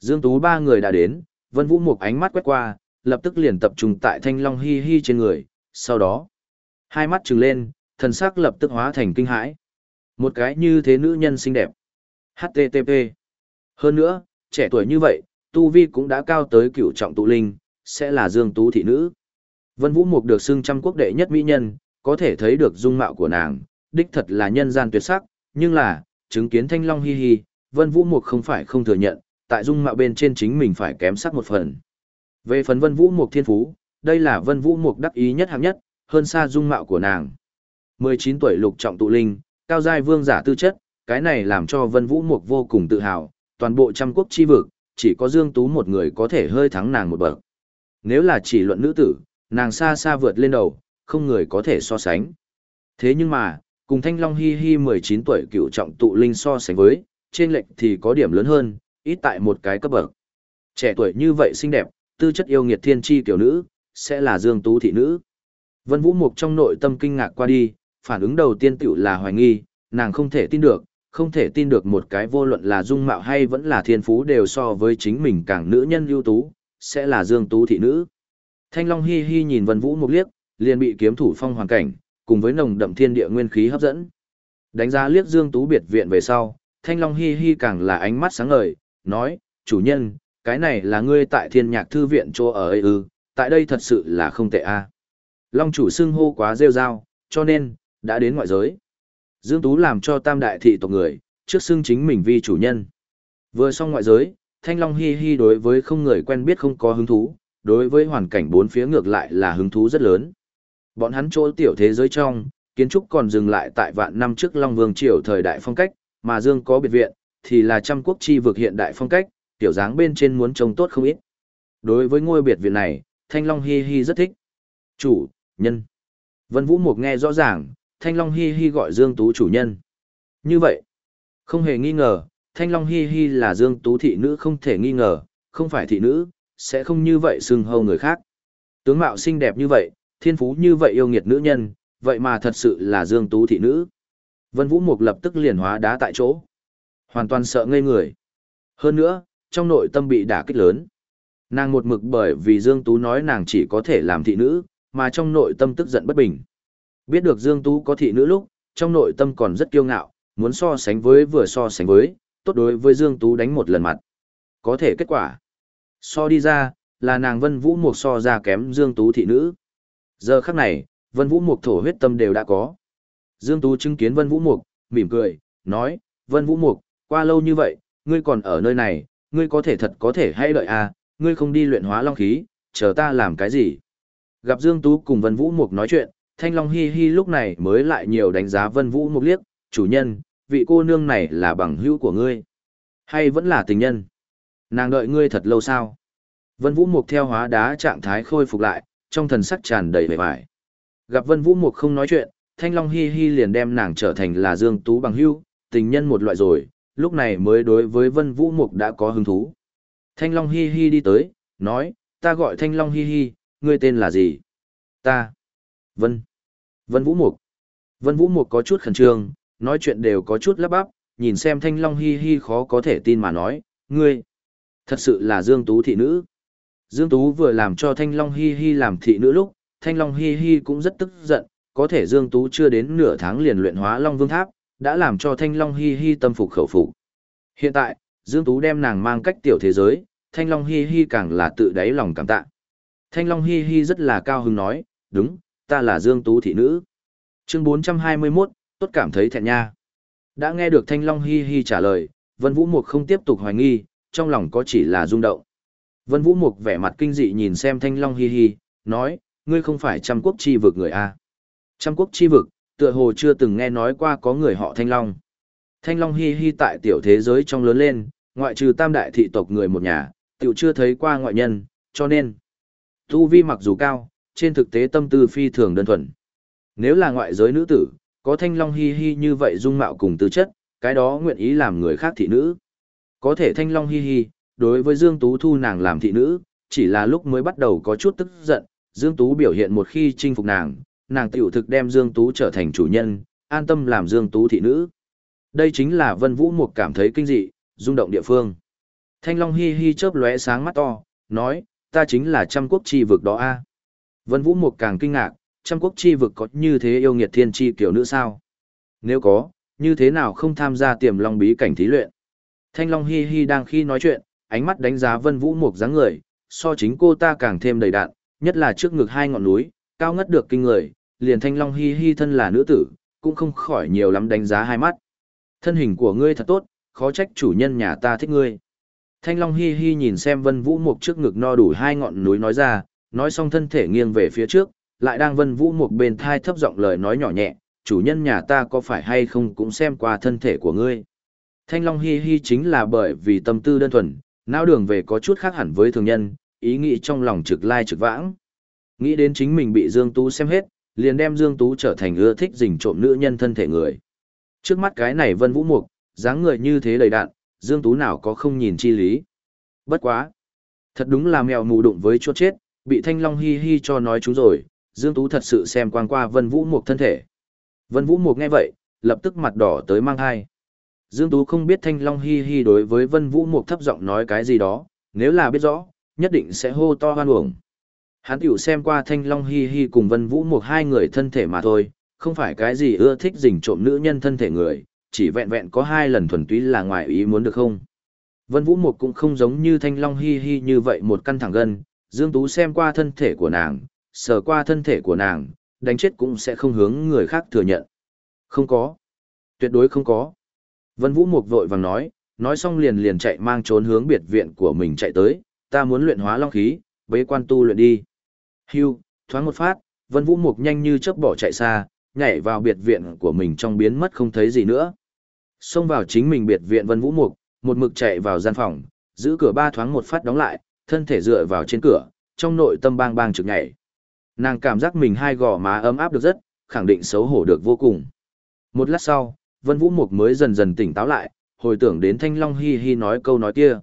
Dương Tú ba người đã đến, Vân Vũ Mục ánh mắt quét qua, lập tức liền tập trung tại Thanh Long Hi Hi trên người, sau đó, hai mắt trừng lên, thần sắc lập tức hóa thành kinh hãi. Một cái như thế nữ nhân xinh đẹp. HTTP. Hơn nữa, trẻ tuổi như vậy, Tu Vi cũng đã cao tới cửu trọng tụ linh, sẽ là Dương Tú thị nữ. Vân Vũ Mục được xưng trăm quốc đệ nhất mỹ nhân, có thể thấy được dung mạo của nàng, đích thật là nhân gian tuyệt sắc, nhưng là, chứng kiến thanh long hi hi, Vân Vũ Mục không phải không thừa nhận, tại dung mạo bên trên chính mình phải kém sắc một phần. Về phần Vân Vũ Mục thiên phú, đây là Vân Vũ Mục đắc ý nhất hạng nhất, hơn xa dung mạo của nàng. 19 tuổi lục trọng tụ linh, cao giai vương giả tư chất, cái này làm cho Vân Vũ Mục vô cùng tự hào, toàn bộ trăm quốc chi vực, chỉ có Dương Tú một người có thể hơi thắng nàng một bậc. Nếu là chỉ luận nữ tử, nàng xa xa vượt lên đầu, không người có thể so sánh. Thế nhưng mà, cùng Thanh Long Hi Hi 19 tuổi cựu trọng tụ linh so sánh với, trên lệnh thì có điểm lớn hơn, ít tại một cái cấp bậc. Trẻ tuổi như vậy xinh đẹp, tư chất yêu nghiệt thiên chi tiểu nữ, sẽ là Dương Tú thị nữ. Vân Vũ Mục trong nội tâm kinh ngạc qua đi, phản ứng đầu tiên tiểu là hoài nghi, nàng không thể tin được, không thể tin được một cái vô luận là dung mạo hay vẫn là thiên phú đều so với chính mình càng nữ nhân ưu tú, sẽ là Dương Tú thị nữ. Thanh Long hi hi nhìn Vân Vũ Mục liếc, liền bị kiếm thủ phong hoàn cảnh, cùng với nồng đậm thiên địa nguyên khí hấp dẫn. Đánh giá liếc Dương Tú biệt viện về sau, Thanh Long hi hi càng là ánh mắt sáng ngời, nói, chủ nhân, cái này là ngươi tại thiên nhạc thư viện chỗ ở ấy ư, tại đây thật sự là không tệ a. Long chủ xưng hô quá rêu rao, cho nên, đã đến ngoại giới. Dương Tú làm cho tam đại thị tộc người, trước xưng chính mình vi chủ nhân. Vừa xong ngoại giới, Thanh Long hi hi đối với không người quen biết không có hứng thú, đối với hoàn cảnh bốn phía ngược lại là hứng thú rất lớn. Bọn hắn chỗ tiểu thế giới trong, kiến trúc còn dừng lại tại vạn năm trước Long Vương Triều thời đại phong cách, mà Dương có biệt viện, thì là trăm quốc chi vực hiện đại phong cách, tiểu dáng bên trên muốn trông tốt không ít. Đối với ngôi biệt viện này, Thanh Long Hi Hi rất thích. Chủ, nhân. Vân Vũ Mục nghe rõ ràng, Thanh Long Hi Hi gọi Dương Tú chủ nhân. Như vậy, không hề nghi ngờ, Thanh Long Hi Hi là Dương Tú thị nữ không thể nghi ngờ, không phải thị nữ, sẽ không như vậy xưng hâu người khác. Tướng mạo xinh đẹp như vậy, thiên phú như vậy yêu nghiệt nữ nhân, vậy mà thật sự là Dương Tú thị nữ. Vân Vũ Mục lập tức liền hóa đá tại chỗ. Hoàn toàn sợ ngây người. Hơn nữa, trong nội tâm bị đả kích lớn. Nàng một mực bởi vì Dương Tú nói nàng chỉ có thể làm thị nữ, mà trong nội tâm tức giận bất bình. Biết được Dương Tú có thị nữ lúc, trong nội tâm còn rất kiêu ngạo, muốn so sánh với vừa so sánh với, tốt đối với Dương Tú đánh một lần mặt. Có thể kết quả. So đi ra, là nàng Vân Vũ Mục so ra kém Dương Tú thị nữ. Giờ khắc này, Vân Vũ Mục thổ huyết tâm đều đã có. Dương Tú chứng kiến Vân Vũ Mục, mỉm cười, nói, Vân Vũ Mục, qua lâu như vậy, ngươi còn ở nơi này, ngươi có thể thật có thể hay đợi à, ngươi không đi luyện hóa long khí, chờ ta làm cái gì. Gặp Dương Tú cùng Vân Vũ Mục nói chuyện, Thanh Long Hi Hi lúc này mới lại nhiều đánh giá Vân Vũ Mục liếc, chủ nhân, vị cô nương này là bằng hữu của ngươi, hay vẫn là tình nhân. Nàng đợi ngươi thật lâu sao? Vân Vũ Mục theo hóa đá trạng thái khôi phục lại, trong thần sắc tràn đầy vẻ vải. Gặp Vân Vũ Mục không nói chuyện, Thanh Long Hi Hi liền đem nàng trở thành là Dương Tú bằng hữu, tình nhân một loại rồi, lúc này mới đối với Vân Vũ Mục đã có hứng thú. Thanh Long Hi Hi đi tới, nói, ta gọi Thanh Long Hi Hi, ngươi tên là gì? Ta. Vân. Vân Vũ Mục. Vân Vũ Mục có chút khẩn trương, nói chuyện đều có chút lắp bắp, nhìn xem Thanh Long Hi Hi khó có thể tin mà nói, ngươi. Thật sự là Dương Tú thị nữ. Dương Tú vừa làm cho Thanh Long Hi Hi làm thị nữ lúc, Thanh Long Hi Hi cũng rất tức giận, có thể Dương Tú chưa đến nửa tháng liền luyện hóa Long Vương Tháp, đã làm cho Thanh Long Hi Hi tâm phục khẩu phục. Hiện tại, Dương Tú đem nàng mang cách tiểu thế giới, Thanh Long Hi Hi càng là tự đáy lòng cảm tạ. Thanh Long Hi Hi rất là cao hứng nói, đúng, ta là Dương Tú thị nữ. Chương 421, tốt cảm thấy thẹn nha. Đã nghe được Thanh Long Hi Hi trả lời, Vân Vũ Mục không tiếp tục hoài nghi, trong lòng có chỉ là rung động. Vân Vũ Mục vẻ mặt kinh dị nhìn xem Thanh Long Hi Hi, nói, ngươi không phải trăm quốc chi vực người A. Trăm quốc chi vực, tựa hồ chưa từng nghe nói qua có người họ Thanh Long. Thanh Long Hi Hi tại tiểu thế giới trong lớn lên, ngoại trừ tam đại thị tộc người một nhà, tiểu chưa thấy qua ngoại nhân, cho nên, tu vi mặc dù cao, trên thực tế tâm tư phi thường đơn thuần. Nếu là ngoại giới nữ tử, có Thanh Long Hi Hi như vậy dung mạo cùng tư chất, cái đó nguyện ý làm người khác thị nữ. Có thể thanh long hi hi, đối với Dương Tú thu nàng làm thị nữ, chỉ là lúc mới bắt đầu có chút tức giận, Dương Tú biểu hiện một khi chinh phục nàng, nàng tiểu thực đem Dương Tú trở thành chủ nhân, an tâm làm Dương Tú thị nữ. Đây chính là Vân Vũ Mục cảm thấy kinh dị, rung động địa phương. Thanh Long hi hi chớp lóe sáng mắt to, nói, ta chính là trăm quốc chi vực đó a. Vân Vũ Mục càng kinh ngạc, trăm quốc chi vực có như thế yêu nghiệt thiên chi kiểu nữ sao? Nếu có, như thế nào không tham gia tiềm long bí cảnh thí luyện? Thanh Long hi hi đang khi nói chuyện, ánh mắt đánh giá Vân Vũ Mục dáng người, so chính cô ta càng thêm đầy đạn, nhất là trước ngực hai ngọn núi, cao ngất được kinh người, liền Thanh Long hi hi thân là nữ tử, cũng không khỏi nhiều lắm đánh giá hai mắt. Thân hình của ngươi thật tốt, khó trách chủ nhân nhà ta thích ngươi. Thanh Long hi hi nhìn xem Vân Vũ Mục trước ngực no đủ hai ngọn núi nói ra, nói xong thân thể nghiêng về phía trước, lại đang Vân Vũ Mục bên thai thấp giọng lời nói nhỏ nhẹ, chủ nhân nhà ta có phải hay không cũng xem qua thân thể của ngươi. Thanh Long hi hi chính là bởi vì tâm tư đơn thuần, não đường về có chút khác hẳn với thường nhân, ý nghĩ trong lòng trực lai trực vãng. Nghĩ đến chính mình bị Dương Tú xem hết, liền đem Dương Tú trở thành ưa thích rình trộm nữ nhân thân thể người. Trước mắt cái này Vân Vũ Mục, dáng người như thế đầy đạn, Dương Tú nào có không nhìn chi lý. Bất quá. Thật đúng là mèo mù đụng với chốt chết, bị Thanh Long hi hi cho nói chú rồi, Dương Tú thật sự xem quang qua Vân Vũ Mục thân thể. Vân Vũ Mục nghe vậy, lập tức mặt đỏ tới mang hai. Dương Tú không biết Thanh Long hi hi đối với Vân Vũ Mục thấp giọng nói cái gì đó, nếu là biết rõ, nhất định sẽ hô to hoan uổng. Hắn tiểu xem qua Thanh Long hi hi cùng Vân Vũ Mục hai người thân thể mà thôi, không phải cái gì ưa thích rình trộm nữ nhân thân thể người, chỉ vẹn vẹn có hai lần thuần túy là ngoài ý muốn được không. Vân Vũ Mục cũng không giống như Thanh Long hi hi như vậy một căn thẳng gân, Dương Tú xem qua thân thể của nàng, sờ qua thân thể của nàng, đánh chết cũng sẽ không hướng người khác thừa nhận. Không có. Tuyệt đối không có. Vân Vũ Mục vội vàng nói, nói xong liền liền chạy mang trốn hướng biệt viện của mình chạy tới, ta muốn luyện hóa long khí, bế quan tu luyện đi. Hưu, thoáng một phát, Vân Vũ Mục nhanh như chớp bỏ chạy xa, nhảy vào biệt viện của mình trong biến mất không thấy gì nữa. Xông vào chính mình biệt viện Vân Vũ Mục, một mực chạy vào gian phòng, giữ cửa ba thoáng một phát đóng lại, thân thể dựa vào trên cửa, trong nội tâm bang bang trực nhảy. Nàng cảm giác mình hai gò má ấm áp được rất, khẳng định xấu hổ được vô cùng. Một lát sau, Vân Vũ Mục mới dần dần tỉnh táo lại, hồi tưởng đến Thanh Long hi hi nói câu nói kia.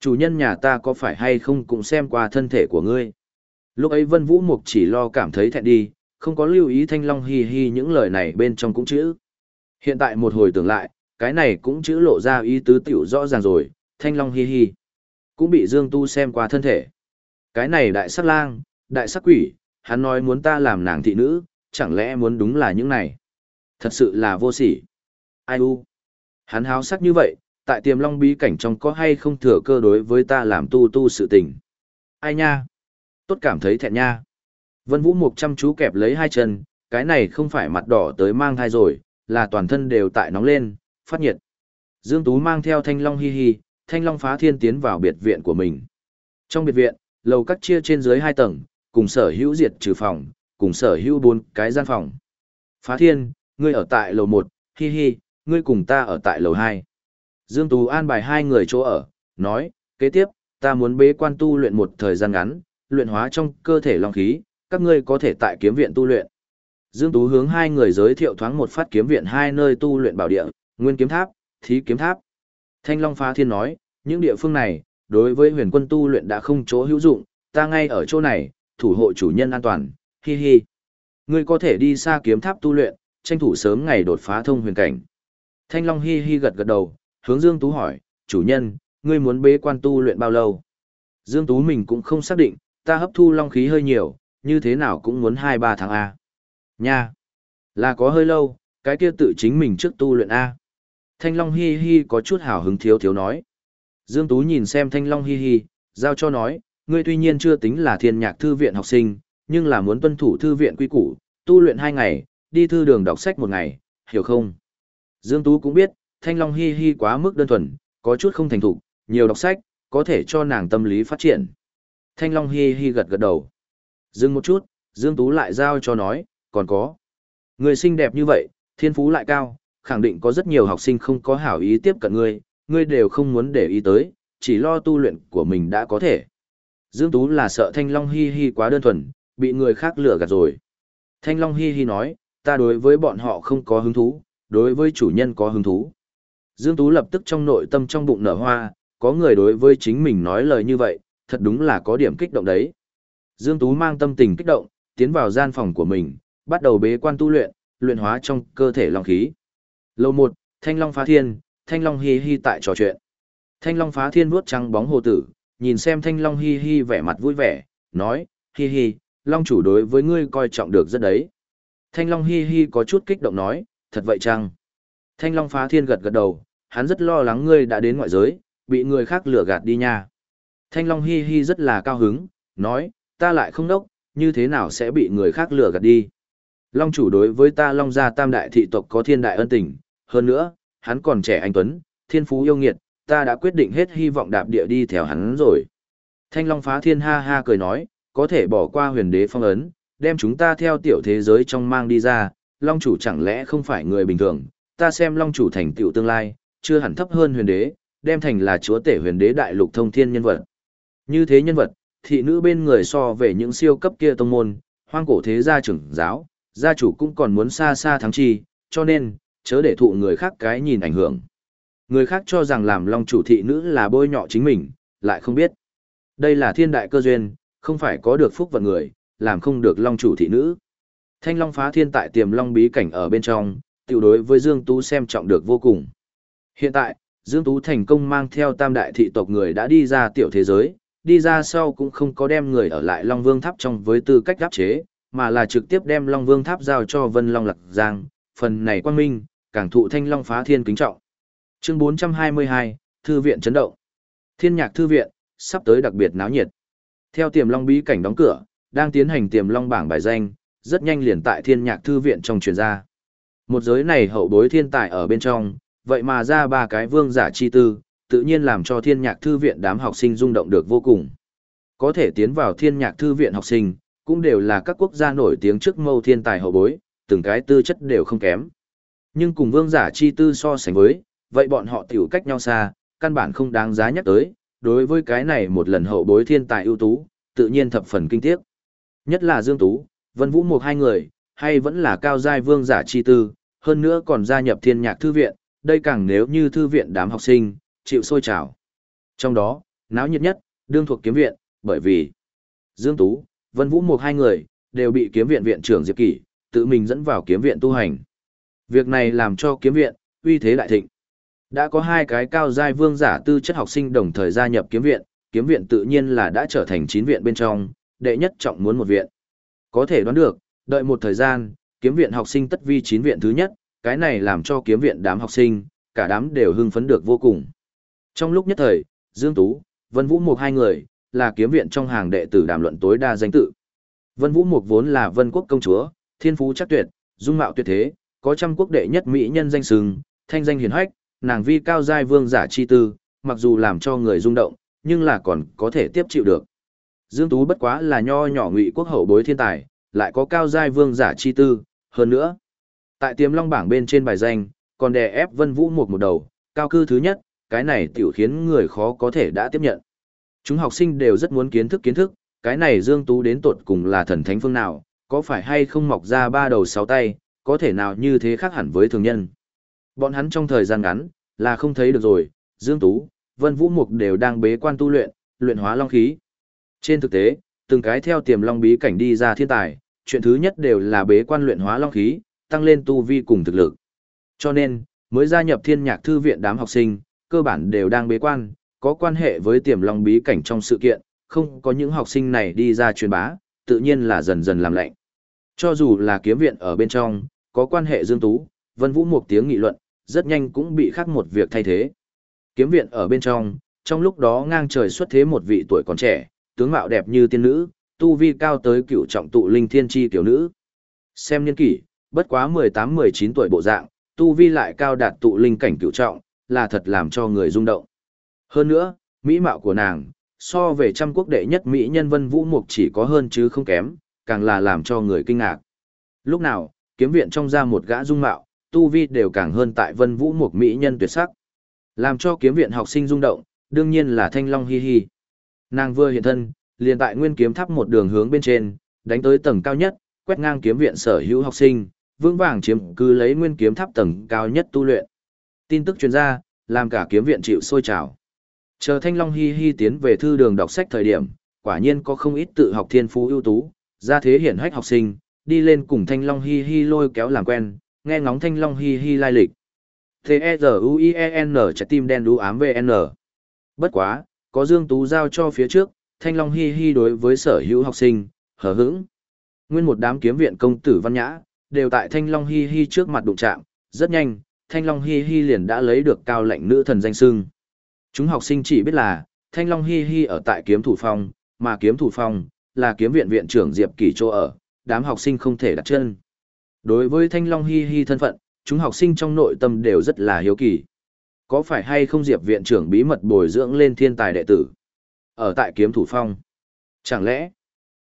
Chủ nhân nhà ta có phải hay không cũng xem qua thân thể của ngươi. Lúc ấy Vân Vũ Mục chỉ lo cảm thấy thẹn đi, không có lưu ý Thanh Long hi hi những lời này bên trong cũng chữ. Hiện tại một hồi tưởng lại, cái này cũng chữ lộ ra ý tứ tiểu rõ ràng rồi, Thanh Long hi hi. Cũng bị Dương Tu xem qua thân thể. Cái này đại sắc lang, đại sắc quỷ, hắn nói muốn ta làm nàng thị nữ, chẳng lẽ muốn đúng là những này. Thật sự là vô sỉ. Ai u? Hắn háo sắc như vậy, tại tiềm long bí cảnh trong có hay không thừa cơ đối với ta làm tu tu sự tình. Ai nha? Tốt cảm thấy thẹn nha. Vân Vũ Mục chăm chú kẹp lấy hai chân, cái này không phải mặt đỏ tới mang thai rồi, là toàn thân đều tại nóng lên, phát nhiệt. Dương Tú mang theo thanh long hi hi, thanh long phá thiên tiến vào biệt viện của mình. Trong biệt viện, lầu cắt chia trên dưới hai tầng, cùng sở hữu diệt trừ phòng, cùng sở hữu bốn cái gian phòng. Phá thiên, ngươi ở tại lầu 1, hi hi, ngươi cùng ta ở tại lầu 2. Dương Tú an bài hai người chỗ ở, nói, kế tiếp, ta muốn bế quan tu luyện một thời gian ngắn, luyện hóa trong cơ thể long khí, các ngươi có thể tại kiếm viện tu luyện. Dương Tú hướng hai người giới thiệu thoáng một phát kiếm viện hai nơi tu luyện bảo địa, Nguyên kiếm tháp, Thí kiếm tháp. Thanh Long Phá Thiên nói, những địa phương này, đối với huyền quân tu luyện đã không chỗ hữu dụng, ta ngay ở chỗ này, thủ hộ chủ nhân an toàn, hi hi. Ngươi có thể đi xa kiếm tháp tu luyện, tranh thủ sớm ngày đột phá thông huyền cảnh. Thanh Long hi hi gật gật đầu, hướng Dương Tú hỏi, chủ nhân, ngươi muốn bế quan tu luyện bao lâu? Dương Tú mình cũng không xác định, ta hấp thu long khí hơi nhiều, như thế nào cũng muốn 2-3 tháng A. Nha! Là có hơi lâu, cái kia tự chính mình trước tu luyện A. Thanh Long hi hi có chút hào hứng thiếu thiếu nói. Dương Tú nhìn xem Thanh Long hi hi, giao cho nói, ngươi tuy nhiên chưa tính là thiên nhạc thư viện học sinh, nhưng là muốn tuân thủ thư viện quy củ, tu luyện hai ngày, đi thư đường đọc sách một ngày, hiểu không? Dương Tú cũng biết, Thanh Long hi hi quá mức đơn thuần, có chút không thành thục, nhiều đọc sách, có thể cho nàng tâm lý phát triển. Thanh Long hi hi gật gật đầu. Dừng một chút, Dương Tú lại giao cho nói, còn có. Người xinh đẹp như vậy, thiên phú lại cao, khẳng định có rất nhiều học sinh không có hảo ý tiếp cận ngươi, ngươi đều không muốn để ý tới, chỉ lo tu luyện của mình đã có thể. Dương Tú là sợ Thanh Long Hi Hi quá đơn thuần, bị người khác lừa gạt rồi. Thanh Long Hi Hi nói, ta đối với bọn họ không có hứng thú, đối với chủ nhân có hứng thú. Dương Tú lập tức trong nội tâm trong bụng nở hoa, có người đối với chính mình nói lời như vậy, thật đúng là có điểm kích động đấy. Dương Tú mang tâm tình kích động, tiến vào gian phòng của mình, bắt đầu bế quan tu luyện, luyện hóa trong cơ thể long khí. Lầu 1, Thanh Long phá thiên, Thanh Long hi hi tại trò chuyện. Thanh Long phá thiên vuốt trắng bóng hồ tử, nhìn xem Thanh Long hi hi vẻ mặt vui vẻ, nói, hi hi, Long chủ đối với ngươi coi trọng được rất đấy. Thanh Long hi hi có chút kích động nói, thật vậy chăng? Thanh Long phá thiên gật gật đầu, hắn rất lo lắng ngươi đã đến ngoại giới, bị người khác lừa gạt đi nha. Thanh Long hi hi rất là cao hứng, nói, ta lại không đốc, như thế nào sẽ bị người khác lừa gạt đi. Long chủ đối với ta Long gia tam đại thị tộc có thiên đại ân tình, hơn nữa, hắn còn trẻ anh Tuấn, thiên phú yêu nghiệt, ta đã quyết định hết hy vọng đạp địa đi theo hắn rồi. Thanh Long phá thiên ha ha cười nói, có thể bỏ qua huyền đế phong ấn, đem chúng ta theo tiểu thế giới trong mang đi ra, Long chủ chẳng lẽ không phải người bình thường, ta xem Long chủ thành tựu tương lai, chưa hẳn thấp hơn huyền đế, đem thành là chúa tể huyền đế đại lục thông thiên nhân vật. Như thế nhân vật, thị nữ bên người so về những siêu cấp kia tông môn, hoang cổ thế gia trưởng giáo, gia chủ cũng còn muốn xa xa thắng chi, cho nên, chớ để thụ người khác cái nhìn ảnh hưởng. Người khác cho rằng làm long chủ thị nữ là bôi nhọ chính mình, lại không biết. Đây là thiên đại cơ duyên, không phải có được phúc vận người, làm không được long chủ thị nữ. Thanh long phá thiên tại tiềm long bí cảnh ở bên trong, tiểu đối với Dương Tú xem trọng được vô cùng. Hiện tại, Dương Tú thành công mang theo tam đại thị tộc người đã đi ra tiểu thế giới, đi ra sau cũng không có đem người ở lại Long Vương Tháp trong với tư cách áp chế, mà là trực tiếp đem Long Vương Tháp giao cho Vân Long Lạc Giang, phần này quan minh, càng thụ thanh Long phá thiên kính trọng. Chương 422, Thư viện chấn động. Thiên nhạc thư viện, sắp tới đặc biệt náo nhiệt. Theo tiềm Long bí cảnh đóng cửa, đang tiến hành tiềm Long bảng bài danh, rất nhanh liền tại Thiên nhạc thư viện trong truyền ra. Một giới này hậu bối thiên tài ở bên trong, vậy mà ra ba cái vương giả chi tư, tự nhiên làm cho thiên nhạc thư viện đám học sinh rung động được vô cùng. Có thể tiến vào thiên nhạc thư viện học sinh, cũng đều là các quốc gia nổi tiếng trước mâu thiên tài hậu bối, từng cái tư chất đều không kém. Nhưng cùng vương giả chi tư so sánh với, vậy bọn họ tiểu cách nhau xa, căn bản không đáng giá nhắc tới, đối với cái này một lần hậu bối thiên tài ưu tú, tự nhiên thập phần kinh tiếc. Nhất là Dương Tú, Vân Vũ một hai người, hay vẫn là cao giai vương giả chi tư, hơn nữa còn gia nhập thiên nhạc thư viện, đây càng nếu như thư viện đám học sinh, chịu sôi trào. Trong đó, náo nhiệt nhất, đương thuộc kiếm viện, bởi vì Dương Tú, Vân Vũ một hai người, đều bị kiếm viện viện trưởng Diệp Kỷ, tự mình dẫn vào kiếm viện tu hành. Việc này làm cho kiếm viện, uy thế đại thịnh. Đã có hai cái cao giai vương giả tư chất học sinh đồng thời gia nhập kiếm viện, kiếm viện tự nhiên là đã trở thành chín viện bên trong, đệ nhất trọng muốn một viện. Có thể đoán được, đợi một thời gian, kiếm viện học sinh tất vi chín viện thứ nhất, cái này làm cho kiếm viện đám học sinh, cả đám đều hưng phấn được vô cùng. Trong lúc nhất thời, Dương Tú, Vân Vũ Mục hai người, là kiếm viện trong hàng đệ tử đàm luận tối đa danh tự. Vân Vũ Mục vốn là Vân Quốc công chúa, thiên phú chắc tuyệt, dung mạo tuyệt thế, có trăm quốc đệ nhất mỹ nhân danh sừng, thanh danh hiển hách, nàng vi cao giai vương giả chi tư, mặc dù làm cho người rung động, nhưng là còn có thể tiếp chịu được. Dương Tú bất quá là nho nhỏ ngụy quốc hậu bối thiên tài, lại có cao giai vương giả chi tư, hơn nữa. Tại tiềm long bảng bên trên bài danh, còn đè ép Vân Vũ Mục một đầu, cao cư thứ nhất, cái này tiểu khiến người khó có thể đã tiếp nhận. Chúng học sinh đều rất muốn kiến thức kiến thức, cái này Dương Tú đến tột cùng là thần thánh phương nào, có phải hay không mọc ra ba đầu sáu tay, có thể nào như thế khác hẳn với thường nhân. Bọn hắn trong thời gian ngắn, là không thấy được rồi, Dương Tú, Vân Vũ Mục đều đang bế quan tu luyện, luyện hóa long khí. Trên thực tế, từng cái theo tiềm long bí cảnh đi ra thiên tài, chuyện thứ nhất đều là bế quan luyện hóa long khí, tăng lên tu vi cùng thực lực. Cho nên, mới gia nhập thiên nhạc thư viện đám học sinh, cơ bản đều đang bế quan, có quan hệ với tiềm long bí cảnh trong sự kiện, không có những học sinh này đi ra truyền bá, tự nhiên là dần dần làm lạnh. Cho dù là kiếm viện ở bên trong, có quan hệ Dương Tú, Vân Vũ một tiếng nghị luận, rất nhanh cũng bị khác một việc thay thế. Kiếm viện ở bên trong, trong lúc đó ngang trời xuất thế một vị tuổi còn trẻ, tướng mạo đẹp như tiên nữ, tu vi cao tới cựu trọng tụ linh thiên chi tiểu nữ. Xem niên kỷ, bất quá 18-19 tuổi bộ dạng, tu vi lại cao đạt tụ linh cảnh cựu trọng, là thật làm cho người rung động. Hơn nữa, mỹ mạo của nàng, so về trăm quốc đệ nhất mỹ nhân vân vũ mục chỉ có hơn chứ không kém, càng là làm cho người kinh ngạc. Lúc nào, kiếm viện trong ra một gã dung mạo, tu vi đều càng hơn tại vân vũ mục mỹ nhân tuyệt sắc. Làm cho kiếm viện học sinh rung động, đương nhiên là thanh long hi hi. Nàng vừa hiện thân, liền tại nguyên kiếm tháp một đường hướng bên trên, đánh tới tầng cao nhất, quét ngang kiếm viện sở hữu học sinh, vững vàng chiếm cứ lấy nguyên kiếm tháp tầng cao nhất tu luyện. Tin tức truyền ra, làm cả kiếm viện chịu sôi trào. Chờ Thanh Long Hi Hi tiến về thư đường đọc sách thời điểm, quả nhiên có không ít tự học thiên phú ưu tú, ra thế hiển hách học sinh, đi lên cùng Thanh Long Hi Hi lôi kéo làm quen, nghe ngóng Thanh Long Hi Hi lai lịch. T-E-Z-U-I-E-N trái tim đen đú ám VN. Bất quá, có Dương Tú giao cho phía trước, Thanh Long hi hi đối với sở hữu học sinh, hờ hững. Nguyên một đám kiếm viện công tử văn nhã, đều tại Thanh Long hi hi trước mặt đụng chạm, rất nhanh, Thanh Long hi hi liền đã lấy được cao lệnh nữ thần danh sưng. Chúng học sinh chỉ biết là, Thanh Long hi hi ở tại kiếm thủ phong, mà kiếm thủ phong, là kiếm viện viện trưởng Diệp Kỳ chỗ ở, đám học sinh không thể đặt chân. Đối với Thanh Long hi hi thân phận, chúng học sinh trong nội tâm đều rất là hiếu kỳ. Có phải hay không Diệp viện trưởng bí mật bồi dưỡng lên thiên tài đệ tử? Ở tại kiếm thủ phong. Chẳng lẽ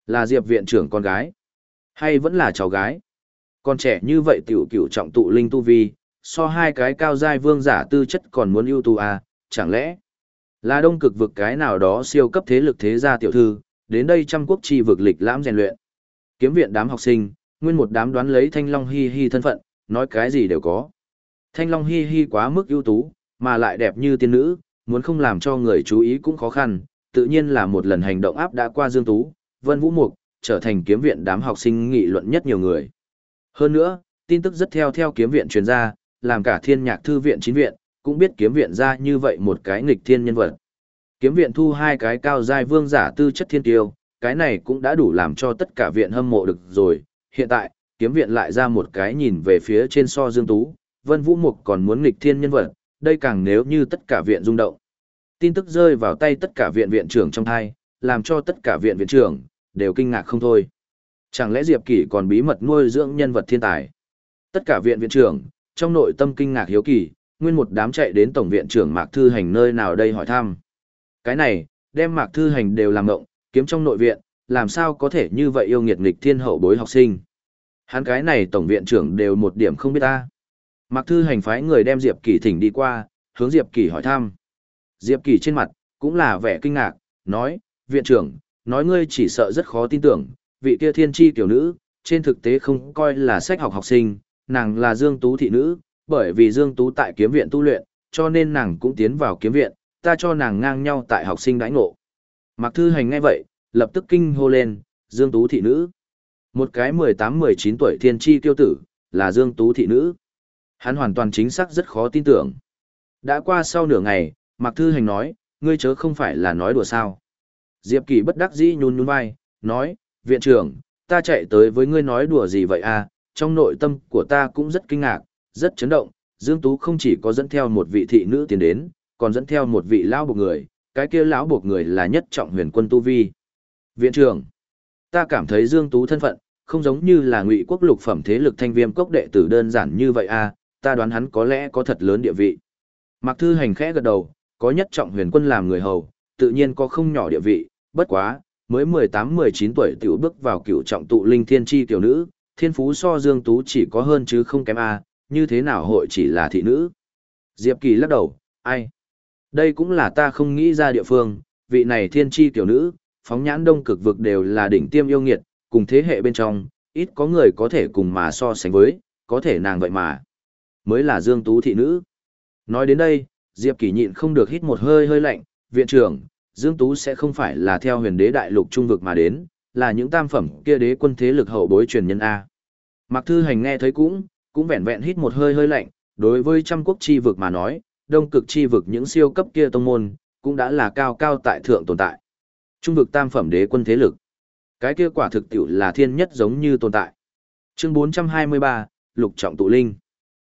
là Diệp viện trưởng con gái? Hay vẫn là cháu gái? Con trẻ như vậy tiểu cửu trọng tụ linh tu vi, so hai cái cao giai vương giả tư chất còn muốn ưu tú à, chẳng lẽ là đông cực vực cái nào đó siêu cấp thế lực thế gia tiểu thư, đến đây trăm quốc chi vực lịch lãm rèn luyện. Kiếm viện đám học sinh, nguyên một đám đoán lấy Thanh Long Hi Hi thân phận, nói cái gì đều có. Thanh Long Hi Hi quá mức ưu tú, mà lại đẹp như tiên nữ, muốn không làm cho người chú ý cũng khó khăn, tự nhiên là một lần hành động áp đã qua Dương Tú, Vân Vũ Mục, trở thành kiếm viện đám học sinh nghị luận nhất nhiều người. Hơn nữa, tin tức rất theo theo kiếm viện truyền ra, làm cả thiên nhạc thư viện chính viện, cũng biết kiếm viện ra như vậy một cái nghịch thiên nhân vật. Kiếm viện thu hai cái cao giai vương giả tư chất thiên tiêu, cái này cũng đã đủ làm cho tất cả viện hâm mộ được rồi. Hiện tại, kiếm viện lại ra một cái nhìn về phía trên so Dương Tú, Vân Vũ Mục còn muốn nghịch thiên nhân vật, đây càng nếu như tất cả viện rung động. Tin tức rơi vào tay tất cả viện viện trưởng trong thai, làm cho tất cả viện viện trưởng đều kinh ngạc không thôi. Chẳng lẽ Diệp Kỷ còn bí mật nuôi dưỡng nhân vật thiên tài? Tất cả viện viện trưởng, trong nội tâm kinh ngạc hiếu kỳ, nguyên một đám chạy đến tổng viện trưởng Mạc Thư Hành nơi nào đây hỏi thăm. Cái này, đem Mạc Thư Hành đều làm ngộng, kiếm trong nội viện, làm sao có thể như vậy yêu nghiệt nghịch thiên hậu bối học sinh. Hắn cái này tổng viện trưởng đều một điểm không biết ta. Mạc Thư Hành phái người đem Diệp Kỳ thỉnh đi qua, hướng Diệp Kỳ hỏi thăm. Diệp Kỳ trên mặt, cũng là vẻ kinh ngạc, nói, viện trưởng, nói ngươi chỉ sợ rất khó tin tưởng, vị kia thiên tri tiểu nữ, trên thực tế không coi là sách học học sinh, nàng là Dương Tú thị nữ, bởi vì Dương Tú tại kiếm viện tu luyện, cho nên nàng cũng tiến vào kiếm viện, ta cho nàng ngang nhau tại học sinh đãi ngộ. Mạc Thư Hành ngay vậy, lập tức kinh hô lên, Dương Tú thị nữ. Một cái 18-19 tuổi thiên tri tiêu tử, là Dương Tú thị nữ. Hắn hoàn toàn chính xác rất khó tin tưởng. Đã qua sau nửa ngày, Mạc Thư Hành nói, ngươi chớ không phải là nói đùa sao. Diệp Kỳ bất đắc dĩ nhún nhún vai, nói, viện trưởng, ta chạy tới với ngươi nói đùa gì vậy à, trong nội tâm của ta cũng rất kinh ngạc, rất chấn động, Dương Tú không chỉ có dẫn theo một vị thị nữ tiến đến, còn dẫn theo một vị lão buộc người, cái kia lão buộc người là nhất trọng huyền quân tu vi. Viện trưởng, ta cảm thấy Dương Tú thân phận, không giống như là ngụy quốc lục phẩm thế lực thanh viêm cốc đệ tử đơn giản như vậy à, ta đoán hắn có lẽ có thật lớn địa vị. Mạc Thư Hành khẽ gật đầu, có nhất trọng huyền quân làm người hầu, tự nhiên có không nhỏ địa vị, bất quá, mới 18-19 tuổi tiểu bước vào cựu trọng tụ linh thiên chi tiểu nữ, thiên phú so Dương Tú chỉ có hơn chứ không kém a như thế nào hội chỉ là thị nữ. Diệp Kỳ lắc đầu, ai? Đây cũng là ta không nghĩ ra địa phương, vị này thiên chi tiểu nữ, phóng nhãn đông cực vực đều là đỉnh tiêm yêu nghiệt, cùng thế hệ bên trong, ít có người có thể cùng mà so sánh với, có thể nàng vậy mà. Mới là Dương Tú thị nữ. Nói đến đây, Diệp Kỳ nhịn không được hít một hơi hơi lạnh, viện trưởng, Dương Tú sẽ không phải là theo huyền đế đại lục trung vực mà đến, là những tam phẩm kia đế quân thế lực hậu bối truyền nhân A. Mạc Thư Hành nghe thấy cũng, cũng vẹn vẹn hít một hơi hơi lạnh, đối với trăm quốc chi vực mà nói, đông cực chi vực những siêu cấp kia tông môn, cũng đã là cao cao tại thượng tồn tại. Trung vực tam phẩm đế quân thế lực. Cái kia quả thực tiểu là thiên nhất giống như tồn tại. Chương 423, Lục Trọng Tụ Linh.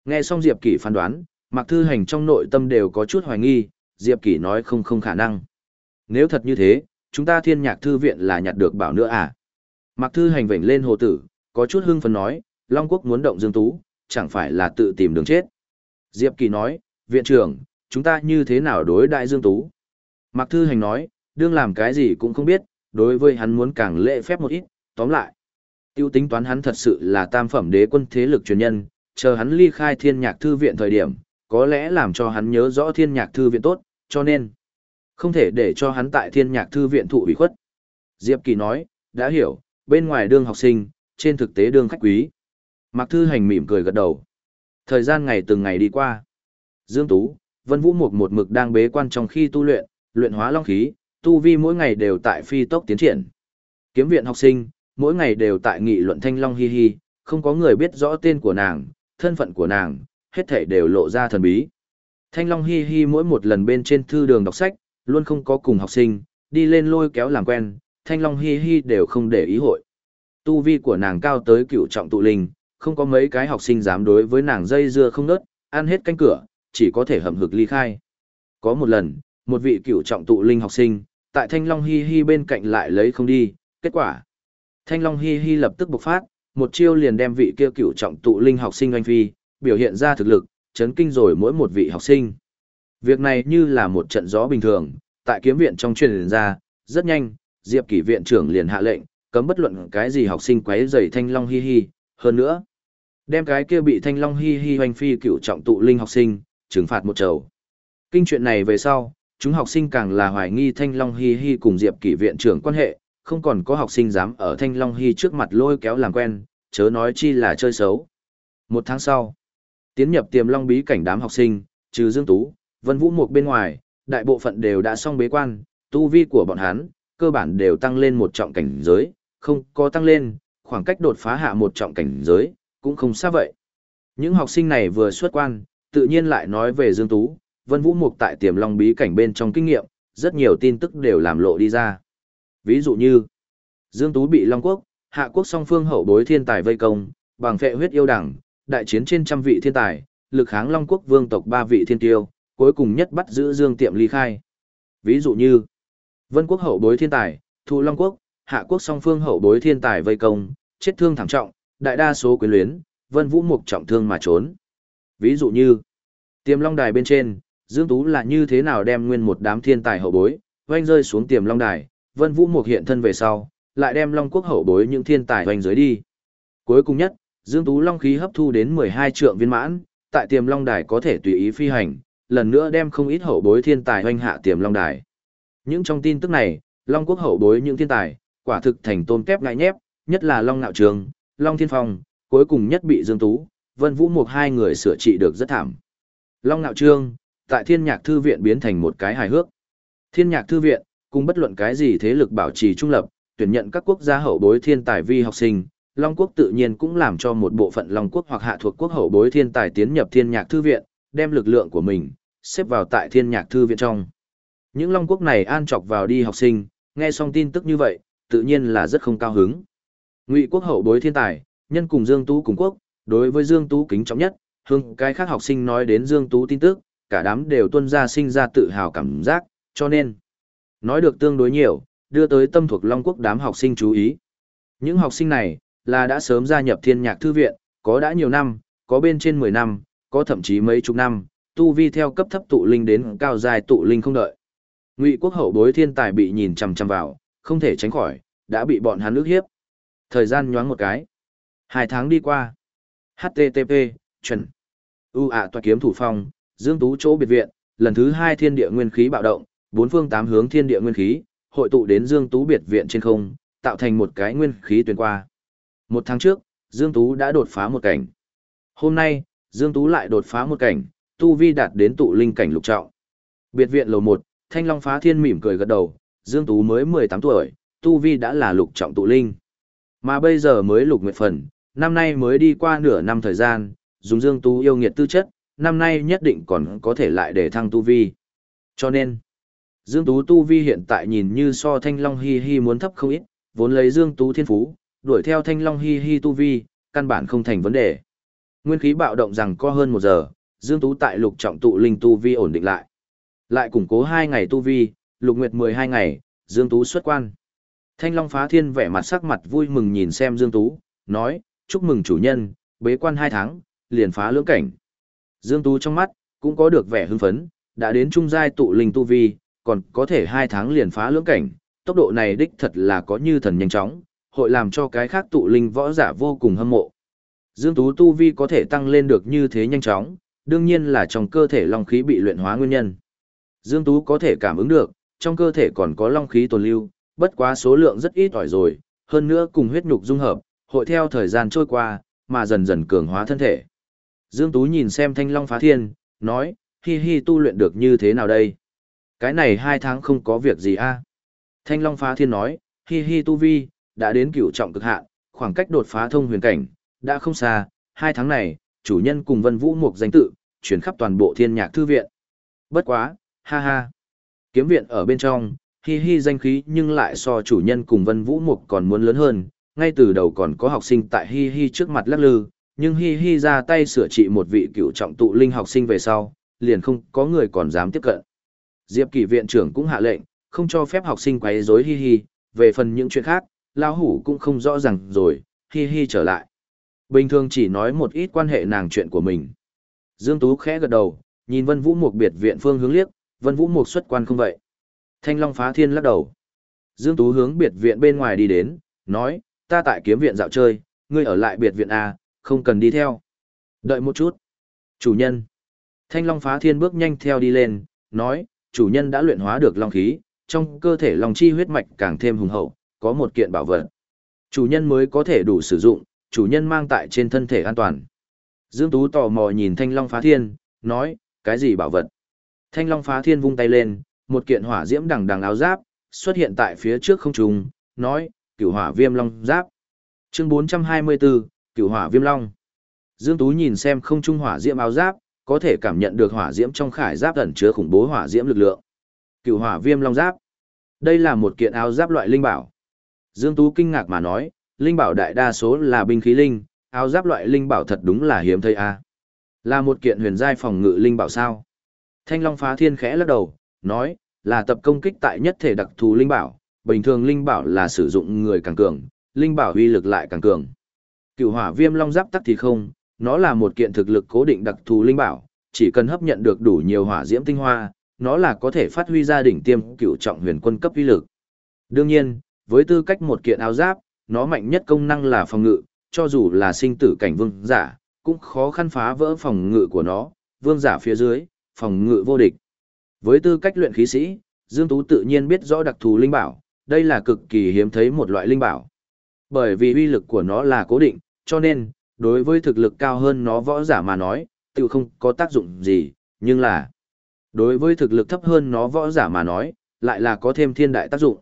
Nghe xong Diệp Kỷ phán đoán, Mạc Thư Hành trong nội tâm đều có chút hoài nghi, Diệp Kỷ nói không không khả năng. Nếu thật như thế, chúng ta thiên nhạc thư viện là nhặt được bảo nữa à? Mạc Thư Hành vểnh lên hồ tử, có chút hưng phấn nói, Long Quốc muốn động Dương Tú, chẳng phải là tự tìm đường chết. Diệp Kỳ nói, viện trưởng, chúng ta như thế nào đối đại Dương Tú? Mạc Thư Hành nói, đương làm cái gì cũng không biết, đối với hắn muốn càng lễ phép một ít, tóm lại. Tiêu tính toán hắn thật sự là tam phẩm đế quân thế lực truyền nhân, chờ hắn ly khai thiên nhạc thư viện thời điểm, có lẽ làm cho hắn nhớ rõ thiên nhạc thư viện tốt, cho nên không thể để cho hắn tại thiên nhạc thư viện thụ ủy khuất. Diệp Kỳ nói, đã hiểu, bên ngoài đương học sinh, trên thực tế đương khách quý. Mạc Thư Hành mỉm cười gật đầu. Thời gian ngày từng ngày đi qua. Dương Tú, Vân Vũ Mục một mực đang bế quan trong khi tu luyện, luyện hóa long khí, tu vi mỗi ngày đều tại phi tốc tiến triển. Kiếm viện học sinh, mỗi ngày đều tại nghị luận thanh long hi hi, không có người biết rõ tên của nàng, thân phận của nàng, hết thảy đều lộ ra thần bí. Thanh long hi hi mỗi một lần bên trên thư đường đọc sách, luôn không có cùng học sinh, đi lên lôi kéo làm quen, Thanh Long Hi Hi đều không để ý hội. Tu vi của nàng cao tới cựu trọng tụ linh, không có mấy cái học sinh dám đối với nàng dây dưa không nớt, ăn hết canh cửa, chỉ có thể hầm hực ly khai. Có một lần, một vị cựu trọng tụ linh học sinh, tại Thanh Long Hi Hi bên cạnh lại lấy không đi, kết quả. Thanh Long Hi Hi lập tức bộc phát, một chiêu liền đem vị kia cựu trọng tụ linh học sinh oanh phi, biểu hiện ra thực lực, chấn kinh rồi mỗi một vị học sinh. Việc này như là một trận gió bình thường, tại kiếm viện trong truyền ra, rất nhanh, Diệp Kỷ viện trưởng liền hạ lệnh, cấm bất luận cái gì học sinh quấy rầy Thanh Long Hi Hi, hơn nữa, đem cái kia bị Thanh Long Hi Hi hoành phi cựu trọng tụ linh học sinh, trừng phạt một trầu. Kinh chuyện này về sau, chúng học sinh càng là hoài nghi Thanh Long Hi Hi cùng Diệp Kỷ viện trưởng quan hệ, không còn có học sinh dám ở Thanh Long Hi trước mặt lôi kéo làm quen, chớ nói chi là chơi xấu. Một tháng sau, tiến nhập tiềm long bí cảnh đám học sinh, trừ Dương Tú, Vân Vũ Mục bên ngoài, đại bộ phận đều đã xong bế quan, tu vi của bọn hắn, cơ bản đều tăng lên một trọng cảnh giới, không có tăng lên, khoảng cách đột phá hạ một trọng cảnh giới, cũng không xa vậy. Những học sinh này vừa xuất quan, tự nhiên lại nói về Dương Tú, Vân Vũ Mục tại tiềm long bí cảnh bên trong kinh nghiệm, rất nhiều tin tức đều làm lộ đi ra. Ví dụ như, Dương Tú bị Long Quốc, Hạ Quốc song phương hậu bối thiên tài vây công, bằng phệ huyết yêu đẳng, đại chiến trên trăm vị thiên tài, lực kháng Long Quốc vương tộc ba vị thiên tiêu, cuối cùng nhất bắt giữ Dương Tiệm ly khai. Ví dụ như, Vân Quốc hậu bối thiên tài, Thu Long Quốc, Hạ Quốc song phương hậu bối thiên tài vây công, chết thương thảm trọng, đại đa số quyến luyến, Vân Vũ Mục trọng thương mà trốn. Ví dụ như, Tiềm Long Đài bên trên, Dương Tú là như thế nào đem nguyên một đám thiên tài hậu bối, oanh rơi xuống Tiềm Long Đài, Vân Vũ Mục hiện thân về sau, lại đem Long Quốc hậu bối những thiên tài oanh dưới đi. Cuối cùng nhất, Dương Tú Long khí hấp thu đến 12 trượng viên mãn, tại Tiềm Long Đài có thể tùy ý phi hành, lần nữa đem không ít hậu bối thiên tài hoanh hạ Tiềm Long Đài. Những trong tin tức này, Long Quốc hậu bối những thiên tài, quả thực thành tôn kép ngại nhép, nhất là Long Nạo Trường, Long Thiên Phong, cuối cùng nhất bị Dương Tú, Vân Vũ Mục hai người sửa trị được rất thảm. Long Nạo Trương, tại Thiên Nhạc Thư Viện biến thành một cái hài hước. Thiên Nhạc Thư Viện, cùng bất luận cái gì thế lực bảo trì trung lập, tuyển nhận các quốc gia hậu bối thiên tài vi học sinh, Long Quốc tự nhiên cũng làm cho một bộ phận Long Quốc hoặc hạ thuộc quốc hậu bối thiên tài tiến nhập Thiên Nhạc Thư Viện, đem lực lượng của mình xếp vào tại Thiên Nhạc Thư Viện trong. Những Long Quốc này an chọc vào đi học sinh, nghe xong tin tức như vậy, tự nhiên là rất không cao hứng. Ngụy Quốc hậu bối thiên tài, nhân cùng Dương Tú cùng quốc, đối với Dương Tú kính trọng nhất, hương cái khác học sinh nói đến Dương Tú tin tức, cả đám đều tuân ra sinh ra tự hào cảm giác, cho nên nói được tương đối nhiều, đưa tới tâm thuộc Long Quốc đám học sinh chú ý. Những học sinh này là đã sớm gia nhập Thiên Nhạc thư viện, có đã nhiều năm, có bên trên 10 năm, có thậm chí mấy chục năm, tu vi theo cấp thấp tụ linh đến cao dài tụ linh không đợi. Ngụy Quốc hậu bối thiên tài bị nhìn chằm chằm vào, không thể tránh khỏi, đã bị bọn hắn ước hiếp. Thời gian nhoáng một cái. Hai tháng đi qua. HTTP, chuẩn. U ạ tòa kiếm thủ phong, Dương Tú chỗ biệt viện, lần thứ hai thiên địa nguyên khí bạo động, bốn phương tám hướng thiên địa nguyên khí, hội tụ đến Dương Tú biệt viện trên không, tạo thành một cái nguyên khí tuyển qua. Một tháng trước, Dương Tú đã đột phá một cảnh. Hôm nay, Dương Tú lại đột phá một cảnh, tu vi đạt đến tụ linh cảnh lục trọng. Biệt viện lầu 1, Thanh Long phá thiên mỉm cười gật đầu, Dương Tú mới 18 tuổi, tu vi đã là lục trọng tụ linh. Mà bây giờ mới lục nguyệt phần, năm nay mới đi qua nửa năm thời gian, dùng Dương Tú yêu nghiệt tư chất, năm nay nhất định còn có thể lại để thăng tu vi. Cho nên, Dương Tú tu vi hiện tại nhìn như so Thanh Long Hi Hi muốn thấp không ít, vốn lấy Dương Tú thiên phú, đuổi theo Thanh Long Hi Hi tu vi, căn bản không thành vấn đề. Nguyên khí bạo động rằng có hơn một giờ, Dương Tú tại lục trọng tụ linh tu vi ổn định lại. Lại củng cố hai ngày tu vi, lục nguyệt 12 ngày, Dương Tú xuất quan. Thanh Long phá thiên vẻ mặt sắc mặt vui mừng nhìn xem Dương Tú, nói, chúc mừng chủ nhân, bế quan 2 tháng, liền phá lưỡng cảnh. Dương Tú trong mắt, cũng có được vẻ hưng phấn, đã đến trung giai tụ linh tu vi, còn có thể 2 tháng liền phá lưỡng cảnh, tốc độ này đích thật là có như thần nhanh chóng, hội làm cho cái khác tụ linh võ giả vô cùng hâm mộ. Dương Tú tu vi có thể tăng lên được như thế nhanh chóng, đương nhiên là trong cơ thể long khí bị luyện hóa nguyên nhân. Dương Tú có thể cảm ứng được, trong cơ thể còn có long khí tồn lưu, bất quá số lượng rất ít ỏi rồi, hơn nữa cùng huyết nhục dung hợp, hội theo thời gian trôi qua, mà dần dần cường hóa thân thể. Dương Tú nhìn xem thanh long phá thiên, nói, hi hi tu luyện được như thế nào đây? Cái này hai tháng không có việc gì a Thanh long phá thiên nói, hi hi tu vi, đã đến cửu trọng cực hạn, khoảng cách đột phá thông huyền cảnh, đã không xa, hai tháng này, chủ nhân cùng vân vũ Mục danh tự, chuyển khắp toàn bộ thiên nhạc thư viện. Bất quá, ha ha. Kiếm viện ở bên trong, hi hi danh khí nhưng lại so chủ nhân cùng Vân Vũ Mục còn muốn lớn hơn, ngay từ đầu còn có học sinh tại hi hi trước mặt lắc lư, nhưng hi hi ra tay sửa trị một vị cựu trọng tụ linh học sinh về sau, liền không có người còn dám tiếp cận. Diệp Kỳ viện trưởng cũng hạ lệnh, không cho phép học sinh quấy rối hi hi, về phần những chuyện khác, lão hủ cũng không rõ ràng rồi, hi hi trở lại. Bình thường chỉ nói một ít quan hệ nàng chuyện của mình. Dương Tú khẽ gật đầu, nhìn Vân Vũ Mục biệt viện phương hướng liếc, Vân Vũ Mục xuất quan không vậy. Thanh Long phá thiên lắc đầu. Dương Tú hướng biệt viện bên ngoài đi đến, nói, ta tại kiếm viện dạo chơi, ngươi ở lại biệt viện A, không cần đi theo. Đợi một chút. Chủ nhân. Thanh Long phá thiên bước nhanh theo đi lên, nói, chủ nhân đã luyện hóa được long khí, trong cơ thể long chi huyết mạch càng thêm hùng hậu, có một kiện bảo vật. Chủ nhân mới có thể đủ sử dụng, chủ nhân mang tại trên thân thể an toàn. Dương Tú tò mò nhìn Thanh Long phá thiên, nói, cái gì bảo vật? Thanh Long phá thiên vung tay lên, một kiện hỏa diễm đằng đằng áo giáp, xuất hiện tại phía trước không trùng, nói, cửu hỏa viêm long giáp. Chương 424, cửu hỏa viêm long. Dương Tú nhìn xem không trung hỏa diễm áo giáp, có thể cảm nhận được hỏa diễm trong khải giáp ẩn chứa khủng bố hỏa diễm lực lượng. Cửu hỏa viêm long giáp. Đây là một kiện áo giáp loại linh bảo. Dương Tú kinh ngạc mà nói, linh bảo đại đa số là binh khí linh, áo giáp loại linh bảo thật đúng là hiếm thấy a. Là một kiện huyền giai phòng ngự linh bảo sao? Thanh Long phá thiên khẽ lắc đầu, nói, là tập công kích tại nhất thể đặc thù linh bảo, bình thường linh bảo là sử dụng người càng cường, linh bảo uy lực lại càng cường. Cựu hỏa viêm long giáp tắc thì không, nó là một kiện thực lực cố định đặc thù linh bảo, chỉ cần hấp nhận được đủ nhiều hỏa diễm tinh hoa, nó là có thể phát huy ra đỉnh tiêm cựu trọng huyền quân cấp uy lực. Đương nhiên, với tư cách một kiện áo giáp, nó mạnh nhất công năng là phòng ngự, cho dù là sinh tử cảnh vương giả, cũng khó khăn phá vỡ phòng ngự của nó, vương giả phía dưới, phòng ngự vô địch. Với tư cách luyện khí sĩ, Dương Tú tự nhiên biết rõ đặc thù linh bảo, đây là cực kỳ hiếm thấy một loại linh bảo. Bởi vì uy lực của nó là cố định, cho nên, đối với thực lực cao hơn nó võ giả mà nói, tự không có tác dụng gì, nhưng là đối với thực lực thấp hơn nó võ giả mà nói, lại là có thêm thiên đại tác dụng.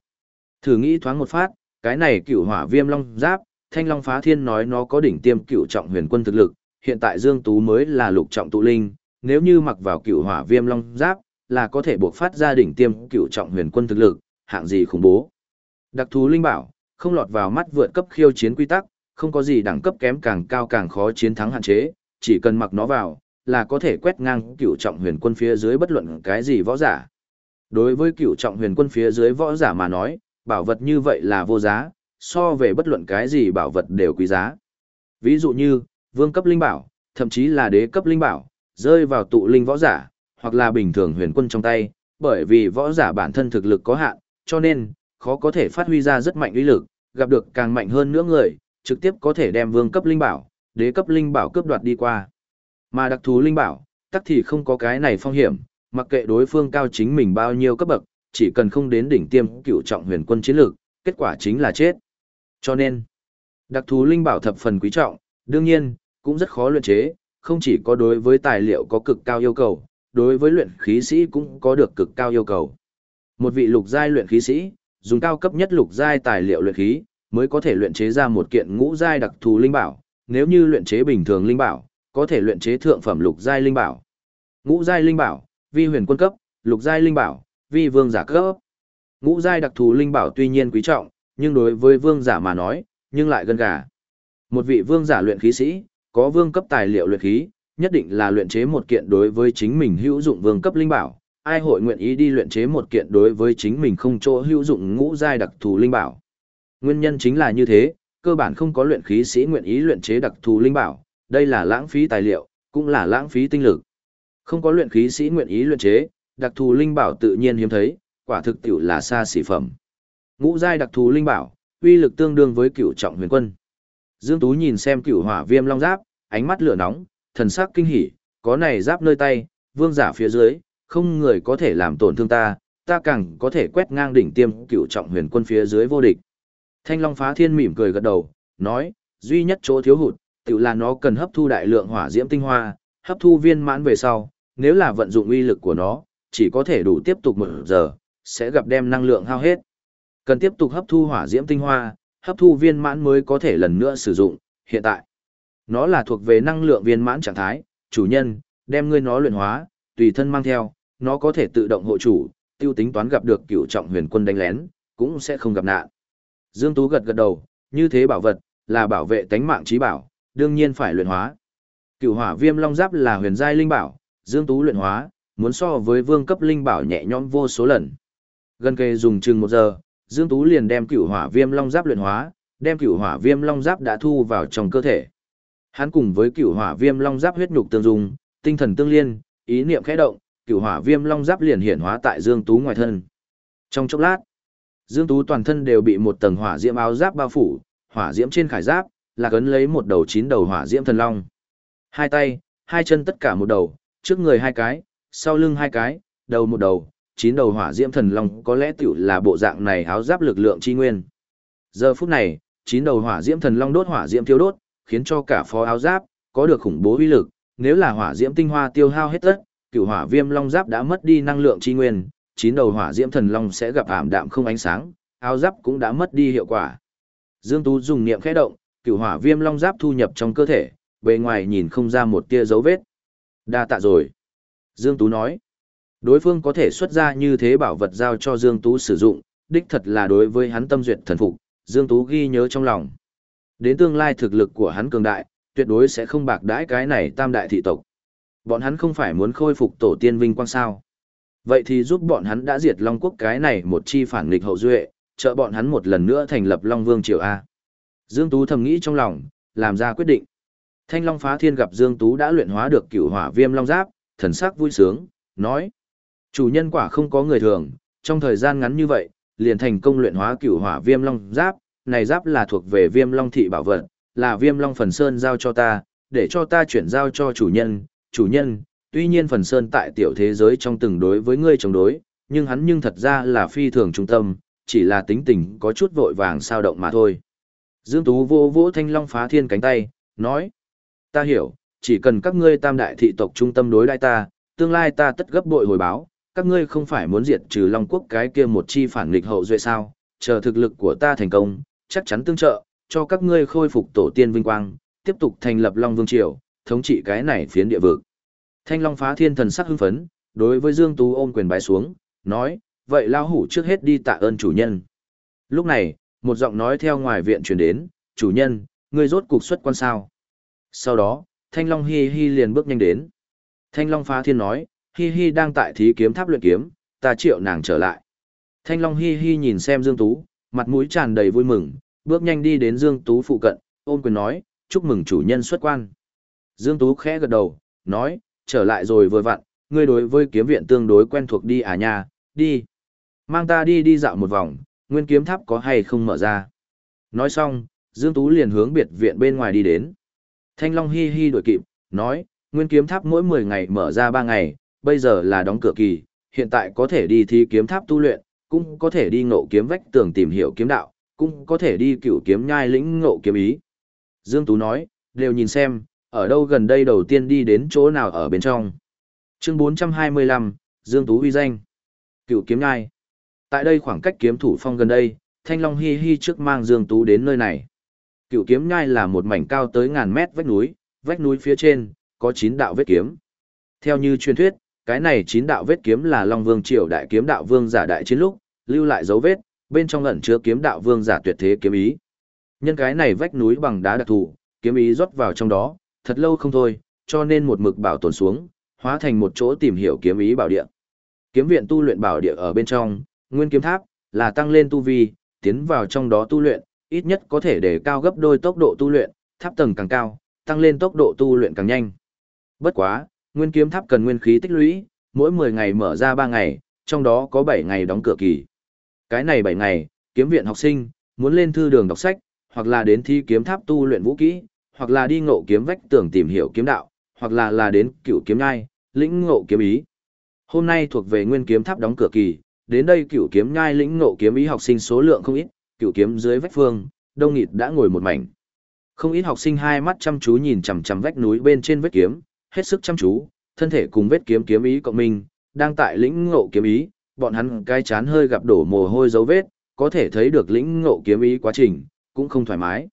Thử nghĩ thoáng một phát, cái này cửu hỏa viêm long giáp, thanh long phá thiên nói nó có đỉnh tiêm cửu trọng huyền quân thực lực, hiện tại Dương Tú mới là lục trọng tụ linh, nếu như mặc vào cửu hỏa viêm long giáp, là có thể buộc phát ra đỉnh tiêm cửu trọng huyền quân thực lực, hạng gì khủng bố. Đặc thú linh bảo, không lọt vào mắt vượt cấp khiêu chiến quy tắc, không có gì đẳng cấp kém càng cao càng khó chiến thắng hạn chế, chỉ cần mặc nó vào, là có thể quét ngang cửu trọng huyền quân phía dưới bất luận cái gì võ giả. Đối với cửu trọng huyền quân phía dưới võ giả mà nói, bảo vật như vậy là vô giá, so về bất luận cái gì bảo vật đều quý giá. Ví dụ như, vương cấp linh bảo, thậm chí là đế cấp linh bảo, rơi vào tụ linh võ giả, hoặc là bình thường huyền quân trong tay, bởi vì võ giả bản thân thực lực có hạn, cho nên, khó có thể phát huy ra rất mạnh uy lực, gặp được càng mạnh hơn nữa người, trực tiếp có thể đem vương cấp linh bảo, đế cấp linh bảo cướp đoạt đi qua. Mà đặc thú linh bảo, tắc thì không có cái này phong hiểm, mặc kệ đối phương cao chính mình bao nhiêu cấp bậc, chỉ cần không đến đỉnh tiêm cựu trọng huyền quân chiến lược, kết quả chính là chết. Cho nên, đặc thú linh bảo thập phần quý trọng, đương nhiên, cũng rất khó luyện chế, không chỉ có đối với tài liệu có cực cao yêu cầu, đối với luyện khí sĩ cũng có được cực cao yêu cầu. Một vị lục giai luyện khí sĩ, dùng cao cấp nhất lục giai tài liệu luyện khí, mới có thể luyện chế ra một kiện ngũ giai đặc thù linh bảo, nếu như luyện chế bình thường linh bảo, có thể luyện chế thượng phẩm lục giai linh bảo. Ngũ giai linh bảo, vi huyền quân cấp, lục giai linh bảo, vi vương giả cấp. Ngũ giai đặc thù linh bảo tuy nhiên quý trọng, nhưng đối với vương giả mà nói, nhưng lại gần gà. Một vị vương giả luyện khí sĩ, có vương cấp tài liệu luyện khí, nhất định là luyện chế một kiện đối với chính mình hữu dụng vương cấp linh bảo, ai hội nguyện ý đi luyện chế một kiện đối với chính mình không chỗ hữu dụng ngũ giai đặc thù linh bảo. Nguyên nhân chính là như thế, cơ bản không có luyện khí sĩ nguyện ý luyện chế đặc thù linh bảo, đây là lãng phí tài liệu, cũng là lãng phí tinh lực. Không có luyện khí sĩ nguyện ý luyện chế, đặc thù linh bảo tự nhiên hiếm thấy, quả thực tiểu là xa xỉ phẩm. Ngũ giai đặc thù linh bảo, uy lực tương đương với cửu trọng huyền quân. Dương Tú nhìn xem cửu hỏa viêm long giáp, ánh mắt lửa nóng, thần sắc kinh hỉ, có này giáp nơi tay, vương giả phía dưới, không người có thể làm tổn thương ta, ta càng có thể quét ngang đỉnh tiêm cửu trọng huyền quân phía dưới vô địch. Thanh Long phá thiên mỉm cười gật đầu, nói, duy nhất chỗ thiếu hụt, tự là nó cần hấp thu đại lượng hỏa diễm tinh hoa, hấp thu viên mãn về sau, nếu là vận dụng uy lực của nó, chỉ có thể đủ tiếp tục một giờ, sẽ gặp đem năng lượng hao hết. Cần tiếp tục hấp thu hỏa diễm tinh hoa, hấp thu viên mãn mới có thể lần nữa sử dụng, hiện tại. Nó là thuộc về năng lượng viên mãn trạng thái, chủ nhân, đem ngươi nó luyện hóa, tùy thân mang theo, nó có thể tự động hộ chủ, tiêu tính toán gặp được cựu trọng huyền quân đánh lén, cũng sẽ không gặp nạn. Dương Tú gật gật đầu, như thế bảo vật, là bảo vệ tánh mạng trí bảo, đương nhiên phải luyện hóa. Cựu hỏa viêm long giáp là huyền giai linh bảo, Dương Tú luyện hóa, muốn so với vương cấp linh bảo nhẹ nhõm vô số lần. Gần kề dùng chừng một giờ, Dương Tú liền đem cửu hỏa viêm long giáp luyện hóa, đem cửu hỏa viêm long giáp đã thu vào trong cơ thể. Hắn cùng với cửu hỏa viêm long giáp huyết nhục tương dung, tinh thần tương liên, ý niệm khẽ động, cửu hỏa viêm long giáp liền hiển hóa tại Dương Tú ngoài thân. Trong chốc lát, Dương Tú toàn thân đều bị một tầng hỏa diễm áo giáp bao phủ, hỏa diễm trên khải giáp là cấn lấy một đầu chín đầu hỏa diễm thần long. Hai tay, hai chân tất cả một đầu, trước người hai cái, sau lưng hai cái, đầu một đầu, chín đầu hỏa diễm thần long có lẽ tiểu là bộ dạng này áo giáp lực lượng chi nguyên. Giờ phút này, chín đầu hỏa diễm thần long đốt hỏa diễm thiêu đốt, khiến cho cả phó áo giáp có được khủng bố uy lực, nếu là hỏa diễm tinh hoa tiêu hao hết tất, cửu hỏa viêm long giáp đã mất đi năng lượng chi nguyên, chín đầu hỏa diễm thần long sẽ gặp ảm đạm không ánh sáng, áo giáp cũng đã mất đi hiệu quả. Dương Tú dùng niệm khẽ động, cửu hỏa viêm long giáp thu nhập trong cơ thể, bề ngoài nhìn không ra một tia dấu vết. Đa tạ rồi. Dương Tú nói, đối phương có thể xuất ra như thế bảo vật giao cho Dương Tú sử dụng, đích thật là đối với hắn tâm duyệt thần phục, Dương Tú ghi nhớ trong lòng. Đến tương lai thực lực của hắn cường đại, tuyệt đối sẽ không bạc đãi cái này tam đại thị tộc. Bọn hắn không phải muốn khôi phục tổ tiên vinh quang sao. Vậy thì giúp bọn hắn đã diệt Long Quốc cái này một chi phản nghịch hậu duệ, trợ bọn hắn một lần nữa thành lập Long Vương Triều A. Dương Tú thầm nghĩ trong lòng, làm ra quyết định. Thanh Long Phá Thiên gặp Dương Tú đã luyện hóa được cửu hỏa viêm long giáp, thần sắc vui sướng, nói. Chủ nhân quả không có người thường, trong thời gian ngắn như vậy, liền thành công luyện hóa cửu hỏa viêm long giáp, này giáp là thuộc về viêm long thị bảo vật, là viêm long phần sơn giao cho ta, để cho ta chuyển giao cho chủ nhân, chủ nhân, tuy nhiên phần sơn tại tiểu thế giới trong từng đối với ngươi chống đối, nhưng hắn nhưng thật ra là phi thường trung tâm, chỉ là tính tình có chút vội vàng sao động mà thôi. Dương Tú vô vỗ thanh long phá thiên cánh tay, nói, ta hiểu, chỉ cần các ngươi tam đại thị tộc trung tâm đối đai ta, tương lai ta tất gấp bội hồi báo, các ngươi không phải muốn diệt trừ Long Quốc cái kia một chi phản nghịch hậu duệ sao, chờ thực lực của ta thành công, chắc chắn tương trợ, cho các ngươi khôi phục tổ tiên vinh quang, tiếp tục thành lập Long Vương Triều, thống trị cái này phiến địa vực. Thanh Long phá thiên thần sắc hưng phấn, đối với Dương Tú ôm quyền bái xuống, nói, vậy lao hủ trước hết đi tạ ơn chủ nhân. Lúc này, một giọng nói theo ngoài viện truyền đến, chủ nhân, ngươi rốt cuộc xuất quan sao. Sau đó, Thanh Long Hi Hi liền bước nhanh đến. Thanh Long phá thiên nói, Hi Hi đang tại thí kiếm tháp luyện kiếm, ta triệu nàng trở lại. Thanh Long Hi Hi nhìn xem Dương Tú, mặt mũi tràn đầy vui mừng, bước nhanh đi đến Dương Tú phụ cận, ôm quyền nói, chúc mừng chủ nhân xuất quan. Dương Tú khẽ gật đầu, nói, trở lại rồi vừa vặn, ngươi đối với kiếm viện tương đối quen thuộc đi à nha, đi. Mang ta đi đi dạo một vòng, nguyên kiếm tháp có hay không mở ra. Nói xong, Dương Tú liền hướng biệt viện bên ngoài đi đến. Thanh Long hi hi đuổi kịp, nói, nguyên kiếm tháp mỗi 10 ngày mở ra 3 ngày, bây giờ là đóng cửa kỳ, hiện tại có thể đi thi kiếm tháp tu luyện, cũng có thể đi ngộ kiếm vách tường tìm hiểu kiếm đạo, cũng có thể đi cửu kiếm nhai lĩnh ngộ kiếm ý. Dương Tú nói, đều nhìn xem, ở đâu gần đây đầu tiên đi đến chỗ nào ở bên trong. Chương 425, Dương Tú uy danh. Cửu kiếm nhai. Tại đây khoảng cách kiếm thủ phong gần đây, Thanh Long hi hi trước mang Dương Tú đến nơi này. Cựu kiếm nhai là một mảnh cao tới ngàn mét vách núi, vách núi phía trên, có chín đạo vết kiếm. Theo như truyền thuyết, cái này chín đạo vết kiếm là Long Vương Triều đại kiếm đạo vương giả đại chiến lúc, lưu lại dấu vết, bên trong ẩn chứa kiếm đạo vương giả tuyệt thế kiếm ý. Nhân cái này vách núi bằng đá đặc thù, kiếm ý rót vào trong đó, thật lâu không thôi, cho nên một mực bảo tồn xuống, hóa thành một chỗ tìm hiểu kiếm ý bảo địa. Kiếm viện tu luyện bảo địa ở bên trong, nguyên kiếm tháp là tăng lên tu vi, tiến vào trong đó tu luyện, ít nhất có thể để cao gấp đôi tốc độ tu luyện, tháp tầng càng cao, tăng lên tốc độ tu luyện càng nhanh. Bất quá, nguyên kiếm tháp cần nguyên khí tích lũy, mỗi 10 ngày mở ra 3 ngày, trong đó có 7 ngày đóng cửa kỳ. Cái này 7 ngày, kiếm viện học sinh, muốn lên thư đường đọc sách, hoặc là đến thi kiếm tháp tu luyện vũ kỹ, hoặc là đi ngộ kiếm vách tường tìm hiểu kiếm đạo, hoặc là là đến cựu kiếm nhai, lĩnh ngộ kiếm ý. Hôm nay thuộc về nguyên kiếm tháp đóng cửa kỳ, đến đây cựu kiếm nhai lĩnh ngộ kiếm ý học sinh số lượng không ít, cựu kiếm dưới vách phương, đông nghịt đã ngồi một mảnh. Không ít học sinh hai mắt chăm chú nhìn chằm chằm vách núi bên trên vết kiếm, hết sức chăm chú, thân thể cùng vết kiếm kiếm ý cộng minh, đang tại lĩnh ngộ kiếm ý, bọn hắn cái chán hơi gặp đổ mồ hôi dấu vết, có thể thấy được lĩnh ngộ kiếm ý quá trình, cũng không thoải mái.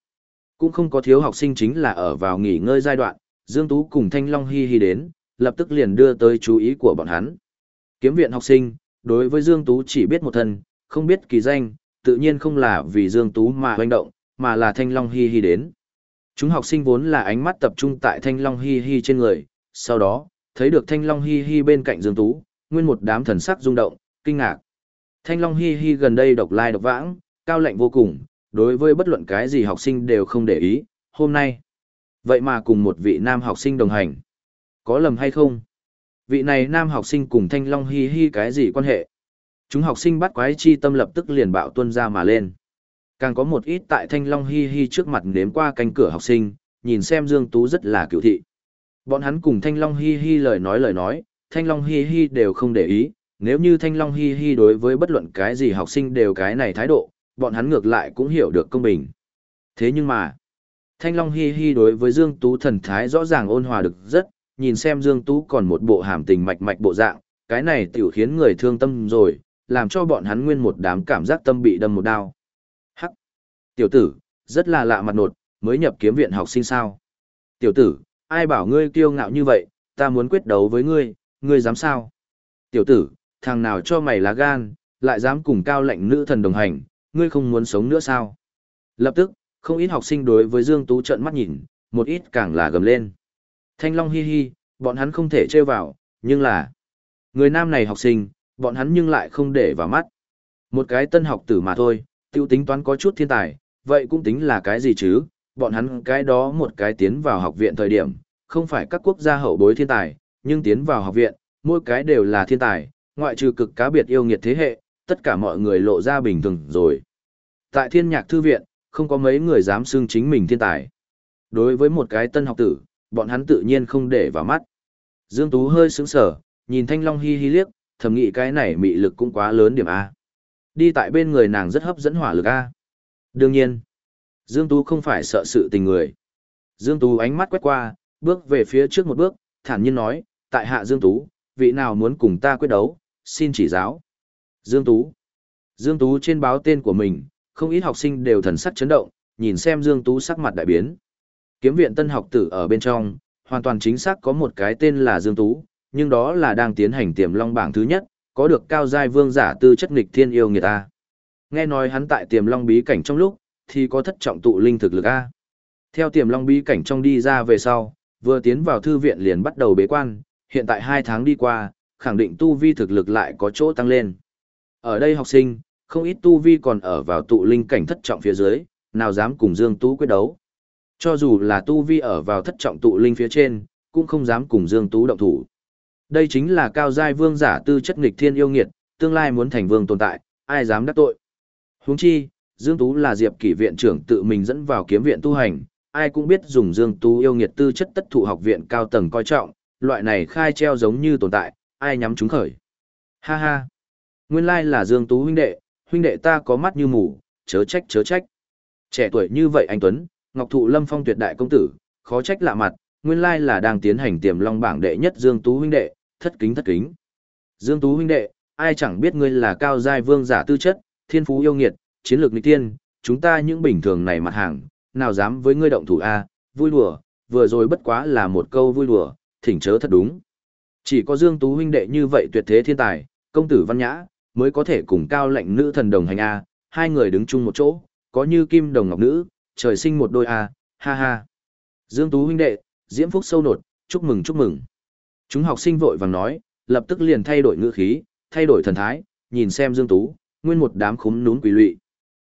Cũng không có thiếu học sinh chính là ở vào nghỉ ngơi giai đoạn, Dương Tú cùng Thanh Long Hi Hi đến, lập tức liền đưa tới chú ý của bọn hắn. Kiếm viện học sinh, đối với Dương Tú chỉ biết một thân, không biết kỳ danh, tự nhiên không là vì Dương Tú mà hoành động, mà là Thanh Long Hi Hi đến. Chúng học sinh vốn là ánh mắt tập trung tại Thanh Long Hi Hi trên người, sau đó, thấy được Thanh Long Hi Hi bên cạnh Dương Tú, nguyên một đám thần sắc rung động, kinh ngạc. Thanh Long Hi Hi gần đây độc lai độc vãng, cao lạnh vô cùng, đối với bất luận cái gì học sinh đều không để ý, hôm nay. Vậy mà cùng một vị nam học sinh đồng hành. Có lầm hay không? Vị này nam học sinh cùng Thanh Long Hi Hi cái gì quan hệ? Chúng học sinh bắt quái chi tâm lập tức liền bạo tuân ra mà lên. Càng có một ít tại Thanh Long Hi Hi trước mặt nếm qua canh cửa học sinh, nhìn xem Dương Tú rất là cựu thị. Bọn hắn cùng Thanh Long Hi Hi lời nói lời nói, Thanh Long Hi Hi đều không để ý, nếu như Thanh Long Hi Hi đối với bất luận cái gì học sinh đều cái này thái độ, bọn hắn ngược lại cũng hiểu được công bình. Thế nhưng mà, Thanh Long Hi Hi đối với Dương Tú thần thái rõ ràng ôn hòa được rất, nhìn xem Dương Tú còn một bộ hàm tình mạch mạch bộ dạng, cái này tiểu khiến người thương tâm rồi, làm cho bọn hắn nguyên một đám cảm giác tâm bị đâm một đao. Hắc! Tiểu tử, rất là lạ mặt nột, mới nhập kiếm viện học sinh sao. Tiểu tử, ai bảo ngươi kiêu ngạo như vậy, ta muốn quyết đấu với ngươi, ngươi dám sao? Tiểu tử, thằng nào cho mày lá gan, lại dám cùng cao lệnh nữ thần đồng hành, ngươi không muốn sống nữa sao? Lập tức, không ít học sinh đối với Dương Tú trợn mắt nhìn, một ít càng là gầm lên. Thanh Long hi hi, bọn hắn không thể trêu vào, nhưng là... Người nam này học sinh, bọn hắn nhưng lại không để vào mắt. Một cái tân học tử mà thôi, tiêu tính toán có chút thiên tài, vậy cũng tính là cái gì chứ, bọn hắn cái đó một cái tiến vào học viện thời điểm, không phải các quốc gia hậu bối thiên tài, nhưng tiến vào học viện, mỗi cái đều là thiên tài, ngoại trừ cực cá biệt yêu nghiệt thế hệ, tất cả mọi người lộ ra bình thường rồi. Tại thiên nhạc thư viện, không có mấy người dám xưng chính mình thiên tài. Đối với một cái tân học tử, bọn hắn tự nhiên không để vào mắt. Dương Tú hơi sững sở, nhìn Thanh Long hi hi liếc, thầm nghĩ cái này mị lực cũng quá lớn điểm A. Đi tại bên người nàng rất hấp dẫn hỏa lực A. Đương nhiên, Dương Tú không phải sợ sự tình người. Dương Tú ánh mắt quét qua, bước về phía trước một bước, thản nhiên nói, tại hạ Dương Tú, vị nào muốn cùng ta quyết đấu, xin chỉ giáo. Dương Tú. Dương Tú trên báo tên của mình, không ít học sinh đều thần sắc chấn động, nhìn xem Dương Tú sắc mặt đại biến. Kiếm viện tân học tử ở bên trong, hoàn toàn chính xác có một cái tên là Dương Tú, nhưng đó là đang tiến hành tiềm long bảng thứ nhất, có được cao giai vương giả tư chất nghịch thiên yêu người ta. Nghe nói hắn tại tiềm long bí cảnh trong lúc, thì có thất trọng tụ linh thực lực A. Theo tiềm long bí cảnh trong đi ra về sau, vừa tiến vào thư viện liền bắt đầu bế quan, hiện tại 2 tháng đi qua, khẳng định tu vi thực lực lại có chỗ tăng lên. Ở đây học sinh, không ít tu vi còn ở vào tụ linh cảnh thất trọng phía dưới, nào dám cùng Dương Tú quyết đấu. Cho dù là tu vi ở vào thất trọng tụ linh phía trên, cũng không dám cùng Dương Tú động thủ. Đây chính là cao giai vương giả tư chất nghịch thiên yêu nghiệt, tương lai muốn thành vương tồn tại, ai dám đắc tội. Huống chi, Dương Tú là Diệp Kỷ viện trưởng tự mình dẫn vào kiếm viện tu hành, ai cũng biết dùng Dương Tú yêu nghiệt tư chất tất thụ học viện cao tầng coi trọng, loại này khai treo giống như tồn tại, ai nhắm chúng khởi. Ha ha. Nguyên lai là Dương Tú huynh đệ, huynh đệ ta có mắt như mù, chớ trách chớ trách. Trẻ tuổi như vậy anh Tuấn, Ngọc Thụ Lâm Phong tuyệt đại công tử, khó trách lạ mặt, nguyên lai là đang tiến hành tiềm long bảng đệ nhất Dương Tú huynh đệ, thất kính thất kính. Dương Tú huynh đệ, ai chẳng biết ngươi là cao giai vương giả tư chất, thiên phú yêu nghiệt, chiến lược nghịch tiên, chúng ta những bình thường này mặt hàng, nào dám với ngươi động thủ a, vui đùa, vừa rồi bất quá là một câu vui đùa, thỉnh chớ thật đúng. Chỉ có Dương Tú huynh đệ như vậy tuyệt thế thiên tài, công tử văn nhã, mới có thể cùng cao lệnh nữ thần đồng hành a, hai người đứng chung một chỗ, có như kim đồng ngọc nữ, trời sinh một đôi a, ha ha. Dương Tú huynh đệ, diễm phúc sâu nột, chúc mừng chúc mừng. Chúng học sinh vội vàng nói, lập tức liền thay đổi ngữ khí, thay đổi thần thái, nhìn xem Dương Tú, nguyên một đám khúm núm quỷ lụy.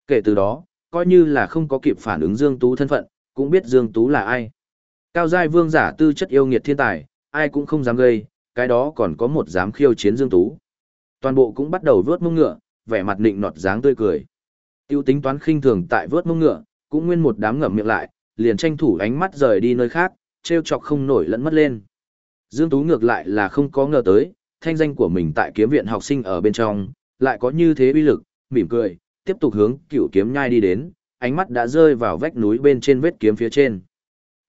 Kể từ đó, coi như là không có kịp phản ứng Dương Tú thân phận, cũng biết Dương Tú là ai. Cao giai vương giả tư chất yêu nghiệt thiên tài, ai cũng không dám gây, cái đó còn có một dám khiêu chiến Dương Tú. Toàn bộ cũng bắt đầu vớt mông ngựa, vẻ mặt nịnh nọt dáng tươi cười. Tiêu tính toán khinh thường tại vớt mông ngựa, cũng nguyên một đám ngậm miệng lại, liền tranh thủ ánh mắt rời đi nơi khác, treo chọc không nổi lẫn mất lên. Dương Tú ngược lại là không có ngờ tới, thanh danh của mình tại kiếm viện học sinh ở bên trong, lại có như thế uy lực, mỉm cười, tiếp tục hướng cựu kiếm nhai đi đến, ánh mắt đã rơi vào vách núi bên trên vết kiếm phía trên.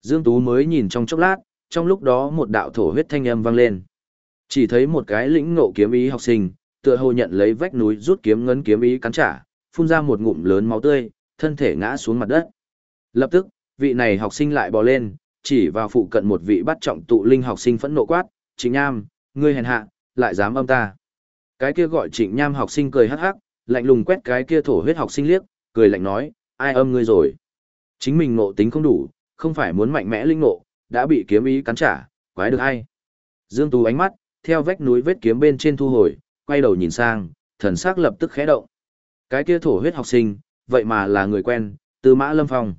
Dương Tú mới nhìn trong chốc lát, trong lúc đó một đạo thổ huyết thanh âm vang lên. Chỉ thấy một cái lĩnh ngộ kiếm ý học sinh, tựa hồ nhận lấy vách núi rút kiếm ngấn kiếm ý cắn trả, phun ra một ngụm lớn máu tươi, thân thể ngã xuống mặt đất. Lập tức, vị này học sinh lại bò lên, chỉ vào phụ cận một vị bắt trọng tụ linh học sinh phẫn nộ quát, Trịnh Nham ngươi hèn hạ, lại dám âm ta." Cái kia gọi Trịnh Nham học sinh cười hắc hắc, lạnh lùng quét cái kia thổ huyết học sinh liếc, cười lạnh nói, ai âm ngươi rồi? Chính mình nộ tính không đủ, không phải muốn mạnh mẽ linh nộ đã bị kiếm ý cắn trả, quái được hay. Dương Tú ánh mắt, theo vách núi vết kiếm bên trên thu hồi, quay đầu nhìn sang, thần sắc lập tức khẽ động. Cái kia thổ huyết học sinh, vậy mà là người quen, Tư Mã Lâm Phong.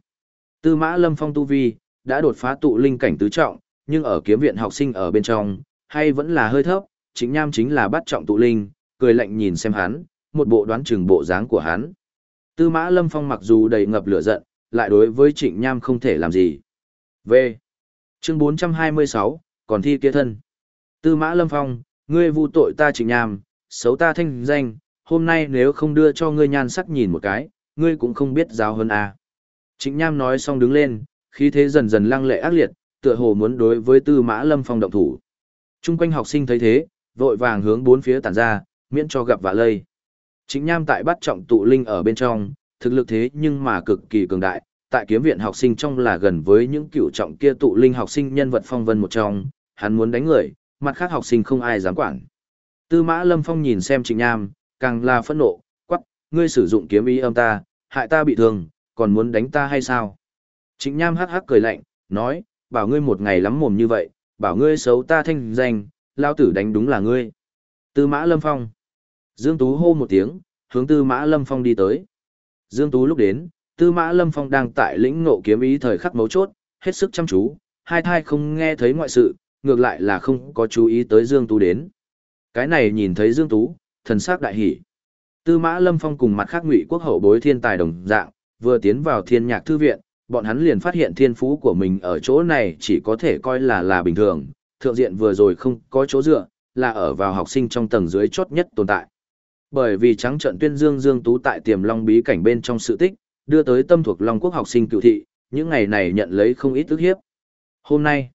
Tư Mã Lâm Phong tu vi đã đột phá tụ linh cảnh tứ trọng, nhưng ở kiếm viện học sinh ở bên trong, hay vẫn là hơi thấp, chính nham chính là bắt trọng tụ linh, cười lạnh nhìn xem hắn, một bộ đoán chừng bộ dáng của hắn. Tư Mã Lâm Phong mặc dù đầy ngập lửa giận, lại đối với Trịnh Nham không thể làm gì. V. Chương 426, còn thi kia thân. Tư Mã Lâm Phong, ngươi vu tội ta Trịnh Nham, xấu ta thanh danh, hôm nay nếu không đưa cho ngươi nhan sắc nhìn một cái, ngươi cũng không biết giáo hơn à. Trịnh Nham nói xong đứng lên, khí thế dần dần lăng lệ ác liệt, tựa hồ muốn đối với Tư Mã Lâm Phong động thủ. Trung quanh học sinh thấy thế, vội vàng hướng bốn phía tản ra, miễn cho gặp vạ lây. Chính Nham tại bắt trọng tụ linh ở bên trong, thực lực thế nhưng mà cực kỳ cường đại, tại kiếm viện học sinh trong là gần với những cựu trọng kia tụ linh học sinh nhân vật phong vân một trong, hắn muốn đánh người, mặt khác học sinh không ai dám quản. Tư Mã Lâm Phong nhìn xem Trịnh Nham, càng là phẫn nộ, quắc, ngươi sử dụng kiếm ý âm ta, hại ta bị thương, còn muốn đánh ta hay sao? Trịnh Nham hắc hắc cười lạnh, nói, bảo ngươi một ngày lắm mồm như vậy, bảo ngươi xấu ta thanh danh, lao tử đánh đúng là ngươi. Tư Mã Lâm Phong. Dương Tú hô một tiếng, hướng Tư Mã Lâm Phong đi tới. Dương Tú lúc đến, Tư Mã Lâm Phong đang tại lĩnh ngộ kiếm ý thời khắc mấu chốt, hết sức chăm chú, hai thai không nghe thấy ngoại sự, ngược lại là không có chú ý tới Dương Tú đến. Cái này nhìn thấy Dương Tú, thần sắc đại hỉ. Tư Mã Lâm Phong cùng mặt khác ngụy quốc hậu bối thiên tài đồng dạng, vừa tiến vào thiên nhạc thư viện, bọn hắn liền phát hiện thiên phú của mình ở chỗ này chỉ có thể coi là là bình thường, thượng diện vừa rồi không có chỗ dựa, là ở vào học sinh trong tầng dưới chốt nhất tồn tại. Bởi vì trắng trận tuyên dương Dương Tú tại tiềm long bí cảnh bên trong sự tích, đưa tới tâm thuộc Long Quốc học sinh cựu thị, những ngày này nhận lấy không ít ức hiếp. Hôm nay,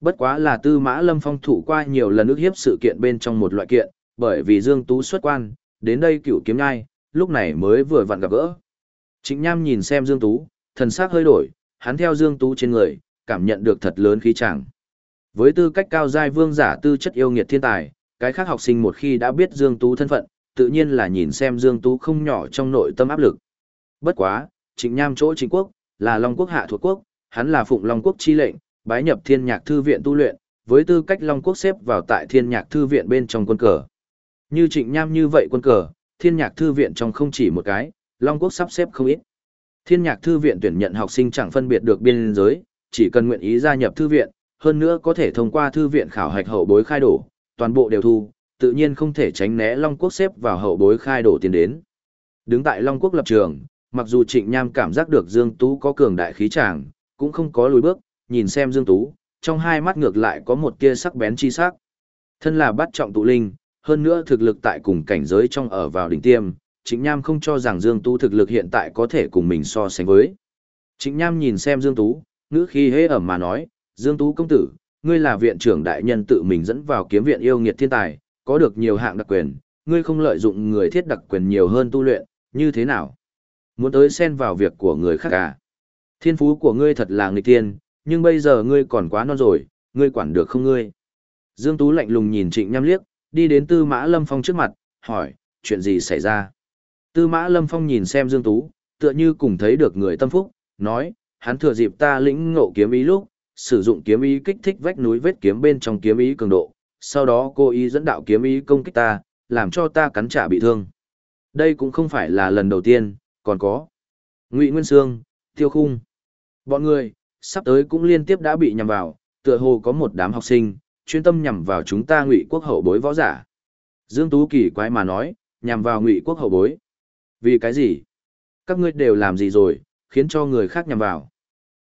bất quá là tư mã lâm phong thủ qua nhiều lần ức hiếp sự kiện bên trong một loại kiện, bởi vì Dương Tú xuất quan, đến đây cựu kiếm nhai, lúc này mới vừa vặn gặp gỡ. Trịnh Nham nhìn xem Dương Tú, thần sắc hơi đổi, hắn theo Dương Tú trên người, cảm nhận được thật lớn khí chàng. Với tư cách cao giai vương giả tư chất yêu nghiệt thiên tài, cái khác học sinh một khi đã biết Dương Tú thân phận, tự nhiên là nhìn xem Dương Tú không nhỏ trong nội tâm áp lực. Bất quá, Trịnh Nham chỗ Trịnh Quốc, là Long Quốc hạ thuộc quốc, hắn là phụng Long Quốc chi lệnh, bái nhập Thiên Nhạc thư viện tu luyện, với tư cách Long Quốc xếp vào tại Thiên Nhạc thư viện bên trong quân cờ. Như Trịnh Nham như vậy quân cờ, Thiên Nhạc thư viện trong không chỉ một cái, Long Quốc sắp xếp không ít. Thiên Nhạc thư viện tuyển nhận học sinh chẳng phân biệt được biên giới, chỉ cần nguyện ý gia nhập thư viện, hơn nữa có thể thông qua thư viện khảo hạch hậu bối khai đổ, toàn bộ đều thu, tự nhiên không thể tránh né Long Quốc xếp vào hậu bối khai đổ tiền đến. Đứng tại Long Quốc lập trường, mặc dù Trịnh Nham cảm giác được Dương Tú có cường đại khí tràng, cũng không có lùi bước, nhìn xem Dương Tú, trong hai mắt ngược lại có một tia sắc bén chi sắc. Thân là bắt trọng tụ linh, hơn nữa thực lực tại cùng cảnh giới trong ở vào đỉnh tiêm, Trịnh Nham không cho rằng Dương Tú thực lực hiện tại có thể cùng mình so sánh với. Trịnh Nham nhìn xem Dương Tú, ngữ khi hế ẩm mà nói, Dương Tú công tử, ngươi là viện trưởng đại nhân tự mình dẫn vào kiếm viện yêu nghiệt thiên tài, có được nhiều hạng đặc quyền, ngươi không lợi dụng người thiết đặc quyền nhiều hơn tu luyện, như thế nào? Muốn tới xen vào việc của người khác à? Thiên phú của ngươi thật là nghịch tiên, nhưng bây giờ ngươi còn quá non rồi, ngươi quản được không ngươi? Dương Tú lạnh lùng nhìn Trịnh Nham liếc, đi đến Tư Mã Lâm Phong trước mặt, hỏi, chuyện gì xảy ra? Tư Mã Lâm Phong nhìn xem Dương Tú, tựa như cùng thấy được người tâm phúc, nói, hắn thừa dịp ta lĩnh ngộ kiếm ý lúc, sử dụng kiếm ý kích thích vách núi vết kiếm bên trong kiếm ý cường độ, sau đó cô ý dẫn đạo kiếm ý công kích ta, làm cho ta cắn trả bị thương. Đây cũng không phải là lần đầu tiên, còn có Ngụy Nguyên Sương, Tiêu Khung. Bọn người, sắp tới cũng liên tiếp đã bị nhằm vào, tựa hồ có một đám học sinh, chuyên tâm nhằm vào chúng ta Ngụy quốc hậu bối võ giả. Dương Tú kỳ quái mà nói, nhằm vào Ngụy quốc hậu bối. Vì cái gì? Các ngươi đều làm gì rồi, khiến cho người khác nhằm vào.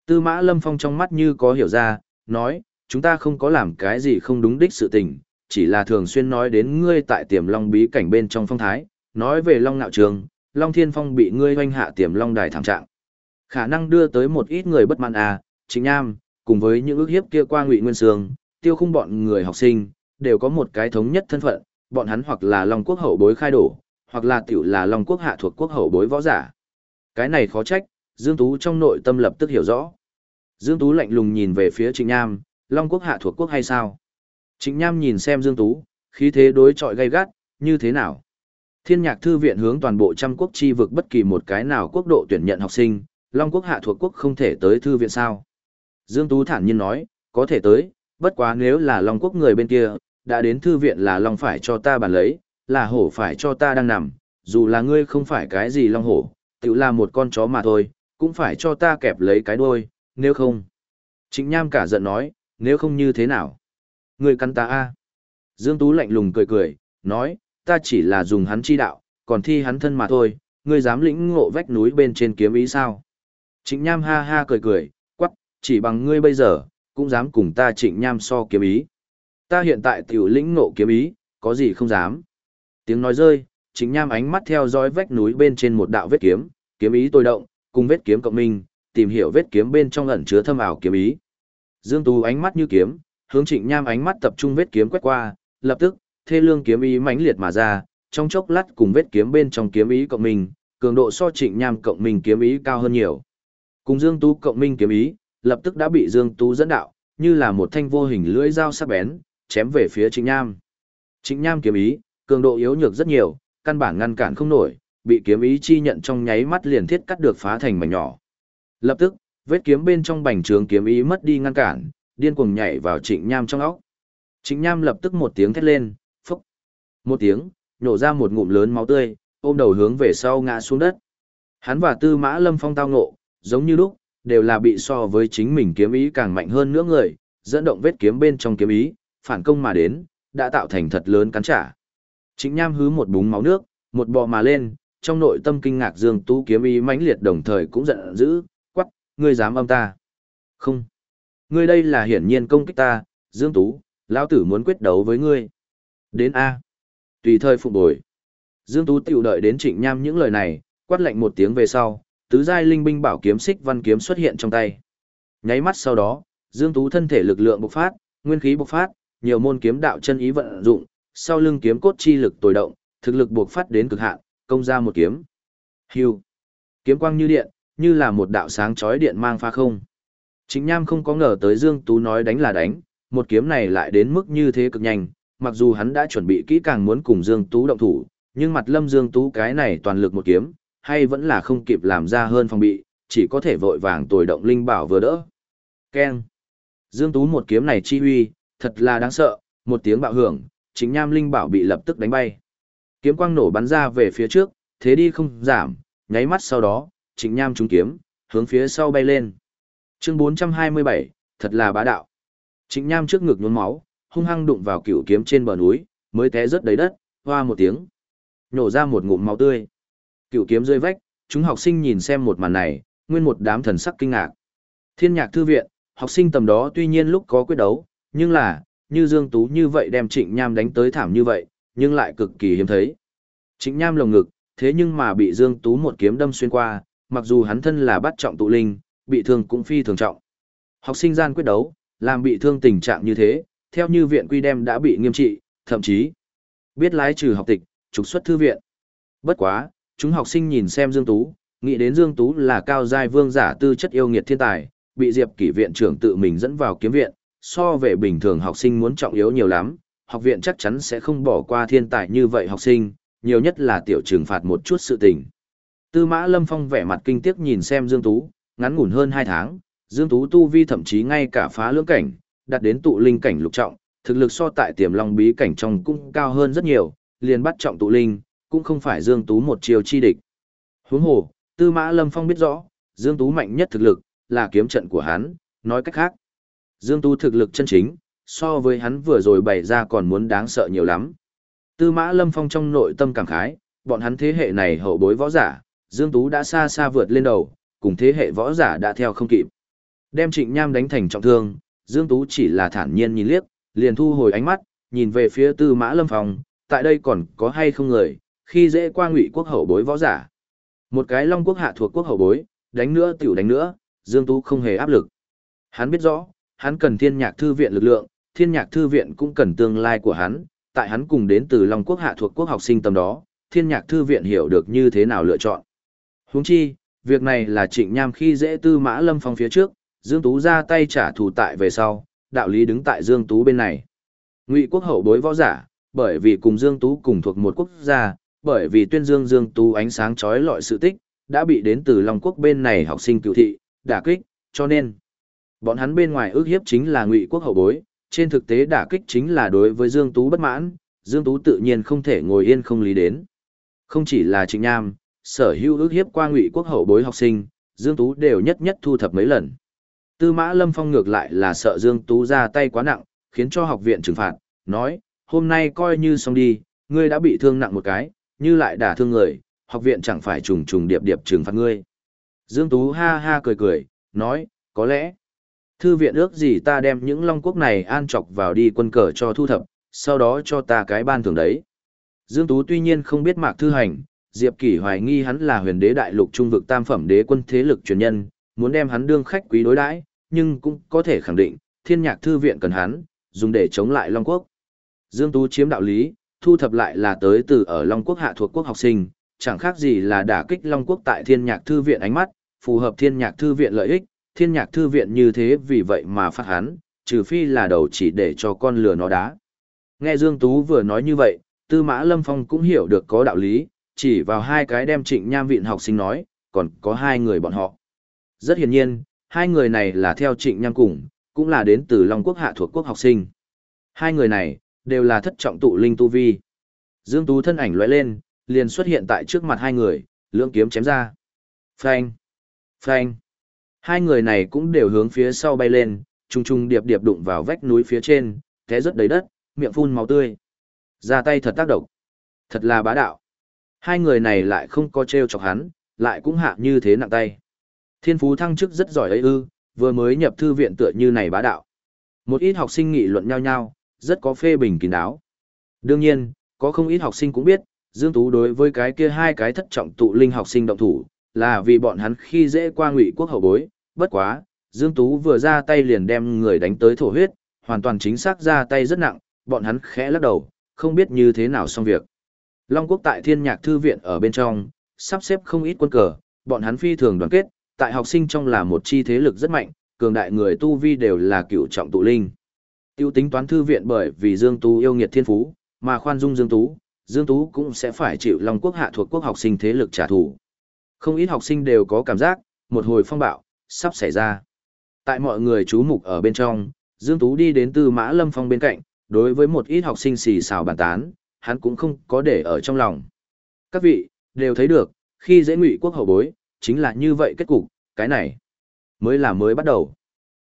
Tư Mã Lâm Phong trong mắt như có hiểu ra, nói, chúng ta không có làm cái gì không đúng đích sự tình, chỉ là thường xuyên nói đến ngươi tại tiềm long bí cảnh bên trong phong thái, nói về long nạo trường, long thiên phong bị ngươi hoanh hạ tiềm long đài thảm trạng. Khả năng đưa tới một ít người bất mãn à, chính nham, cùng với những ước hiếp kia qua ngụy nguyên sương, tiêu khung bọn người học sinh, đều có một cái thống nhất thân phận, bọn hắn hoặc là long quốc hậu bối khai đổ, hoặc là tiểu là long quốc hạ thuộc quốc hậu bối võ giả. Cái này khó trách, Dương Tú trong nội tâm lập tức hiểu rõ. Dương Tú lạnh lùng nhìn về phía Trịnh Nham, Long quốc hạ thuộc quốc hay sao? Trịnh Nham nhìn xem Dương Tú, khí thế đối trọi gay gắt, như thế nào? Thiên nhạc thư viện hướng toàn bộ trăm quốc chi vực bất kỳ một cái nào quốc độ tuyển nhận học sinh, Long quốc hạ thuộc quốc không thể tới thư viện sao? Dương Tú thản nhiên nói, có thể tới, bất quá nếu là Long quốc người bên kia, đã đến thư viện là Long phải cho ta bàn lấy, là hổ phải cho ta đang nằm, dù là ngươi không phải cái gì Long hổ, tự là một con chó mà thôi, cũng phải cho ta kẹp lấy cái đuôi, nếu không. Trịnh Nham cả giận nói, nếu không như thế nào? Ngươi cắn ta a Dương Tú lạnh lùng cười cười, nói, ta chỉ là dùng hắn chi đạo, còn thi hắn thân mà thôi, ngươi dám lĩnh ngộ vách núi bên trên kiếm ý sao? Trịnh Nham ha ha cười cười, quắc, chỉ bằng ngươi bây giờ, cũng dám cùng ta trịnh Nham so kiếm ý. Ta hiện tại tiểu lĩnh ngộ kiếm ý, có gì không dám. Tiếng nói rơi, trịnh Nham ánh mắt theo dõi vách núi bên trên một đạo vết kiếm, kiếm ý tôi động, cùng vết kiếm cộng minh, tìm hiểu vết kiếm bên trong ẩn chứa thâm ảo kiếm ý. Dương Tú ánh mắt như kiếm, hướng Trịnh Nham ánh mắt tập trung vết kiếm quét qua, lập tức, thê lương kiếm ý mãnh liệt mà ra, trong chốc lát cùng vết kiếm bên trong kiếm ý cộng minh, cường độ so Trịnh Nham cộng minh kiếm ý cao hơn nhiều. Cùng Dương Tú cộng minh kiếm ý, lập tức đã bị Dương Tú dẫn đạo, như là một thanh vô hình lưỡi dao sắc bén, chém về phía Trịnh Nham. Trịnh Nham kiếm ý, cường độ yếu nhược rất nhiều, căn bản ngăn cản không nổi, bị kiếm ý chi nhận trong nháy mắt liền thiết cắt được phá thành mảnh nhỏ. Lập tức, vết kiếm bên trong bành trướng kiếm ý mất đi ngăn cản, điên cuồng nhảy vào Trịnh Nham trong óc. Trịnh Nham lập tức một tiếng thét lên, phốc. Một tiếng, nhổ ra một ngụm lớn máu tươi, ôm đầu hướng về sau ngã xuống đất. Hắn và Tư Mã Lâm Phong tao ngộ, giống như lúc, đều là bị so với chính mình kiếm ý càng mạnh hơn nữa người, dẫn động vết kiếm bên trong kiếm ý, phản công mà đến, đã tạo thành thật lớn cắn trả. Trịnh Nham hứ một búng máu nước, một bò mà lên, trong nội tâm kinh ngạc Dương Tú kiếm ý mãnh liệt đồng thời cũng giận dữ, quắc, ngươi dám âm ta. Không. Ngươi đây là hiển nhiên công kích ta, Dương Tú, lão tử muốn quyết đấu với ngươi. Đến A. Tùy thời phục bồi. Dương Tú tiểu đợi đến trịnh nham những lời này, quát lệnh một tiếng về sau, tứ giai linh binh bảo kiếm xích văn kiếm xuất hiện trong tay. Nháy mắt sau đó, Dương Tú thân thể lực lượng bộc phát, nguyên khí bộc phát, nhiều môn kiếm đạo chân ý vận dụng, sau lưng kiếm cốt chi lực tồi động, thực lực buộc phát đến cực hạn, công ra một kiếm. Hưu. Kiếm quang như điện, như là một đạo sáng chói điện mang pha không. Chính Nham không có ngờ tới Dương Tú nói đánh là đánh, một kiếm này lại đến mức như thế cực nhanh, mặc dù hắn đã chuẩn bị kỹ càng muốn cùng Dương Tú động thủ, nhưng mặt lâm Dương Tú cái này toàn lực một kiếm, hay vẫn là không kịp làm ra hơn phòng bị, chỉ có thể vội vàng tồi động linh bảo vừa đỡ. Keng. Dương Tú một kiếm này chi huy, thật là đáng sợ, một tiếng bạo hưởng, chính nham linh bảo bị lập tức đánh bay. Kiếm quang nổ bắn ra về phía trước, thế đi không giảm, nháy mắt sau đó, chính nham trúng kiếm, hướng phía sau bay lên. Chương 427, thật là bá đạo. Chính Nham trước ngực nhuốm máu, hung hăng đụng vào cựu kiếm trên bờ núi, mới té rớt đầy đất, hoa một tiếng. Nhổ ra một ngụm máu tươi. Cựu kiếm rơi vách, chúng học sinh nhìn xem một màn này, nguyên một đám thần sắc kinh ngạc. Thiên nhạc thư viện, học sinh tầm đó tuy nhiên lúc có quyết đấu, nhưng là, như Dương Tú như vậy đem Trịnh Nham đánh tới thảm như vậy, nhưng lại cực kỳ hiếm thấy. Trịnh Nham lồng ngực, thế nhưng mà bị Dương Tú một kiếm đâm xuyên qua, mặc dù hắn thân là bắt trọng tụ linh, bị thương cũng phi thường trọng. Học sinh gian quyết đấu, làm bị thương tình trạng như thế, theo như viện quy đem đã bị nghiêm trị, thậm chí biết lái trừ học tịch, trục xuất thư viện. Bất quá, chúng học sinh nhìn xem Dương Tú, nghĩ đến Dương Tú là cao giai vương giả tư chất yêu nghiệt thiên tài, bị Diệp Kỷ viện trưởng tự mình dẫn vào kiếm viện, so về bình thường học sinh muốn trọng yếu nhiều lắm, học viện chắc chắn sẽ không bỏ qua thiên tài như vậy học sinh, nhiều nhất là tiểu trừng phạt một chút sự tình. Tư Mã Lâm Phong vẻ mặt kinh tiếc nhìn xem Dương Tú, ngắn ngủn hơn 2 tháng, Dương Tú tu vi thậm chí ngay cả phá lưỡng cảnh, đạt đến tụ linh cảnh lục trọng, thực lực so tại tiềm long bí cảnh trong cũng cao hơn rất nhiều, liền bắt trọng tụ linh, cũng không phải Dương Tú một chiều chi địch. Huống hồ, Tư Mã Lâm Phong biết rõ, Dương Tú mạnh nhất thực lực là kiếm trận của hắn, nói cách khác. Dương Tú thực lực chân chính, so với hắn vừa rồi bày ra còn muốn đáng sợ nhiều lắm. Tư Mã Lâm Phong trong nội tâm cảm khái, bọn hắn thế hệ này hậu bối võ giả, Dương Tú đã xa xa vượt lên đầu, cùng thế hệ võ giả đã theo không kịp. Đem Trịnh Nham đánh thành trọng thương, Dương Tú chỉ là thản nhiên nhìn liếc, liền thu hồi ánh mắt, nhìn về phía Tư Mã Lâm Phong, tại đây còn có hay không người, khi dễ qua ngụy quốc hậu bối võ giả. Một cái Long quốc hạ thuộc quốc hậu bối, đánh nữa tiểu đánh nữa, Dương Tú không hề áp lực. Hắn biết rõ, hắn cần thiên nhạc thư viện lực lượng, thiên nhạc thư viện cũng cần tương lai của hắn, tại hắn cùng đến từ Long quốc hạ thuộc quốc học sinh tầm đó, thiên nhạc thư viện hiểu được như thế nào lựa chọn. Huống chi, việc này là trịnh nham khi dễ tư mã lâm phong phía trước, Dương Tú ra tay trả thù tại về sau, đạo lý đứng tại Dương Tú bên này. Ngụy quốc hậu bối võ giả, bởi vì cùng Dương Tú cùng thuộc một quốc gia, bởi vì tuyên dương Dương Tú ánh sáng chói lọi sự tích, đã bị đến từ Long Quốc bên này học sinh cựu thị, đả kích, cho nên bọn hắn bên ngoài ước hiếp chính là ngụy quốc hậu bối, trên thực tế đả kích chính là đối với Dương Tú bất mãn, Dương Tú tự nhiên không thể ngồi yên không lý đến. Không chỉ là Trịnh Nham, sở hữu ước hiếp qua ngụy quốc hậu bối học sinh, Dương Tú đều nhất nhất thu thập mấy lần. Tư Mã Lâm Phong ngược lại là sợ Dương Tú ra tay quá nặng, khiến cho học viện trừng phạt, nói, hôm nay coi như xong đi, ngươi đã bị thương nặng một cái, như lại đả thương người, học viện chẳng phải trùng trùng điệp điệp trừng phạt ngươi. Dương Tú ha ha cười cười, nói, có lẽ, thư viện ước gì ta đem những long quốc này an chọc vào đi quân cờ cho thu thập, sau đó cho ta cái ban thưởng đấy. Dương Tú tuy nhiên không biết mạc thư hành, Diệp Kỷ hoài nghi hắn là huyền đế đại lục trung vực tam phẩm đế quân thế lực truyền nhân, muốn đem hắn đương khách quý đối đãi, nhưng cũng có thể khẳng định, thiên nhạc thư viện cần hắn, dùng để chống lại Long Quốc. Dương Tú chiếm đạo lý, thu thập lại là tới từ ở Long Quốc hạ thuộc quốc học sinh, chẳng khác gì là đả kích Long Quốc tại thiên nhạc thư viện ánh mắt, phù hợp thiên nhạc thư viện lợi ích, thiên nhạc thư viện như thế vì vậy mà phát hắn, trừ phi là đầu chỉ để cho con lừa nó đá. Nghe Dương Tú vừa nói như vậy, Tư Mã Lâm Phong cũng hiểu được có đạo lý, chỉ vào hai cái đem trịnh nham viện học sinh nói, còn có hai người bọn họ. Rất hiển nhiên, hai người này là theo trịnh nham cùng, cũng là đến từ Long Quốc hạ thuộc quốc học sinh. Hai người này, đều là thất trọng tụ linh tu vi. Dương Tú thân ảnh lóe lên, liền xuất hiện tại trước mặt hai người, lưỡng kiếm chém ra. Phanh! Phanh! Hai người này cũng đều hướng phía sau bay lên, trùng trùng điệp điệp đụng vào vách núi phía trên, té rất đầy đất, miệng phun máu tươi. Ra tay thật tác động. Thật là bá đạo. Hai người này lại không có treo chọc hắn, lại cũng hạ như thế nặng tay. Thiên phú thăng chức rất giỏi ấy ư, vừa mới nhập thư viện tựa như này bá đạo. Một ít học sinh nghị luận nhau nhau, rất có phê bình kín đáo. Đương nhiên, có không ít học sinh cũng biết, Dương Tú đối với cái kia hai cái thất trọng tụ linh học sinh động thủ, là vì bọn hắn khi dễ qua ngụy quốc hậu bối, bất quá, Dương Tú vừa ra tay liền đem người đánh tới thổ huyết, hoàn toàn chính xác ra tay rất nặng, bọn hắn khẽ lắc đầu, không biết như thế nào xong việc. Long quốc tại thiên nhạc thư viện ở bên trong, sắp xếp không ít quân cờ, bọn hắn phi thường đoàn kết, tại học sinh trong là một chi thế lực rất mạnh, cường đại người tu vi đều là cựu trọng tụ linh. Tiêu tính toán thư viện bởi vì Dương Tú yêu nghiệt thiên phú, mà khoan dung Dương Tú, Dương Tú cũng sẽ phải chịu Long quốc hạ thuộc quốc học sinh thế lực trả thù. Không ít học sinh đều có cảm giác, một hồi phong bạo, sắp xảy ra. Tại mọi người chú mục ở bên trong, Dương Tú đi đến từ Mã Lâm Phong bên cạnh, đối với một ít học sinh xì xào bàn tán, hắn cũng không có để ở trong lòng. Các vị, đều thấy được, khi dễ ngụy quốc hậu bối, chính là như vậy kết cục, cái này mới là mới bắt đầu.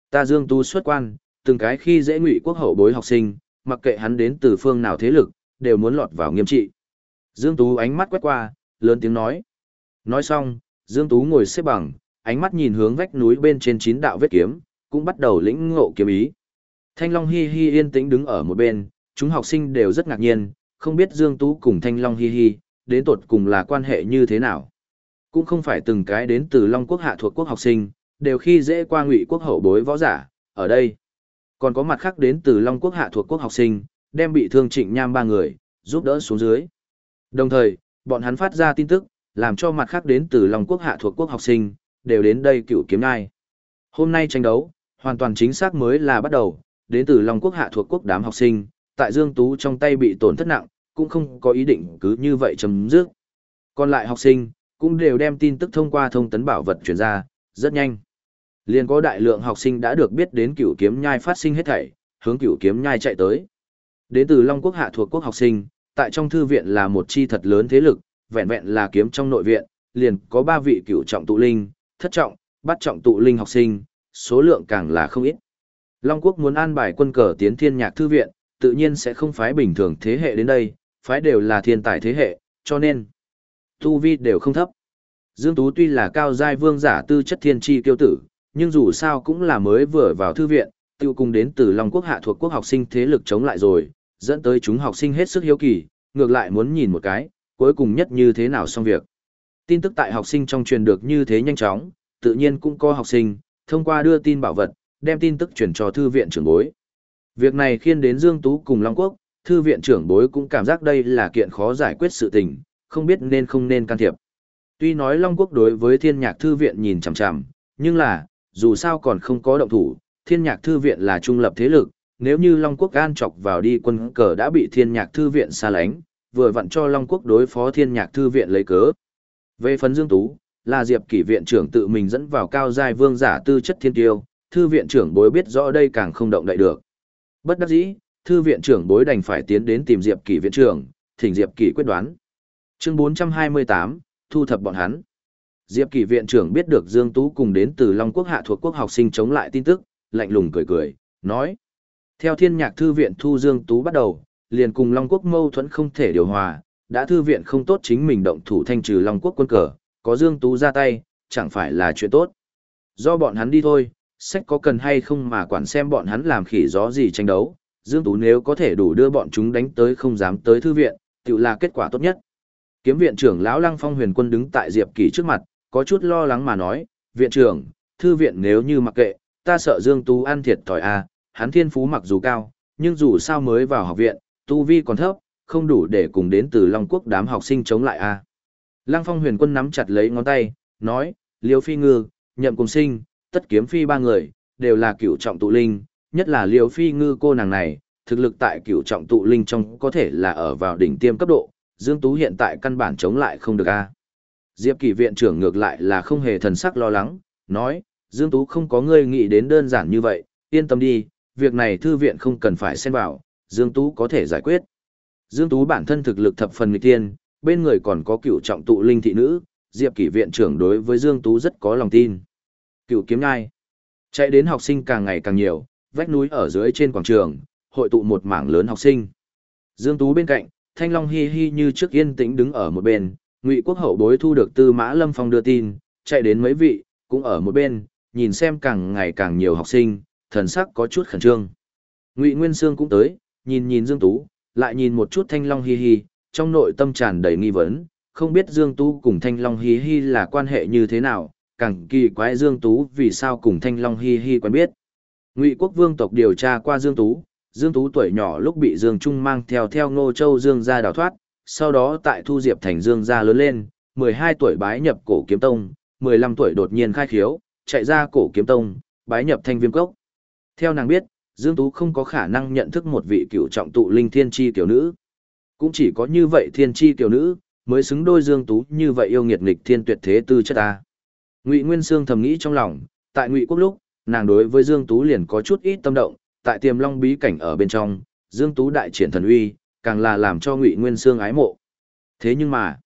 Ta Dương Tú xuất quan, từng cái khi dễ ngụy quốc hậu bối học sinh, mặc kệ hắn đến từ phương nào thế lực, đều muốn lọt vào nghiêm trị. Dương Tú ánh mắt quét qua, lớn tiếng nói. Nói xong, Dương Tú ngồi xếp bằng, ánh mắt nhìn hướng vách núi bên trên chín đạo vết kiếm, cũng bắt đầu lĩnh ngộ kiếm ý. Thanh Long Hi Hi yên tĩnh đứng ở một bên, chúng học sinh đều rất ngạc nhiên, không biết Dương Tú cùng Thanh Long Hi Hi, đến tột cùng là quan hệ như thế nào. Cũng không phải từng cái đến từ Long Quốc hạ thuộc quốc học sinh, đều khi dễ qua ngụy quốc hậu bối võ giả, ở đây. Còn có mặt khác đến từ Long Quốc hạ thuộc quốc học sinh, đem bị thương trịnh nham ba người, giúp đỡ xuống dưới. Đồng thời, bọn hắn phát ra tin tức, làm cho mặt khác đến từ Long Quốc hạ thuộc quốc học sinh, đều đến đây cựu kiếm ngai. Hôm nay tranh đấu, hoàn toàn chính xác mới là bắt đầu, đến từ Long Quốc hạ thuộc quốc đám học sinh, tại Dương Tú trong tay bị tổn thất nặng, cũng không có ý định cứ như vậy chấm dứt. Còn lại học sinh, cũng đều đem tin tức thông qua thông tấn bảo vật truyền ra, rất nhanh. Liền có đại lượng học sinh đã được biết đến cửu kiếm nhai phát sinh hết thảy, hướng cửu kiếm nhai chạy tới. Đến từ Long Quốc hạ thuộc quốc học sinh, tại trong thư viện là một chi thật lớn thế lực, vẹn vẹn là kiếm trong nội viện, liền có ba vị cửu trọng tụ linh, thất trọng, bắt trọng tụ linh học sinh, số lượng càng là không ít. Long Quốc muốn an bài quân cờ tiến thiên nhạc thư viện, tự nhiên sẽ không phái bình thường thế hệ đến đây, phái đều là thiên tài thế hệ, cho nên tu vi đều không thấp. Dương Tú tuy là cao giai vương giả tư chất thiên tri tiêu tử, nhưng dù sao cũng là mới vừa vào thư viện, tiêu cùng đến từ Long Quốc hạ thuộc quốc học sinh thế lực chống lại rồi, dẫn tới chúng học sinh hết sức hiếu kỳ, ngược lại muốn nhìn một cái, cuối cùng nhất như thế nào xong việc. Tin tức tại học sinh trong truyền được như thế nhanh chóng, tự nhiên cũng có học sinh, thông qua đưa tin bảo vật, đem tin tức truyền cho thư viện trưởng bối. Việc này khiến đến Dương Tú cùng Long Quốc, thư viện trưởng bối cũng cảm giác đây là kiện khó giải quyết sự tình, không biết nên không nên can thiệp. Tuy nói Long Quốc đối với thiên nhạc thư viện nhìn chằm chằm, nhưng là, dù sao còn không có động thủ, thiên nhạc thư viện là trung lập thế lực, nếu như Long Quốc an chọc vào đi quân cờ đã bị thiên nhạc thư viện xa lánh, vừa vặn cho Long Quốc đối phó thiên nhạc thư viện lấy cớ. Về phần Dương Tú, là Diệp Kỷ viện trưởng tự mình dẫn vào cao giai vương giả tư chất thiên tiêu, thư viện trưởng bối biết rõ đây càng không động đậy được. Bất đắc dĩ, thư viện trưởng bối đành phải tiến đến tìm Diệp Kỷ viện trưởng, thỉnh Diệp Kỷ quyết đoán. Chương 428, thu thập bọn hắn. Diệp Kỷ viện trưởng biết được Dương Tú cùng đến từ Long Quốc hạ thuộc quốc học sinh chống lại tin tức, lạnh lùng cười cười, nói: "Theo Thiên Nhạc thư viện thu Dương Tú bắt đầu, liền cùng Long Quốc mâu thuẫn không thể điều hòa, đã thư viện không tốt chính mình động thủ thanh trừ Long Quốc quân cờ, có Dương Tú ra tay, chẳng phải là chuyện tốt. Do bọn hắn đi thôi, sách có cần hay không mà quản xem bọn hắn làm khỉ gió gì tranh đấu, Dương Tú nếu có thể đủ đưa bọn chúng đánh tới không dám tới thư viện, tự là kết quả tốt nhất. Kiếm viện trưởng lão Lăng Phong Huyền Quân đứng tại Diệp Kỳ trước mặt, có chút lo lắng mà nói, "Viện trưởng, thư viện nếu như mặc kệ, ta sợ Dương Tú ăn thiệt thòi a, à, hắn thiên phú mặc dù cao, nhưng dù sao mới vào học viện, tu vi còn thấp, không đủ để cùng đến từ Long Quốc đám học sinh chống lại a." À. Lăng Phong Huyền Quân nắm chặt lấy ngón tay, nói, "Liêu Phi Ngư, Nhậm Cùng Sinh, tất kiếm phi ba người, đều là cựu trọng tụ linh, nhất là Liêu Phi Ngư cô nàng này, thực lực tại cựu trọng tụ linh trong có thể là ở vào đỉnh tiêm cấp độ, Dương Tú hiện tại căn bản chống lại không được a. Diệp Kỳ viện trưởng ngược lại là không hề thần sắc lo lắng, nói, Dương Tú không có ngươi nghĩ đến đơn giản như vậy, yên tâm đi, việc này thư viện không cần phải xen vào, Dương Tú có thể giải quyết. Dương Tú bản thân thực lực thập phần nghịch tiên, bên người còn có cựu trọng tụ linh thị nữ, Diệp Kỷ viện trưởng đối với Dương Tú rất có lòng tin. Cựu kiếm ngai. Chạy đến học sinh càng ngày càng nhiều, vách núi ở dưới trên quảng trường, hội tụ một mảng lớn học sinh. Dương Tú bên cạnh, Thanh Long hi hi như trước yên tĩnh đứng ở một bên, Ngụy Quốc hậu bối thu được Tư Mã Lâm Phong đưa tin, chạy đến mấy vị, cũng ở một bên, nhìn xem càng ngày càng nhiều học sinh, thần sắc có chút khẩn trương. Ngụy Nguyên Sương cũng tới, nhìn nhìn Dương Tú, lại nhìn một chút Thanh Long hi hi, trong nội tâm tràn đầy nghi vấn, không biết Dương Tú cùng Thanh Long hi hi là quan hệ như thế nào, càng kỳ quái Dương Tú vì sao cùng Thanh Long hi hi quen biết. Ngụy Quốc vương tộc điều tra qua Dương Tú, Dương Tú tuổi nhỏ lúc bị Dương Trung mang theo theo Ngô Châu Dương gia đào thoát, sau đó tại Thu Diệp thành Dương gia lớn lên, 12 tuổi bái nhập cổ kiếm tông, 15 tuổi đột nhiên khai khiếu, chạy ra cổ kiếm tông, bái nhập thanh viêm cốc. Theo nàng biết, Dương Tú không có khả năng nhận thức một vị cựu trọng tụ linh thiên chi tiểu nữ. Cũng chỉ có như vậy thiên chi tiểu nữ, mới xứng đôi Dương Tú như vậy yêu nghiệt nghịch thiên tuyệt thế tư chất ta. Ngụy Nguyên Sương thầm nghĩ trong lòng, tại Ngụy Quốc lúc, nàng đối với Dương Tú liền có chút ít tâm động, tại tiềm long bí cảnh ở bên trong, Dương Tú đại triển thần uy, càng là làm cho Ngụy Nguyên Sương ái mộ. Thế nhưng mà,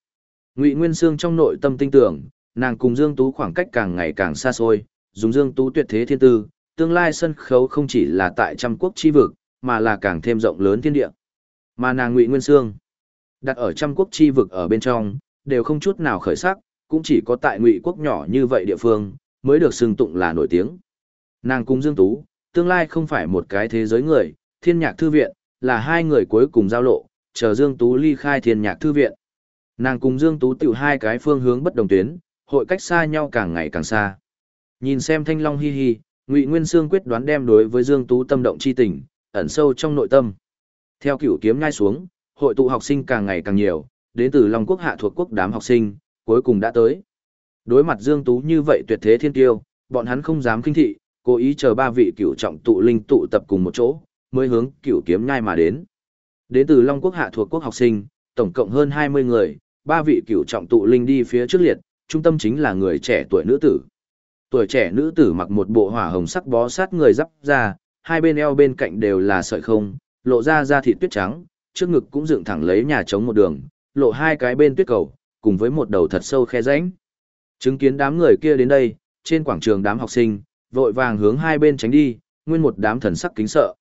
Ngụy Nguyên Sương trong nội tâm tin tưởng, nàng cùng Dương Tú khoảng cách càng ngày càng xa xôi, dùng Dương Tú tuyệt thế thiên tư, tương lai sân khấu không chỉ là tại trăm quốc chi vực, mà là càng thêm rộng lớn thiên địa. Mà nàng Ngụy Nguyên Sương, đặt ở trăm quốc chi vực ở bên trong, đều không chút nào khởi sắc, cũng chỉ có tại Ngụy quốc nhỏ như vậy địa phương, mới được xưng tụng là nổi tiếng. Nàng Cung Dương Tú, tương lai không phải một cái thế giới người, thiên nhạc thư viện, là hai người cuối cùng giao lộ, chờ Dương Tú ly khai thiên nhạc thư viện. Nàng cùng Dương Tú tiểu hai cái phương hướng bất đồng tuyến, hội cách xa nhau càng ngày càng xa. Nhìn xem thanh long hi hi, Ngụy Nguyên Sương quyết đoán đem đối với Dương Tú tâm động chi tình, ẩn sâu trong nội tâm. Theo cửu kiếm ngay xuống, hội tụ học sinh càng ngày càng nhiều, đến từ Long Quốc hạ thuộc quốc đám học sinh, cuối cùng đã tới. Đối mặt Dương Tú như vậy tuyệt thế thiên tiêu, bọn hắn không dám kinh thị, cố ý chờ ba vị cửu trọng tụ linh tụ tập cùng một chỗ, mới hướng cửu kiếm nhai mà đến. Đến từ Long Quốc hạ thuộc quốc học sinh, tổng cộng hơn 20 người, ba vị cửu trọng tụ linh đi phía trước liệt, trung tâm chính là người trẻ tuổi nữ tử. Tuổi trẻ nữ tử mặc một bộ hỏa hồng sắc bó sát người giáp ra, hai bên eo bên cạnh đều là sợi không, lộ ra da thịt tuyết trắng, trước ngực cũng dựng thẳng lấy nhà trống một đường, lộ hai cái bên tuyết cầu, cùng với một đầu thật sâu khe rãnh. Chứng kiến đám người kia đến đây, trên quảng trường đám học sinh, vội vàng hướng hai bên tránh đi, nguyên một đám thần sắc kính sợ.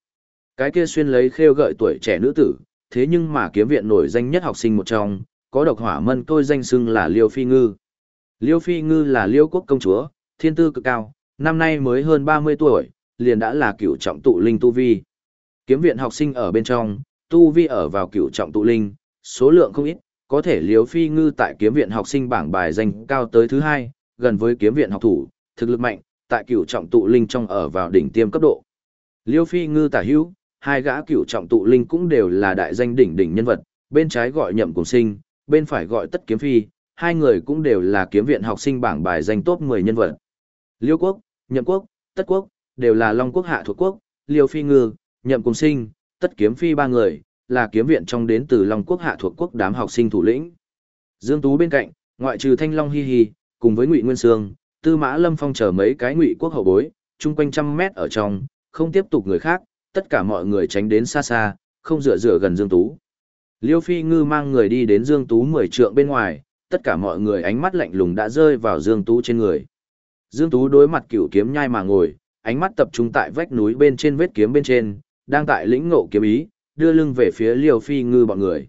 Cái kia xuyên lấy khêu gợi tuổi trẻ nữ tử, thế nhưng mà kiếm viện nổi danh nhất học sinh một trong, có độc hỏa mân tôi danh xưng là Liêu Phi Ngư. Liêu Phi Ngư là Liêu quốc công chúa, thiên tư cực cao, năm nay mới hơn 30 tuổi, liền đã là cựu trọng tụ linh tu vi. Kiếm viện học sinh ở bên trong, tu vi ở vào cựu trọng tụ linh, số lượng không ít, có thể Liêu Phi Ngư tại kiếm viện học sinh bảng bài danh cao tới thứ hai, gần với kiếm viện học thủ, thực lực mạnh, tại cửu trọng tụ linh trong ở vào đỉnh tiêm cấp độ. Liêu Phi Ngư tả hữu, hai gã cửu trọng tụ linh cũng đều là đại danh đỉnh đỉnh nhân vật, bên trái gọi Nhậm Cùng Sinh, bên phải gọi Tất Kiếm Phi, hai người cũng đều là kiếm viện học sinh bảng bài danh top 10 nhân vật. Liêu Quốc, Nhậm Quốc, Tất Quốc, đều là Long Quốc hạ thuộc quốc, Liêu Phi Ngư, nhậm cùng sinh, tất kiếm phi ba người, là kiếm viện trong đến từ Long Quốc hạ thuộc quốc đám học sinh thủ lĩnh. Dương Tú bên cạnh, ngoại trừ Thanh Long Hi Hi, cùng với Ngụy Nguyên Sương, Tư Mã Lâm Phong chờ mấy cái Ngụy quốc hậu bối, chung quanh trăm mét ở trong, không tiếp tục người khác, tất cả mọi người tránh đến xa xa, không dựa dựa gần Dương Tú. Liêu Phi Ngư mang người đi đến Dương Tú 10 trượng bên ngoài, tất cả mọi người ánh mắt lạnh lùng đã rơi vào Dương Tú trên người. Dương Tú đối mặt cửu kiếm nhai mà ngồi, ánh mắt tập trung tại vách núi bên trên vết kiếm bên trên, đang tại lĩnh ngộ kiếm ý, đưa lưng về phía Liêu Phi Ngư bọn người.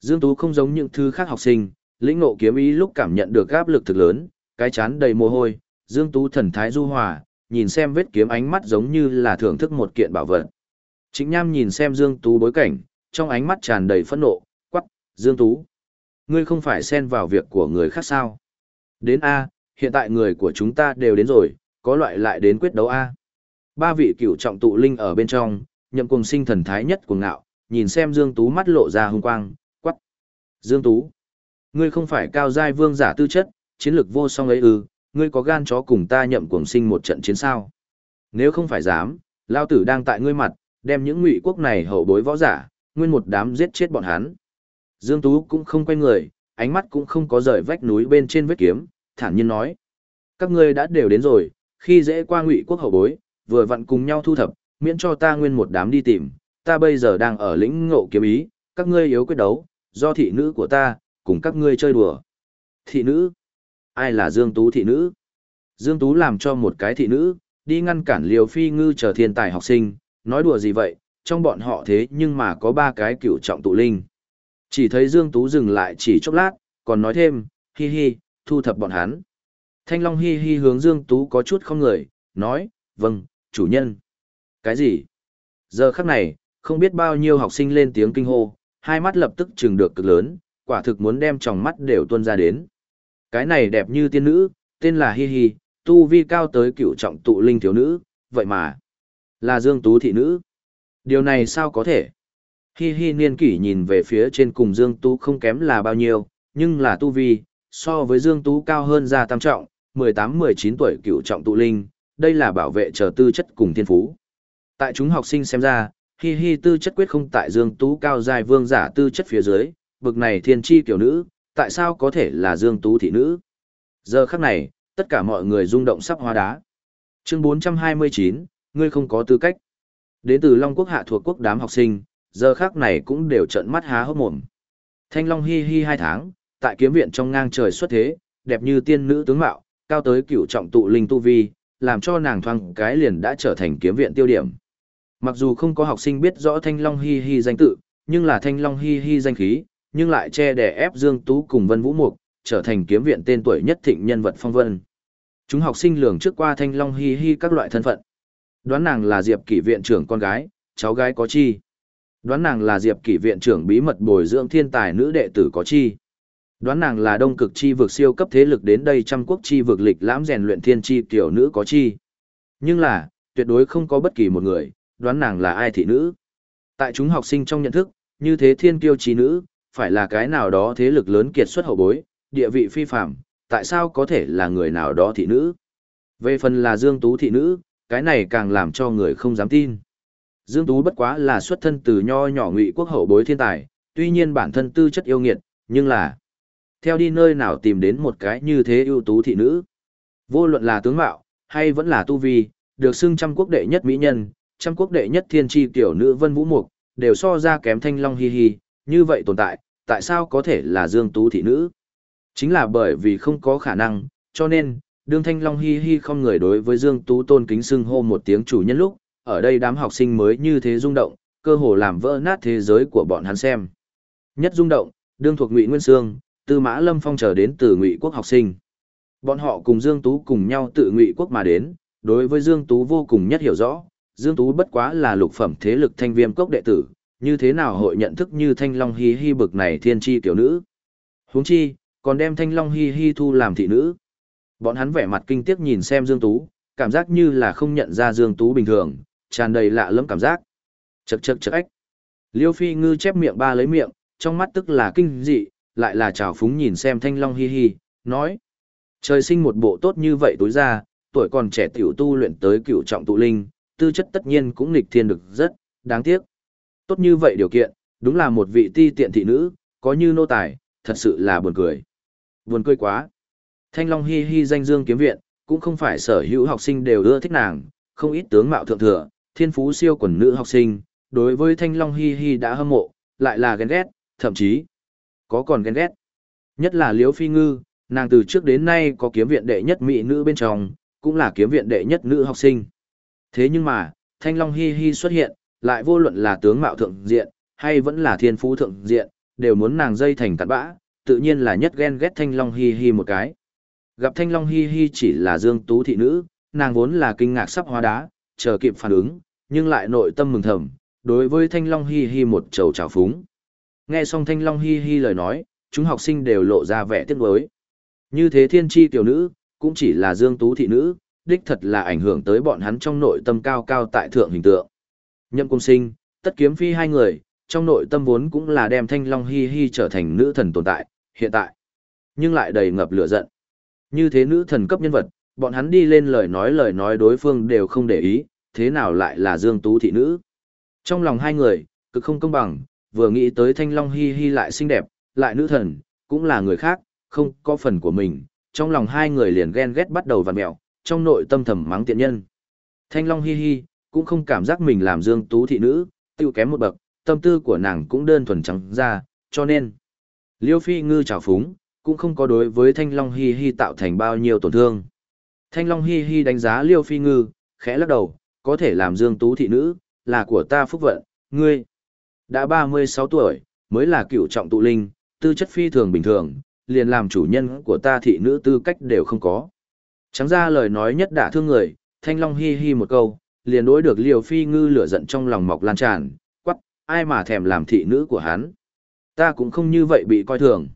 Dương Tú không giống những thứ khác học sinh, lĩnh ngộ kiếm ý lúc cảm nhận được áp lực thực lớn, cái chán đầy mồ hôi, Dương Tú thần thái du hòa, nhìn xem vết kiếm ánh mắt giống như là thưởng thức một kiện bảo vật. Chính Nham nhìn xem Dương Tú bối cảnh, trong ánh mắt tràn đầy phẫn nộ, quắc, Dương Tú. Ngươi không phải xen vào việc của người khác sao? Đến A, hiện tại người của chúng ta đều đến rồi, có loại lại đến quyết đấu A. Ba vị cửu trọng tụ linh ở bên trong, nhậm cùng sinh thần thái nhất cuồng ngạo, nhìn xem Dương Tú mắt lộ ra hung quang, quắc. Dương Tú, ngươi không phải cao giai vương giả tư chất, chiến lược vô song ấy ư, ngươi có gan chó cùng ta nhậm cuồng sinh một trận chiến sao? Nếu không phải dám, lao tử đang tại ngươi mặt, đem những ngụy quốc này hậu bối võ giả, nguyên một đám giết chết bọn hắn. Dương Tú cũng không quay người, ánh mắt cũng không có rời vách núi bên trên vết kiếm, thản nhiên nói. Các ngươi đã đều đến rồi, khi dễ qua ngụy quốc hậu bối, vừa vặn cùng nhau thu thập, miễn cho ta nguyên một đám đi tìm, ta bây giờ đang ở lĩnh ngộ kiếm ý, các ngươi yếu quyết đấu, do thị nữ của ta, cùng các ngươi chơi đùa. Thị nữ? Ai là Dương Tú thị nữ? Dương Tú làm cho một cái thị nữ, đi ngăn cản liều phi ngư chờ thiên tài học sinh, nói đùa gì vậy, trong bọn họ thế nhưng mà có ba cái cựu trọng tụ linh. Chỉ thấy Dương Tú dừng lại chỉ chốc lát, còn nói thêm, hi hi, thu thập bọn hắn. Thanh Long hi hi hướng Dương Tú có chút không người, nói, vâng, chủ nhân. Cái gì? Giờ khắc này, không biết bao nhiêu học sinh lên tiếng kinh hô, hai mắt lập tức trừng được cực lớn, quả thực muốn đem tròng mắt đều tuôn ra đến. Cái này đẹp như tiên nữ, tên là Hi Hi, tu vi cao tới cựu trọng tụ linh thiếu nữ, vậy mà, là Dương Tú thị nữ. Điều này sao có thể? Hi Hi niên kỷ nhìn về phía trên cùng Dương Tú không kém là bao nhiêu, nhưng là tu vi, so với Dương Tú cao hơn ra tam trọng, 18-19 tuổi cựu trọng tụ linh, đây là bảo vệ chờ tư chất cùng thiên phú. Tại chúng học sinh xem ra, Hi Hi tư chất quyết không tại Dương Tú cao dài vương giả tư chất phía dưới, bực này thiên chi tiểu nữ, tại sao có thể là Dương Tú thị nữ? Giờ khắc này, tất cả mọi người rung động sắp hóa đá. Chương 429, ngươi không có tư cách. Đến từ Long Quốc hạ thuộc quốc đám học sinh, giờ khắc này cũng đều trợn mắt há hốc mồm. Thanh Long hi hi hai tháng, tại kiếm viện trong ngang trời xuất thế, đẹp như tiên nữ tướng mạo, cao tới cửu trọng tụ linh tu vi, làm cho nàng thoang cái liền đã trở thành kiếm viện tiêu điểm. Mặc dù không có học sinh biết rõ Thanh Long hi hi danh tự, nhưng là Thanh Long hi hi danh khí, nhưng lại che đè ép Dương Tú cùng Vân Vũ Mục, trở thành kiếm viện tên tuổi nhất thịnh nhân vật phong vân. Chúng học sinh lường trước qua Thanh Long hi hi các loại thân phận. Đoán nàng là Diệp Kỷ viện trưởng con gái, cháu gái có chi. Đoán nàng là Diệp Kỷ viện trưởng bí mật bồi dưỡng thiên tài nữ đệ tử có chi. Đoán nàng là đông cực chi vực siêu cấp thế lực đến đây trăm quốc chi vực lịch lãm rèn luyện thiên chi tiểu nữ có chi. Nhưng là, tuyệt đối không có bất kỳ một người, đoán nàng là ai thị nữ. Tại chúng học sinh trong nhận thức, như thế thiên kiêu chi nữ, phải là cái nào đó thế lực lớn kiệt xuất hậu bối, địa vị phi phạm, tại sao có thể là người nào đó thị nữ. Về phần là Dương Tú thị nữ, cái này càng làm cho người không dám tin. Dương Tú bất quá là xuất thân từ nho nhỏ ngụy quốc hậu bối thiên tài, tuy nhiên bản thân tư chất yêu nghiệt, nhưng là theo đi nơi nào tìm đến một cái như thế ưu tú thị nữ. Vô luận là tướng mạo, hay vẫn là tu vi, được xưng trăm quốc đệ nhất mỹ nhân, trăm quốc đệ nhất thiên tri tiểu nữ vân vũ mục, đều so ra kém thanh long hi hi, như vậy tồn tại, tại sao có thể là dương tú thị nữ? Chính là bởi vì không có khả năng, cho nên, đương thanh long hi hi không người đối với dương tú tôn kính xưng hô một tiếng chủ nhân lúc, ở đây đám học sinh mới như thế rung động, cơ hồ làm vỡ nát thế giới của bọn hắn xem. Nhất rung động, đương thuộc Ngụy Nguyên Sương, Tư Mã Lâm Phong trở đến từ Ngụy quốc học sinh. Bọn họ cùng Dương Tú cùng nhau tự Ngụy quốc mà đến, đối với Dương Tú vô cùng nhất hiểu rõ, Dương Tú bất quá là lục phẩm thế lực thanh viêm cốc đệ tử, như thế nào hội nhận thức như thanh long hi hi bực này thiên chi tiểu nữ. huống chi, còn đem thanh long hi hi thu làm thị nữ. Bọn hắn vẻ mặt kinh tiếc nhìn xem Dương Tú, cảm giác như là không nhận ra Dương Tú bình thường, tràn đầy lạ lẫm cảm giác. chật chật chật ách. Liêu Phi Ngư chép miệng ba lấy miệng, trong mắt tức là kinh dị, lại là trào phúng nhìn xem thanh long hi hi, nói. Trời sinh một bộ tốt như vậy tối ra, tuổi còn trẻ tiểu tu luyện tới cựu trọng tụ linh, tư chất tất nhiên cũng nghịch thiên được rất, đáng tiếc. Tốt như vậy điều kiện, đúng là một vị ti tiện thị nữ, có như nô tài, thật sự là buồn cười. Buồn cười quá. Thanh Long Hi Hi danh dương kiếm viện, cũng không phải sở hữu học sinh đều ưa thích nàng, không ít tướng mạo thượng thừa, thiên phú siêu quần nữ học sinh, đối với Thanh Long Hi Hi đã hâm mộ, lại là ghen ghét, thậm chí có còn ghen ghét. Nhất là Liễu Phi Ngư, nàng từ trước đến nay có kiếm viện đệ nhất mỹ nữ bên trong, cũng là kiếm viện đệ nhất nữ học sinh. Thế nhưng mà, Thanh Long Hi Hi xuất hiện, lại vô luận là tướng mạo thượng diện, hay vẫn là thiên phú thượng diện, đều muốn nàng dây thành cặn bã, tự nhiên là nhất ghen ghét Thanh Long Hi Hi một cái. Gặp Thanh Long Hi Hi chỉ là dương tú thị nữ, nàng vốn là kinh ngạc sắp hóa đá, chờ kịp phản ứng, nhưng lại nội tâm mừng thầm, đối với Thanh Long Hi Hi một trầu trào phúng. Nghe xong Thanh Long Hi Hi lời nói, chúng học sinh đều lộ ra vẻ tiếc nuối. Như thế thiên tri tiểu nữ, cũng chỉ là dương tú thị nữ, đích thật là ảnh hưởng tới bọn hắn trong nội tâm cao cao tại thượng hình tượng. Nhậm Cung Sinh, Tất Kiếm Phi hai người, trong nội tâm vốn cũng là đem Thanh Long Hi Hi trở thành nữ thần tồn tại, hiện tại, nhưng lại đầy ngập lửa giận. Như thế nữ thần cấp nhân vật, bọn hắn đi lên lời nói lời nói đối phương đều không để ý, thế nào lại là Dương Tú thị nữ. Trong lòng hai người, cực không công bằng, vừa nghĩ tới Thanh Long Hi Hi lại xinh đẹp, lại nữ thần, cũng là người khác, không có phần của mình, trong lòng hai người liền ghen ghét bắt đầu vặn mẹo, trong nội tâm thầm mắng tiện nhân. Thanh Long Hi Hi, cũng không cảm giác mình làm Dương Tú thị nữ, tiêu kém một bậc, tâm tư của nàng cũng đơn thuần trắng ra, cho nên Liêu Phi Ngư trào phúng, cũng không có đối với Thanh Long Hi Hi tạo thành bao nhiêu tổn thương. Thanh Long Hi Hi đánh giá Liêu Phi Ngư, khẽ lắc đầu, có thể làm Dương Tú thị nữ, là của ta phúc vận, ngươi. Đã 36 tuổi, mới là cựu trọng tụ linh, tư chất phi thường bình thường, liền làm chủ nhân của ta thị nữ tư cách đều không có. Trắng ra lời nói nhất đả thương người, Thanh Long Hi Hi một câu, liền đối được liều Phi Ngư lửa giận trong lòng mọc lan tràn, quắc, ai mà thèm làm thị nữ của hắn. Ta cũng không như vậy bị coi thường.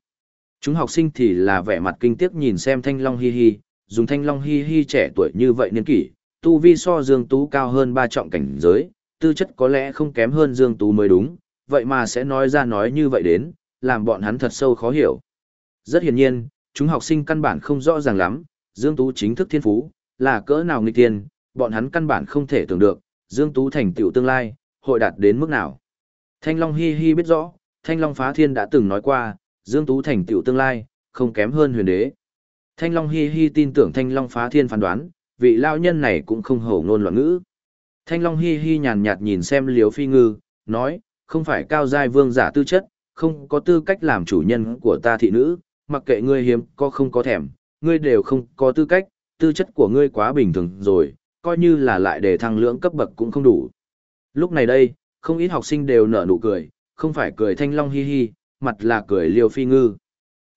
Chúng học sinh thì là vẻ mặt kinh tiếc nhìn xem Thanh Long Hi Hi, dùng Thanh Long Hi Hi trẻ tuổi như vậy niên kỷ, tu vi so Dương Tú cao hơn ba trọng cảnh giới, tư chất có lẽ không kém hơn Dương Tú mới đúng, vậy mà sẽ nói ra nói như vậy đến, làm bọn hắn thật sâu khó hiểu. Rất hiển nhiên, chúng học sinh căn bản không rõ ràng lắm, Dương Tú chính thức thiên phú, là cỡ nào nghịch tiền, bọn hắn căn bản không thể tưởng được, Dương Tú thành tựu tương lai, hội đạt đến mức nào. Thanh Long Hi Hi biết rõ, Thanh Long Phá Thiên đã từng nói qua, Dương Tú thành tựu tương lai, không kém hơn huyền đế. Thanh Long Hi Hi tin tưởng Thanh Long Phá Thiên phán đoán, vị lao nhân này cũng không hổ ngôn loạn ngữ. Thanh Long Hi Hi nhàn nhạt nhìn xem Liễu Phi Ngư, nói, không phải cao giai vương giả tư chất, không có tư cách làm chủ nhân của ta thị nữ, mặc kệ ngươi hiếm có không có thèm, ngươi đều không có tư cách, tư chất của ngươi quá bình thường rồi, coi như là lại để thăng lưỡng cấp bậc cũng không đủ. Lúc này đây, không ít học sinh đều nở nụ cười, không phải cười thanh long hi hi, mặt là cười liêu phi ngư.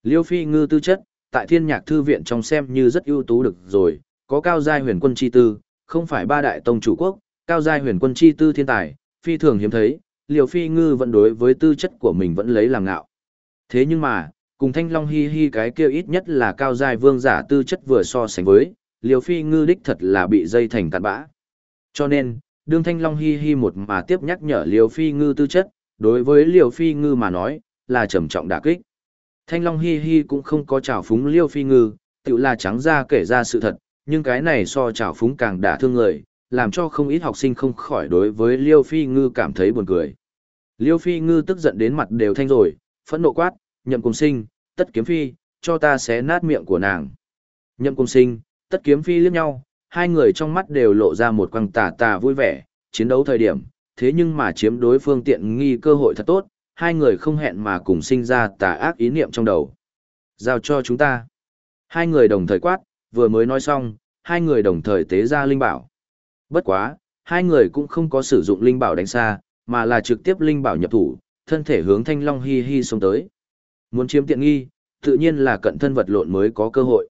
Liêu phi ngư tư chất, tại thiên nhạc thư viện trong xem như rất ưu tú được rồi, có cao giai huyền quân chi tư, không phải ba đại tông chủ quốc, cao giai huyền quân chi tư thiên tài, phi thường hiếm thấy, Liều phi ngư vẫn đối với tư chất của mình vẫn lấy làm ngạo. Thế nhưng mà, cùng thanh long hi hi cái kia ít nhất là cao giai vương giả tư chất vừa so sánh với, liều phi ngư đích thật là bị dây thành cạn bã. Cho nên, đương thanh long hi hi một mà tiếp nhắc nhở liều phi ngư tư chất, đối với liều phi ngư mà nói, là trầm trọng đả kích. Thanh long hi hi cũng không có trào phúng liêu phi ngư, tự là trắng ra kể ra sự thật, nhưng cái này so trào phúng càng đả thương người, làm cho không ít học sinh không khỏi đối với liêu phi ngư cảm thấy buồn cười. Liêu phi ngư tức giận đến mặt đều thanh rồi, phẫn nộ quát, nhậm cùng sinh, tất kiếm phi, cho ta xé nát miệng của nàng. Nhậm cùng sinh, tất kiếm phi liếc nhau, hai người trong mắt đều lộ ra một quăng tà tà vui vẻ, chiến đấu thời điểm, thế nhưng mà chiếm đối phương tiện nghi cơ hội thật tốt, hai người không hẹn mà cùng sinh ra tà ác ý niệm trong đầu. Giao cho chúng ta. Hai người đồng thời quát, vừa mới nói xong, hai người đồng thời tế ra linh bảo. Bất quá, hai người cũng không có sử dụng linh bảo đánh xa, mà là trực tiếp linh bảo nhập thủ, thân thể hướng thanh long hi hi xông tới. Muốn chiếm tiện nghi, tự nhiên là cận thân vật lộn mới có cơ hội.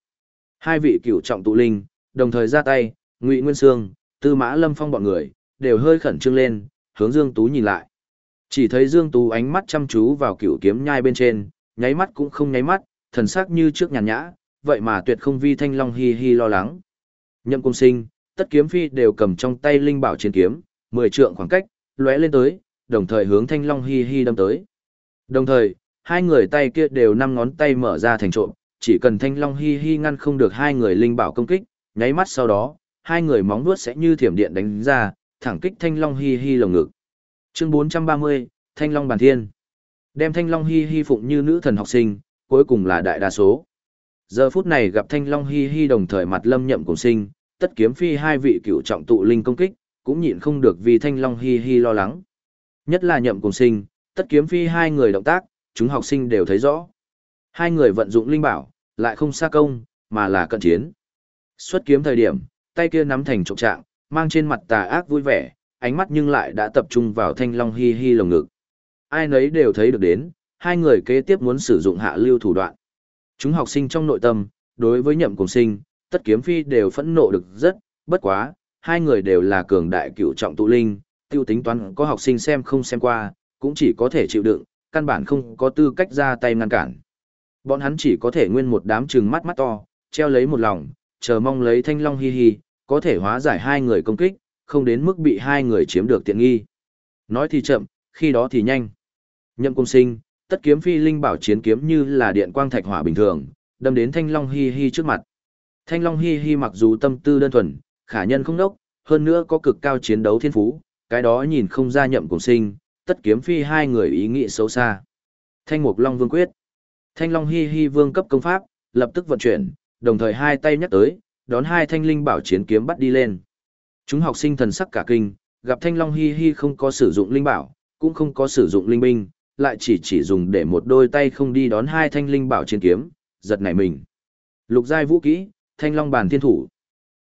Hai vị cửu trọng tụ linh, đồng thời ra tay, Ngụy Nguyên Sương, Tư Mã Lâm Phong bọn người, đều hơi khẩn trương lên, hướng Dương Tú nhìn lại. Chỉ thấy Dương Tú ánh mắt chăm chú vào cửu kiếm nhai bên trên, nháy mắt cũng không nháy mắt, thần sắc như trước nhàn nhã, vậy mà tuyệt không vi thanh long hi hi lo lắng. Nhậm Cung Sinh, tất kiếm phi đều cầm trong tay linh bảo chiến kiếm, mười trượng khoảng cách, lóe lên tới, đồng thời hướng thanh long hi hi đâm tới. Đồng thời, hai người tay kia đều năm ngón tay mở ra thành trộm, chỉ cần thanh long hi hi ngăn không được hai người linh bảo công kích, nháy mắt sau đó, hai người móng vuốt sẽ như thiểm điện đánh ra, thẳng kích thanh long hi hi lồng ngực. Chương 430, Thanh Long Bản Thiên. Đem Thanh Long Hi Hi phụng như nữ thần học sinh, cuối cùng là đại đa số. Giờ phút này gặp Thanh Long Hi Hi đồng thời mặt lâm nhậm cùng sinh, tất kiếm phi hai vị cựu trọng tụ linh công kích, cũng nhịn không được vì Thanh Long Hi Hi lo lắng. Nhất là nhậm cùng sinh, tất kiếm phi hai người động tác, chúng học sinh đều thấy rõ. Hai người vận dụng linh bảo, lại không xa công, mà là cận chiến. Xuất kiếm thời điểm, tay kia nắm thành trục trạng, mang trên mặt tà ác vui vẻ, ánh mắt nhưng lại đã tập trung vào thanh long hi hi lồng ngực. Ai nấy đều thấy được đến, hai người kế tiếp muốn sử dụng hạ lưu thủ đoạn. Chúng học sinh trong nội tâm, đối với nhậm cùng sinh, tất kiếm phi đều phẫn nộ được rất, bất quá, hai người đều là cường đại cựu trọng tụ linh, tiêu tính toán có học sinh xem không xem qua, cũng chỉ có thể chịu đựng, căn bản không có tư cách ra tay ngăn cản. Bọn hắn chỉ có thể nguyên một đám trừng mắt mắt to, treo lấy một lòng, chờ mong lấy thanh long hi hi, có thể hóa giải hai người công kích, không đến mức bị hai người chiếm được tiện nghi. Nói thì chậm, khi đó thì nhanh. Nhậm cung sinh, tất kiếm phi linh bảo chiến kiếm như là điện quang thạch hỏa bình thường, đâm đến thanh long hi hi trước mặt. Thanh long hi hi mặc dù tâm tư đơn thuần, khả nhân không đốc, hơn nữa có cực cao chiến đấu thiên phú, cái đó nhìn không ra nhậm cùng sinh, tất kiếm phi hai người ý nghĩ xấu xa. Thanh mục long vương quyết. Thanh long hi hi vương cấp công pháp, lập tức vận chuyển, đồng thời hai tay nhắc tới, đón hai thanh linh bảo chiến kiếm bắt đi lên. Chúng học sinh thần sắc cả kinh, gặp thanh long hi hi không có sử dụng linh bảo, cũng không có sử dụng linh binh, lại chỉ chỉ dùng để một đôi tay không đi đón hai thanh linh bảo chiến kiếm, giật nảy mình. Lục giai vũ kỹ, thanh long bàn thiên thủ.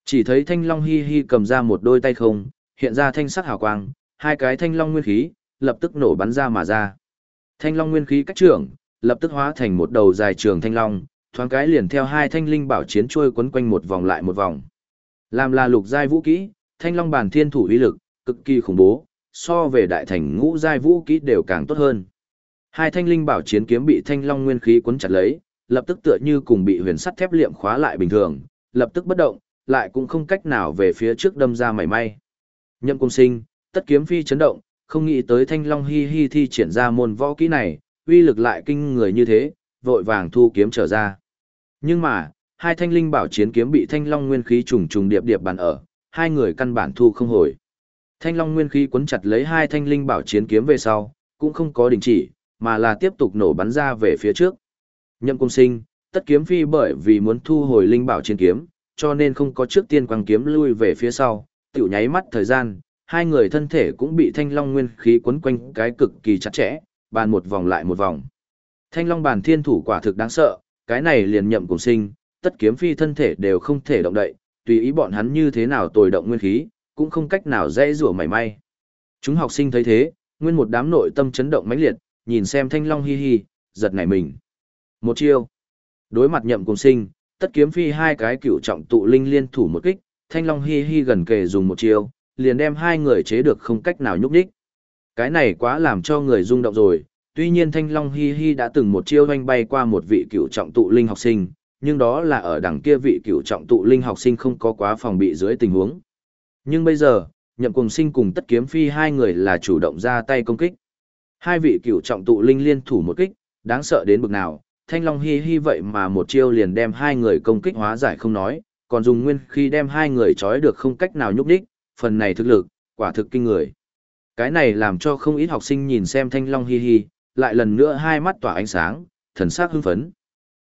Chỉ thấy thanh long hi hi cầm ra một đôi tay không, hiện ra thanh sắc hào quang, hai cái thanh long nguyên khí, lập tức nổ bắn ra mà ra. Thanh long nguyên khí cách trưởng, lập tức hóa thành một đầu dài trường thanh long, thoáng cái liền theo hai thanh linh bảo chiến trôi quấn quanh một vòng lại một vòng. Làm là lục giai vũ kỹ, thanh long bản thiên thủ uy lực, cực kỳ khủng bố, so về đại thành ngũ giai vũ kỹ đều càng tốt hơn. Hai thanh linh bảo chiến kiếm bị thanh long nguyên khí quấn chặt lấy, lập tức tựa như cùng bị huyền sắt thép liệm khóa lại bình thường, lập tức bất động, lại cũng không cách nào về phía trước đâm ra mảy may. Nhậm Cung Sinh, tất kiếm phi chấn động, không nghĩ tới Thanh Long hi hi thi triển ra môn võ kỹ này, uy lực lại kinh người như thế, vội vàng thu kiếm trở ra. Nhưng mà, hai thanh linh bảo chiến kiếm bị thanh long nguyên khí trùng trùng điệp điệp bàn ở, hai người căn bản thu không hồi. Thanh long nguyên khí cuốn chặt lấy hai thanh linh bảo chiến kiếm về sau, cũng không có đình chỉ, mà là tiếp tục nổ bắn ra về phía trước. Nhậm cung sinh, tất kiếm phi bởi vì muốn thu hồi linh bảo chiến kiếm, cho nên không có trước tiên quăng kiếm lui về phía sau, tiểu nháy mắt thời gian, hai người thân thể cũng bị thanh long nguyên khí quấn quanh cái cực kỳ chặt chẽ, bàn một vòng lại một vòng. Thanh long bàn thiên thủ quả thực đáng sợ, cái này liền nhậm cùng sinh, tất kiếm phi thân thể đều không thể động đậy, tùy ý bọn hắn như thế nào tồi động nguyên khí, cũng không cách nào dễ rủa mảy may. Chúng học sinh thấy thế, nguyên một đám nội tâm chấn động mãnh liệt, nhìn xem thanh long hi hi, giật nảy mình. Một chiêu. Đối mặt nhậm cùng sinh, tất kiếm phi hai cái cựu trọng tụ linh liên thủ một kích, thanh long hi hi gần kề dùng một chiêu, liền đem hai người chế được không cách nào nhúc nhích. Cái này quá làm cho người rung động rồi, tuy nhiên Thanh Long Hi Hi đã từng một chiêu oanh bay qua một vị cựu trọng tụ linh học sinh, nhưng đó là ở đằng kia vị cựu trọng tụ linh học sinh không có quá phòng bị dưới tình huống. Nhưng bây giờ, Nhậm Cùng Sinh cùng Tất Kiếm Phi hai người là chủ động ra tay công kích. Hai vị cựu trọng tụ linh liên thủ một kích, đáng sợ đến bực nào, Thanh Long Hi Hi vậy mà một chiêu liền đem hai người công kích hóa giải không nói, còn dùng nguyên khi đem hai người trói được không cách nào nhúc đích, phần này thực lực, quả thực kinh người. Cái này làm cho không ít học sinh nhìn xem Thanh Long Hi Hi, lại lần nữa hai mắt tỏa ánh sáng, thần sắc hưng phấn.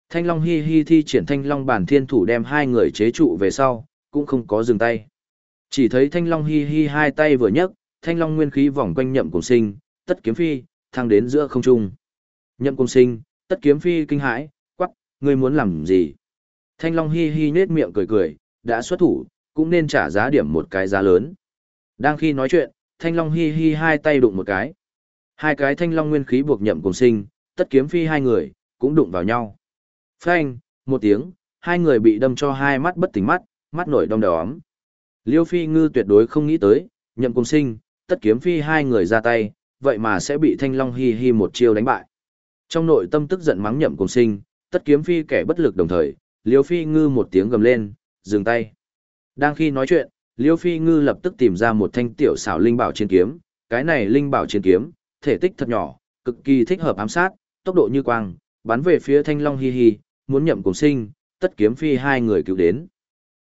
Thanh Long hi hi thi triển Thanh Long bản thiên thủ đem hai người chế trụ về sau, cũng không có dừng tay. Chỉ thấy Thanh Long hi hi hai tay vừa nhấc, Thanh Long nguyên khí vòng quanh nhậm cùng sinh, tất kiếm phi, thăng đến giữa không trung. Nhậm cùng sinh, tất kiếm phi kinh hãi, quắc, ngươi muốn làm gì? Thanh Long hi hi nết miệng cười cười, đã xuất thủ, cũng nên trả giá điểm một cái giá lớn. Đang khi nói chuyện, Thanh Long hi hi hai tay đụng một cái. Hai cái thanh long nguyên khí buộc nhậm cùng sinh, tất kiếm phi hai người, cũng đụng vào nhau. Phanh, một tiếng, hai người bị đâm cho hai mắt bất tỉnh mắt, mắt nổi đom đóm. Liêu phi ngư tuyệt đối không nghĩ tới, nhậm cùng sinh, tất kiếm phi hai người ra tay, vậy mà sẽ bị thanh long hi hi một chiêu đánh bại. Trong nội tâm tức giận mắng nhậm cùng sinh, tất kiếm phi kẻ bất lực đồng thời, liêu phi ngư một tiếng gầm lên, dừng tay. Đang khi nói chuyện, liêu phi ngư lập tức tìm ra một thanh tiểu xảo linh bảo chiến kiếm, cái này linh bảo chiến kiếm, thể tích thật nhỏ, cực kỳ thích hợp ám sát, tốc độ như quang, bắn về phía Thanh Long Hi Hi, muốn nhậm cùng sinh, tất kiếm phi hai người cứu đến.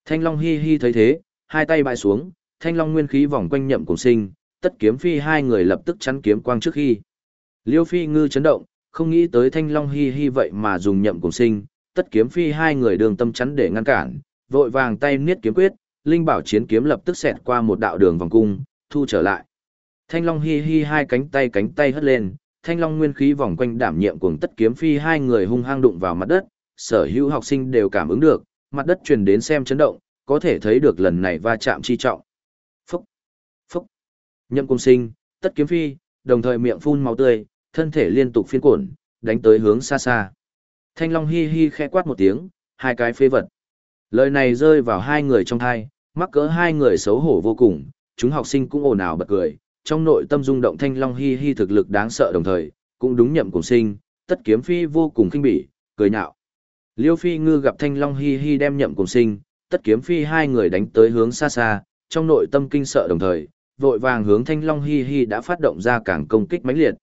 Thanh Long Hi Hi thấy thế, hai tay bại xuống, Thanh Long nguyên khí vòng quanh nhậm cùng sinh, tất kiếm phi hai người lập tức chắn kiếm quang trước khi. Liêu phi ngư chấn động, không nghĩ tới thanh long hi hi vậy mà dùng nhậm cùng sinh, tất kiếm phi hai người đường tâm chắn để ngăn cản, vội vàng tay niết kiếm quyết, linh bảo chiến kiếm lập tức xẹt qua một đạo đường vòng cung, thu trở lại. Thanh long hi hi hai cánh tay cánh tay hất lên, thanh long nguyên khí vòng quanh đảm nhiệm cùng tất kiếm phi hai người hung hăng đụng vào mặt đất, sở hữu học sinh đều cảm ứng được, mặt đất truyền đến xem chấn động, có thể thấy được lần này va chạm chi trọng. Phúc, phúc, nhậm cung sinh, tất kiếm phi, đồng thời miệng phun máu tươi, thân thể liên tục phiên cuộn, đánh tới hướng xa xa. Thanh long hi hi khẽ quát một tiếng, hai cái phế vật. Lời này rơi vào hai người trong thai, mắc cỡ hai người xấu hổ vô cùng, chúng học sinh cũng ồn ào bật cười, trong nội tâm rung động thanh long hi hi thực lực đáng sợ đồng thời, cũng đúng nhậm cùng sinh, tất kiếm phi vô cùng kinh bỉ, cười nhạo. Liêu phi ngư gặp thanh long hi hi đem nhậm cùng sinh, tất kiếm phi hai người đánh tới hướng xa xa, trong nội tâm kinh sợ đồng thời, vội vàng hướng thanh long hi hi đã phát động ra càng công kích mãnh liệt.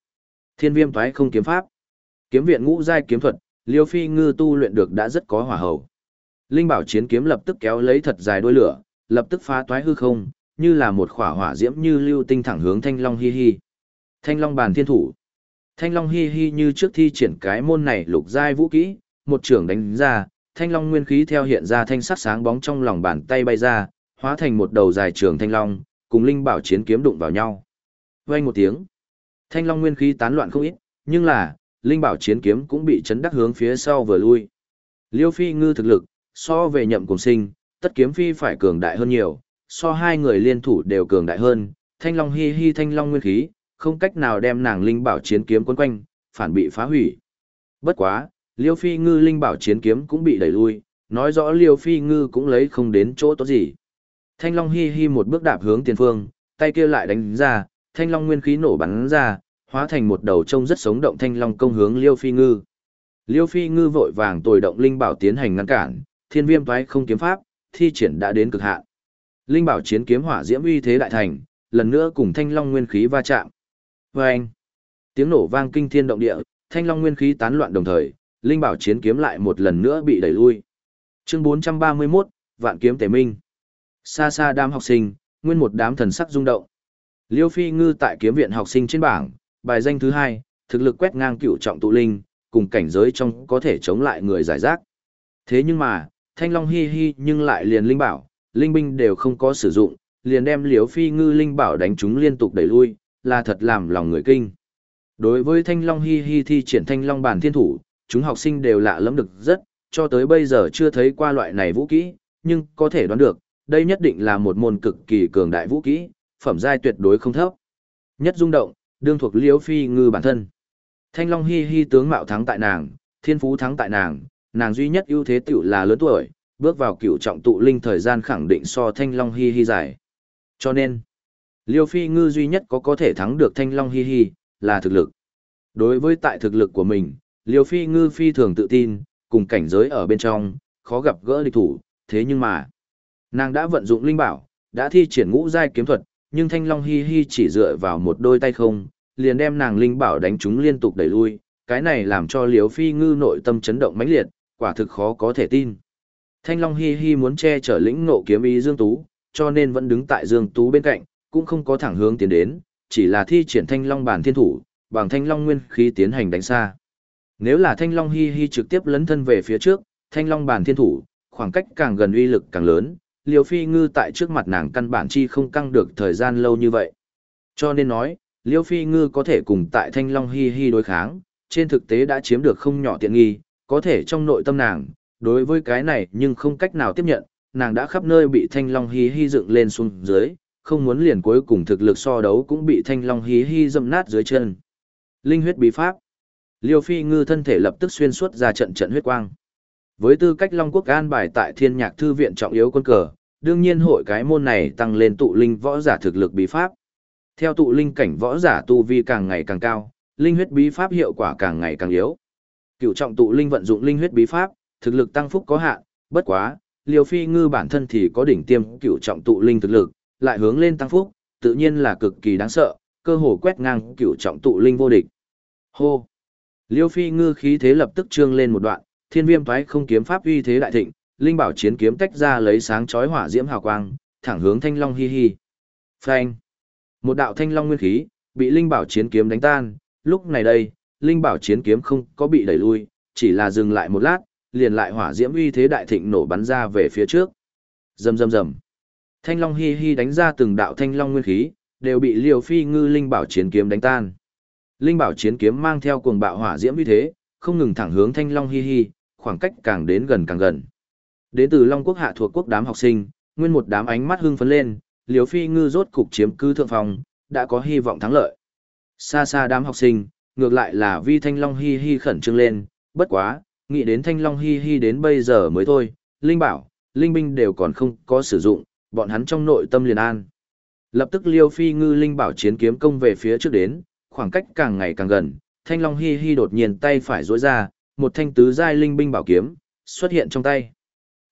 Thiên viêm thoái không kiếm pháp. Kiếm viện ngũ giai kiếm thuật, Liêu phi ngư tu luyện được đã rất có hỏa hầu. Linh bảo chiến kiếm lập tức kéo lấy thật dài đuôi lửa, lập tức phá toái hư không, như là một khỏa hỏa diễm như lưu tinh thẳng hướng Thanh Long Hi Hi. Thanh Long bàn thiên thủ. Thanh Long Hi Hi như trước thi triển cái môn này lục giai vũ kỹ, một trường đánh ra, Thanh Long nguyên khí theo hiện ra thanh sắc sáng bóng trong lòng bàn tay bay ra, hóa thành một đầu dài trường Thanh Long, cùng linh bảo chiến kiếm đụng vào nhau. Vang một tiếng. Thanh Long nguyên khí tán loạn không ít, nhưng là, linh bảo chiến kiếm cũng bị chấn đắc hướng phía sau vừa lui. Liêu Phi Ngư thực lực, so về nhậm cùng sinh, tất kiếm phi phải cường đại hơn nhiều, so hai người liên thủ đều cường đại hơn, thanh long hi hi thanh long nguyên khí, không cách nào đem nàng linh bảo chiến kiếm quấn quanh, phản bị phá hủy. Bất quá, liêu phi ngư linh bảo chiến kiếm cũng bị đẩy lui, nói rõ liêu phi ngư cũng lấy không đến chỗ tốt gì. Thanh long hi hi một bước đạp hướng tiền phương, tay kia lại đánh ra, thanh long nguyên khí nổ bắn ra, hóa thành một đầu trông rất sống động thanh long công hướng liêu phi ngư. Liêu phi ngư vội vàng tồi động linh bảo tiến hành ngăn cản, thiên viêm toái không kiếm pháp, thi triển đã đến cực hạn. Linh bảo chiến kiếm hỏa diễm uy thế đại thành, lần nữa cùng thanh long nguyên khí va chạm. Oeng! Tiếng nổ vang kinh thiên động địa, thanh long nguyên khí tán loạn đồng thời, linh bảo chiến kiếm lại một lần nữa bị đẩy lui. Chương 431, Vạn kiếm tề minh. Xa xa đám học sinh, nguyên một đám thần sắc rung động. Liêu Phi Ngư tại kiếm viện học sinh trên bảng, bài danh thứ hai, thực lực quét ngang cựu trọng tụ linh, cùng cảnh giới trong có thể chống lại người giải rác. Thế nhưng mà, thanh long hi hi nhưng lại liền linh bảo, linh binh đều không có sử dụng, liền đem Liêu phi ngư linh bảo đánh chúng liên tục đẩy lui, là thật làm lòng người kinh. Đối với thanh long hi hi thi triển thanh long bản thiên thủ, chúng học sinh đều lạ lẫm được rất, cho tới bây giờ chưa thấy qua loại này vũ kỹ, nhưng có thể đoán được, đây nhất định là một môn cực kỳ cường đại vũ kỹ, phẩm giai tuyệt đối không thấp. Nhất rung động, đương thuộc Liễu phi ngư bản thân. Thanh long hi hi tướng mạo thắng tại nàng, thiên phú thắng tại nàng, nàng duy nhất ưu thế tiểu là lớn tuổi, bước vào cựu trọng tụ linh thời gian khẳng định so thanh long hi hi dài. Cho nên, Liêu Phi Ngư duy nhất có có thể thắng được thanh long hi hi, là thực lực. Đối với tại thực lực của mình, Liêu Phi Ngư phi thường tự tin, cùng cảnh giới ở bên trong, khó gặp gỡ địch thủ, thế nhưng mà, nàng đã vận dụng linh bảo, đã thi triển ngũ giai kiếm thuật, nhưng thanh long hi hi chỉ dựa vào một đôi tay không, liền đem nàng linh bảo đánh chúng liên tục đẩy lui, cái này làm cho liễu Phi Ngư nội tâm chấn động mãnh liệt, quả thực khó có thể tin. Thanh Long Hi Hi muốn che chở lĩnh nộ kiếm ý Dương Tú, cho nên vẫn đứng tại Dương Tú bên cạnh, cũng không có thẳng hướng tiến đến, chỉ là thi triển Thanh Long bản thiên thủ, bằng Thanh Long nguyên khí tiến hành đánh xa. Nếu là Thanh Long Hi Hi trực tiếp lấn thân về phía trước, Thanh Long bản thiên thủ, khoảng cách càng gần uy lực càng lớn, Liêu Phi Ngư tại trước mặt nàng căn bản chi không căng được thời gian lâu như vậy. Cho nên nói, Liêu Phi Ngư có thể cùng tại Thanh Long Hi Hi đối kháng, trên thực tế đã chiếm được không nhỏ tiện nghi, có thể trong nội tâm nàng, đối với cái này nhưng không cách nào tiếp nhận, nàng đã khắp nơi bị thanh long hí hí dựng lên xuống dưới, không muốn liền cuối cùng thực lực so đấu cũng bị thanh long hí hí dâm nát dưới chân. Linh huyết bí pháp. Liêu Phi Ngư thân thể lập tức xuyên suốt ra trận trận huyết quang. Với tư cách Long Quốc an bài tại Thiên Nhạc thư viện trọng yếu quân cờ, đương nhiên hội cái môn này tăng lên tụ linh võ giả thực lực bí pháp. Theo tụ linh cảnh võ giả tu vi càng ngày càng cao, linh huyết bí pháp hiệu quả càng ngày càng yếu. Cựu trọng tụ linh vận dụng linh huyết bí pháp, thực lực tăng phúc có hạn, bất quá, Liêu Phi Ngư bản thân thì có đỉnh tiêm cựu trọng tụ linh thực lực, lại hướng lên tăng phúc, tự nhiên là cực kỳ đáng sợ, cơ hồ quét ngang cựu trọng tụ linh vô địch. Hô! Liêu Phi Ngư khí thế lập tức trương lên một đoạn, thiên viêm thoái không kiếm pháp uy thế đại thịnh, linh bảo chiến kiếm tách ra lấy sáng chói hỏa diễm hào quang, thẳng hướng thanh long hi hi. Phanh! Một đạo thanh long nguyên khí, bị linh bảo chiến kiếm đánh tan, lúc này đây, linh bảo chiến kiếm không có bị đẩy lui, chỉ là dừng lại một lát, liền lại hỏa diễm uy thế đại thịnh nổ bắn ra về phía trước. Rầm rầm rầm. Thanh long hi hi đánh ra từng đạo thanh long nguyên khí, đều bị Liêu Phi Ngư linh bảo chiến kiếm đánh tan. Linh bảo chiến kiếm mang theo cuồng bạo hỏa diễm uy thế, không ngừng thẳng hướng thanh long hi hi, khoảng cách càng đến gần càng gần. Đến từ Long Quốc hạ thuộc quốc đám học sinh, nguyên một đám ánh mắt hưng phấn lên, Liêu Phi Ngư rốt cục chiếm cứ thượng phòng, đã có hy vọng thắng lợi. Xa xa đám học sinh, ngược lại là vi thanh long hi hi khẩn trương lên, bất quá, nghĩ đến thanh long hi hi đến bây giờ mới thôi, linh bảo, linh binh đều còn không có sử dụng, bọn hắn trong nội tâm liền an. Lập tức liêu phi ngư linh bảo chiến kiếm công về phía trước đến, khoảng cách càng ngày càng gần, thanh long hi hi đột nhiên tay phải duỗi ra, một thanh tứ giai linh binh bảo kiếm, xuất hiện trong tay.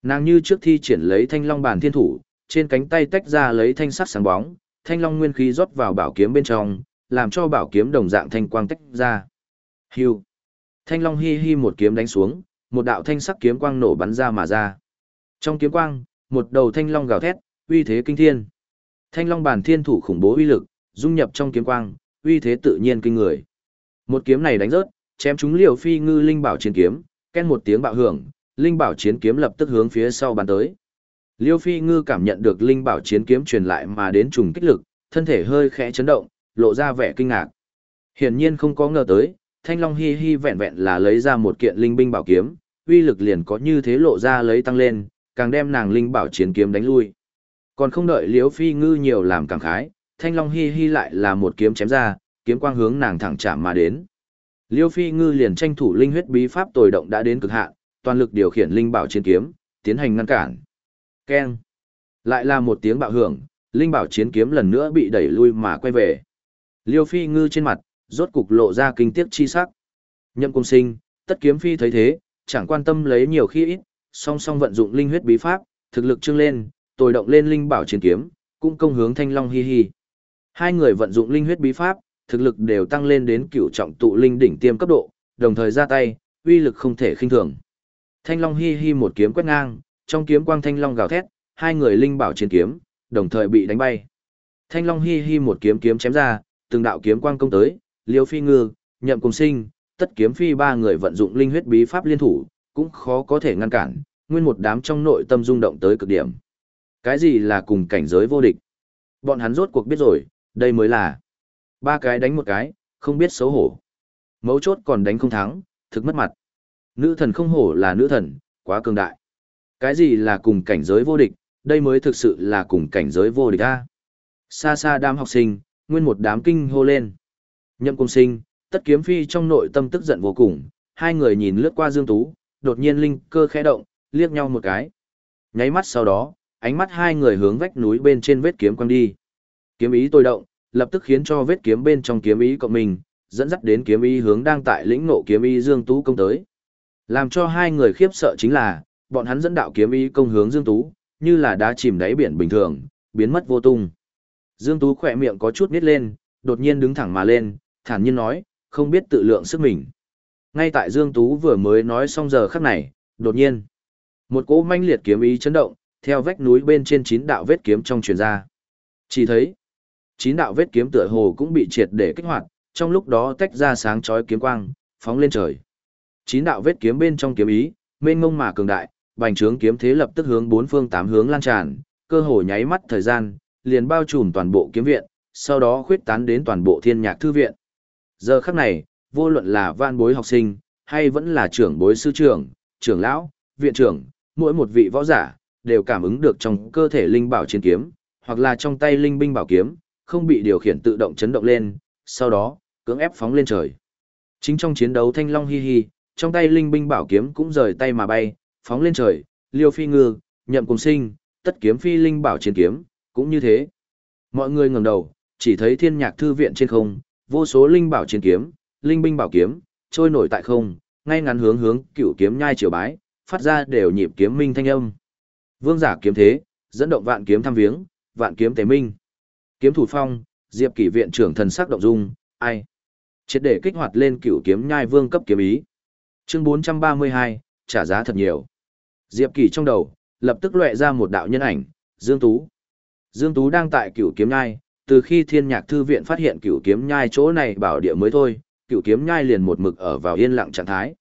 Nàng như trước thi triển lấy thanh long bản thiên thủ, trên cánh tay tách ra lấy thanh sắc sáng bóng, thanh long nguyên khí rót vào bảo kiếm bên trong, làm cho bảo kiếm đồng dạng thanh quang tách ra. Hưu. Thanh long hi hi một kiếm đánh xuống, một đạo thanh sắc kiếm quang nổ bắn ra mà ra. Trong kiếm quang, một đầu thanh long gào thét, uy thế kinh thiên. Thanh long bản thiên thủ khủng bố uy lực, dung nhập trong kiếm quang, uy thế tự nhiên kinh người. Một kiếm này đánh rớt, chém trúng liều phi ngư linh bảo chiến kiếm, ken một tiếng bạo hưởng, linh bảo chiến kiếm lập tức hướng phía sau bắn tới. Liêu Phi Ngư cảm nhận được linh bảo chiến kiếm truyền lại mà đến trùng kích lực, thân thể hơi khẽ chấn động, lộ ra vẻ kinh ngạc. Hiển nhiên không có ngờ tới, Thanh Long hi hi vẹn vẹn là lấy ra một kiện linh binh bảo kiếm, uy lực liền có như thế lộ ra lấy tăng lên, càng đem nàng linh bảo chiến kiếm đánh lui. Còn không đợi Liêu Phi Ngư nhiều làm càng khái, Thanh Long hi hi lại là một kiếm chém ra, kiếm quang hướng nàng thẳng chạm mà đến. Liêu Phi Ngư liền tranh thủ linh huyết bí pháp tồi động đã đến cực hạn, toàn lực điều khiển linh bảo chiến kiếm, tiến hành ngăn cản. Keng. Lại là một tiếng bạo hưởng, linh bảo chiến kiếm lần nữa bị đẩy lui mà quay về. Liêu Phi Ngư trên mặt, rốt cục lộ ra kinh tiếc chi sắc. Nhậm Cung Sinh, tất kiếm phi thấy thế, chẳng quan tâm lấy nhiều khi ít, song song vận dụng linh huyết bí pháp, thực lực trưng lên, tồi động lên linh bảo chiến kiếm, cũng công hướng Thanh Long Hi Hi. Hai người vận dụng linh huyết bí pháp, thực lực đều tăng lên đến cửu trọng tụ linh đỉnh tiêm cấp độ, đồng thời ra tay, uy lực không thể khinh thường. Thanh Long Hi Hi một kiếm quét ngang, trong kiếm quang thanh long gào thét, hai người linh bảo chiến kiếm, đồng thời bị đánh bay. Thanh long hi hi một kiếm kiếm chém ra, từng đạo kiếm quang công tới, Liêu Phi Ngư, Nhậm Cùng Sinh, tất kiếm phi ba người vận dụng linh huyết bí pháp liên thủ, cũng khó có thể ngăn cản, nguyên một đám trong nội tâm rung động tới cực điểm. Cái gì là cùng cảnh giới vô địch? Bọn hắn rốt cuộc biết rồi, đây mới là ba cái đánh một cái, không biết xấu hổ. Mấu chốt còn đánh không thắng, thực mất mặt. Nữ thần không hổ là nữ thần, quá cường đại. Cái gì là cùng cảnh giới vô địch, đây mới thực sự là cùng cảnh giới vô địch a. Xa xa đám học sinh, nguyên một đám kinh hô lên. Nhậm công sinh, tất kiếm phi trong nội tâm tức giận vô cùng, hai người nhìn lướt qua Dương Tú, đột nhiên linh cơ khẽ động, liếc nhau một cái. Nháy mắt sau đó, ánh mắt hai người hướng vách núi bên trên vết kiếm quăng đi. Kiếm ý tôi động, lập tức khiến cho vết kiếm bên trong kiếm ý cộng mình, dẫn dắt đến kiếm ý hướng đang tại lĩnh ngộ kiếm ý Dương Tú công tới. Làm cho hai người khiếp sợ chính là, bọn hắn dẫn đạo kiếm ý công hướng Dương Tú, như là đá chìm đáy biển bình thường, biến mất vô tung. Dương Tú khỏe miệng có chút nít lên, đột nhiên đứng thẳng mà lên, thản nhiên nói, không biết tự lượng sức mình. Ngay tại Dương Tú vừa mới nói xong giờ khắc này, đột nhiên, một cỗ manh liệt kiếm ý chấn động, theo vách núi bên trên chín đạo vết kiếm trong truyền ra. Chỉ thấy, chín đạo vết kiếm tựa hồ cũng bị triệt để kích hoạt, trong lúc đó tách ra sáng chói kiếm quang, phóng lên trời. Chín đạo vết kiếm bên trong kiếm ý, mênh mông mà cường đại, bành trướng kiếm thế lập tức hướng bốn phương tám hướng lan tràn, cơ hồ nháy mắt thời gian, liền bao trùm toàn bộ kiếm viện, sau đó khuyết tán đến toàn bộ thiên nhạc thư viện. Giờ khắc này, vô luận là van bối học sinh, hay vẫn là trưởng bối sư trưởng, trưởng lão, viện trưởng, mỗi một vị võ giả, đều cảm ứng được trong cơ thể linh bảo chiến kiếm, hoặc là trong tay linh binh bảo kiếm, không bị điều khiển tự động chấn động lên, sau đó, cưỡng ép phóng lên trời. Chính trong chiến đấu thanh long hi hi, trong tay linh binh bảo kiếm cũng rời tay mà bay, phóng lên trời, liêu phi ngư, nhậm cùng sinh, tất kiếm phi linh bảo chiến kiếm, cũng như thế. Mọi người ngẩng đầu, chỉ thấy thiên nhạc thư viện trên không, vô số linh bảo chiến kiếm, linh binh bảo kiếm, trôi nổi tại không, ngay ngắn hướng hướng cựu kiếm nhai triều bái, phát ra đều nhịp kiếm minh thanh âm. Vương giả kiếm thế, dẫn động vạn kiếm thăm viếng, vạn kiếm tế minh. Kiếm thủ phong, diệp kỷ viện trưởng thần sắc động dung, ai? Triệt để kích hoạt lên cựu kiếm nhai vương cấp kiếm ý. Chương 432, trả giá thật nhiều. Diệp Kỷ trong đầu, lập tức lóe ra một đạo nhân ảnh, Dương Tú. Dương Tú đang tại cửu kiếm Nhai, từ khi thiên nhạc thư viện phát hiện cửu kiếm nhai chỗ này bảo địa mới thôi, cửu kiếm nhai liền một mực ở vào yên lặng trạng thái.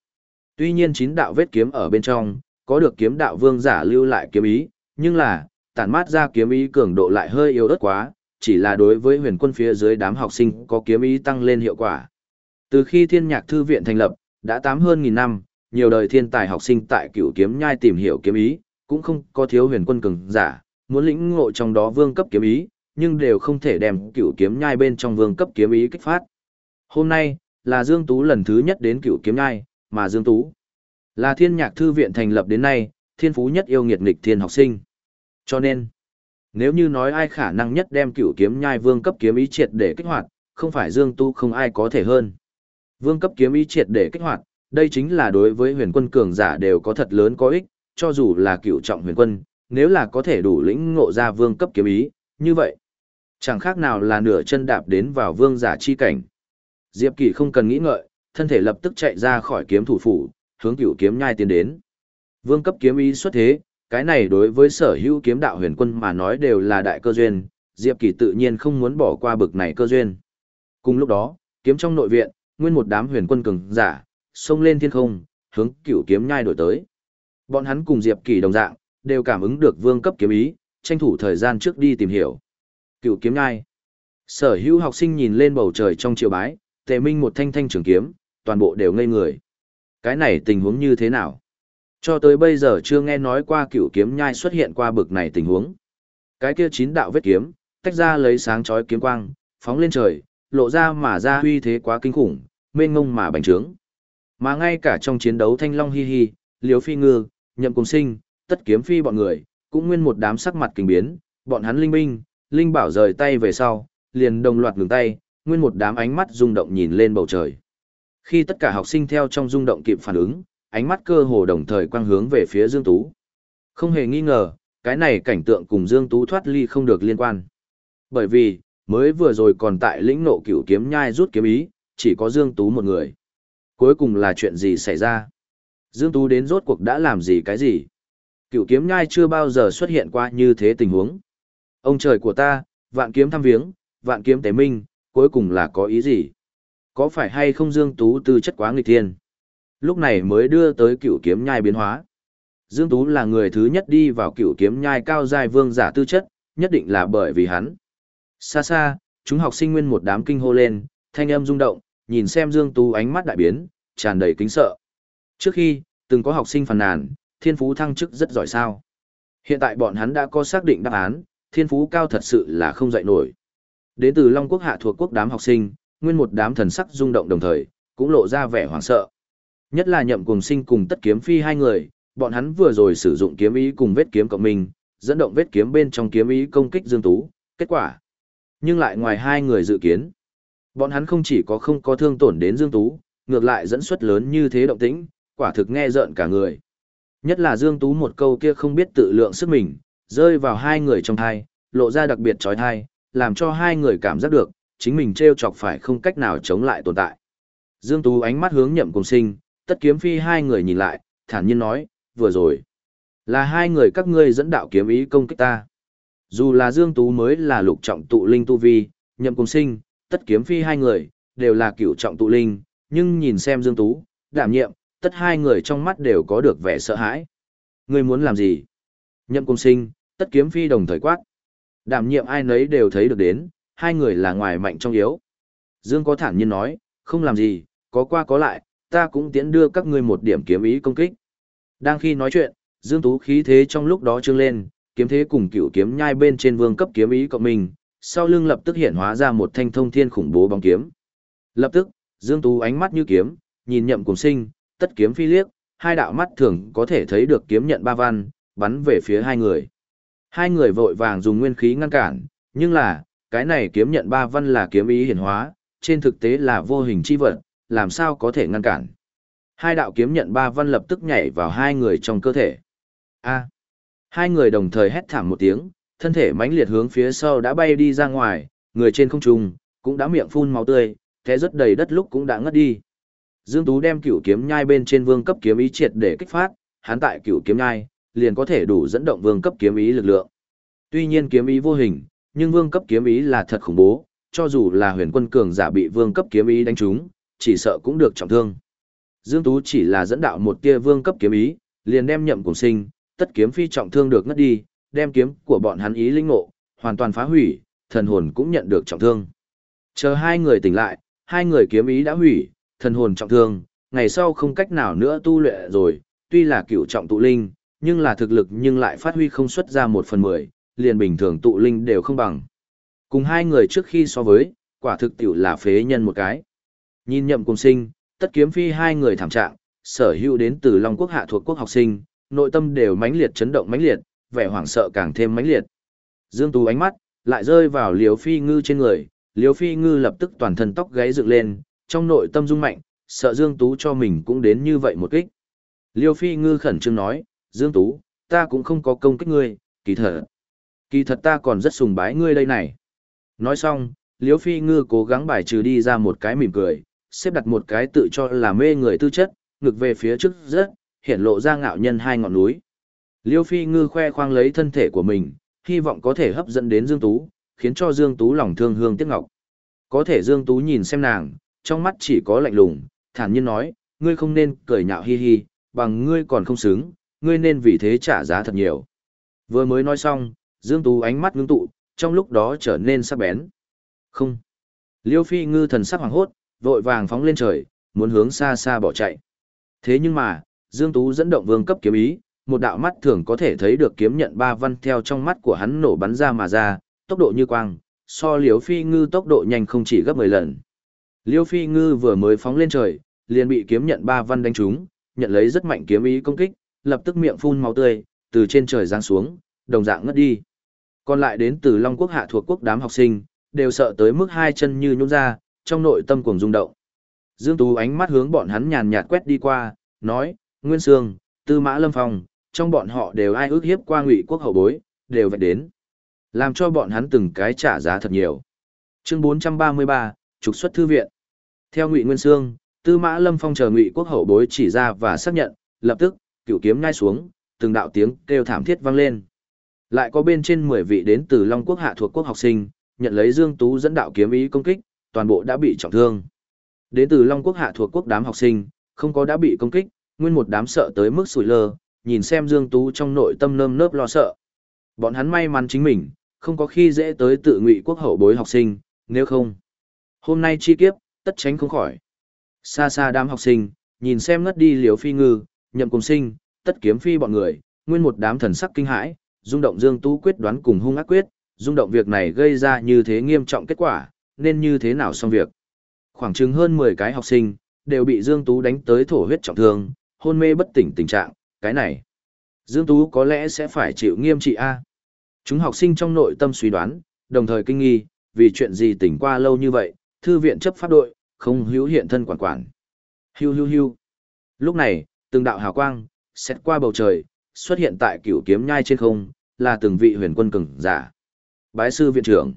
Tuy nhiên chín đạo vết kiếm ở bên trong, có được kiếm đạo vương giả lưu lại kiếm ý, nhưng là, tản mát ra kiếm ý cường độ lại hơi yếu ớt quá, chỉ là đối với huyền quân phía dưới đám học sinh có kiếm ý tăng lên hiệu quả. Từ khi thiên nhạc thư viện thành lập, đã tám hơn nghìn năm, nhiều đời thiên tài học sinh tại cửu kiếm nhai tìm hiểu kiếm ý, cũng không có thiếu huyền quân cường giả, muốn lĩnh ngộ trong đó vương cấp kiếm ý, nhưng đều không thể đem cửu kiếm nhai bên trong vương cấp kiếm ý kích phát. Hôm nay, là Dương Tú lần thứ nhất đến cửu kiếm nhai, mà Dương Tú là thiên nhạc thư viện thành lập đến nay, thiên phú nhất yêu nghiệt nghịch thiên học sinh. Cho nên, nếu như nói ai khả năng nhất đem cửu kiếm nhai vương cấp kiếm ý triệt để kích hoạt, không phải Dương tu không ai có thể hơn. Vương cấp kiếm ý triệt để kích hoạt, đây chính là đối với huyền quân cường giả đều có thật lớn có ích, cho dù là cựu trọng huyền quân, nếu là có thể đủ lĩnh ngộ ra vương cấp kiếm ý, như vậy, chẳng khác nào là nửa chân đạp đến vào vương giả chi cảnh. Diệp Kỳ không cần nghĩ ngợi, thân thể lập tức chạy ra khỏi kiếm thủ phủ, hướng cựu kiếm nhai tiến đến. Vương cấp kiếm ý xuất thế, cái này đối với sở hữu kiếm đạo huyền quân mà nói đều là đại cơ duyên, Diệp Kỳ tự nhiên không muốn bỏ qua bực này cơ duyên. Cùng lúc đó, kiếm trong nội viện, nguyên một đám huyền quân cường giả, xông lên thiên không, hướng cửu kiếm nhai đổi tới. Bọn hắn cùng Diệp Kỳ đồng dạng, đều cảm ứng được vương cấp kiếm ý, tranh thủ thời gian trước đi tìm hiểu. Cửu kiếm nhai. Sở hữu học sinh nhìn lên bầu trời trong chiều bái, tề minh một thanh thanh trường kiếm, toàn bộ đều ngây người. Cái này tình huống như thế nào? Cho tới bây giờ chưa nghe nói qua cửu kiếm nhai xuất hiện qua bực này tình huống. Cái kia chín đạo vết kiếm, tách ra lấy sáng chói kiếm quang, phóng lên trời, lộ ra mà ra huy thế quá kinh khủng, mênh ngông mà bành trướng. Mà ngay cả trong chiến đấu Thanh Long Hi Hi, Liếu Phi Ngư, Nhậm Cùng Sinh, Tất Kiếm Phi bọn người, cũng nguyên một đám sắc mặt kinh biến, bọn hắn linh minh linh bảo rời tay về sau, liền đồng loạt ngừng tay, nguyên một đám ánh mắt rung động nhìn lên bầu trời. Khi tất cả học sinh theo trong rung động kịp phản ứng, ánh mắt cơ hồ đồng thời quang hướng về phía Dương Tú. Không hề nghi ngờ, cái này cảnh tượng cùng Dương Tú thoát ly không được liên quan. Bởi vì, mới vừa rồi còn tại lĩnh nộ cửu kiếm nhai rút kiếm ý, chỉ có Dương Tú một người. Cuối cùng là chuyện gì xảy ra? Dương Tú đến rốt cuộc đã làm gì cái gì? Cửu kiếm nhai chưa bao giờ xuất hiện qua như thế tình huống. Ông trời của ta, vạn kiếm thăm viếng, vạn kiếm tế minh, cuối cùng là có ý gì? Có phải hay không Dương Tú tư chất quá nghịch thiên? Lúc này mới đưa tới cựu kiếm nhai biến hóa. Dương Tú là người thứ nhất đi vào cựu kiếm nhai cao giai vương giả tư chất, nhất định là bởi vì hắn. Xa xa, chúng học sinh nguyên một đám kinh hô lên, thanh âm rung động, nhìn xem Dương Tú ánh mắt đại biến, tràn đầy kính sợ. Trước khi, từng có học sinh phàn nàn, thiên phú thăng chức rất giỏi sao. Hiện tại bọn hắn đã có xác định đáp án, thiên phú cao thật sự là không dạy nổi. Đến từ Long Quốc hạ thuộc quốc đám học sinh, nguyên một đám thần sắc rung động đồng thời, cũng lộ ra vẻ hoảng sợ. Nhất là nhậm cùng sinh cùng tất kiếm phi hai người, bọn hắn vừa rồi sử dụng kiếm ý cùng vết kiếm cộng mình, dẫn động vết kiếm bên trong kiếm ý công kích Dương Tú, kết quả. Nhưng lại ngoài hai người dự kiến. Bọn hắn không chỉ có không có thương tổn đến Dương Tú, ngược lại dẫn xuất lớn như thế động tĩnh, quả thực nghe rợn cả người. Nhất là Dương Tú một câu kia không biết tự lượng sức mình, rơi vào hai người trong thai, lộ ra đặc biệt trói thai, làm cho hai người cảm giác được, chính mình treo chọc phải không cách nào chống lại tồn tại. Dương Tú ánh mắt hướng nhậm cùng sinh, tất kiếm phi hai người nhìn lại, thản nhiên nói, vừa rồi. Là hai người các ngươi dẫn đạo kiếm ý công kích ta. Dù là Dương Tú mới là lục trọng tụ linh tu vi, nhậm cùng sinh, tất kiếm phi hai người, đều là cửu trọng tụ linh, nhưng nhìn xem Dương Tú, đảm nhiệm, tất hai người trong mắt đều có được vẻ sợ hãi. Ngươi muốn làm gì? Nhậm cung sinh, tất kiếm phi đồng thời quát. Đảm nhiệm ai nấy đều thấy được đến, hai người là ngoài mạnh trong yếu. Dương có thản nhiên nói, không làm gì, có qua có lại, ta cũng tiễn đưa các ngươi một điểm kiếm ý công kích. Đang khi nói chuyện, Dương Tú khí thế trong lúc đó trương lên, kiếm thế cùng cựu kiếm nhai bên trên vương cấp kiếm ý cộng mình, sau lưng lập tức hiện hóa ra một thanh thông thiên khủng bố bóng kiếm. Lập tức, Dương Tú ánh mắt như kiếm, nhìn nhậm cùng sinh, tất kiếm phi liếc, hai đạo mắt thường có thể thấy được kiếm nhận ba văn, bắn về phía hai người. Hai người vội vàng dùng nguyên khí ngăn cản, nhưng là, cái này kiếm nhận ba văn là kiếm ý hiển hóa, trên thực tế là vô hình chi vật, làm sao có thể ngăn cản. Hai đạo kiếm nhận ba văn lập tức nhảy vào hai người trong cơ thể. A. Hai người đồng thời hét thảm một tiếng, thân thể mãnh liệt hướng phía sau đã bay đi ra ngoài, người trên không trung cũng đã miệng phun máu tươi, thế rất đầy đất lúc cũng đã ngất đi. Dương Tú đem cửu kiếm nhai bên trên vương cấp kiếm ý triệt để kích phát, hắn tại cửu kiếm nhai, liền có thể đủ dẫn động vương cấp kiếm ý lực lượng. Tuy nhiên kiếm ý vô hình, nhưng vương cấp kiếm ý là thật khủng bố, cho dù là huyền quân cường giả bị vương cấp kiếm ý đánh trúng, chỉ sợ cũng được trọng thương. Dương Tú chỉ là dẫn đạo một tia vương cấp kiếm ý, liền đem nhậm cùng sinh, tất kiếm phi trọng thương được ngất đi, đem kiếm của bọn hắn ý linh ngộ, hoàn toàn phá hủy, thần hồn cũng nhận được trọng thương. Chờ hai người tỉnh lại, hai người kiếm ý đã hủy, thần hồn trọng thương, ngày sau không cách nào nữa tu luyện rồi, tuy là cựu trọng tụ linh, nhưng là thực lực nhưng lại phát huy không xuất ra một phần mười, liền bình thường tụ linh đều không bằng. Cùng hai người trước khi so với, quả thực tiểu là phế nhân một cái. Nhìn nhậm cùng sinh, tất kiếm phi hai người thảm trạng, sở hữu đến từ Long Quốc hạ thuộc quốc học sinh, nội tâm đều mãnh liệt chấn động mãnh liệt, vẻ hoảng sợ càng thêm mãnh liệt. Dương Tú ánh mắt lại rơi vào Liêu Phi Ngư trên người, Liêu Phi Ngư lập tức toàn thân tóc gáy dựng lên, trong nội tâm rung mạnh, sợ Dương Tú cho mình cũng đến như vậy một kích. Liêu Phi Ngư khẩn trương nói, Dương Tú, ta cũng không có công kích ngươi, kỳ thật. Kỳ thật ta còn rất sùng bái ngươi đây này. Nói xong, Liêu Phi Ngư cố gắng bài trừ đi ra một cái mỉm cười, xếp đặt một cái tự cho là mê người tư chất, ngực về phía trước rất, hiện lộ ra ngạo nhân hai ngọn núi. Liêu Phi Ngư khoe khoang lấy thân thể của mình, hy vọng có thể hấp dẫn đến Dương Tú, khiến cho Dương Tú lòng thương hương tiếc ngọc. Có thể Dương Tú nhìn xem nàng, trong mắt chỉ có lạnh lùng, thản nhiên nói, ngươi không nên cười nhạo hi hi, bằng ngươi còn không xứng, ngươi nên vì thế trả giá thật nhiều. Vừa mới nói xong, Dương Tú ánh mắt ngưng tụ, trong lúc đó trở nên sắc bén. Không. Liêu Phi Ngư thần sắc hoàng hốt, vội vàng phóng lên trời, muốn hướng xa xa bỏ chạy. Thế nhưng mà, Dương Tú dẫn động vương cấp kiếm ý, một đạo mắt thường có thể thấy được kiếm nhận ba văn theo trong mắt của hắn nổ bắn ra mà ra, tốc độ như quang, so Liêu Phi Ngư tốc độ nhanh không chỉ gấp 10 lần. Liêu Phi Ngư vừa mới phóng lên trời, liền bị kiếm nhận ba văn đánh trúng, nhận lấy rất mạnh kiếm ý công kích, lập tức miệng phun máu tươi, từ trên trời giáng xuống, đồng dạng ngất đi. Còn lại đến từ Long Quốc hạ thuộc quốc đám học sinh, đều sợ tới mức hai chân như nhũn ra, trong nội tâm cuồng rung động. Dương Tú ánh mắt hướng bọn hắn nhàn nhạt quét đi qua, nói, Nguyên Sương, Tư Mã Lâm Phong, trong bọn họ đều ai ước hiếp qua ngụy quốc hậu bối, đều vậy đến. Làm cho bọn hắn từng cái trả giá thật nhiều. Chương 433, trục xuất thư viện. Theo Ngụy Nguyên Sương, Tư Mã Lâm Phong chờ Ngụy quốc hậu bối chỉ ra và xác nhận, lập tức, cựu kiếm ngay xuống, từng đạo tiếng kêu thảm thiết vang lên. Lại có bên trên 10 vị đến từ Long quốc hạ thuộc quốc học sinh, nhận lấy Dương Tú dẫn đạo kiếm ý công kích, toàn bộ đã bị trọng thương. Đến từ Long quốc hạ thuộc quốc đám học sinh, không có đã bị công kích, nguyên một đám sợ tới mức sủi lơ, nhìn xem Dương Tú trong nội tâm nơm nớp lo sợ. Bọn hắn may mắn chính mình, không có khi dễ tới tự ngụy quốc hậu bối học sinh, nếu không. Hôm nay chi kiếp, tất tránh không khỏi. Xa xa đám học sinh, nhìn xem ngất đi liều phi ngư, nhậm cùng sinh, tất kiếm phi bọn người, nguyên một đám thần sắc kinh hãi, rung động Dương Tú quyết đoán cùng hung ác quyết, rung động việc này gây ra như thế nghiêm trọng kết quả, nên như thế nào xong việc. Khoảng chừng hơn 10 cái học sinh, đều bị Dương Tú đánh tới thổ huyết trọng thương, hôn mê bất tỉnh tình trạng, cái này. Dương Tú có lẽ sẽ phải chịu nghiêm trị A. Chúng học sinh trong nội tâm suy đoán, đồng thời kinh nghi, vì chuyện gì tỉnh qua lâu như vậy, thư viện chấp pháp đội, không hữu hiện thân quản quản. Hiu hiu hiu. Lúc này, từng đạo hào quang, xét qua bầu trời, xuất hiện tại cửu kiếm nhai trên không, là từng vị huyền quân cường giả. Bái sư viện trưởng.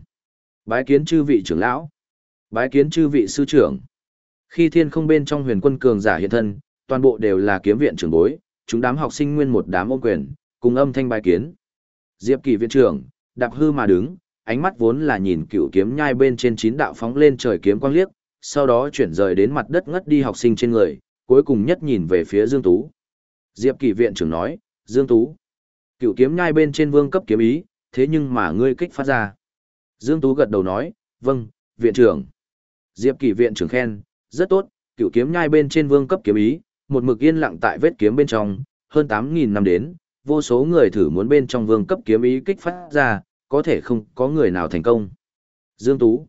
Bái kiến chư vị trưởng lão. Bái kiến chư vị sư trưởng. Khi thiên không bên trong huyền quân cường giả hiện thân, toàn bộ đều là kiếm viện trưởng bối, chúng đám học sinh nguyên một đám ôm quyền, cùng âm thanh bái kiến. Diệp Kỳ viện trưởng, đạp hư mà đứng, ánh mắt vốn là nhìn cựu kiếm nhai bên trên chín đạo phóng lên trời kiếm quang liếc, sau đó chuyển rời đến mặt đất ngất đi học sinh trên người, cuối cùng nhất nhìn về phía Dương Tú. Diệp Kỳ viện trưởng nói, Dương Tú, cựu kiếm nhai bên trên vương cấp kiếm ý, thế nhưng mà ngươi kích phát ra. Dương Tú gật đầu nói, vâng, viện trưởng. Diệp Kỳ viện trưởng khen, rất tốt, cựu kiếm nhai bên trên vương cấp kiếm ý, một mực yên lặng tại vết kiếm bên trong, hơn 8.000 năm đến, vô số người thử muốn bên trong vương cấp kiếm ý kích phát ra, có thể không có người nào thành công. Dương Tú,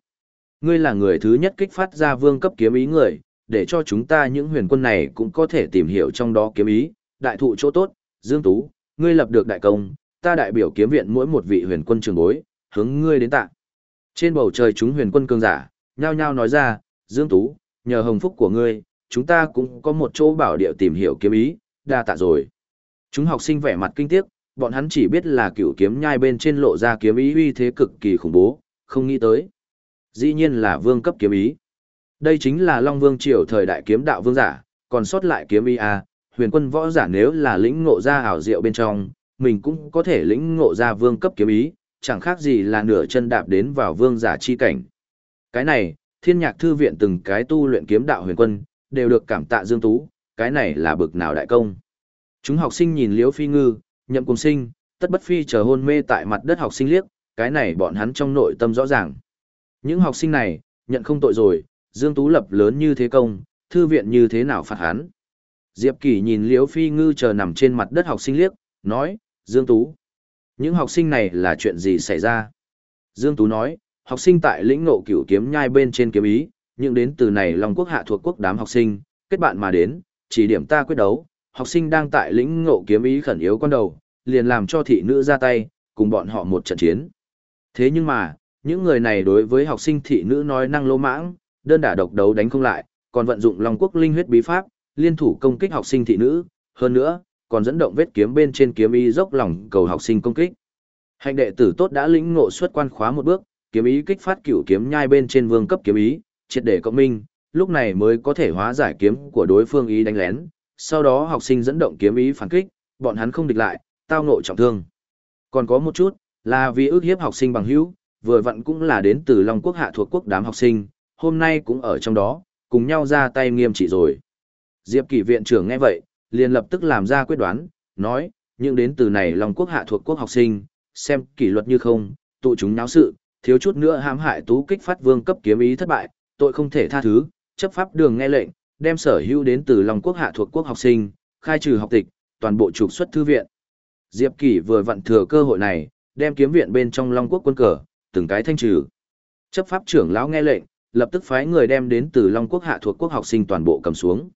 ngươi là người thứ nhất kích phát ra vương cấp kiếm ý người, để cho chúng ta những huyền quân này cũng có thể tìm hiểu trong đó kiếm ý, đại thụ chỗ tốt, Dương Tú, ngươi lập được đại công, ta đại biểu kiếm viện mỗi một vị huyền quân trường bối, hướng ngươi đến tạ. Trên bầu trời chúng huyền quân cường giả, nhao nhao nói ra, Dương Tú, nhờ hồng phúc của ngươi, chúng ta cũng có một chỗ bảo địa tìm hiểu kiếm ý, đa tạ rồi. Chúng học sinh vẻ mặt kinh tiếc, bọn hắn chỉ biết là cựu kiếm nhai bên trên lộ ra kiếm ý uy thế cực kỳ khủng bố, không nghĩ tới. Dĩ nhiên là vương cấp kiếm ý. Đây chính là Long Vương triều thời đại kiếm đạo vương giả, còn sót lại kiếm ý a, huyền quân võ giả nếu là lĩnh ngộ ra ảo diệu bên trong, mình cũng có thể lĩnh ngộ ra vương cấp kiếm ý, chẳng khác gì là nửa chân đạp đến vào vương giả chi cảnh. Cái này, thiên nhạc thư viện từng cái tu luyện kiếm đạo huyền quân, đều được cảm tạ Dương Tú, cái này là bực nào đại công. Chúng học sinh nhìn Liễu Phi Ngư, nhậm cùng sinh, tất bất phi chờ hôn mê tại mặt đất học sinh liếc, cái này bọn hắn trong nội tâm rõ ràng. Những học sinh này, nhận không tội rồi, Dương Tú lập lớn như thế công, thư viện như thế nào phạt hắn. Diệp Kỳ nhìn Liễu Phi Ngư chờ nằm trên mặt đất học sinh liếc, nói, Dương Tú. Những học sinh này là chuyện gì xảy ra? Dương Tú nói, học sinh tại lĩnh ngộ cửu kiếm nhai bên trên kiếm ý, nhưng đến từ này Long Quốc hạ thuộc quốc đám học sinh, kết bạn mà đến, chỉ điểm ta quyết đấu, học sinh đang tại lĩnh ngộ kiếm ý khẩn yếu con đầu, liền làm cho thị nữ ra tay, cùng bọn họ một trận chiến. Thế nhưng mà, những người này đối với học sinh thị nữ nói năng lỗ mãng, đơn đả độc đấu đánh không lại, còn vận dụng Long Quốc linh huyết bí pháp, liên thủ công kích học sinh thị nữ, hơn nữa, còn dẫn động vết kiếm bên trên kiếm ý dốc lòng cầu học sinh công kích. Hành đệ tử tốt đã lĩnh ngộ xuất quan khóa một bước, kiếm ý kích phát cửu kiếm nhai bên trên vương cấp kiếm ý, triệt để cộng minh, lúc này mới có thể hóa giải kiếm của đối phương ý đánh lén. Sau đó học sinh dẫn động kiếm ý phản kích, bọn hắn không địch lại, tao ngộ trọng thương. Còn có một chút, là vì ước hiếp học sinh bằng hữu, vừa vặn cũng là đến từ Long Quốc hạ thuộc quốc đám học sinh, hôm nay cũng ở trong đó, cùng nhau ra tay nghiêm trị rồi. Diệp Kỷ viện trưởng nghe vậy, liền lập tức làm ra quyết đoán, nói, nhưng đến từ này Long Quốc hạ thuộc quốc học sinh, xem kỷ luật như không, tụ chúng náo sự, thiếu chút nữa hãm hại tú kích phát vương cấp kiếm ý thất bại, tội không thể tha thứ, chấp pháp đường nghe lệnh, đem sở hữu đến từ Long Quốc hạ thuộc quốc học sinh, khai trừ học tịch, toàn bộ trục xuất thư viện. Diệp Kỷ vừa vặn thừa cơ hội này, đem kiếm viện bên trong Long Quốc quân cờ, từng cái thanh trừ. Chấp pháp trưởng lão nghe lệnh, lập tức phái người đem đến từ Long Quốc hạ thuộc quốc học sinh toàn bộ cầm xuống.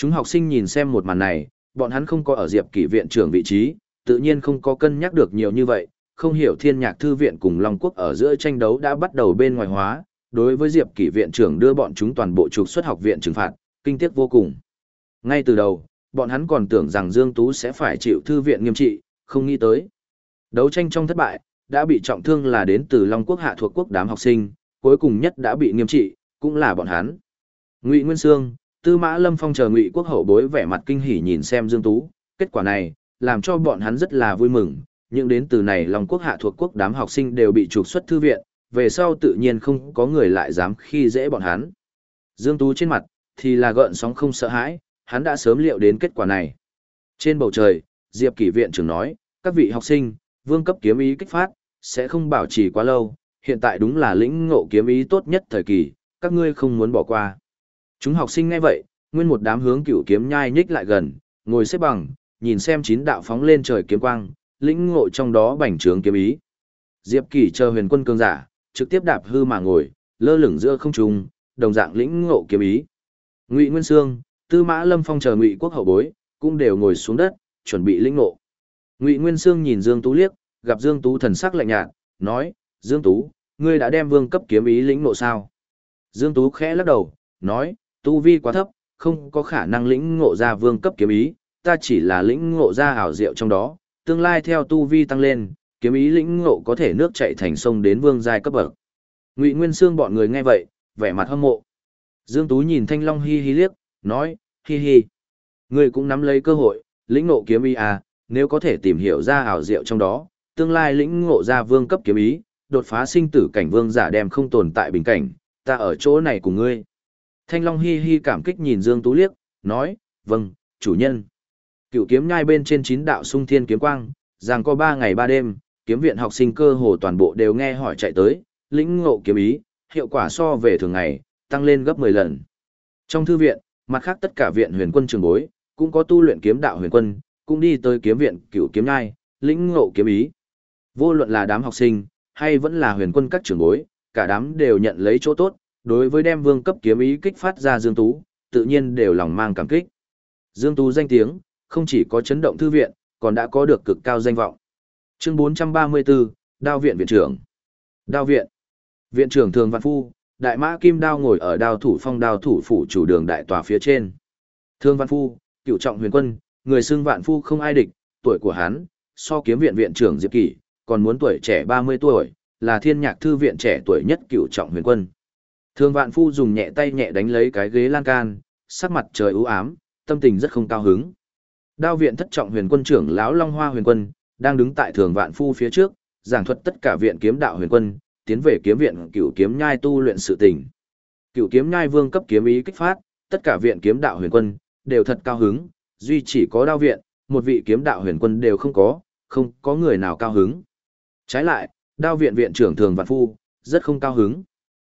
Chúng học sinh nhìn xem một màn này, bọn hắn không có ở Diệp Kỷ viện trưởng vị trí, tự nhiên không có cân nhắc được nhiều như vậy, không hiểu Thiên Nhạc thư viện cùng Long Quốc ở giữa tranh đấu đã bắt đầu bên ngoài hóa, đối với Diệp Kỷ viện trưởng đưa bọn chúng toàn bộ trục xuất học viện trừng phạt, kinh tiếc vô cùng. Ngay từ đầu, bọn hắn còn tưởng rằng Dương Tú sẽ phải chịu thư viện nghiêm trị, không nghĩ tới. Đấu tranh trong thất bại, đã bị trọng thương là đến từ Long Quốc hạ thuộc quốc đám học sinh, cuối cùng nhất đã bị nghiêm trị, cũng là bọn hắn. Ngụy Nguyên Sương, Tư Mã Lâm Phong chờ Ngụy Quốc hậu bối vẻ mặt kinh hỉ nhìn xem Dương Tú, kết quả này, làm cho bọn hắn rất là vui mừng, nhưng đến từ này Long Quốc hạ thuộc quốc đám học sinh đều bị trục xuất thư viện, về sau tự nhiên không có người lại dám khi dễ bọn hắn. Dương Tú trên mặt, thì là gợn sóng không sợ hãi, hắn đã sớm liệu đến kết quả này. Trên bầu trời, Diệp Kỷ viện trưởng nói, các vị học sinh, vương cấp kiếm ý kích phát, sẽ không bảo trì quá lâu, hiện tại đúng là lĩnh ngộ kiếm ý tốt nhất thời kỳ, các ngươi không muốn bỏ qua. Chúng học sinh nghe vậy, nguyên một đám hướng cửu kiếm nhai nhích lại gần, ngồi xếp bằng, nhìn xem chín đạo phóng lên trời kiếm quang, lĩnh ngộ trong đó bành trướng kiếm ý. Diệp Kỳ chờ huyền quân cường giả, trực tiếp đạp hư mà ngồi, lơ lửng giữa không trung, đồng dạng lĩnh ngộ kiếm ý. Ngụy Nguyên Sương, Tư Mã Lâm Phong chờ Ngụy Quốc hậu bối, cũng đều ngồi xuống đất, chuẩn bị lĩnh ngộ. Ngụy Nguyên Sương nhìn Dương Tú liếc, gặp Dương Tú thần sắc lạnh nhạt, nói: "Dương Tú, ngươi đã đem vương cấp kiếm ý lĩnh ngộ sao?" Dương Tú khẽ lắc đầu, nói: "Tu vi quá thấp, không có khả năng lĩnh ngộ ra vương cấp kiếm ý, ta chỉ là lĩnh ngộ ra ảo diệu trong đó, tương lai theo tu vi tăng lên, kiếm ý lĩnh ngộ có thể nước chảy thành sông đến vương giai cấp bậc." Ngụy Nguyên Sương bọn người nghe vậy, vẻ mặt hâm mộ. Dương Tú nhìn Thanh Long hi hi liếc, nói: "Hi hi, ngươi cũng nắm lấy cơ hội, lĩnh ngộ kiếm ý à, nếu có thể tìm hiểu ra ảo diệu trong đó, tương lai lĩnh ngộ ra vương cấp kiếm ý, đột phá sinh tử cảnh vương giả đem không tồn tại bình cảnh, ta ở chỗ này cùng ngươi." Thanh Long hi hi cảm kích nhìn Dương Tú liếc, nói: "Vâng, chủ nhân." Cựu kiếm nhai bên trên chín đạo sung thiên kiếm quang, rằng có ba ngày ba đêm, kiếm viện học sinh cơ hồ toàn bộ đều nghe hỏi chạy tới, lĩnh ngộ kiếm ý, hiệu quả so về thường ngày, tăng lên gấp 10 lần. Trong thư viện, mặt khác tất cả viện huyền quân trường bối, cũng có tu luyện kiếm đạo huyền quân, cũng đi tới kiếm viện Cựu kiếm nhai, lĩnh ngộ kiếm ý. Vô luận là đám học sinh, hay vẫn là huyền quân các trường bối, cả đám đều nhận lấy chỗ tốt, đối với đem vương cấp kiếm ý kích phát ra Dương Tú, tự nhiên đều lòng mang cảm kích. Dương Tú danh tiếng, không chỉ có chấn động thư viện, còn đã có được cực cao danh vọng. Chương 434, Đao viện viện trưởng. Đao viện. Viện trưởng Thường Văn Phu, Đại Mã Kim Đao ngồi ở đao thủ phong đao thủ phủ chủ đường đại tòa phía trên. Thương Văn Phu, cựu trọng huyền quân, người xưng Vạn Phu không ai địch, tuổi của hắn, so kiếm viện viện trưởng Diệp Kỷ, còn muốn tuổi trẻ 30 tuổi, là thiên nhạc thư viện trẻ tuổi nhất cựu trọng huyền quân. Thương Vạn Phu dùng nhẹ tay nhẹ đánh lấy cái ghế lan can, sắc mặt trời ưu ám, tâm tình rất không cao hứng. Đao viện thất trọng huyền quân trưởng lão Long Hoa huyền quân, đang đứng tại Thường Vạn Phu phía trước, giảng thuật tất cả viện kiếm đạo huyền quân, tiến về kiếm viện cửu kiếm nhai tu luyện sự tình. Cửu kiếm nhai vương cấp kiếm ý kích phát, tất cả viện kiếm đạo huyền quân đều thật cao hứng, duy chỉ có đao viện, một vị kiếm đạo huyền quân đều không có, không có người nào cao hứng. Trái lại, đao viện viện trưởng Thường Vạn Phu, rất không cao hứng.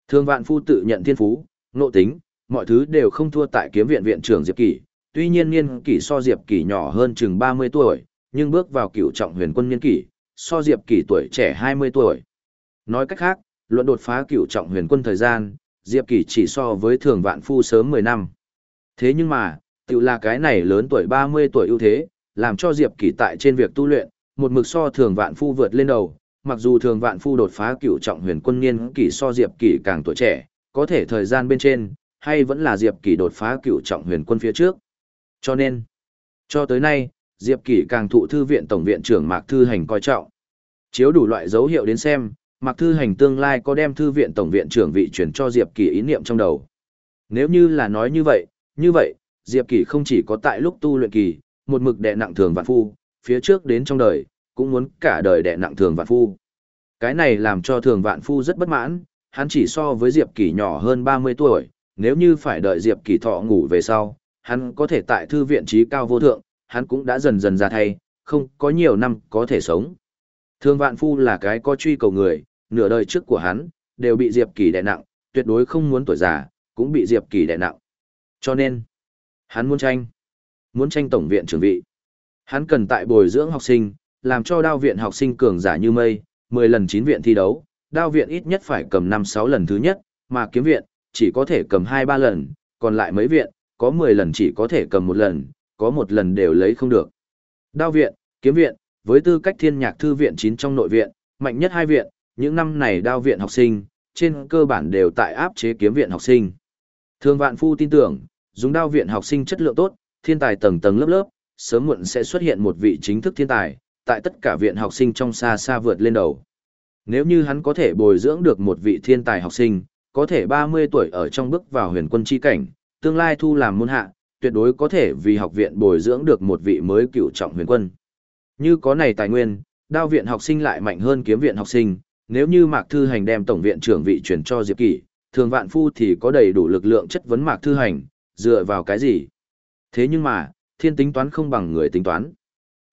Thường Vạn Phu tự nhận thiên phú, nộ tính, mọi thứ đều không thua tại kiếm viện viện trưởng Diệp Kỷ, tuy nhiên niên kỷ so Diệp Kỷ nhỏ hơn chừng 30 tuổi, nhưng bước vào cựu trọng huyền quân niên kỷ, so Diệp Kỷ tuổi trẻ 20 tuổi. Nói cách khác, luận đột phá cựu trọng huyền quân thời gian, Diệp Kỷ chỉ so với Thường Vạn Phu sớm 10 năm. Thế nhưng mà, tự là cái này lớn tuổi 30 tuổi ưu thế, làm cho Diệp Kỷ tại trên việc tu luyện, một mực so Thường Vạn Phu vượt lên đầu, mặc dù Thường Vạn Phu đột phá cựu trọng huyền quân niên kỷ so Diệp Kỷ càng tuổi trẻ, có thể thời gian bên trên, hay vẫn là Diệp Kỷ đột phá cựu trọng huyền quân phía trước. Cho nên, cho tới nay, Diệp Kỷ càng thụ thư viện tổng viện trưởng Mạc Thư Hành coi trọng. Chiếu đủ loại dấu hiệu đến xem, Mạc Thư Hành tương lai có đem thư viện tổng viện trưởng vị chuyển cho Diệp Kỷ ý niệm trong đầu. Nếu như là nói như vậy, như vậy, Diệp Kỷ không chỉ có tại lúc tu luyện kỳ, một mực đệ nặng thường vạn phu, phía trước đến trong đời, cũng muốn cả đời đẻ nặng thường vạn phu. Cái này làm cho thường vạn phu rất bất mãn, hắn chỉ so với Diệp kỳ nhỏ hơn 30 tuổi, nếu như phải đợi Diệp kỳ thọ ngủ về sau, hắn có thể tại thư viện trí cao vô thượng, hắn cũng đã dần dần ra thay, không có nhiều năm có thể sống. Thường vạn phu là cái có truy cầu người, nửa đời trước của hắn, đều bị Diệp Kỳ đè nặng, tuyệt đối không muốn tuổi già, cũng bị Diệp Kỳ đè nặng. Cho nên, hắn muốn tranh, muốn tranh tổng viện trưởng vị. Hắn cần tại bồi dưỡng học sinh, làm cho đao viện học sinh cường giả như mây, 10 lần 9 viện thi đấu, đao viện ít nhất phải cầm 5-6 lần thứ nhất, mà kiếm viện, chỉ có thể cầm 2-3 lần, còn lại mấy viện, có 10 lần chỉ có thể cầm một lần, có một lần đều lấy không được. Đao viện, kiếm viện, với tư cách thiên nhạc thư viện 9 trong nội viện, mạnh nhất hai viện, những năm này đao viện học sinh, trên cơ bản đều tại áp chế kiếm viện học sinh. Thường vạn phu tin tưởng, dùng đao viện học sinh chất lượng tốt, thiên tài tầng tầng lớp lớp, sớm muộn sẽ xuất hiện một vị chính thức thiên tài, tại tất cả viện học sinh trong xa xa vượt lên đầu. Nếu như hắn có thể bồi dưỡng được một vị thiên tài học sinh, có thể 30 tuổi ở trong bước vào huyền quân chi cảnh, tương lai thu làm môn hạ, tuyệt đối có thể vì học viện bồi dưỡng được một vị mới cựu trọng huyền quân. Như có này tài nguyên, đao viện học sinh lại mạnh hơn kiếm viện học sinh, nếu như Mạc Thư Hành đem tổng viện trưởng vị chuyển cho Diệp Kỷ, thường vạn phu thì có đầy đủ lực lượng chất vấn Mạc Thư Hành, dựa vào cái gì? Thế nhưng mà, thiên tính toán không bằng người tính toán.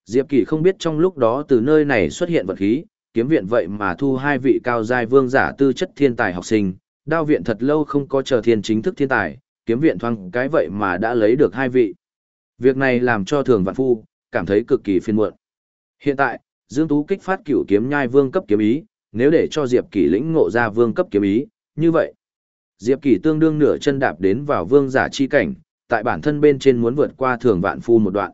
Diệp Kỳ không biết trong lúc đó từ nơi này xuất hiện vật khí, kiếm viện vậy mà thu hai vị cao giai vương giả tư chất thiên tài học sinh, đao viện thật lâu không có chờ thiên chính thức thiên tài, kiếm viện thoáng cái vậy mà đã lấy được hai vị. Việc này làm cho thường vạn phu, cảm thấy cực kỳ phiền muộn. Hiện tại, Dương Tú kích phát cửu kiếm nhai vương cấp kiếm ý, nếu để cho Diệp Kỳ lĩnh ngộ ra vương cấp kiếm ý, như vậy. Diệp Kỳ tương đương nửa chân đạp đến vào vương giả chi cảnh, tại bản thân bên trên muốn vượt qua thường vạn phu một đoạn.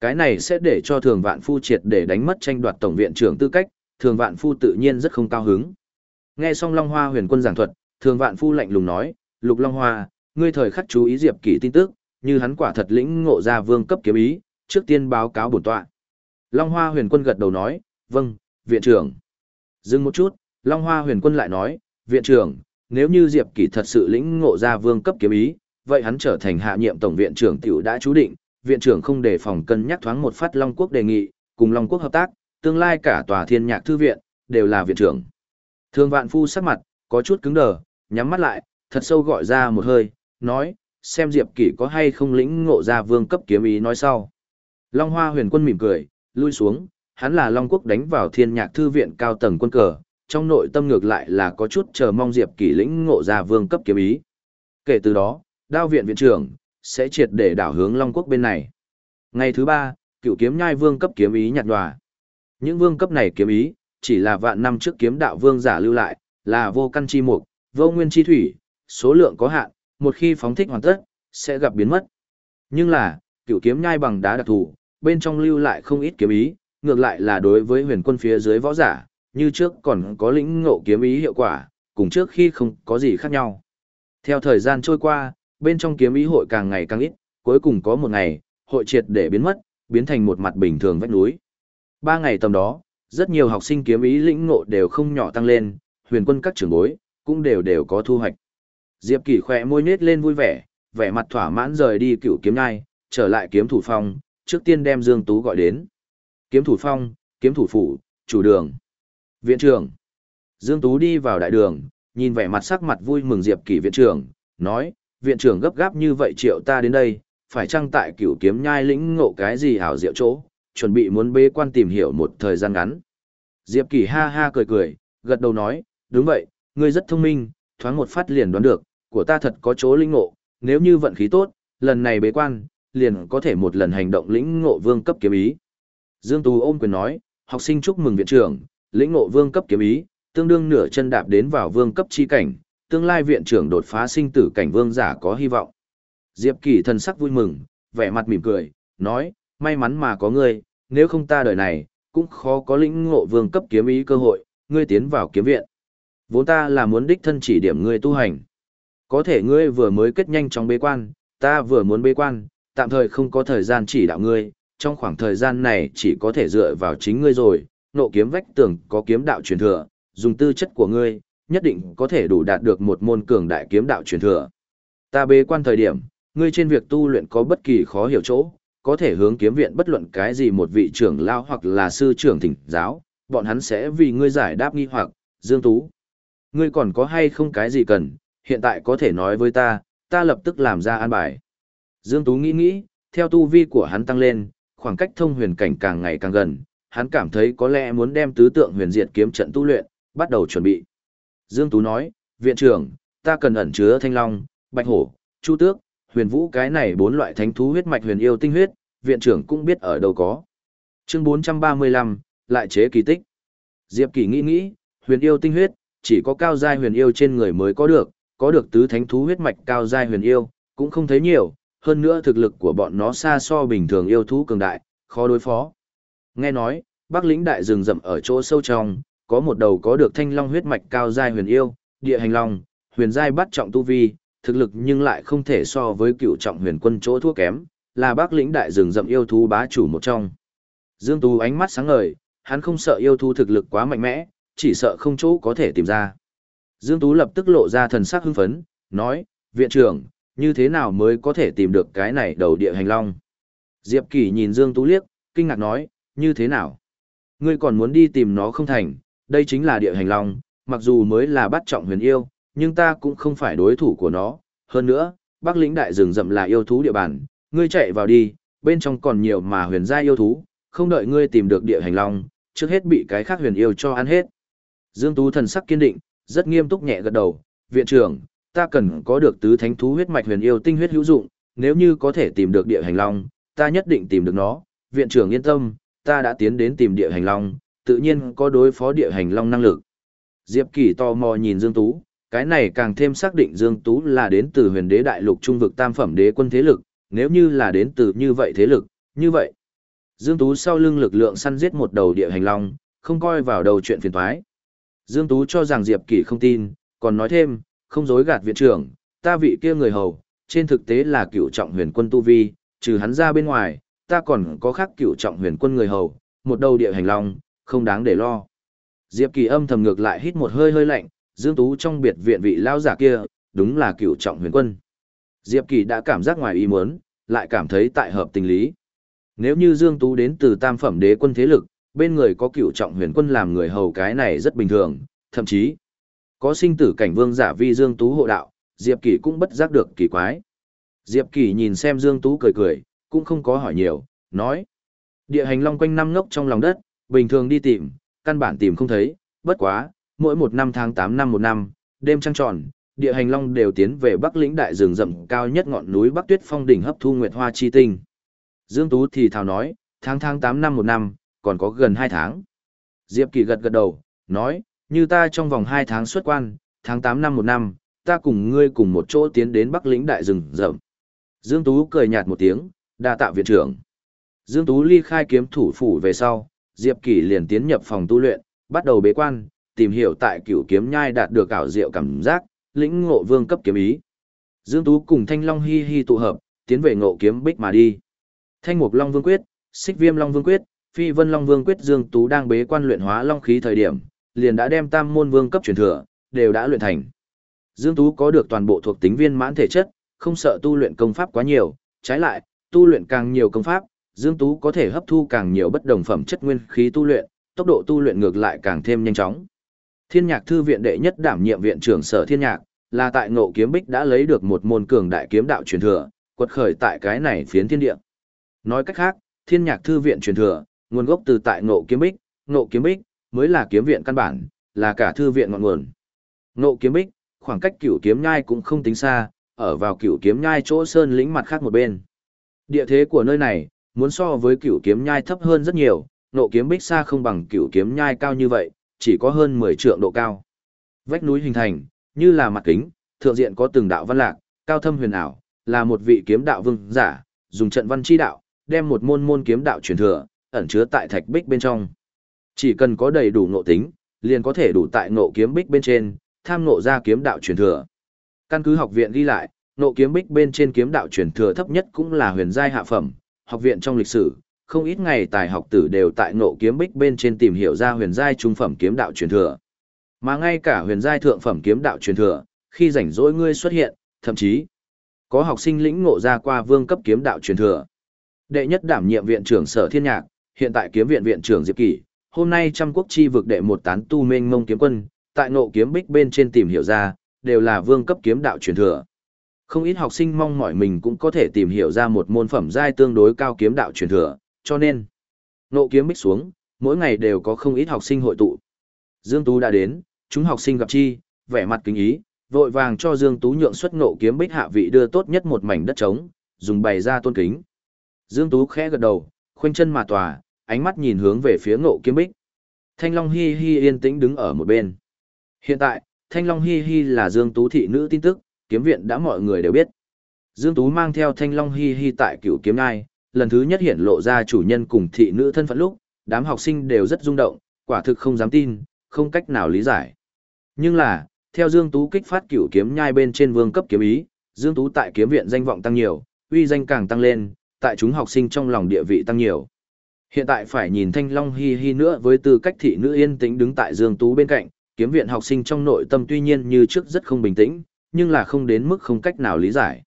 Cái này sẽ để cho thường vạn phu triệt để đánh mất tranh đoạt tổng viện trưởng tư cách, thường vạn phu tự nhiên rất không cao hứng. Nghe xong Long Hoa huyền quân giảng thuật, thường vạn phu lạnh lùng nói, Lục Long Hoa, ngươi thời khắc chú ý Diệp kỷ tin tức, như hắn quả thật lĩnh ngộ ra vương cấp kiếm ý, trước tiên báo cáo bổn tọa. Long Hoa huyền quân gật đầu nói, vâng, viện trưởng. Dừng một chút, Long Hoa huyền quân lại nói, viện trưởng, nếu như Diệp kỷ thật sự lĩnh ngộ ra vương cấp kiếm ý, vậy hắn trở thành hạ nhiệm tổng viện trưởng tiểu đã chú định, viện trưởng không đề phòng cân nhắc thoáng một phát Long Quốc đề nghị, cùng Long Quốc hợp tác, tương lai cả tòa thiên nhạc thư viện, đều là viện trưởng. Thương vạn phu sắc mặt, có chút cứng đờ, nhắm mắt lại, thật sâu gọi ra một hơi, nói, xem Diệp Kỷ có hay không lĩnh ngộ ra vương cấp kiếm ý nói sau. Long Hoa huyền quân mỉm cười, lui xuống, hắn là Long Quốc đánh vào thiên nhạc thư viện cao tầng quân cờ, trong nội tâm ngược lại là có chút chờ mong Diệp Kỷ lĩnh ngộ ra vương cấp kiếm ý. Kể từ đó, đao viện viện trưởng, sẽ triệt để đảo hướng Long Quốc bên này. Ngày thứ ba, cựu kiếm nhai vương cấp kiếm ý nhạt nhòa. Những vương cấp này kiếm ý, chỉ là vạn năm trước kiếm đạo vương giả lưu lại, là vô căn chi mục, vô nguyên chi thủy, số lượng có hạn, một khi phóng thích hoàn tất, sẽ gặp biến mất. Nhưng là, cựu kiếm nhai bằng đá đặc thù, bên trong lưu lại không ít kiếm ý, ngược lại là đối với huyền quân phía dưới võ giả, như trước còn có lĩnh ngộ kiếm ý hiệu quả, cùng trước khi không có gì khác nhau. Theo thời gian trôi qua, bên trong kiếm ý hội càng ngày càng ít, cuối cùng có một ngày, hội triệt để biến mất, biến thành một mặt bình thường vách núi. Ba ngày tầm đó, rất nhiều học sinh kiếm ý lĩnh ngộ đều không nhỏ tăng lên, huyền quân các trưởng bối, cũng đều đều có thu hoạch. Diệp Kỳ khỏe môi nết lên vui vẻ, vẻ mặt thỏa mãn rời đi cựu kiếm ngai, trở lại kiếm thủ phong, trước tiên đem Dương Tú gọi đến. Kiếm thủ phong, kiếm thủ phủ, chủ đường. Viện trưởng. Dương Tú đi vào đại đường, nhìn vẻ mặt sắc mặt vui mừng Diệp Kỳ viện trưởng, nói, viện trưởng gấp gáp như vậy triệu ta đến đây, phải chăng tại cửu kiếm nhai lĩnh ngộ cái gì hảo diệu chỗ, chuẩn bị muốn bế quan tìm hiểu một thời gian ngắn. Diệp Kỳ ha ha cười cười, gật đầu nói, đúng vậy, ngươi rất thông minh, thoáng một phát liền đoán được, của ta thật có chỗ lĩnh ngộ, nếu như vận khí tốt, lần này bế quan, liền có thể một lần hành động lĩnh ngộ vương cấp kiếm ý. Dương Tú ôm quyền nói, học sinh chúc mừng viện trưởng, lĩnh ngộ vương cấp kiếm ý, tương đương nửa chân đạp đến vào vương cấp chi cảnh, tương lai viện trưởng đột phá sinh tử cảnh vương giả có hy vọng. Diệp Kỳ thần sắc vui mừng, vẻ mặt mỉm cười, nói, may mắn mà có ngươi, nếu không ta đời này, cũng khó có lĩnh ngộ vương cấp kiếm ý cơ hội, ngươi tiến vào kiếm viện. Vốn ta là muốn đích thân chỉ điểm ngươi tu hành. Có thể ngươi vừa mới kết nhanh trong bế quan, ta vừa muốn bế quan, tạm thời không có thời gian chỉ đạo ngươi, trong khoảng thời gian này chỉ có thể dựa vào chính ngươi rồi, nộ kiếm vách tường có kiếm đạo truyền thừa, dùng tư chất của ngươi, nhất định có thể đủ đạt được một môn cường đại kiếm đạo truyền thừa. Ta bế quan thời điểm, ngươi trên việc tu luyện có bất kỳ khó hiểu chỗ, có thể hướng kiếm viện bất luận cái gì một vị trưởng lao hoặc là sư trưởng thỉnh giáo, bọn hắn sẽ vì ngươi giải đáp nghi hoặc, Dương Tú. Ngươi còn có hay không cái gì cần, hiện tại có thể nói với ta, ta lập tức làm ra an bài. Dương Tú nghĩ nghĩ, theo tu vi của hắn tăng lên, khoảng cách thông huyền cảnh càng ngày càng gần, hắn cảm thấy có lẽ muốn đem tứ tượng huyền diệt kiếm trận tu luyện, bắt đầu chuẩn bị. Dương Tú nói, viện trưởng, ta cần ẩn chứa thanh long, bạch hổ, chu tước, huyền vũ cái này bốn loại thánh thú huyết mạch huyền yêu tinh huyết, viện trưởng cũng biết ở đâu có. Chương 435, lại chế kỳ tích. Diệp Kỳ nghĩ nghĩ, huyền yêu tinh huyết, chỉ có cao giai huyền yêu trên người mới có được, có được tứ thánh thú huyết mạch cao giai huyền yêu, cũng không thấy nhiều, hơn nữa thực lực của bọn nó xa so bình thường yêu thú cường đại, khó đối phó. Nghe nói, Bắc lĩnh đại rừng rậm ở chỗ sâu trong, có một đầu có được thanh long huyết mạch cao giai huyền yêu, địa hành long, huyền giai bắt trọng tu vi, thực lực nhưng lại không thể so với cựu trọng huyền quân chỗ thua kém, là Bắc lĩnh đại rừng rậm yêu thú bá chủ một trong. Dương Tú ánh mắt sáng ngời, hắn không sợ yêu thú thực lực quá mạnh mẽ, chỉ sợ không chỗ có thể tìm ra. Dương Tú lập tức lộ ra thần sắc hưng phấn, nói, viện trưởng, như thế nào mới có thể tìm được cái này đầu địa hành long? Diệp Kỳ nhìn Dương Tú liếc, kinh ngạc nói, như thế nào? Ngươi còn muốn đi tìm nó không thành, đây chính là địa hành long, mặc dù mới là bắt trọng huyền yêu, nhưng ta cũng không phải đối thủ của nó. Hơn nữa, Bắc lĩnh đại rừng rậm là yêu thú địa bàn, ngươi chạy vào đi, bên trong còn nhiều mà huyền gia yêu thú, không đợi ngươi tìm được địa hành long, trước hết bị cái khác huyền yêu cho ăn hết. Dương Tú thần sắc kiên định, rất nghiêm túc nhẹ gật đầu, viện trưởng, ta cần có được tứ thánh thú huyết mạch huyền yêu tinh huyết hữu dụng, nếu như có thể tìm được địa hành long, ta nhất định tìm được nó, viện trưởng yên tâm, ta đã tiến đến tìm địa hành long, tự nhiên có đối phó địa hành long năng lực. Diệp Kỳ tò mò nhìn Dương Tú, cái này càng thêm xác định Dương Tú là đến từ huyền đế đại lục trung vực tam phẩm đế quân thế lực, nếu như là đến từ như vậy thế lực, như vậy. Dương Tú sau lưng lực lượng săn giết một đầu địa hành long, không coi vào đầu chuyện phiền toái. Dương Tú cho rằng Diệp Kỳ không tin, còn nói thêm, không dối gạt viện trưởng, ta vị kia người hầu, trên thực tế là cựu trọng huyền quân Tu Vi, trừ hắn ra bên ngoài, ta còn có khác cựu trọng huyền quân người hầu, một đầu địa hành long, không đáng để lo. Diệp Kỳ âm thầm ngược lại hít một hơi hơi lạnh, Dương Tú trong biệt viện vị lao giả kia, đúng là cựu trọng huyền quân. Diệp Kỳ đã cảm giác ngoài ý muốn, lại cảm thấy tại hợp tình lý. Nếu như Dương Tú đến từ tam phẩm đế quân thế lực, bên người có cựu trọng huyền quân làm người hầu cái này rất bình thường, thậm chí có sinh tử cảnh vương giả vi Dương Tú hộ đạo, Diệp Kỳ cũng bất giác được kỳ quái. Diệp Kỳ nhìn xem Dương Tú cười cười, cũng không có hỏi nhiều, nói. Địa hành long quanh năm ngốc trong lòng đất, bình thường đi tìm, căn bản tìm không thấy, bất quá, mỗi một năm tháng 8 năm một năm, đêm trăng tròn, địa hành long đều tiến về Bắc lĩnh đại rừng rậm cao nhất ngọn núi Bắc Tuyết Phong đỉnh hấp thu nguyệt hoa chi tinh. Dương Tú thì thào nói, tháng tháng 8 năm một năm, còn có gần 2 tháng. Diệp Kỳ gật gật đầu, nói, như ta trong vòng 2 tháng xuất quan, tháng 8 năm một năm, ta cùng ngươi cùng một chỗ tiến đến Bắc lĩnh đại rừng rậm. Dương Tú cười nhạt một tiếng, đa tạ viện trưởng. Dương Tú ly khai kiếm thủ phủ về sau, Diệp Kỳ liền tiến nhập phòng tu luyện, bắt đầu bế quan, tìm hiểu tại cửu kiếm nhai đạt được ảo diệu cảm giác, lĩnh ngộ vương cấp kiếm ý. Dương Tú cùng Thanh Long hi hi tụ hợp, tiến về ngộ kiếm bích mà đi. Thanh Mục Long Vương Quyết, Xích Viêm Long Vương Quyết, Phi Vân Long Vương Quyết Dương Tú đang bế quan luyện hóa long khí thời điểm, liền đã đem tam môn vương cấp truyền thừa, đều đã luyện thành. Dương Tú có được toàn bộ thuộc tính viên mãn thể chất, không sợ tu luyện công pháp quá nhiều, trái lại, tu luyện càng nhiều công pháp, Dương Tú có thể hấp thu càng nhiều bất đồng phẩm chất nguyên khí tu luyện, tốc độ tu luyện ngược lại càng thêm nhanh chóng. Thiên Nhạc thư viện đệ nhất đảm nhiệm viện trưởng Sở Thiên Nhạc, là tại Ngộ Kiếm Bích đã lấy được một môn cường đại kiếm đạo truyền thừa, quật khởi tại cái này phiến thiên địa. Nói cách khác, Thiên Nhạc thư viện truyền thừa, nguồn gốc từ tại Ngộ Kiếm Bích, Ngộ Kiếm Bích mới là kiếm viện căn bản, là cả thư viện ngọn nguồn. Ngộ Kiếm Bích, khoảng cách Cửu Kiếm Nhai cũng không tính xa, ở vào Cửu Kiếm Nhai chỗ sơn lĩnh mặt khác một bên. Địa thế của nơi này, muốn so với Cửu Kiếm Nhai thấp hơn rất nhiều, nộ Kiếm Bích xa không bằng Cửu Kiếm Nhai cao như vậy, chỉ có hơn 10 trượng độ cao. Vách núi hình thành, như là mặt kính, thượng diện có từng đạo văn lạc, cao thâm huyền ảo, là một vị kiếm đạo vương giả, dùng trận văn chi đạo, đem một môn môn kiếm đạo truyền thừa, ẩn chứa tại thạch bích bên trong. Chỉ cần có đầy đủ nộ tính, liền có thể đủ tại nộ kiếm bích bên trên, tham ngộ ra kiếm đạo truyền thừa. Căn cứ học viện ghi lại, nộ kiếm bích bên trên kiếm đạo truyền thừa thấp nhất cũng là huyền giai hạ phẩm, học viện trong lịch sử, không ít ngày tài học tử đều tại ngộ kiếm bích bên trên tìm hiểu ra huyền giai trung phẩm kiếm đạo truyền thừa. Mà ngay cả huyền giai thượng phẩm kiếm đạo truyền thừa, khi rảnh rỗi ngươi xuất hiện, thậm chí có học sinh lĩnh ngộ ra qua vương cấp kiếm đạo truyền thừa. Đệ nhất đảm nhiệm viện trưởng Sở Thiên Nhạc, hiện tại kiếm viện viện trưởng Diệp Kỷ, hôm nay trăm quốc chi vực đệ một tán tu mênh mông kiếm quân, tại ngộ kiếm bích bên trên tìm hiểu ra, đều là vương cấp kiếm đạo truyền thừa. Không ít học sinh mong mỏi mình cũng có thể tìm hiểu ra một môn phẩm giai tương đối cao kiếm đạo truyền thừa, cho nên, nộ kiếm bích xuống, mỗi ngày đều có không ít học sinh hội tụ. Dương Tú đã đến, chúng học sinh gặp chi, vẻ mặt kính ý, vội vàng cho Dương Tú nhượng xuất nộ kiếm bích hạ vị đưa tốt nhất một mảnh đất trống, dùng bày ra tôn kính. Dương Tú khẽ gật đầu, khoanh chân mà tòa, ánh mắt nhìn hướng về phía ngộ kiếm bích. Thanh Long Hi Hi yên tĩnh đứng ở một bên. Hiện tại, Thanh Long Hi Hi là Dương Tú thị nữ tin tức, kiếm viện đã mọi người đều biết. Dương Tú mang theo Thanh Long Hi Hi tại cửu kiếm ngai, lần thứ nhất hiện lộ ra chủ nhân cùng thị nữ thân phận lúc, đám học sinh đều rất rung động, quả thực không dám tin, không cách nào lý giải. Nhưng là, theo Dương Tú kích phát cửu kiếm nhai bên trên vương cấp kiếm ý, Dương Tú tại kiếm viện danh vọng tăng nhiều, uy danh càng tăng lên, tại chúng học sinh trong lòng địa vị tăng nhiều. Hiện tại phải nhìn Thanh Long Hi Hi nữa với tư cách thị nữ yên tĩnh đứng tại Dương Tú bên cạnh, kiếm viện học sinh trong nội tâm tuy nhiên như trước rất không bình tĩnh, nhưng là không đến mức không cách nào lý giải.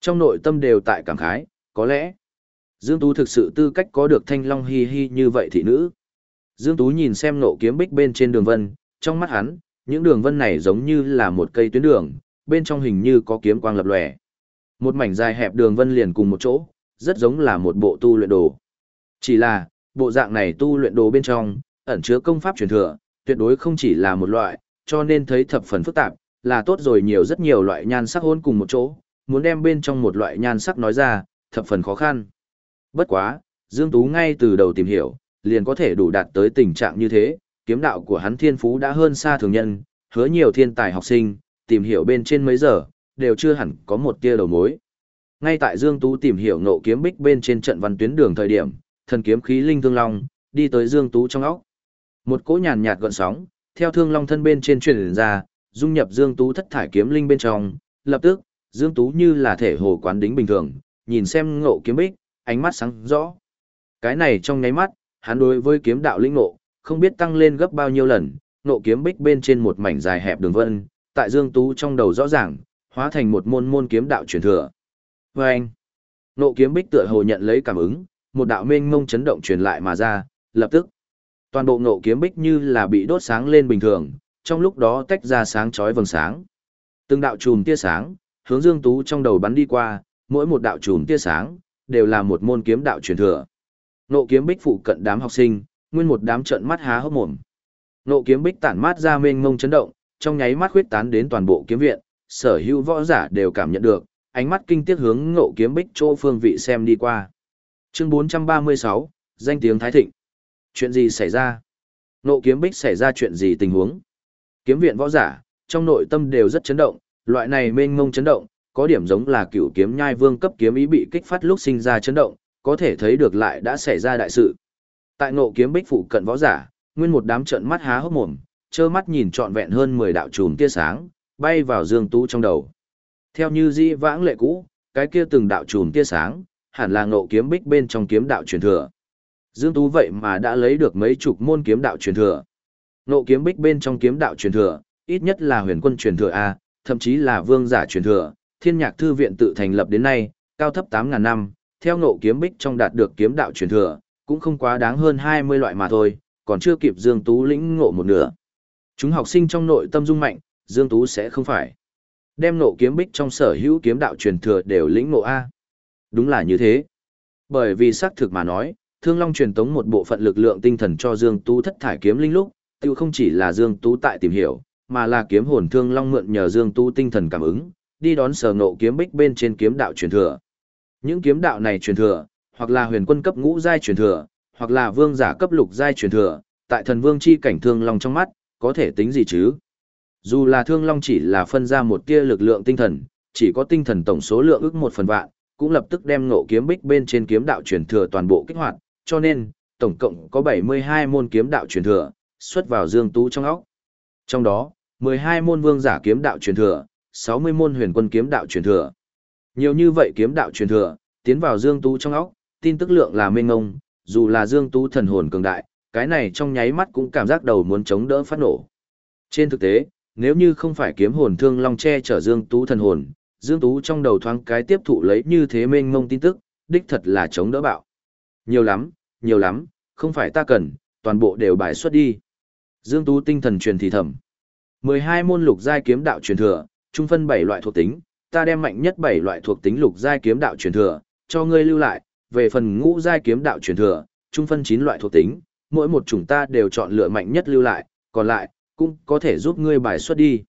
Trong nội tâm đều tại cảm khái, có lẽ Dương Tú thực sự tư cách có được thanh long hi hi như vậy thị nữ. Dương Tú nhìn xem nộ kiếm bích bên trên đường vân, trong mắt hắn, những đường vân này giống như là một cây tuyến đường, bên trong hình như có kiếm quang lập lòe. Một mảnh dài hẹp đường vân liền cùng một chỗ, rất giống là một bộ tu luyện đồ. Chỉ là, bộ dạng này tu luyện đồ bên trong, ẩn chứa công pháp truyền thừa, tuyệt đối không chỉ là một loại, cho nên thấy thập phần phức tạp, là tốt rồi nhiều rất nhiều loại nhan sắc hôn cùng một chỗ, muốn đem bên trong một loại nhan sắc nói ra, thập phần khó khăn. Bất quá, Dương Tú ngay từ đầu tìm hiểu, liền có thể đủ đạt tới tình trạng như thế, kiếm đạo của hắn thiên phú đã hơn xa thường nhân, hứa nhiều thiên tài học sinh, tìm hiểu bên trên mấy giờ, đều chưa hẳn có một tia đầu mối. Ngay tại Dương Tú tìm hiểu ngộ kiếm bích bên trên trận văn tuyến đường thời điểm, thần kiếm khí linh thương long, đi tới Dương Tú trong óc. Một cỗ nhàn nhạt gọn sóng, theo thương long thân bên trên truyền ra, dung nhập Dương Tú thất thải kiếm linh bên trong, lập tức, Dương Tú như là thể hồ quán đính bình thường, nhìn xem ngộ kiếm bích, ánh mắt sáng rõ. Cái này trong nháy mắt, hắn đối với kiếm đạo linh ngộ, không biết tăng lên gấp bao nhiêu lần, nộ kiếm bích bên trên một mảnh dài hẹp đường vân, tại Dương Tú trong đầu rõ ràng, hóa thành một môn môn kiếm đạo truyền thừa. Và anh, nộ kiếm bích tựa hồ nhận lấy cảm ứng, một đạo mênh mông chấn động truyền lại mà ra, lập tức, toàn bộ nộ kiếm bích như là bị đốt sáng lên bình thường, trong lúc đó tách ra sáng chói vầng sáng. Từng đạo chùm tia sáng, hướng Dương Tú trong đầu bắn đi qua, mỗi một đạo chùm tia sáng, đều là một môn kiếm đạo truyền thừa. Nộ kiếm bích phụ cận đám học sinh, nguyên một đám trận mắt há hốc mồm. Nộ kiếm bích tản mát ra mênh mông chấn động, trong nháy mắt khuyết tán đến toàn bộ kiếm viện, sở hữu võ giả đều cảm nhận được, ánh mắt kinh tiếc hướng nộ kiếm bích chỗ phương vị xem đi qua. Chương 436, danh tiếng Thái Thịnh. Chuyện gì xảy ra? Nộ kiếm bích xảy ra chuyện gì tình huống? Kiếm viện võ giả, trong nội tâm đều rất chấn động, loại này mênh mông chấn động, có điểm giống là cựu kiếm nhai vương cấp kiếm ý bị kích phát lúc sinh ra chấn động, có thể thấy được lại đã xảy ra đại sự. Tại ngộ kiếm bích phụ cận võ giả, nguyên một đám trận mắt há hốc mồm, trơ mắt nhìn trọn vẹn hơn 10 đạo chùm tia sáng, bay vào Dương Tú trong đầu. Theo như di vãng lệ cũ, cái kia từng đạo chùm tia sáng, hẳn là ngộ kiếm bích bên trong kiếm đạo truyền thừa. Dương Tú vậy mà đã lấy được mấy chục môn kiếm đạo truyền thừa. Nộ kiếm bích bên trong kiếm đạo truyền thừa, ít nhất là huyền quân truyền thừa A, thậm chí là vương giả truyền thừa, thiên nhạc thư viện tự thành lập đến nay, cao thấp 8.000 năm, theo nộ kiếm bích trong đạt được kiếm đạo truyền thừa, cũng không quá đáng hơn 20 loại mà thôi, còn chưa kịp Dương Tú lĩnh ngộ một nửa. Chúng học sinh trong nội tâm dung mạnh, Dương Tú sẽ không phải. Đem nộ kiếm bích trong sở hữu kiếm đạo truyền thừa đều lĩnh ngộ A. Đúng là như thế. Bởi vì xác thực mà nói, Thương Long truyền tống một bộ phận lực lượng tinh thần cho Dương Tú thất thải kiếm linh lúc, tiêu không chỉ là Dương Tú tại tìm hiểu, mà là kiếm hồn Thương Long mượn nhờ Dương Tú tinh thần cảm ứng, đi đón sở nộ kiếm bích bên trên kiếm đạo truyền thừa. Những kiếm đạo này truyền thừa, hoặc là huyền quân cấp ngũ giai truyền thừa, hoặc là vương giả cấp lục giai truyền thừa, tại thần vương chi cảnh Thương Long trong mắt, có thể tính gì chứ? Dù là Thương Long chỉ là phân ra một tia lực lượng tinh thần, chỉ có tinh thần tổng số lượng ước một phần vạn, cũng lập tức đem ngộ kiếm bích bên trên kiếm đạo truyền thừa toàn bộ kích hoạt, cho nên, tổng cộng có 72 môn kiếm đạo truyền thừa, xuất vào Dương Tú trong óc. Trong đó, 12 môn vương giả kiếm đạo truyền thừa, 60 môn huyền quân kiếm đạo truyền thừa. Nhiều như vậy kiếm đạo truyền thừa, tiến vào Dương Tú trong óc, tin tức lượng là mênh ngông, dù là Dương Tú thần hồn cường đại, cái này trong nháy mắt cũng cảm giác đầu muốn chống đỡ phát nổ. Trên thực tế, nếu như không phải kiếm hồn thương long che chở Dương Tú thần hồn, Dương Tú trong đầu thoáng cái tiếp thụ lấy như thế mênh mông tin tức, đích thật là chống đỡ bạo. Nhiều lắm, nhiều lắm, không phải ta cần, toàn bộ đều bài xuất đi. Dương Tú tinh thần truyền thì thầm. 12 môn lục giai kiếm đạo truyền thừa, trung phân 7 loại thuộc tính, ta đem mạnh nhất 7 loại thuộc tính lục giai kiếm đạo truyền thừa, cho ngươi lưu lại, về phần ngũ giai kiếm đạo truyền thừa, trung phân 9 loại thuộc tính, mỗi một chúng ta đều chọn lựa mạnh nhất lưu lại, còn lại, cũng có thể giúp ngươi bài xuất đi.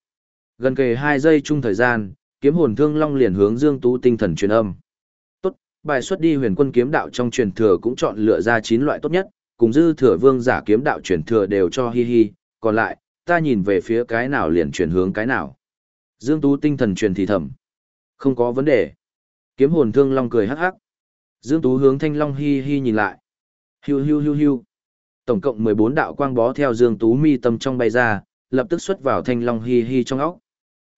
Gần kề 2 giây chung thời gian, kiếm hồn thương long liền hướng Dương Tú tinh thần truyền âm. Tốt, bài xuất đi huyền quân kiếm đạo trong truyền thừa cũng chọn lựa ra 9 loại tốt nhất, cùng dư thừa vương giả kiếm đạo truyền thừa đều cho hi hi, còn lại, ta nhìn về phía cái nào liền chuyển hướng cái nào. Dương Tú tinh thần truyền thì thầm. Không có vấn đề. Kiếm hồn thương long cười hắc hắc. Dương Tú hướng thanh long hi hi nhìn lại. Hiu hiu hiu hiu. Tổng cộng 14 đạo quang bó theo Dương Tú mi tâm trong bay ra, lập tức xuất vào thanh long hi hi trong óc.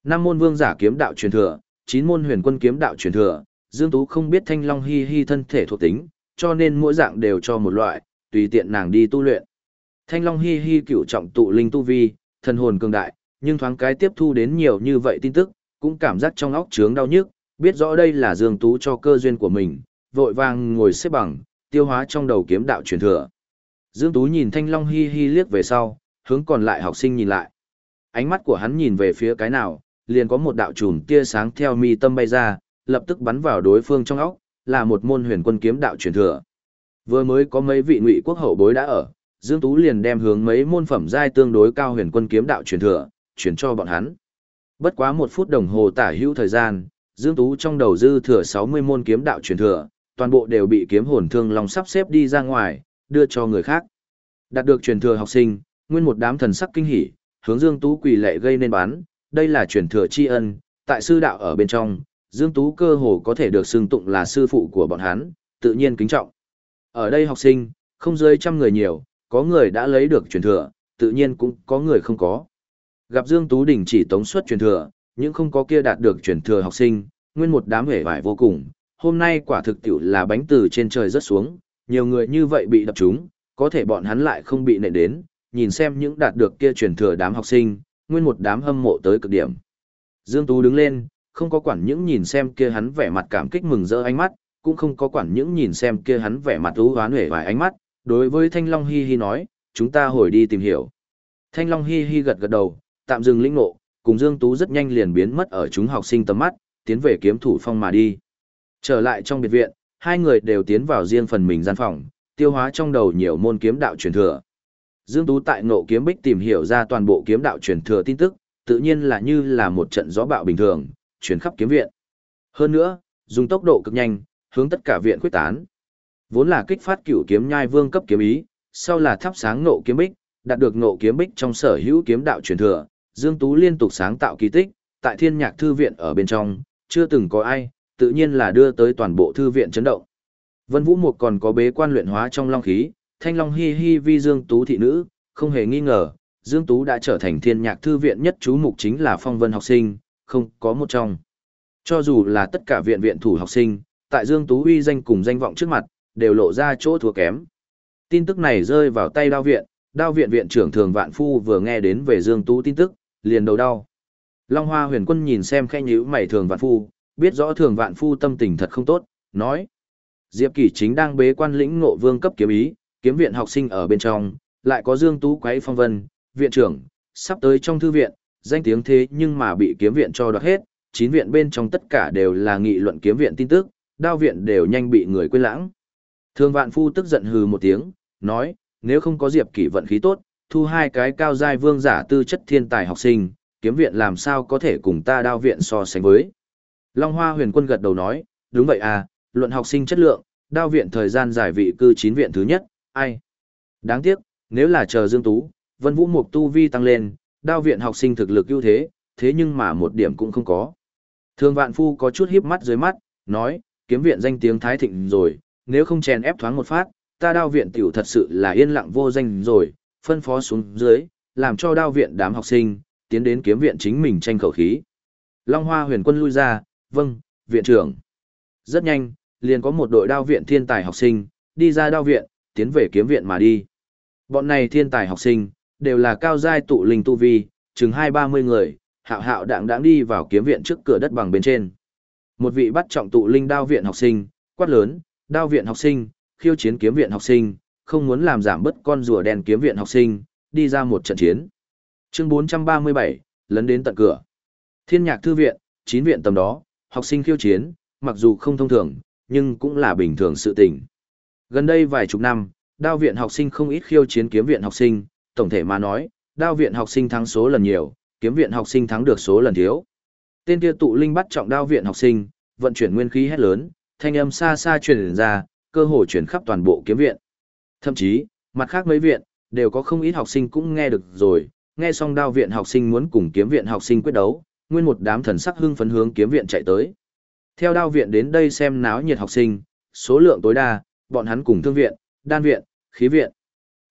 Năm môn vương giả kiếm đạo truyền thừa, chín môn huyền quân kiếm đạo truyền thừa, Dương Tú không biết thanh long hi hi thân thể thuộc tính, cho nên mỗi dạng đều cho một loại, tùy tiện nàng đi tu luyện. Thanh long hi hi cựu trọng tụ linh tu vi, thần hồn cường đại, nhưng thoáng cái tiếp thu đến nhiều như vậy tin tức, cũng cảm giác trong óc trướng đau nhức, biết rõ đây là Dương Tú cho cơ duyên của mình, vội vàng ngồi xếp bằng, tiêu hóa trong đầu kiếm đạo truyền thừa. Dương Tú nhìn Thanh Long hi hi liếc về sau, hướng còn lại học sinh nhìn lại. Ánh mắt của hắn nhìn về phía cái nào, liền có một đạo chùm tia sáng theo mi tâm bay ra, lập tức bắn vào đối phương trong óc, là một môn huyền quân kiếm đạo truyền thừa. Vừa mới có mấy vị ngụy quốc hậu bối đã ở, Dương Tú liền đem hướng mấy môn phẩm giai tương đối cao huyền quân kiếm đạo truyền thừa, chuyển cho bọn hắn. Bất quá một phút đồng hồ tả hữu thời gian, Dương Tú trong đầu dư thừa 60 môn kiếm đạo truyền thừa, toàn bộ đều bị kiếm hồn thương long sắp xếp đi ra ngoài, đưa cho người khác. Đạt được truyền thừa học sinh, nguyên một đám thần sắc kinh hỉ, hướng Dương Tú quỳ lệ gây nên bán, đây là truyền thừa tri ân, tại sư đạo ở bên trong, Dương Tú cơ hồ có thể được xưng tụng là sư phụ của bọn hắn, tự nhiên kính trọng. Ở đây học sinh, không rơi trăm người nhiều, có người đã lấy được truyền thừa, tự nhiên cũng có người không có. Gặp Dương Tú Đình chỉ tống suất truyền thừa, nhưng không có kia đạt được truyền thừa học sinh, nguyên một đám hể vải vô cùng. Hôm nay quả thực tiểu là bánh từ trên trời rớt xuống, nhiều người như vậy bị đập trúng, có thể bọn hắn lại không bị nệ đến, nhìn xem những đạt được kia truyền thừa đám học sinh, nguyên một đám hâm mộ tới cực điểm. Dương Tú đứng lên, không có quản những nhìn xem kia hắn vẻ mặt cảm kích mừng rỡ ánh mắt, cũng không có quản những nhìn xem kia hắn vẻ mặt ưu hoán hề vài ánh mắt, đối với Thanh Long Hi Hi nói, chúng ta hồi đi tìm hiểu. Thanh Long Hi Hi gật gật đầu, tạm dừng lĩnh ngộ, cùng Dương Tú rất nhanh liền biến mất ở chúng học sinh tầm mắt, tiến về kiếm thủ phong mà đi. Trở lại trong biệt viện, hai người đều tiến vào riêng phần mình gian phòng, tiêu hóa trong đầu nhiều môn kiếm đạo truyền thừa. Dương Tú tại ngộ kiếm bích tìm hiểu ra toàn bộ kiếm đạo truyền thừa tin tức, tự nhiên là như là một trận gió bạo bình thường, truyền khắp kiếm viện. Hơn nữa, dùng tốc độ cực nhanh, hướng tất cả viện quyết tán. Vốn là kích phát cửu kiếm nhai vương cấp kiếm ý, sau là thắp sáng ngộ kiếm bích, đạt được ngộ kiếm bích trong sở hữu kiếm đạo truyền thừa, Dương Tú liên tục sáng tạo kỳ tích, tại thiên nhạc thư viện ở bên trong, chưa từng có ai, tự nhiên là đưa tới toàn bộ thư viện chấn động. Vân Vũ Mục còn có bế quan luyện hóa trong long khí, thanh long hi hi vi Dương Tú thị nữ, không hề nghi ngờ, Dương Tú đã trở thành thiên nhạc thư viện nhất chú mục chính là phong vân học sinh, không có một trong. Cho dù là tất cả viện viện thủ học sinh, tại Dương Tú uy danh cùng danh vọng trước mặt, đều lộ ra chỗ thua kém. Tin tức này rơi vào tay đao viện, đao viện viện trưởng thường vạn phu vừa nghe đến về Dương Tú tin tức, liền đầu đau. Long Hoa huyền quân nhìn xem khen nhữ mày thường vạn phu, biết rõ thường vạn phu tâm tình thật không tốt, nói. Diệp Kỳ chính đang bế quan lĩnh ngộ vương cấp kiếm ý, kiếm viện học sinh ở bên trong, lại có Dương Tú quấy phong vân, viện trưởng, sắp tới trong thư viện, danh tiếng thế nhưng mà bị kiếm viện cho đoạt hết, chín viện bên trong tất cả đều là nghị luận kiếm viện tin tức, đao viện đều nhanh bị người quên lãng. Thương vạn phu tức giận hừ một tiếng, nói, nếu không có diệp kỷ vận khí tốt, thu hai cái cao giai vương giả tư chất thiên tài học sinh, kiếm viện làm sao có thể cùng ta đao viện so sánh với. Long Hoa huyền quân gật đầu nói, đúng vậy à, luận học sinh chất lượng, đao viện thời gian giải vị cư chín viện thứ nhất, ai. Đáng tiếc, nếu là chờ Dương Tú, Vân Vũ Mục Tu Vi tăng lên, đao viện học sinh thực lực ưu thế, thế nhưng mà một điểm cũng không có. Thương vạn phu có chút híp mắt dưới mắt, nói, kiếm viện danh tiếng thái thịnh rồi, nếu không chèn ép thoáng một phát, ta đao viện tiểu thật sự là yên lặng vô danh rồi, phân phó xuống dưới, làm cho đao viện đám học sinh, tiến đến kiếm viện chính mình tranh khẩu khí. Long Hoa huyền quân lui ra, vâng, viện trưởng. Rất nhanh, liền có một đội đao viện thiên tài học sinh, đi ra đao viện, tiến về kiếm viện mà đi. Bọn này thiên tài học sinh, đều là cao giai tụ linh tu vi, chừng hai ba mươi người, hạo hạo đạng đạng đi vào kiếm viện trước cửa đất bằng bên trên. Một vị bắt trọng tụ linh đao viện học sinh, quát lớn, đao viện học sinh, khiêu chiến kiếm viện học sinh, không muốn làm giảm bớt con rùa đen kiếm viện học sinh, đi ra một trận chiến. Chương 437, lấn đến tận cửa. Thiên nhạc thư viện, chín viện tầm đó, học sinh khiêu chiến, mặc dù không thông thường, nhưng cũng là bình thường sự tình. Gần đây vài chục năm, đao viện học sinh không ít khiêu chiến kiếm viện học sinh, tổng thể mà nói, đao viện học sinh thắng số lần nhiều, kiếm viện học sinh thắng được số lần thiếu. Tên kia tụ linh bắt trọng đao viện học sinh, vận chuyển nguyên khí hết lớn, thanh âm xa xa truyền ra, cơ hội chuyển khắp toàn bộ kiếm viện. Thậm chí, mặt khác mấy viện, đều có không ít học sinh cũng nghe được rồi, nghe xong đao viện học sinh muốn cùng kiếm viện học sinh quyết đấu, nguyên một đám thần sắc hưng phấn hướng kiếm viện chạy tới. Theo đao viện đến đây xem náo nhiệt học sinh, số lượng tối đa, bọn hắn cùng thương viện, đan viện, khí viện.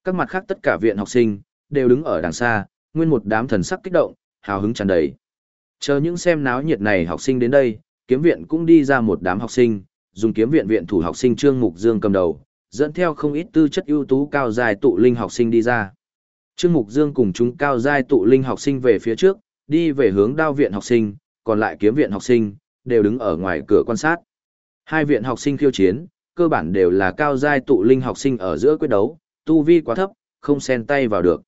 Các mặt khác tất cả viện học sinh, đều đứng ở đằng xa, nguyên một đám thần sắc kích động, hào hứng tràn đầy. Chờ những xem náo nhiệt này học sinh đến đây, kiếm viện cũng đi ra một đám học sinh, dùng kiếm viện viện thủ học sinh Trương Mục Dương cầm đầu, dẫn theo không ít tư chất ưu tú cao dài tụ linh học sinh đi ra. Trương Mục Dương cùng chúng cao giai tụ linh học sinh về phía trước, đi về hướng đao viện học sinh, còn lại kiếm viện học sinh, đều đứng ở ngoài cửa quan sát. Hai viện học sinh khiêu chiến, cơ bản đều là cao giai tụ linh học sinh ở giữa quyết đấu, tu vi quá thấp, không xen tay vào được.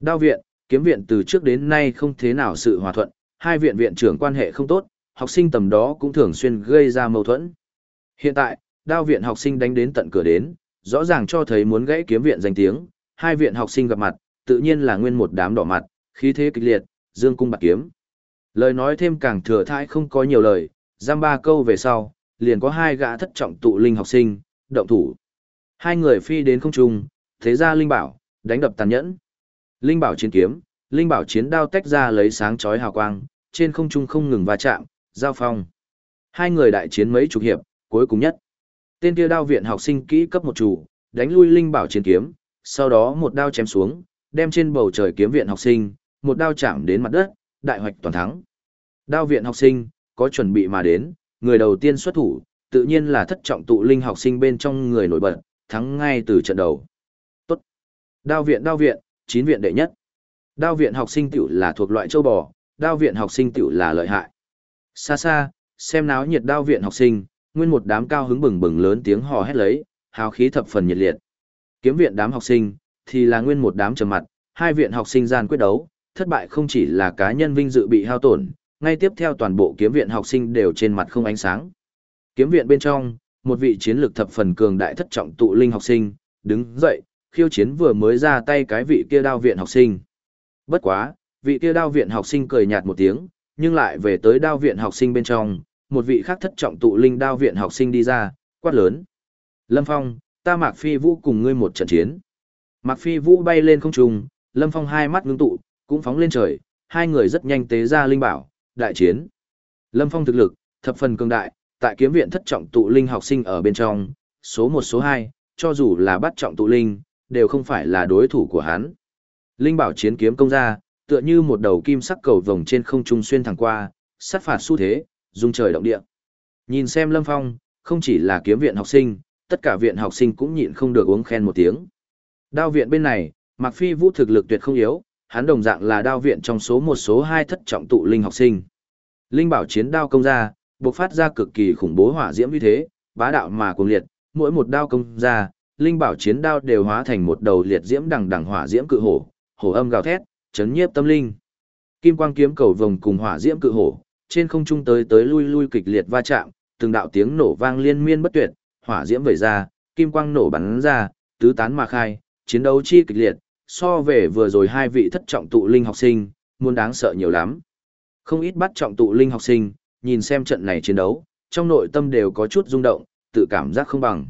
Đao viện, kiếm viện từ trước đến nay không thế nào sự hòa thuận, hai viện viện trưởng quan hệ không tốt, học sinh tầm đó cũng thường xuyên gây ra mâu thuẫn. Hiện tại, đao viện học sinh đánh đến tận cửa đến, rõ ràng cho thấy muốn gãy kiếm viện danh tiếng, hai viện học sinh gặp mặt, tự nhiên là nguyên một đám đỏ mặt, khí thế kịch liệt, dương cung bạc kiếm. Lời nói thêm càng thừa thãi không có nhiều lời, giam ba câu về sau, liền có hai gã thất trọng tụ linh học sinh, động thủ. Hai người phi đến không trung, thế ra linh bảo, đánh đập tàn nhẫn. Linh bảo chiến kiếm, linh bảo chiến đao tách ra lấy sáng chói hào quang, trên không trung không ngừng va chạm, giao phong. Hai người đại chiến mấy chục hiệp, cuối cùng nhất. Tên kia đao viện học sinh kỹ cấp một chủ, đánh lui linh bảo chiến kiếm, sau đó một đao chém xuống, đem trên bầu trời kiếm viện học sinh, một đao chạm đến mặt đất, đại hoạch toàn thắng. Đao viện học sinh, có chuẩn bị mà đến, người đầu tiên xuất thủ, tự nhiên là thất trọng tụ linh học sinh bên trong người nổi bật, thắng ngay từ trận đầu. Tốt. Đao viện đao viện, chín viện đệ nhất. Đao viện học sinh tiểu là thuộc loại châu bò, đao viện học sinh tiểu là lợi hại. Xa xa, xem náo nhiệt đao viện học sinh, nguyên một đám cao hứng bừng bừng lớn tiếng hò hét lấy, hào khí thập phần nhiệt liệt. Kiếm viện đám học sinh, thì là nguyên một đám trầm mặt, hai viện học sinh gian quyết đấu, thất bại không chỉ là cá nhân vinh dự bị hao tổn, ngay tiếp theo toàn bộ kiếm viện học sinh đều trên mặt không ánh sáng. Kiếm viện bên trong, một vị chiến lược thập phần cường đại thất trọng tụ linh học sinh, đứng dậy, khiêu chiến vừa mới ra tay cái vị kia đao viện học sinh. Bất quá, vị kia đao viện học sinh cười nhạt một tiếng, nhưng lại về tới đao viện học sinh bên trong, một vị khác thất trọng tụ linh đao viện học sinh đi ra, quát lớn. Lâm Phong, ta Mạc Phi Vũ cùng ngươi một trận chiến. Mạc Phi Vũ bay lên không trung, Lâm Phong hai mắt ngưng tụ, cũng phóng lên trời, hai người rất nhanh tế ra linh bảo, đại chiến. Lâm Phong thực lực, thập phần cường đại, tại kiếm viện thất trọng tụ linh học sinh ở bên trong, số một số hai, cho dù là bắt trọng tụ linh, đều không phải là đối thủ của hắn. Linh bảo chiến kiếm công ra, tựa như một đầu kim sắc cầu vồng trên không trung xuyên thẳng qua, sát phạt xu thế, dung trời động địa. Nhìn xem Lâm Phong, không chỉ là kiếm viện học sinh, tất cả viện học sinh cũng nhịn không được uống khen một tiếng. Đao viện bên này, Mạc Phi Vũ thực lực tuyệt không yếu, hắn đồng dạng là đao viện trong số một số hai thất trọng tụ linh học sinh. Linh bảo chiến đao công ra, bộc phát ra cực kỳ khủng bố hỏa diễm như thế, bá đạo mà cuồng liệt, mỗi một đao công ra, linh bảo chiến đao đều hóa thành một đầu liệt diễm đằng đằng hỏa diễm cự hổ, hổ âm gào thét, chấn nhiếp tâm linh. Kim quang kiếm cầu vồng cùng hỏa diễm cự hổ, trên không trung tới tới lui lui kịch liệt va chạm, từng đạo tiếng nổ vang liên miên bất tuyệt, hỏa diễm vẩy ra, kim quang nổ bắn ra, tứ tán mà khai, chiến đấu chi kịch liệt, so về vừa rồi hai vị thất trọng tụ linh học sinh, muốn đáng sợ nhiều lắm. Không ít bắt trọng tụ linh học sinh, nhìn xem trận này chiến đấu, trong nội tâm đều có chút rung động, tự cảm giác không bằng.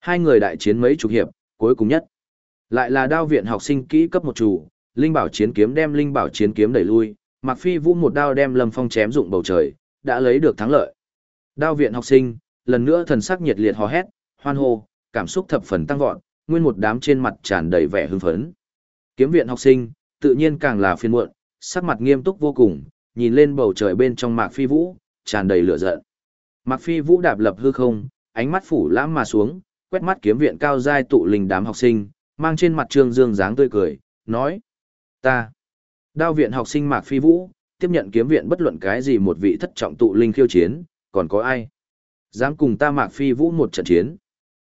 Hai người đại chiến mấy chục hiệp, cuối cùng nhất. Lại là đao viện học sinh kỹ cấp một chủ, linh bảo chiến kiếm đem linh bảo chiến kiếm đẩy lui, Mạc Phi Vũ một đao đem Lâm Phong chém dụng bầu trời, đã lấy được thắng lợi. Đao viện học sinh, lần nữa thần sắc nhiệt liệt hò hét, hoan hô, cảm xúc thập phần tăng vọt, nguyên một đám trên mặt tràn đầy vẻ hưng phấn. Kiếm viện học sinh, tự nhiên càng là phiền muộn, sắc mặt nghiêm túc vô cùng, nhìn lên bầu trời bên trong Mạc Phi Vũ, tràn đầy lửa giận. Mạc Phi Vũ đạp lập hư không, ánh mắt phủ lãm mà xuống, quét mắt kiếm viện cao giai tụ linh đám học sinh, mang trên mặt trương dương dáng tươi cười, nói: "Ta, Đao viện học sinh Mạc Phi Vũ, tiếp nhận kiếm viện bất luận cái gì một vị thất trọng tụ linh khiêu chiến, còn có ai? Dám cùng ta Mạc Phi Vũ một trận chiến.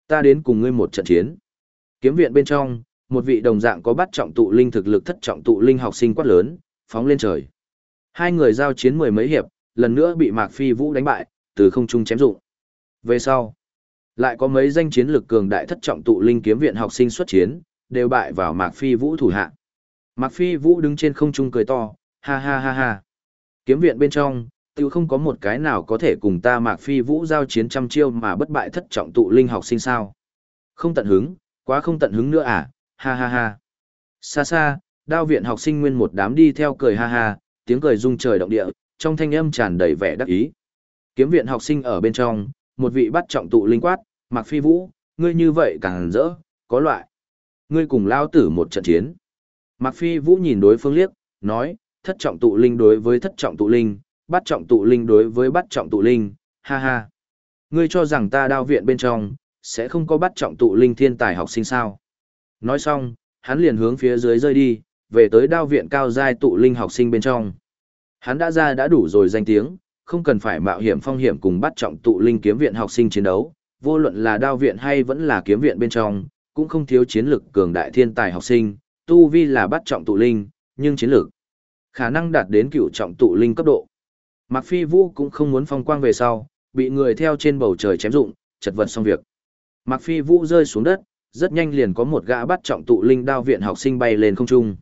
Ta đến cùng ngươi một trận chiến. Kiếm viện bên trong, một vị đồng dạng có bắt trọng tụ linh thực lực thất trọng tụ linh học sinh quát lớn, phóng lên trời. Hai người giao chiến mười mấy hiệp, lần nữa bị Mạc Phi Vũ đánh bại, từ không trung chém dụng. Về sau, lại có mấy danh chiến lực cường đại thất trọng tụ linh kiếm viện học sinh xuất chiến, đều bại vào Mạc Phi Vũ thủ hạ. Mạc Phi Vũ đứng trên không trung cười to, ha ha ha ha. Kiếm viện bên trong, tiêu không có một cái nào có thể cùng ta Mạc Phi Vũ giao chiến trăm chiêu mà bất bại thất trọng tụ linh học sinh sao. Không tận hứng, quá không tận hứng nữa à, ha ha ha. Xa xa, đao viện học sinh nguyên một đám đi theo cười ha ha, tiếng cười rung trời động địa, trong thanh âm tràn đầy vẻ đắc ý. Kiếm viện học sinh ở bên trong, một vị bắt trọng tụ linh quát, Mạc Phi Vũ, ngươi như vậy càng rỡ, có loại. Ngươi cùng lao tử một trận chiến. Mạc Phi Vũ nhìn đối phương liếc, nói, thất trọng tụ linh đối với thất trọng tụ linh, bắt trọng tụ linh đối với bắt trọng tụ linh, ha ha. Ngươi cho rằng ta đao viện bên trong, sẽ không có bắt trọng tụ linh thiên tài học sinh sao. Nói xong, hắn liền hướng phía dưới rơi đi, về tới đao viện cao giai tụ linh học sinh bên trong. Hắn đã ra đã đủ rồi danh tiếng, không cần phải mạo hiểm phong hiểm cùng bắt trọng tụ linh kiếm viện học sinh chiến đấu, vô luận là đao viện hay vẫn là kiếm viện bên trong, cũng không thiếu chiến lực cường đại thiên tài học sinh, tu vi là bắt trọng tụ linh, nhưng chiến lược khả năng đạt đến cựu trọng tụ linh cấp độ. Mạc Phi Vũ cũng không muốn phong quang về sau, bị người theo trên bầu trời chém dụng, chật vật xong việc. Mạc Phi Vũ rơi xuống đất, rất nhanh liền có một gã bắt trọng tụ linh đao viện học sinh bay lên không trung.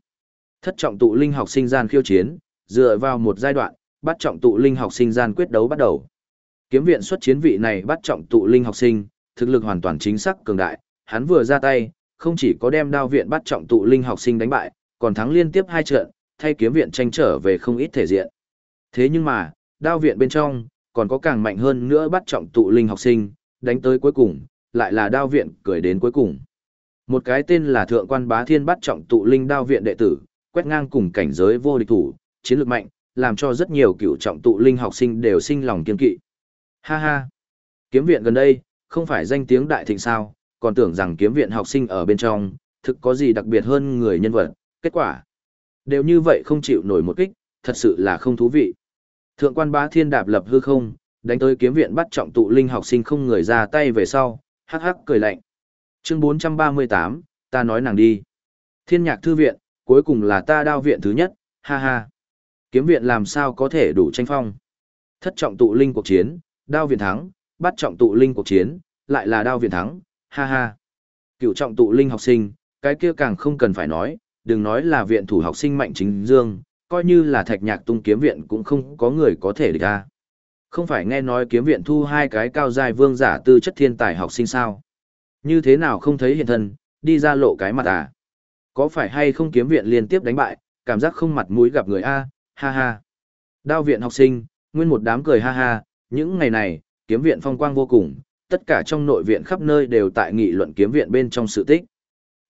Thất trọng tụ linh học sinh gian khiêu chiến, dựa vào một giai đoạn, bắt trọng tụ linh học sinh gian quyết đấu bắt đầu. Kiếm viện xuất chiến vị này bắt trọng tụ linh học sinh, thực lực hoàn toàn chính xác cường đại, hắn vừa ra tay, không chỉ có đem đao viện bắt trọng tụ linh học sinh đánh bại, còn thắng liên tiếp hai trận, thay kiếm viện tranh trở về không ít thể diện. Thế nhưng mà, đao viện bên trong, còn có càng mạnh hơn nữa bắt trọng tụ linh học sinh, đánh tới cuối cùng, lại là đao viện cười đến cuối cùng. Một cái tên là Thượng quan Bá Thiên bắt trọng tụ linh đao viện đệ tử, quét ngang cùng cảnh giới vô địch thủ, chiến lược mạnh, làm cho rất nhiều cựu trọng tụ linh học sinh đều sinh lòng kiên kỵ. Ha ha! Kiếm viện gần đây, không phải danh tiếng đại thịnh sao, còn tưởng rằng kiếm viện học sinh ở bên trong, thực có gì đặc biệt hơn người nhân vật, kết quả. Đều như vậy không chịu nổi một kích, thật sự là không thú vị. Thượng quan bá thiên đạp lập hư không, đánh tới kiếm viện bắt trọng tụ linh học sinh không người ra tay về sau, hắc hắc cười lạnh. Chương 438, ta nói nàng đi. Thiên nhạc thư viện, cuối cùng là ta đao viện thứ nhất, ha ha. Kiếm viện làm sao có thể đủ tranh phong. Thất trọng tụ linh cuộc chiến, đao viện thắng, bắt trọng tụ linh cuộc chiến, lại là đao viện thắng, ha ha. Cựu trọng tụ linh học sinh, cái kia càng không cần phải nói, đừng nói là viện thủ học sinh mạnh chính dương, coi như là thạch nhạc tung kiếm viện cũng không có người có thể địch ra. Không phải nghe nói kiếm viện thu hai cái cao dài vương giả tư chất thiên tài học sinh sao. Như thế nào không thấy hiện thân, đi ra lộ cái mặt à. Có phải hay không kiếm viện liên tiếp đánh bại, cảm giác không mặt mũi gặp người A, ha ha. Đao viện học sinh, nguyên một đám cười ha ha, những ngày này, kiếm viện phong quang vô cùng, tất cả trong nội viện khắp nơi đều tại nghị luận kiếm viện bên trong sự tích.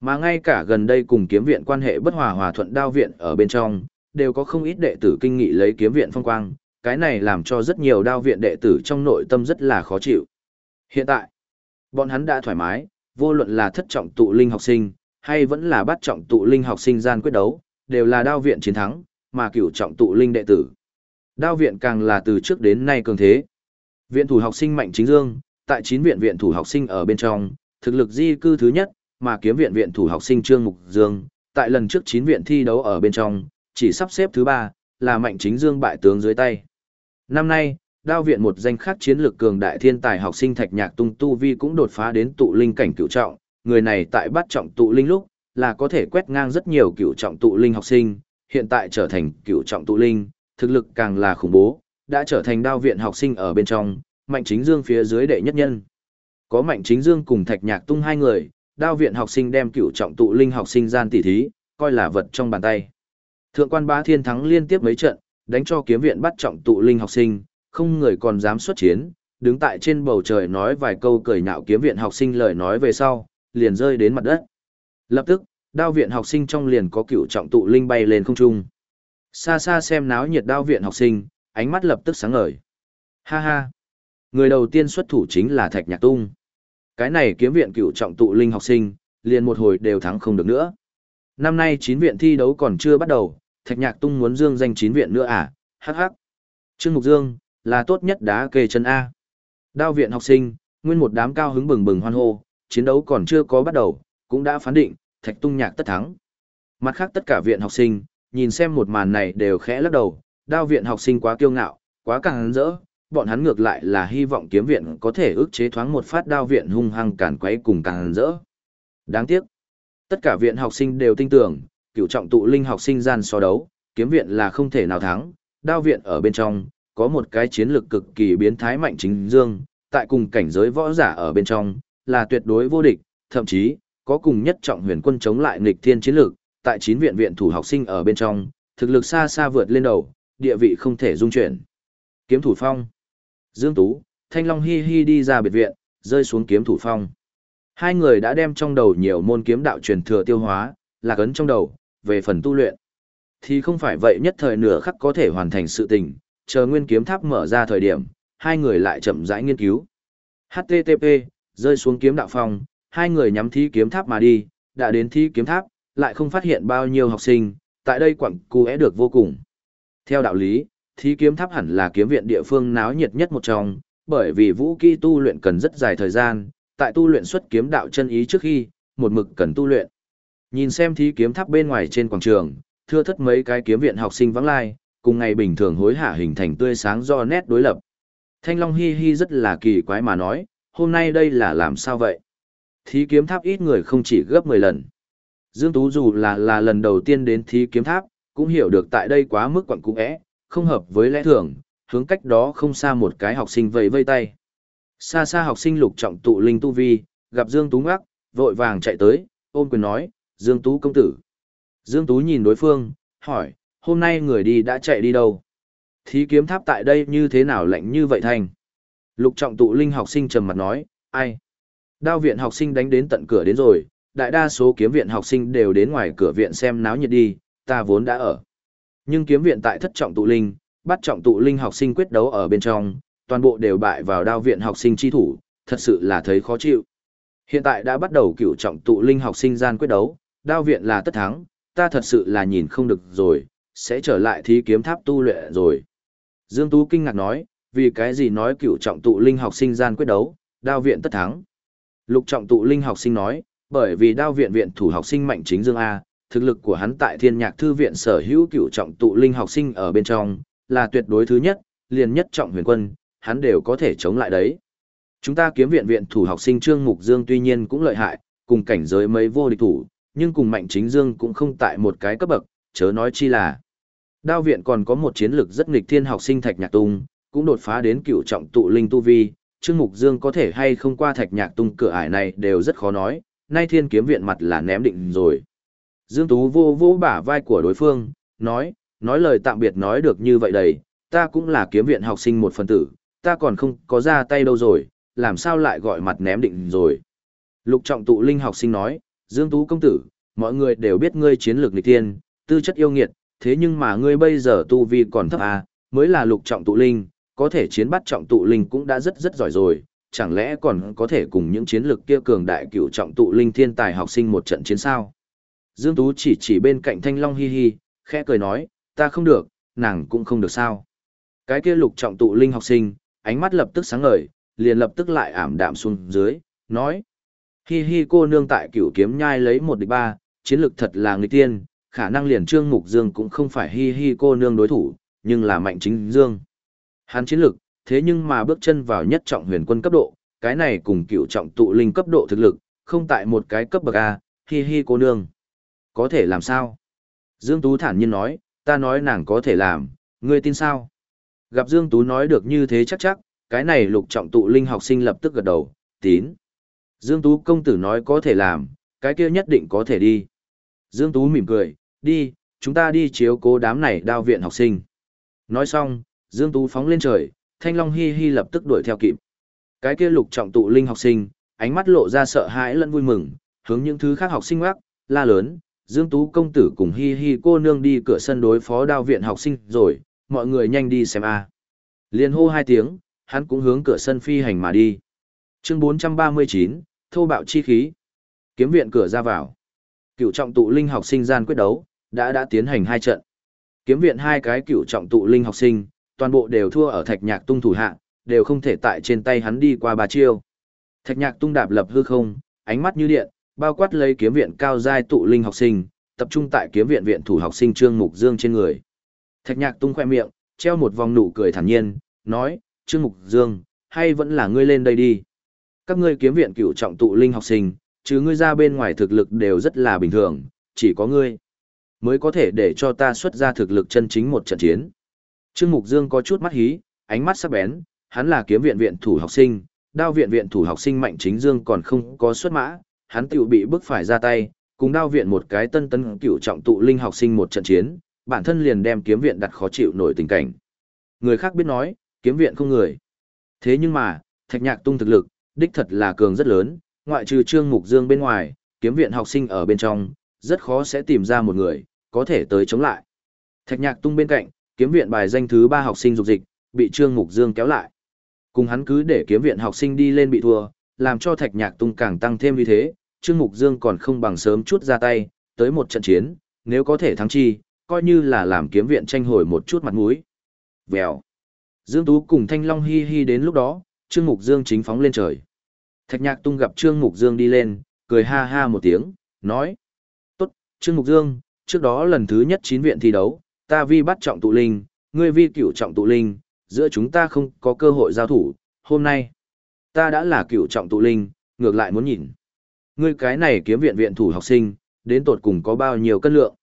Mà ngay cả gần đây cùng kiếm viện quan hệ bất hòa hòa thuận đao viện ở bên trong, đều có không ít đệ tử kinh nghị lấy kiếm viện phong quang, cái này làm cho rất nhiều đao viện đệ tử trong nội tâm rất là khó chịu. Hiện tại, bọn hắn đã thoải mái, vô luận là thất trọng tụ linh học sinh, hay vẫn là bắt trọng tụ linh học sinh gian quyết đấu, đều là đao viện chiến thắng, mà cửu trọng tụ linh đệ tử. Đao viện càng là từ trước đến nay cường thế. Viện thủ học sinh mạnh chính dương, tại chín viện viện thủ học sinh ở bên trong, thực lực di cư thứ nhất, mà kiếm viện viện thủ học sinh Trương Mục Dương, tại lần trước 9 viện thi đấu ở bên trong, chỉ sắp xếp thứ 3, là Mạnh Chính Dương bại tướng dưới tay. Năm nay, đao viện một danh khác chiến lược cường đại thiên tài học sinh Thạch Nhạc Tung Tu Vi cũng đột phá đến tụ linh cảnh cửu trọng, người này tại bắt trọng tụ linh lúc, là có thể quét ngang rất nhiều cửu trọng tụ linh học sinh, hiện tại trở thành cựu trọng tụ linh, thực lực càng là khủng bố, đã trở thành đao viện học sinh ở bên trong, Mạnh Chính Dương phía dưới đệ nhất nhân. Có Mạnh Chính Dương cùng Thạch Nhạc Tung hai người, đao viện học sinh đem cựu trọng tụ linh học sinh gian tỉ thí, coi là vật trong bàn tay. Thượng quan bá thiên thắng liên tiếp mấy trận, đánh cho kiếm viện bắt trọng tụ linh học sinh, không người còn dám xuất chiến, đứng tại trên bầu trời nói vài câu cười nhạo kiếm viện học sinh lời nói về sau, liền rơi đến mặt đất. Lập tức, đao viện học sinh trong liền có cựu trọng tụ linh bay lên không trung. Xa xa xem náo nhiệt đao viện học sinh, ánh mắt lập tức sáng ngời. Ha ha! Người đầu tiên xuất thủ chính là Thạch Nhạc Tung. Cái này kiếm viện cựu trọng tụ linh học sinh, liền một hồi đều thắng không được nữa. Năm nay chín viện thi đấu còn chưa bắt đầu, Thạch Nhạc Tung muốn dương danh chín viện nữa à? Hắc hắc. Trương Mục Dương, là tốt nhất đá kê chân A. Đao viện học sinh, nguyên một đám cao hứng bừng bừng hoan hô, chiến đấu còn chưa có bắt đầu, cũng đã phán định, Thạch Tung nhạc tất thắng. Mặt khác tất cả viện học sinh, nhìn xem một màn này đều khẽ lắc đầu, đao viện học sinh quá kiêu ngạo, quá càng rỡ, bọn hắn ngược lại là hy vọng kiếm viện có thể ức chế thoáng một phát đao viện hung hăng cản quấy cùng càng rỡ. Đáng tiếc, tất cả viện học sinh đều tin tưởng, cựu trọng tụ linh học sinh gian so đấu, kiếm viện là không thể nào thắng, đao viện ở bên trong, có một cái chiến lược cực kỳ biến thái mạnh chính dương, tại cùng cảnh giới võ giả ở bên trong, là tuyệt đối vô địch, thậm chí, có cùng nhất trọng huyền quân chống lại nghịch thiên chiến lược, tại chín viện viện thủ học sinh ở bên trong, thực lực xa xa vượt lên đầu, địa vị không thể dung chuyển. Kiếm thủ phong. Dương Tú, Thanh Long hi hi đi ra biệt viện, rơi xuống kiếm thủ phong. Hai người đã đem trong đầu nhiều môn kiếm đạo truyền thừa tiêu hóa, là cấn trong đầu, về phần tu luyện. Thì không phải vậy nhất thời nửa khắc có thể hoàn thành sự tình, chờ nguyên kiếm tháp mở ra thời điểm, hai người lại chậm rãi nghiên cứu. HTTP, rơi xuống kiếm đạo phong, hai người nhắm thi kiếm tháp mà đi, đã đến thi kiếm tháp, lại không phát hiện bao nhiêu học sinh, tại đây quặng cu é được vô cùng. Theo đạo lý, thi kiếm tháp hẳn là kiếm viện địa phương náo nhiệt nhất một trong, bởi vì vũ kỹ tu luyện cần rất dài thời gian, tại tu luyện xuất kiếm đạo chân ý trước khi, một mực cần tu luyện. Nhìn xem thi kiếm tháp bên ngoài trên quảng trường, thưa thất mấy cái kiếm viện học sinh vắng lai, cùng ngày bình thường hối hả hình thành tươi sáng do nét đối lập. Thanh Long hi hi rất là kỳ quái mà nói, hôm nay đây là làm sao vậy? Thí kiếm tháp ít người không chỉ gấp 10 lần. Dương Tú dù là là lần đầu tiên đến thí kiếm tháp, cũng hiểu được tại đây quá mức quặng cũ ẽ, không hợp với lẽ thường, hướng cách đó không xa một cái học sinh vẫy vây tay. Xa xa học sinh lục trọng tụ linh tu vi, gặp Dương Tú ngắc, vội vàng chạy tới, ôm quyền nói, Dương Tú công tử. Dương Tú nhìn đối phương, hỏi, hôm nay người đi đã chạy đi đâu? Thí kiếm tháp tại đây như thế nào lạnh như vậy thành? Lục trọng tụ linh học sinh trầm mặt nói, ai? Đao viện học sinh đánh đến tận cửa đến rồi, đại đa số kiếm viện học sinh đều đến ngoài cửa viện xem náo nhiệt đi, ta vốn đã ở. Nhưng kiếm viện tại thất trọng tụ linh, bắt trọng tụ linh học sinh quyết đấu ở bên trong, toàn bộ đều bại vào đao viện học sinh chi thủ, thật sự là thấy khó chịu. Hiện tại đã bắt đầu cửu trọng tụ linh học sinh gian quyết đấu, đao viện là tất thắng, ta thật sự là nhìn không được rồi, sẽ trở lại thí kiếm tháp tu luyện rồi. Dương Tú kinh ngạc nói, vì cái gì nói cửu trọng tụ linh học sinh gian quyết đấu, đao viện tất thắng. Lục trọng tụ linh học sinh nói, bởi vì đao viện viện thủ học sinh mạnh chính Dương A, thực lực của hắn tại thiên nhạc thư viện sở hữu cửu trọng tụ linh học sinh ở bên trong, là tuyệt đối thứ nhất, liền nhất trọng huyền quân, hắn đều có thể chống lại đấy. Chúng ta kiếm viện viện thủ học sinh Trương Mục Dương tuy nhiên cũng lợi hại, cùng cảnh giới mấy vô địch thủ, nhưng cùng Mạnh Chính Dương cũng không tại một cái cấp bậc, chớ nói chi là. Đao viện còn có một chiến lược rất nghịch thiên học sinh Thạch Nhạc Tung, cũng đột phá đến cựu trọng tụ linh tu vi, Trương Mục Dương có thể hay không qua Thạch Nhạc Tung cửa ải này đều rất khó nói, nay thiên kiếm viện mặt là ném định rồi. Dương Tú vô vô bả vai của đối phương, nói, nói lời tạm biệt nói được như vậy đầy, ta cũng là kiếm viện học sinh một phần tử, ta còn không có ra tay đâu rồi, làm sao lại gọi mặt ném định rồi. Lục trọng tụ linh học sinh nói, Dương Tú công tử, mọi người đều biết ngươi chiến lược nghịch thiên, tư chất yêu nghiệt, thế nhưng mà ngươi bây giờ tu vi còn thấp à, mới là lục trọng tụ linh, có thể chiến bắt trọng tụ linh cũng đã rất rất giỏi rồi, chẳng lẽ còn có thể cùng những chiến lược kia cường đại cửu trọng tụ linh thiên tài học sinh một trận chiến sao? Dương Tú chỉ chỉ bên cạnh Thanh Long hi hi, khẽ cười nói, ta không được, nàng cũng không được sao. Cái kia lục trọng tụ linh học sinh, ánh mắt lập tức sáng ngời, liền lập tức lại ảm đạm xuống dưới, nói. Hi hi cô nương tại cửu kiếm nhai lấy một địch ba, chiến lực thật là người tiên, khả năng liền trương mục dương cũng không phải hi hi cô nương đối thủ, nhưng là mạnh chính dương. Hắn chiến lực, thế nhưng mà bước chân vào nhất trọng huyền quân cấp độ, cái này cùng cựu trọng tụ linh cấp độ thực lực, không tại một cái cấp bậc A, hi hi cô nương. Có thể làm sao? Dương Tú thản nhiên nói, ta nói nàng có thể làm, ngươi tin sao? Gặp Dương Tú nói được như thế chắc chắc, cái này lục trọng tụ linh học sinh lập tức gật đầu, tín. Dương Tú công tử nói có thể làm, cái kia nhất định có thể đi. Dương Tú mỉm cười, đi, chúng ta đi chiếu cố đám này đao viện học sinh. Nói xong, Dương Tú phóng lên trời, Thanh Long Hi Hi lập tức đuổi theo kịp. Cái kia lục trọng tụ linh học sinh, ánh mắt lộ ra sợ hãi lẫn vui mừng, hướng những thứ khác học sinh ngoác, la lớn, Dương Tú công tử cùng Hi Hi cô nương đi cửa sân đối phó đao viện học sinh rồi, mọi người nhanh đi xem a. Liên hô hai tiếng, hắn cũng hướng cửa sân phi hành mà đi. Chương 439, thô bạo chi khí. Kiếm viện cửa ra vào. Cựu trọng tụ linh học sinh gian quyết đấu, đã đã tiến hành hai trận. Kiếm viện hai cái cựu trọng tụ linh học sinh, toàn bộ đều thua ở thạch nhạc tung thủ hạ, đều không thể tại trên tay hắn đi qua ba chiêu. Thạch nhạc tung đạp lập hư không, ánh mắt như điện, bao quát lấy kiếm viện cao giai tụ linh học sinh, tập trung tại kiếm viện viện thủ học sinh Trương Mục Dương trên người. Thạch nhạc tung khoe miệng, treo một vòng nụ cười thản nhiên, nói, Trương Mục Dương, hay vẫn là ngươi lên đây đi. Các ngươi kiếm viện cựu trọng tụ linh học sinh, chứ ngươi ra bên ngoài thực lực đều rất là bình thường, chỉ có ngươi mới có thể để cho ta xuất ra thực lực chân chính một trận chiến. Trương Mục Dương có chút mắt hí, ánh mắt sắc bén, hắn là kiếm viện viện thủ học sinh, đao viện viện thủ học sinh Mạnh Chính Dương còn không có xuất mã, hắn tiểu bị bức phải ra tay, cùng đao viện một cái tân tân cựu trọng tụ linh học sinh một trận chiến, bản thân liền đem kiếm viện đặt khó chịu nổi tình cảnh. Người khác biết nói, kiếm viện không người. Thế nhưng mà, thạch nhạc tung thực lực, đích thật là cường rất lớn, ngoại trừ Trương Mục Dương bên ngoài, kiếm viện học sinh ở bên trong, rất khó sẽ tìm ra một người, có thể tới chống lại. Thạch nhạc tung bên cạnh, kiếm viện bài danh thứ ba học sinh dục dịch, bị Trương Mục Dương kéo lại. Cùng hắn cứ để kiếm viện học sinh đi lên bị thua, làm cho thạch nhạc tung càng tăng thêm như thế, Trương Mục Dương còn không bằng sớm chút ra tay, tới một trận chiến, nếu có thể thắng chi, coi như là làm kiếm viện tranh hồi một chút mặt mũi. Vèo. Dương Tú cùng Thanh Long hi hi đến lúc đó, Trương Mục Dương chính phóng lên trời. Thạch Nhạc Tung gặp Trương Mục Dương đi lên, cười ha ha một tiếng, nói: "Tốt, Trương Mục Dương, trước đó lần thứ nhất chín viện thi đấu, ta vi bắt trọng tụ linh, ngươi vi cửu trọng tụ linh, giữa chúng ta không có cơ hội giao thủ, hôm nay ta đã là cửu trọng tụ linh, ngược lại muốn nhìn. Ngươi cái này kiếm viện viện thủ học sinh, đến tột cùng có bao nhiêu cân lượng?"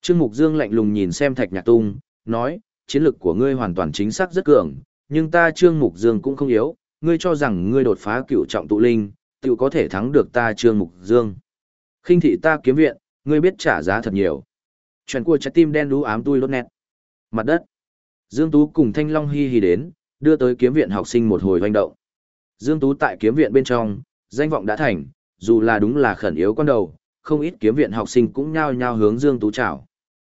Trương Mục Dương lạnh lùng nhìn xem Thạch Nhạc Tung, nói: "Chiến lực của ngươi hoàn toàn chính xác rất cường, nhưng ta Trương Mục Dương cũng không yếu, ngươi cho rằng ngươi đột phá cửu trọng tụ linh, tự có thể thắng được ta Trương Mục Dương. khinh thị ta kiếm viện, ngươi biết trả giá thật nhiều. Chuyện của trái tim đen đú ám tui lốt nét. Mặt đất. Dương Tú cùng Thanh Long Hi Hi đến, đưa tới kiếm viện học sinh một hồi hoành động. Dương Tú tại kiếm viện bên trong, danh vọng đã thành, dù là đúng là khẩn yếu con đầu, không ít kiếm viện học sinh cũng nhao nhao hướng Dương Tú chào.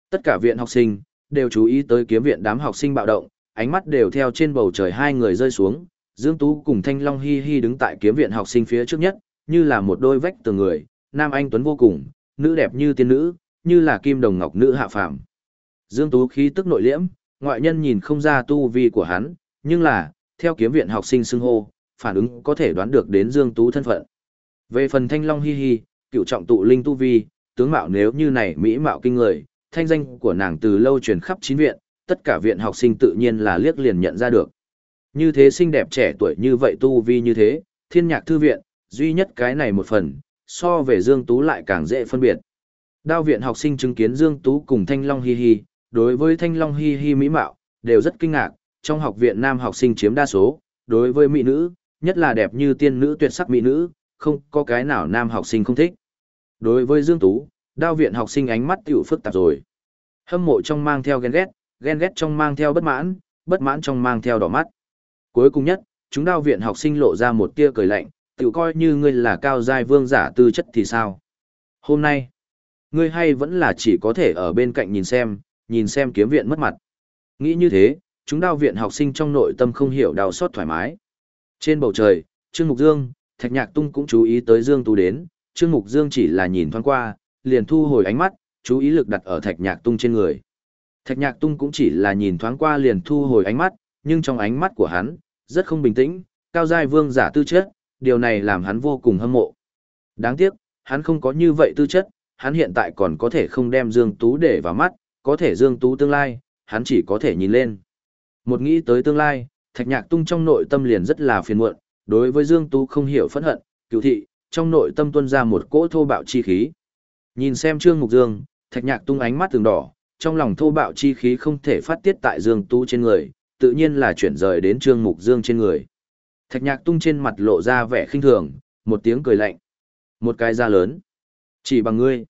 Tất cả viện học sinh, đều chú ý tới kiếm viện đám học sinh bạo động, ánh mắt đều theo trên bầu trời hai người rơi xuống, Dương Tú cùng Thanh Long Hi Hi đứng tại kiếm viện học sinh phía trước nhất, như là một đôi vách tường người, nam anh tuấn vô cùng, nữ đẹp như tiên nữ, như là kim đồng ngọc nữ hạ phàm. Dương Tú khí tức nội liễm, ngoại nhân nhìn không ra tu vi của hắn, nhưng là, theo kiếm viện học sinh xưng hô, phản ứng có thể đoán được đến Dương Tú thân phận. Về phần Thanh Long Hi Hi, cựu trọng tụ linh tu vi, tướng mạo nếu như này mỹ mạo kinh người, thanh danh của nàng từ lâu truyền khắp chín viện, tất cả viện học sinh tự nhiên là liếc liền nhận ra được. Như thế xinh đẹp trẻ tuổi như vậy tu vi như thế, thiên nhạc thư viện, duy nhất cái này một phần, so về Dương Tú lại càng dễ phân biệt. Đao viện học sinh chứng kiến Dương Tú cùng Thanh Long Hi Hi, đối với Thanh Long Hi Hi mỹ mạo, đều rất kinh ngạc, trong học viện nam học sinh chiếm đa số, đối với mỹ nữ, nhất là đẹp như tiên nữ tuyệt sắc mỹ nữ, không có cái nào nam học sinh không thích. Đối với Dương Tú, đao viện học sinh ánh mắt tiểu phức tạp rồi. Hâm mộ trong mang theo ghen ghét, ghen ghét trong mang theo bất mãn, bất mãn trong mang theo đỏ mắt. Cuối cùng nhất, chúng đao viện học sinh lộ ra một tia cười lạnh, tự coi như ngươi là cao giai vương giả tư chất thì sao. Hôm nay, ngươi hay vẫn là chỉ có thể ở bên cạnh nhìn xem, nhìn xem kiếm viện mất mặt. Nghĩ như thế, chúng đao viện học sinh trong nội tâm không hiểu đau xót thoải mái. Trên bầu trời, Trương Mục Dương, Thạch Nhạc Tung cũng chú ý tới Dương Tú đến, Trương Mục Dương chỉ là nhìn thoáng qua, liền thu hồi ánh mắt, chú ý lực đặt ở Thạch Nhạc Tung trên người. Thạch Nhạc Tung cũng chỉ là nhìn thoáng qua liền thu hồi ánh mắt, nhưng trong ánh mắt của hắn, rất không bình tĩnh, cao giai vương giả tư chất, điều này làm hắn vô cùng hâm mộ. Đáng tiếc, hắn không có như vậy tư chất, hắn hiện tại còn có thể không đem Dương Tú để vào mắt, có thể Dương Tú tương lai, hắn chỉ có thể nhìn lên. Một nghĩ tới tương lai, Thạch Nhạc Tung trong nội tâm liền rất là phiền muộn, đối với Dương Tú không hiểu phẫn hận, cựu thị, trong nội tâm tuôn ra một cỗ thô bạo chi khí. Nhìn xem Trương Mục Dương, Thạch Nhạc Tung ánh mắt từng đỏ, trong lòng thô bạo chi khí không thể phát tiết tại Dương Tú trên người, tự nhiên là chuyển rời đến Trương Mục Dương trên người. Thạch Nhạc Tung trên mặt lộ ra vẻ khinh thường, một tiếng cười lạnh. Một cái da lớn. Chỉ bằng ngươi.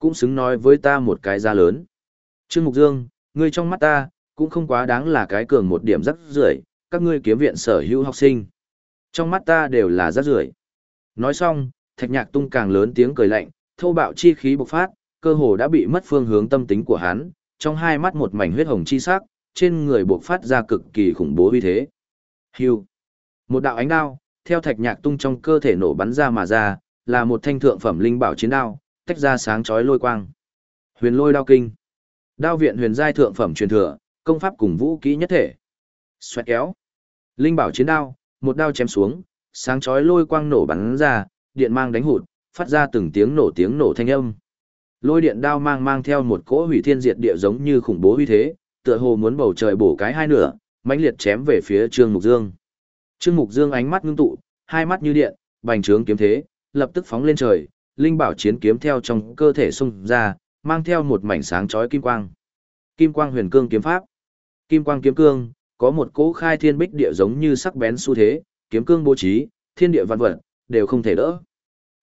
Cũng xứng nói với ta một cái giá lớn. Trương Mục Dương, ngươi trong mắt ta, cũng không quá đáng là cái cường một điểm rắc rưởi các ngươi kiếm viện sở hữu học sinh. Trong mắt ta đều là rắc rưởi Nói xong, thạch nhạc tung càng lớn tiếng cười lạnh, thô bạo chi khí bộc phát, cơ hồ đã bị mất phương hướng tâm tính của hắn, trong hai mắt một mảnh huyết hồng chi sắc, trên người bộc phát ra cực kỳ khủng bố uy thế. Hưu. Một đạo ánh đao, theo thạch nhạc tung trong cơ thể nổ bắn ra mà ra, là một thanh thượng phẩm linh bảo chiến đao, tách ra sáng chói lôi quang. Huyền lôi đao kinh. Đao viện huyền giai thượng phẩm truyền thừa, công pháp cùng vũ kỹ nhất thể. Xoẹt kéo. Linh bảo chiến đao, một đao chém xuống, sáng chói lôi quang nổ bắn ra, điện mang đánh hụt, phát ra từng tiếng nổ tiếng nổ thanh âm. Lôi điện đao mang mang theo một cỗ hủy thiên diệt địa giống như khủng bố uy thế, tựa hồ muốn bầu trời bổ cái hai nửa, mãnh liệt chém về phía Trương Mục Dương. Trương Mục Dương ánh mắt ngưng tụ, hai mắt như điện, bành trướng kiếm thế, lập tức phóng lên trời, linh bảo chiến kiếm theo trong cơ thể xung ra, mang theo một mảnh sáng chói kim quang. Kim quang huyền cương kiếm pháp. Kim quang kiếm cương, có một cỗ khai thiên bích địa giống như sắc bén xu thế, kiếm cương bố trí, thiên địa vạn vật, đều không thể đỡ.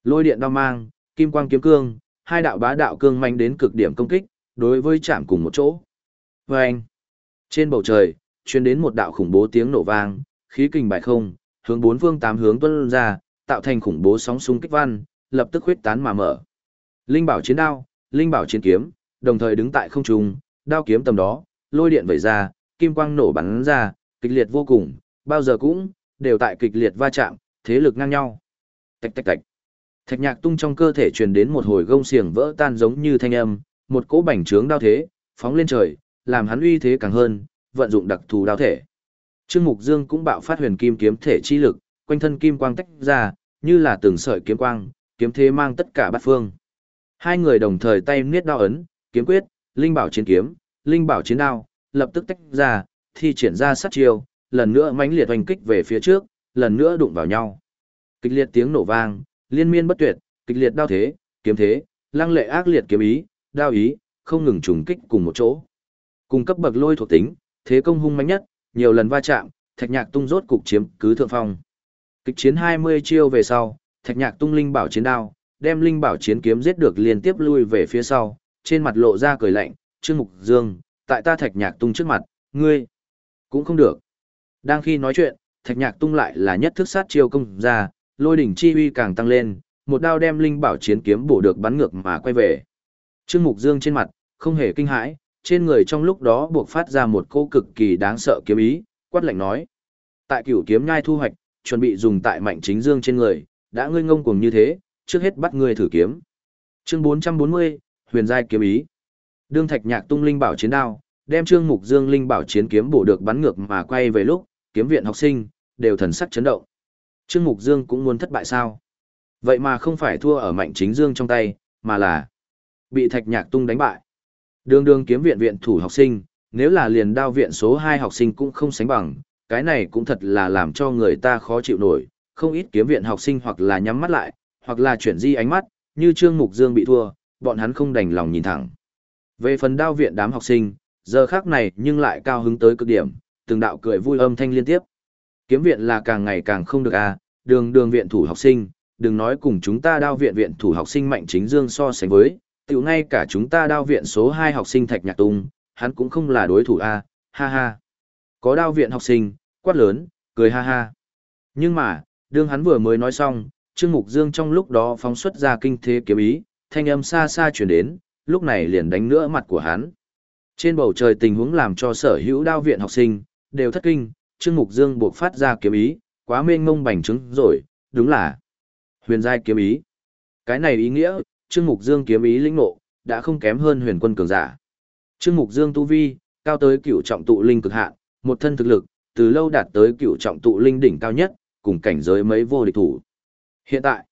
Lôi điện đao mang, kim quang kiếm cương, hai đạo bá đạo cương manh đến cực điểm công kích, đối với chạm cùng một chỗ. Vâng! Trên bầu trời, truyền đến một đạo khủng bố tiếng nổ vang, khí kình bại không, hướng bốn phương tám hướng tuôn ra, tạo thành khủng bố sóng xung kích văn, lập tức huyết tán mà mở. Linh bảo chiến đao, linh bảo chiến kiếm, đồng thời đứng tại không trung, đao kiếm tầm đó, lôi điện vẩy ra, kim quang nổ bắn ra, kịch liệt vô cùng, bao giờ cũng đều tại kịch liệt va chạm, thế lực ngang nhau. Tạch tạch tạch. Thạch nhạc tung trong cơ thể truyền đến một hồi gông xiềng vỡ tan giống như thanh âm, một cỗ bành trướng đao thế, phóng lên trời, làm hắn uy thế càng hơn, vận dụng đặc thù đao thể. Trương Mục Dương cũng bạo phát huyền kim kiếm thể chi lực, quanh thân kim quang tách ra, như là từng sợi kiếm quang, kiếm thế mang tất cả bát phương. Hai người đồng thời tay niết đao ấn, kiếm quyết, linh bảo chiến kiếm, linh bảo chiến đao, lập tức tách ra, thi triển ra sát chiêu, lần nữa mãnh liệt hoành kích về phía trước, lần nữa đụng vào nhau. Kịch liệt tiếng nổ vang, liên miên bất tuyệt, kịch liệt đao thế, kiếm thế, lăng lệ ác liệt kiếm ý, đao ý, không ngừng trùng kích cùng một chỗ. Cùng cấp bậc lôi thuộc tính, thế công hung mãnh nhất, nhiều lần va chạm, Thạch Nhạc tung rốt cục chiếm cứ thượng phong. Kịch chiến 20 chiêu về sau, Thạch Nhạc tung linh bảo chiến đao, đem linh bảo chiến kiếm giết được liên tiếp lui về phía sau, trên mặt lộ ra cười lạnh, "Trương Mục Dương, tại ta Thạch Nhạc tung trước mặt, ngươi cũng không được." Đang khi nói chuyện, Thạch Nhạc tung lại là nhất thức sát chiêu công ra, lôi đỉnh chi uy càng tăng lên, một đao đem linh bảo chiến kiếm bổ được bắn ngược mà quay về. Trương Mục Dương trên mặt không hề kinh hãi, trên người trong lúc đó buộc phát ra một cô cực kỳ đáng sợ kiếm ý, quát lạnh nói: "Tại Cửu kiếm nhai thu hoạch, chuẩn bị dùng tại Mạnh Chính Dương trên người, đã ngươi ngông cuồng như thế, trước hết bắt ngươi thử kiếm." Chương 440, Huyền giai kiếm ý. Đương Thạch Nhạc tung linh bảo chiến đao, đem Trương Mục Dương linh bảo chiến kiếm bổ được bắn ngược mà quay về lúc, kiếm viện học sinh đều thần sắc chấn động. Trương Mục Dương cũng muốn thất bại sao? Vậy mà không phải thua ở Mạnh Chính Dương trong tay, mà là bị Thạch Nhạc tung đánh bại. Đường đường kiếm viện viện thủ học sinh, nếu là liền đao viện số 2 học sinh cũng không sánh bằng, cái này cũng thật là làm cho người ta khó chịu nổi, không ít kiếm viện học sinh hoặc là nhắm mắt lại, hoặc là chuyển di ánh mắt, như Trương Mục Dương bị thua, bọn hắn không đành lòng nhìn thẳng. Về phần đao viện đám học sinh, giờ khác này nhưng lại cao hứng tới cực điểm, từng đạo cười vui âm thanh liên tiếp. Kiếm viện là càng ngày càng không được à, đường đường viện thủ học sinh, đừng nói cùng chúng ta đao viện viện thủ học sinh mạnh chính dương so sánh với, tiểu ngay cả chúng ta đao viện số 2 học sinh thạch nhạc tung, hắn cũng không là đối thủ a, à, ha ha. Có đao viện học sinh, quát lớn, cười ha ha. Nhưng mà, đương hắn vừa mới nói xong, Trương Mục Dương trong lúc đó phóng xuất ra kinh thế kiếm ý, thanh âm xa xa truyền đến, lúc này liền đánh nữa mặt của hắn. Trên bầu trời tình huống làm cho sở hữu đao viện học sinh, đều thất kinh, Trương Mục Dương buộc phát ra kiếm ý, quá mênh mông bành trứng rồi, đúng là huyền giai kiếm ý. Cái này ý nghĩa, Trương Mục Dương kiếm ý lĩnh ngộ, đã không kém hơn huyền quân cường giả. Trương Mục Dương tu vi, cao tới cửu trọng tụ linh cực hạn, một thân thực lực, từ lâu đạt tới cửu trọng tụ linh đỉnh cao nhất, cùng cảnh giới mấy vô địch thủ. Hiện tại,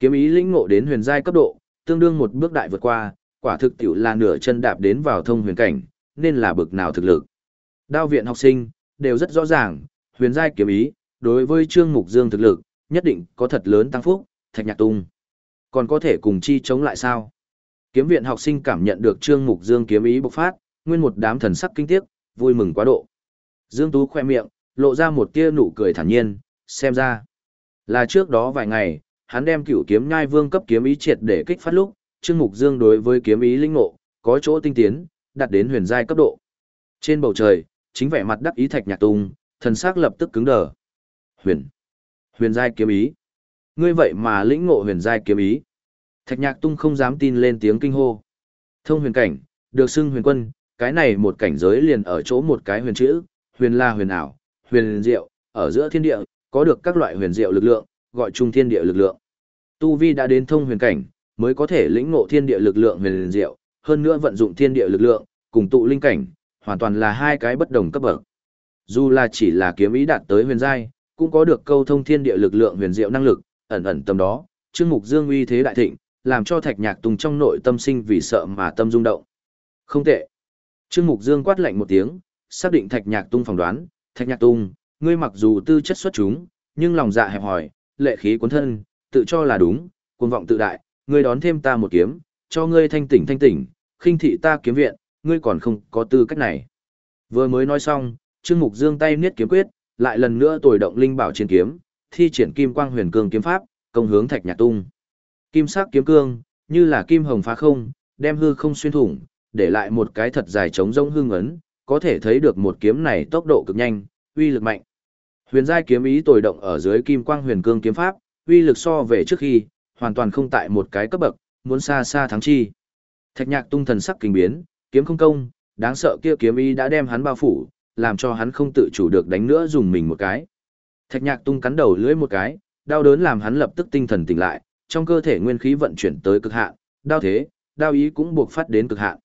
Kiếm ý lĩnh ngộ đến huyền giai cấp độ, tương đương một bước đại vượt qua, quả thực tiểu là nửa chân đạp đến vào thông huyền cảnh, nên là bực nào thực lực. Đao viện học sinh đều rất rõ ràng, huyền giai kiếm ý, đối với Trương Mục Dương thực lực, nhất định có thật lớn tăng phúc, Thạch Nhạc Tung. Còn có thể cùng chi chống lại sao? Kiếm viện học sinh cảm nhận được Trương Mục Dương kiếm ý bộc phát, nguyên một đám thần sắc kinh tiếc, vui mừng quá độ. Dương Tú khoe miệng, lộ ra một tia nụ cười thản nhiên, xem ra. Là trước đó vài ngày, hắn đem cựu kiếm nhai vương cấp kiếm ý triệt để kích phát lúc, Trương Mục Dương đối với kiếm ý linh ngộ, có chỗ tinh tiến, đạt đến huyền giai cấp độ. Trên bầu trời, chính vẻ mặt đắc ý thạch nhạc tung, thần sắc lập tức cứng đờ. Huyền, huyền giai kiếm ý. Ngươi vậy mà lĩnh ngộ huyền giai kiếm ý. Thạch nhạc tung không dám tin lên tiếng kinh hô. Thông huyền cảnh, được xưng huyền quân, cái này một cảnh giới liền ở chỗ một cái huyền chữ, huyền la huyền ảo, huyền diệu, ở giữa thiên địa, có được các loại huyền diệu lực lượng, gọi chung thiên địa lực lượng. Tu vi đã đến thông huyền cảnh, mới có thể lĩnh ngộ thiên địa lực lượng huyền diệu, hơn nữa vận dụng thiên địa lực lượng, cùng tụ linh cảnh, hoàn toàn là hai cái bất đồng cấp bậc. Dù là chỉ là kiếm ý đạt tới huyền giai, cũng có được câu thông thiên địa lực lượng huyền diệu năng lực, ẩn ẩn tâm đó, Trương Mục Dương uy thế đại thịnh, làm cho Thạch Nhạc Tùng trong nội tâm sinh vì sợ mà tâm rung động. Không tệ. Trương Mục Dương quát lạnh một tiếng, xác định Thạch Nhạc Tung phỏng đoán, Thạch Nhạc Tung, ngươi mặc dù tư chất xuất chúng, nhưng lòng dạ hẹp hòi, lệ khí cuốn thân, tự cho là đúng, cuồng vọng tự đại, ngươi đón thêm ta một kiếm, cho ngươi thanh tỉnh thanh tỉnh, khinh thị ta kiếm viện, ngươi còn không có tư cách này. Vừa mới nói xong, Trương Mục Dương tay niết kiếm quyết, lại lần nữa tồi động linh bảo trên kiếm, thi triển kim quang huyền cương kiếm pháp, công hướng Thạch Nhạc Tung. Kim sắc kiếm cương, như là kim hồng phá không, đem hư không xuyên thủng, để lại một cái thật dài trống rỗng hương ấn, có thể thấy được một kiếm này tốc độ cực nhanh, uy lực mạnh. Huyền giai kiếm ý tồi động ở dưới kim quang huyền cương kiếm pháp, uy lực so về trước khi, hoàn toàn không tại một cái cấp bậc, muốn xa xa thắng chi. Thạch Nhạc tung thần sắc kinh biến, kiếm không công, đáng sợ kia kiếm ý đã đem hắn bao phủ, làm cho hắn không tự chủ được đánh nữa dùng mình một cái. Thạch Nhạc tung cắn đầu lưỡi một cái, đau đớn làm hắn lập tức tinh thần tỉnh lại, trong cơ thể nguyên khí vận chuyển tới cực hạn, đau thế, đau ý cũng buộc phát đến cực hạn.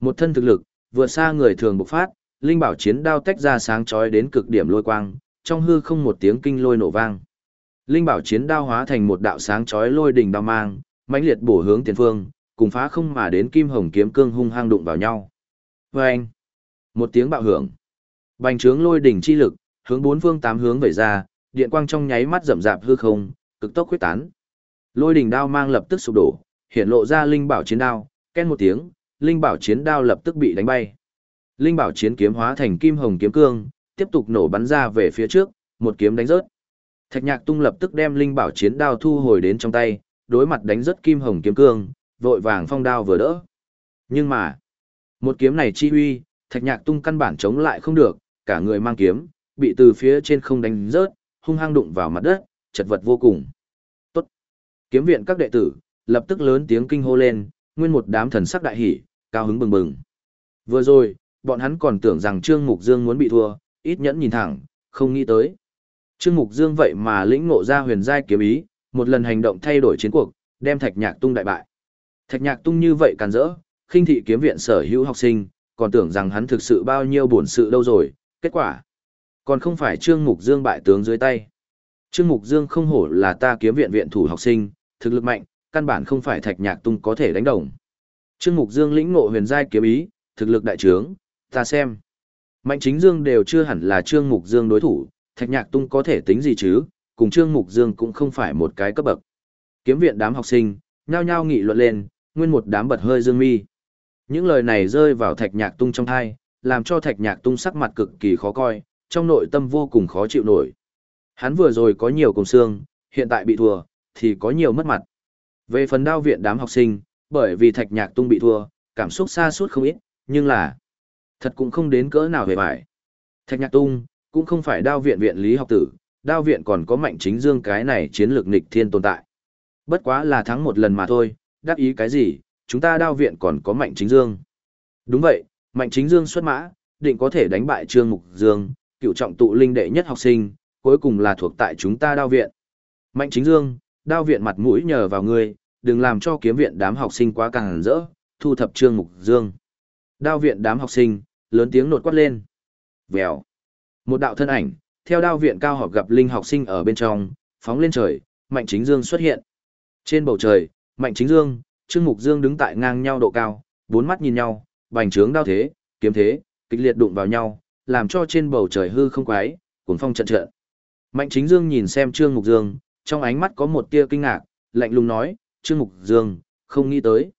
Một thân thực lực, vượt xa người thường bộc phát, linh bảo chiến đao tách ra sáng chói đến cực điểm lôi quang, trong hư không một tiếng kinh lôi nổ vang. Linh bảo chiến đao hóa thành một đạo sáng chói lôi đỉnh đao mang, mãnh liệt bổ hướng tiền phương, cùng phá không mà đến kim hồng kiếm cương hung hăng đụng vào nhau. Vâng! Một tiếng bạo hưởng. Bành trướng lôi đỉnh chi lực, hướng bốn phương tám hướng vẩy ra, điện quang trong nháy mắt rậm rạp hư không, cực tốc huyết tán. Lôi đỉnh đao mang lập tức sụp đổ, hiện lộ ra linh bảo chiến đao, ken một tiếng, linh bảo chiến đao lập tức bị đánh bay. Linh bảo chiến kiếm hóa thành kim hồng kiếm cương, tiếp tục nổ bắn ra về phía trước, một kiếm đánh rớt. Thạch Nhạc Tung lập tức đem linh bảo chiến đao thu hồi đến trong tay, đối mặt đánh rớt kim hồng kiếm cương, vội vàng phong đao vừa đỡ. Nhưng mà, một kiếm này chi uy, Thạch Nhạc Tung căn bản chống lại không được, cả người mang kiếm, bị từ phía trên không đánh rớt, hung hăng đụng vào mặt đất, chật vật vô cùng. Tốt. Kiếm viện các đệ tử, lập tức lớn tiếng kinh hô lên, nguyên một đám thần sắc đại hỉ, cao hứng bừng bừng. Vừa rồi, bọn hắn còn tưởng rằng Trương Mục Dương muốn bị thua, ít nhẫn nhìn thẳng, không nghĩ tới. Trương Mục Dương vậy mà lĩnh ngộ ra huyền giai kiếm ý, một lần hành động thay đổi chiến cuộc, đem Thạch Nhạc Tung đại bại. Thạch Nhạc Tung như vậy càn rỡ, khinh thị kiếm viện sở hữu học sinh, còn tưởng rằng hắn thực sự bao nhiêu bổn sự đâu rồi, kết quả còn không phải Trương Mục Dương bại tướng dưới tay. Trương Mục Dương không hổ là ta kiếm viện viện thủ học sinh, thực lực mạnh, căn bản không phải Thạch Nhạc Tung có thể đánh đồng. Trương Mục Dương lĩnh ngộ huyền giai kiếm ý, thực lực đại trướng, ta xem. Mạnh chính Dương đều chưa hẳn là Trương Mục Dương đối thủ, Thạch Nhạc Tung có thể tính gì chứ, cùng Trương Mục Dương cũng không phải một cái cấp bậc. Kiếm viện đám học sinh, nhao nhao nghị luận lên, nguyên một đám bật hơi dương mi. Những lời này rơi vào Thạch Nhạc Tung trong thai, làm cho Thạch Nhạc Tung sắc mặt cực kỳ khó coi, trong nội tâm vô cùng khó chịu nổi. Hắn vừa rồi có nhiều cùng xương, hiện tại bị thua, thì có nhiều mất mặt. Về phần đao viện đám học sinh, bởi vì Thạch Nhạc Tung bị thua, cảm xúc xa suốt không ít, nhưng là thật cũng không đến cỡ nào về bại. Thạch Nhạc Tung cũng không phải đao viện viện lý học tử, đao viện còn có mạnh chính dương cái này chiến lược nịch thiên tồn tại. Bất quá là thắng một lần mà thôi, đáp ý cái gì, chúng ta đao viện còn có mạnh chính dương. Đúng vậy, mạnh chính dương xuất mã, định có thể đánh bại trương mục dương, cựu trọng tụ linh đệ nhất học sinh, cuối cùng là thuộc tại chúng ta đao viện. Mạnh chính dương, đao viện mặt mũi nhờ vào ngươi, đừng làm cho kiếm viện đám học sinh quá càng rỡ, thu thập trương mục dương. Đao viện đám học sinh, lớn tiếng nột quát lên. Vèo. Một đạo thân ảnh, theo đao viện cao học gặp linh học sinh ở bên trong, phóng lên trời, mạnh chính dương xuất hiện. Trên bầu trời, Mạnh Chính Dương, Trương Mục Dương đứng tại ngang nhau độ cao, bốn mắt nhìn nhau, bành trướng đao thế, kiếm thế, kịch liệt đụng vào nhau, làm cho trên bầu trời hư không quái, cuồng phong trận trận. Mạnh Chính Dương nhìn xem Trương Mục Dương, trong ánh mắt có một tia kinh ngạc, lạnh lùng nói, Trương Mục Dương, không nghĩ tới.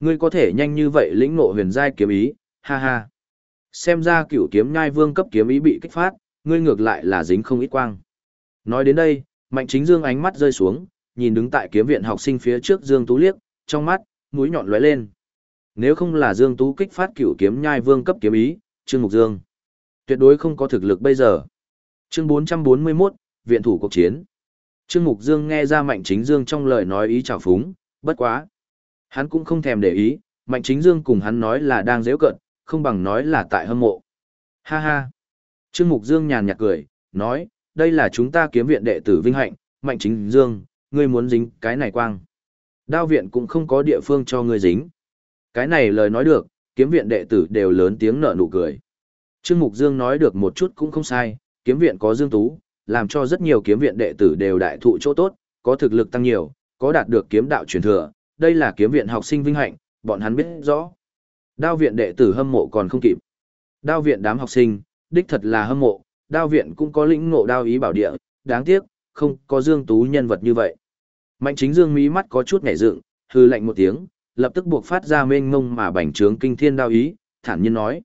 Ngươi có thể nhanh như vậy lĩnh ngộ huyền giai kiếm ý, ha ha. Xem ra cửu kiếm nhai vương cấp kiếm ý bị kích phát, ngươi ngược lại là dính không ít quang. Nói đến đây, Mạnh Chính Dương ánh mắt rơi xuống, nhìn đứng tại kiếm viện học sinh phía trước Dương Tú liếc, trong mắt, mũi nhọn lóe lên. Nếu không là Dương Tú kích phát cửu kiếm nhai vương cấp kiếm ý, Trương Mục Dương tuyệt đối không có thực lực bây giờ. Chương 441, viện thủ cuộc chiến. Trương Mục Dương nghe ra Mạnh Chính Dương trong lời nói ý trào phúng, bất quá. Hắn cũng không thèm để ý, Mạnh Chính Dương cùng hắn nói là đang dễ cận, không bằng nói là tại hâm mộ. Ha ha. Trương Mục Dương nhàn nhạt cười, nói, đây là chúng ta kiếm viện đệ tử vinh hạnh, Mạnh Chính Dương, ngươi muốn dính cái này quang. Đao viện cũng không có địa phương cho ngươi dính. Cái này lời nói được, kiếm viện đệ tử đều lớn tiếng nở nụ cười. Trương Mục Dương nói được một chút cũng không sai, kiếm viện có Dương Tú, làm cho rất nhiều kiếm viện đệ tử đều đại thụ chỗ tốt, có thực lực tăng nhiều, có đạt được kiếm đạo truyền thừa, đây là kiếm viện học sinh vinh hạnh, bọn hắn biết rõ. Đao viện đệ tử hâm mộ còn không kịp. Đao viện đám học sinh, đích thật là hâm mộ, đao viện cũng có lĩnh ngộ đao ý bảo địa, đáng tiếc, không có Dương Tú nhân vật như vậy. Mạnh chính Dương mí mắt có chút nhảy dựng, hư lạnh một tiếng, lập tức buộc phát ra mênh mông mà bành trướng kinh thiên đao ý, thản nhiên nói.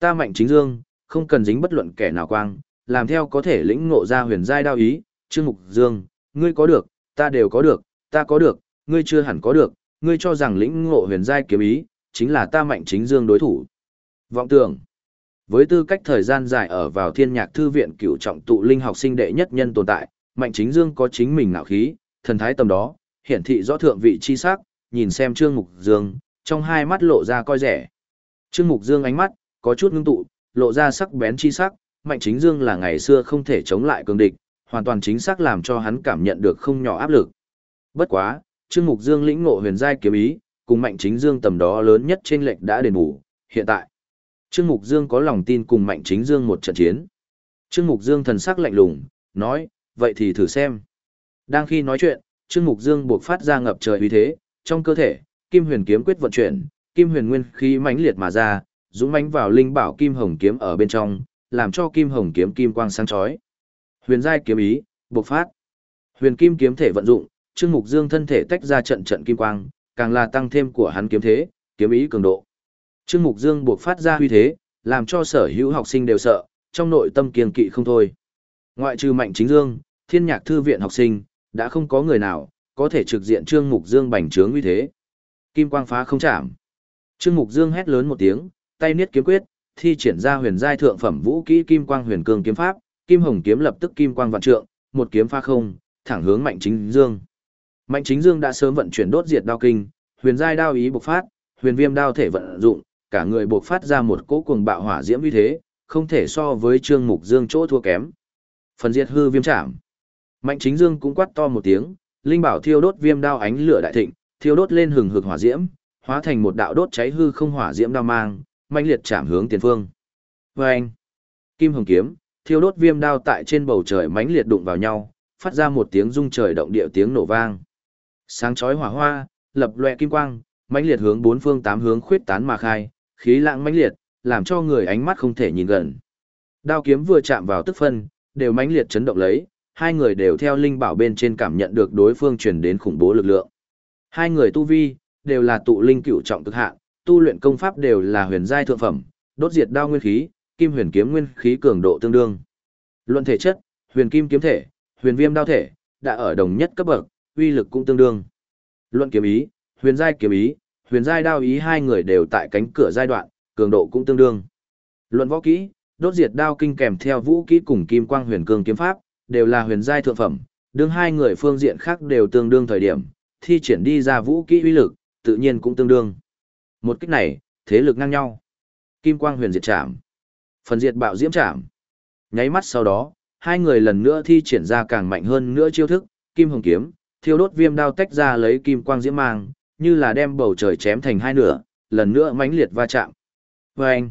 Ta mạnh chính Dương, không cần dính bất luận kẻ nào quang, làm theo có thể lĩnh ngộ ra huyền giai đao ý, Trương Mục Dương, ngươi có được, ta đều có được, ta có được, ngươi chưa hẳn có được, ngươi cho rằng lĩnh ngộ huyền giai kiếm ý, chính là ta mạnh chính Dương đối thủ. Vọng tưởng, với tư cách thời gian dài ở vào thiên nhạc thư viện cựu trọng tụ linh học sinh đệ nhất nhân tồn tại, mạnh chính Dương có chính mình ngạo khí, thần thái tầm đó, hiển thị rõ thượng vị chi sắc, nhìn xem Trương Mục Dương, trong hai mắt lộ ra coi rẻ. Trương Mục Dương ánh mắt, có chút ngưng tụ, lộ ra sắc bén chi sắc, Mạnh Chính Dương là ngày xưa không thể chống lại cường địch, hoàn toàn chính xác làm cho hắn cảm nhận được không nhỏ áp lực. Bất quá, Trương Mục Dương lĩnh ngộ huyền giai kiếm ý, cùng Mạnh Chính Dương tầm đó lớn nhất trên lệch đã đền bù, hiện tại, Trương Mục Dương có lòng tin cùng Mạnh Chính Dương một trận chiến. Trương Mục Dương thần sắc lạnh lùng, nói, vậy thì thử xem. Đang khi nói chuyện, Trương Mục Dương buộc phát ra ngập trời uy thế, trong cơ thể, Kim Huyền kiếm quyết vận chuyển, Kim Huyền nguyên khí mãnh liệt mà ra, dũng mãnh vào linh bảo Kim Hồng kiếm ở bên trong, làm cho Kim Hồng kiếm kim quang sáng chói. Huyền giai kiếm ý, buộc phát. Huyền kim kiếm thể vận dụng, Trương Mục Dương thân thể tách ra trận trận kim quang, càng là tăng thêm của hắn kiếm thế, kiếm ý cường độ. Trương Mục Dương buộc phát ra huy thế, làm cho sở hữu học sinh đều sợ, trong nội tâm kiên kỵ không thôi. Ngoại trừ Mạnh Chính Dương, Thiên Nhạc thư viện học sinh, đã không có người nào có thể trực diện Trương Mục Dương bành trướng uy thế. Kim quang phá không chạm. Trương Mục Dương hét lớn một tiếng, tay niết kiếm quyết, thi triển ra huyền giai thượng phẩm vũ kỹ Kim Quang Huyền Cương kiếm pháp, Kim Hồng kiếm lập tức kim quang vạn trượng, một kiếm phá không, thẳng hướng Mạnh Chính Dương. Mạnh Chính Dương đã sớm vận chuyển đốt diệt đao kinh, huyền giai đao ý bộc phát, huyền viêm đao thể vận dụng, cả người bộc phát ra một cỗ cuồng bạo hỏa diễm uy thế, không thể so với Trương Mục Dương chỗ thua kém. Phần diệt hư viêm trảm. Mạnh Chính Dương cũng quát to một tiếng, linh bảo thiêu đốt viêm đao ánh lửa đại thịnh, thiêu đốt lên hừng hực hỏa diễm, hóa thành một đạo đốt cháy hư không hỏa diễm đao mang, mạnh liệt chạm hướng tiền phương. Oeng! Kim hồng kiếm, thiêu đốt viêm đao tại trên bầu trời mãnh liệt đụng vào nhau, phát ra một tiếng rung trời động địa tiếng nổ vang. Sáng chói hỏa hoa, lập loè kim quang, mãnh liệt hướng bốn phương tám hướng khuyết tán mà khai, khí lãng mãnh liệt, làm cho người ánh mắt không thể nhìn gần. Đao kiếm vừa chạm vào tức phân, đều mãnh liệt chấn động lấy, hai người đều theo linh bảo bên trên cảm nhận được đối phương truyền đến khủng bố lực lượng. Hai người tu vi đều là tụ linh cựu trọng cực hạn, tu luyện công pháp đều là huyền giai thượng phẩm, đốt diệt đao nguyên khí, kim huyền kiếm nguyên khí cường độ tương đương. Luận thể chất, huyền kim kiếm thể, huyền viêm đao thể, đã ở đồng nhất cấp bậc, uy lực cũng tương đương. Luận kiếm ý, huyền giai kiếm ý, huyền giai đao ý hai người đều tại cánh cửa giai đoạn, cường độ cũng tương đương. Luận võ kỹ, đốt diệt đao kinh kèm theo vũ kỹ cùng kim quang huyền cương kiếm pháp, đều là huyền giai thượng phẩm, đương hai người phương diện khác đều tương đương thời điểm, thi triển đi ra vũ kỹ uy lực, tự nhiên cũng tương đương. Một kích này, thế lực ngang nhau. Kim quang huyền diệt chạm. Phần diệt bạo diễm chạm. Nháy mắt sau đó, hai người lần nữa thi triển ra càng mạnh hơn nữa chiêu thức, kim hồng kiếm, thiêu đốt viêm đao tách ra lấy kim quang diễm mang, như là đem bầu trời chém thành hai nửa, lần nữa mãnh liệt va chạm. Vâng!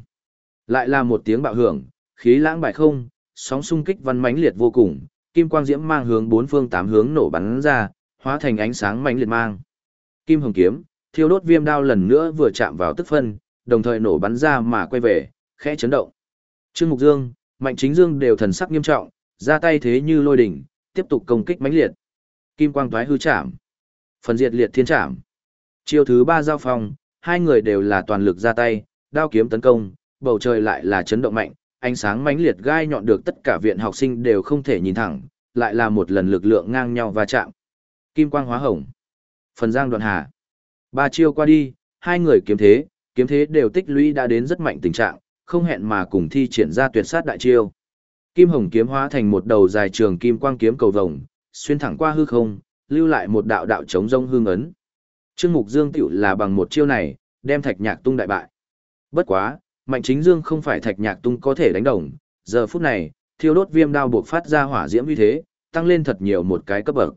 Lại là một tiếng bạo hưởng, khí lãng bại không, sóng xung kích văn mãnh liệt vô cùng, kim quang diễm mang hướng bốn phương tám hướng nổ bắn ra, hóa thành ánh sáng mãnh liệt mang. Kim hồng kiếm, thiêu đốt viêm đao lần nữa vừa chạm vào tức phân, đồng thời nổ bắn ra mà quay về, khẽ chấn động. Trương Mục Dương, Mạnh Chính Dương đều thần sắc nghiêm trọng, ra tay thế như lôi đỉnh, tiếp tục công kích mãnh liệt. Kim quang toái hư chạm, phần diệt liệt thiên chạm. Chiêu thứ ba giao phong, hai người đều là toàn lực ra tay, đao kiếm tấn công, bầu trời lại là chấn động mạnh, ánh sáng mãnh liệt gai nhọn được tất cả viện học sinh đều không thể nhìn thẳng, lại là một lần lực lượng ngang nhau va chạm. Kim quang hóa hồng, phần giang đoạn hà. Ba chiêu qua đi, hai người kiếm thế, kiếm thế đều tích lũy đã đến rất mạnh tình trạng, không hẹn mà cùng thi triển ra tuyệt sát đại chiêu. Kim hồng kiếm hóa thành một đầu dài trường kim quang kiếm cầu vồng, xuyên thẳng qua hư không, lưu lại một đạo đạo chống rông hương ấn. Trương Mục Dương tiểu là bằng một chiêu này, đem Thạch Nhạc Tung đại bại. Bất quá, Mạnh Chính Dương không phải Thạch Nhạc Tung có thể đánh đồng, giờ phút này, thiêu đốt viêm đao buộc phát ra hỏa diễm uy thế, tăng lên thật nhiều một cái cấp bậc.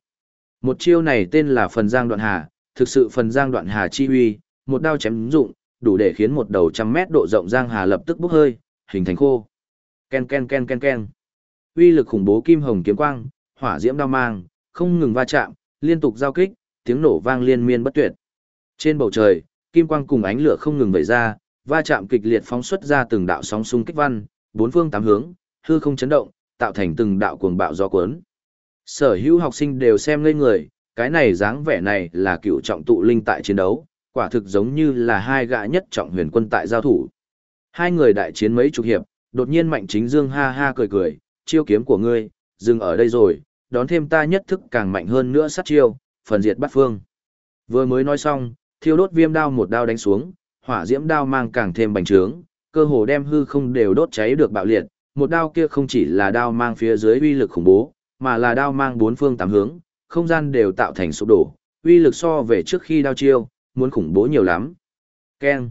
Một chiêu này tên là Phần Giang Đoạn Hà, thực sự Phần Giang Đoạn Hà chi uy, một đao chém dụng, đủ để khiến một đầu trăm mét độ rộng giang hà lập tức bốc hơi, hình thành khô. Ken ken ken ken ken. Uy lực khủng bố kim hồng kiếm quang, hỏa diễm đao mang, không ngừng va chạm, liên tục giao kích, tiếng nổ vang liên miên bất tuyệt. Trên bầu trời, kim quang cùng ánh lửa không ngừng vẩy ra, va chạm kịch liệt phóng xuất ra từng đạo sóng xung kích văn, bốn phương tám hướng, hư không chấn động, tạo thành từng đạo cuồng bạo gió cuốn. Sở hữu học sinh đều xem ngây người, cái này dáng vẻ này là cựu trọng tụ linh tại chiến đấu, quả thực giống như là hai gã nhất trọng huyền quân tại giao thủ. Hai người đại chiến mấy chục hiệp, đột nhiên Mạnh Chính Dương ha ha cười cười, chiêu kiếm của ngươi, dừng ở đây rồi, đón thêm ta nhất thức càng mạnh hơn nữa sát chiêu, phần diệt bắt phương. Vừa mới nói xong, thiêu đốt viêm đao một đao đánh xuống, hỏa diễm đao mang càng thêm bành trướng, cơ hồ đem hư không đều đốt cháy được bạo liệt, một đao kia không chỉ là đao mang phía dưới uy lực khủng bố, mà là đao mang bốn phương tám hướng, không gian đều tạo thành sụp đổ, uy lực so về trước khi đao chiêu, muốn khủng bố nhiều lắm. Keng.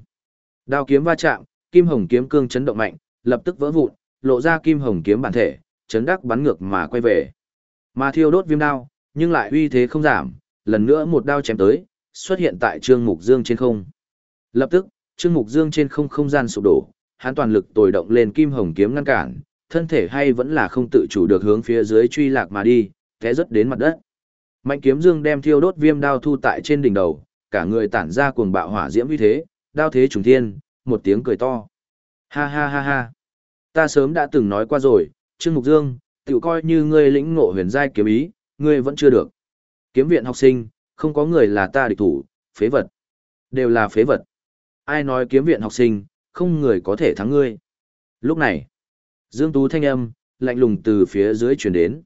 Đao kiếm va chạm, kim hồng kiếm cương chấn động mạnh, lập tức vỡ vụn, lộ ra kim hồng kiếm bản thể, chấn đắc bắn ngược mà quay về. Mà thiêu đốt viêm đao, nhưng lại uy thế không giảm, lần nữa một đao chém tới, xuất hiện tại Trương Mục Dương trên không. Lập tức, Trương Mục Dương trên không không gian sụp đổ, hắn toàn lực tồi động lên kim hồng kiếm ngăn cản, thân thể hay vẫn là không tự chủ được hướng phía dưới truy lạc mà đi, té rất đến mặt đất. Mạnh kiếm dương đem thiêu đốt viêm đao thu tại trên đỉnh đầu, cả người tản ra cuồng bạo hỏa diễm uy thế, đao thế trùng thiên, một tiếng cười to. Ha ha ha ha. Ta sớm đã từng nói qua rồi, Trương Mục Dương, tự coi như ngươi lĩnh ngộ huyền giai kiếm ý, ngươi vẫn chưa được. Kiếm viện học sinh, không có người là ta địch thủ, phế vật. Đều là phế vật. Ai nói kiếm viện học sinh, không người có thể thắng ngươi. Lúc này, Dương Tú thanh âm, lạnh lùng từ phía dưới chuyển đến.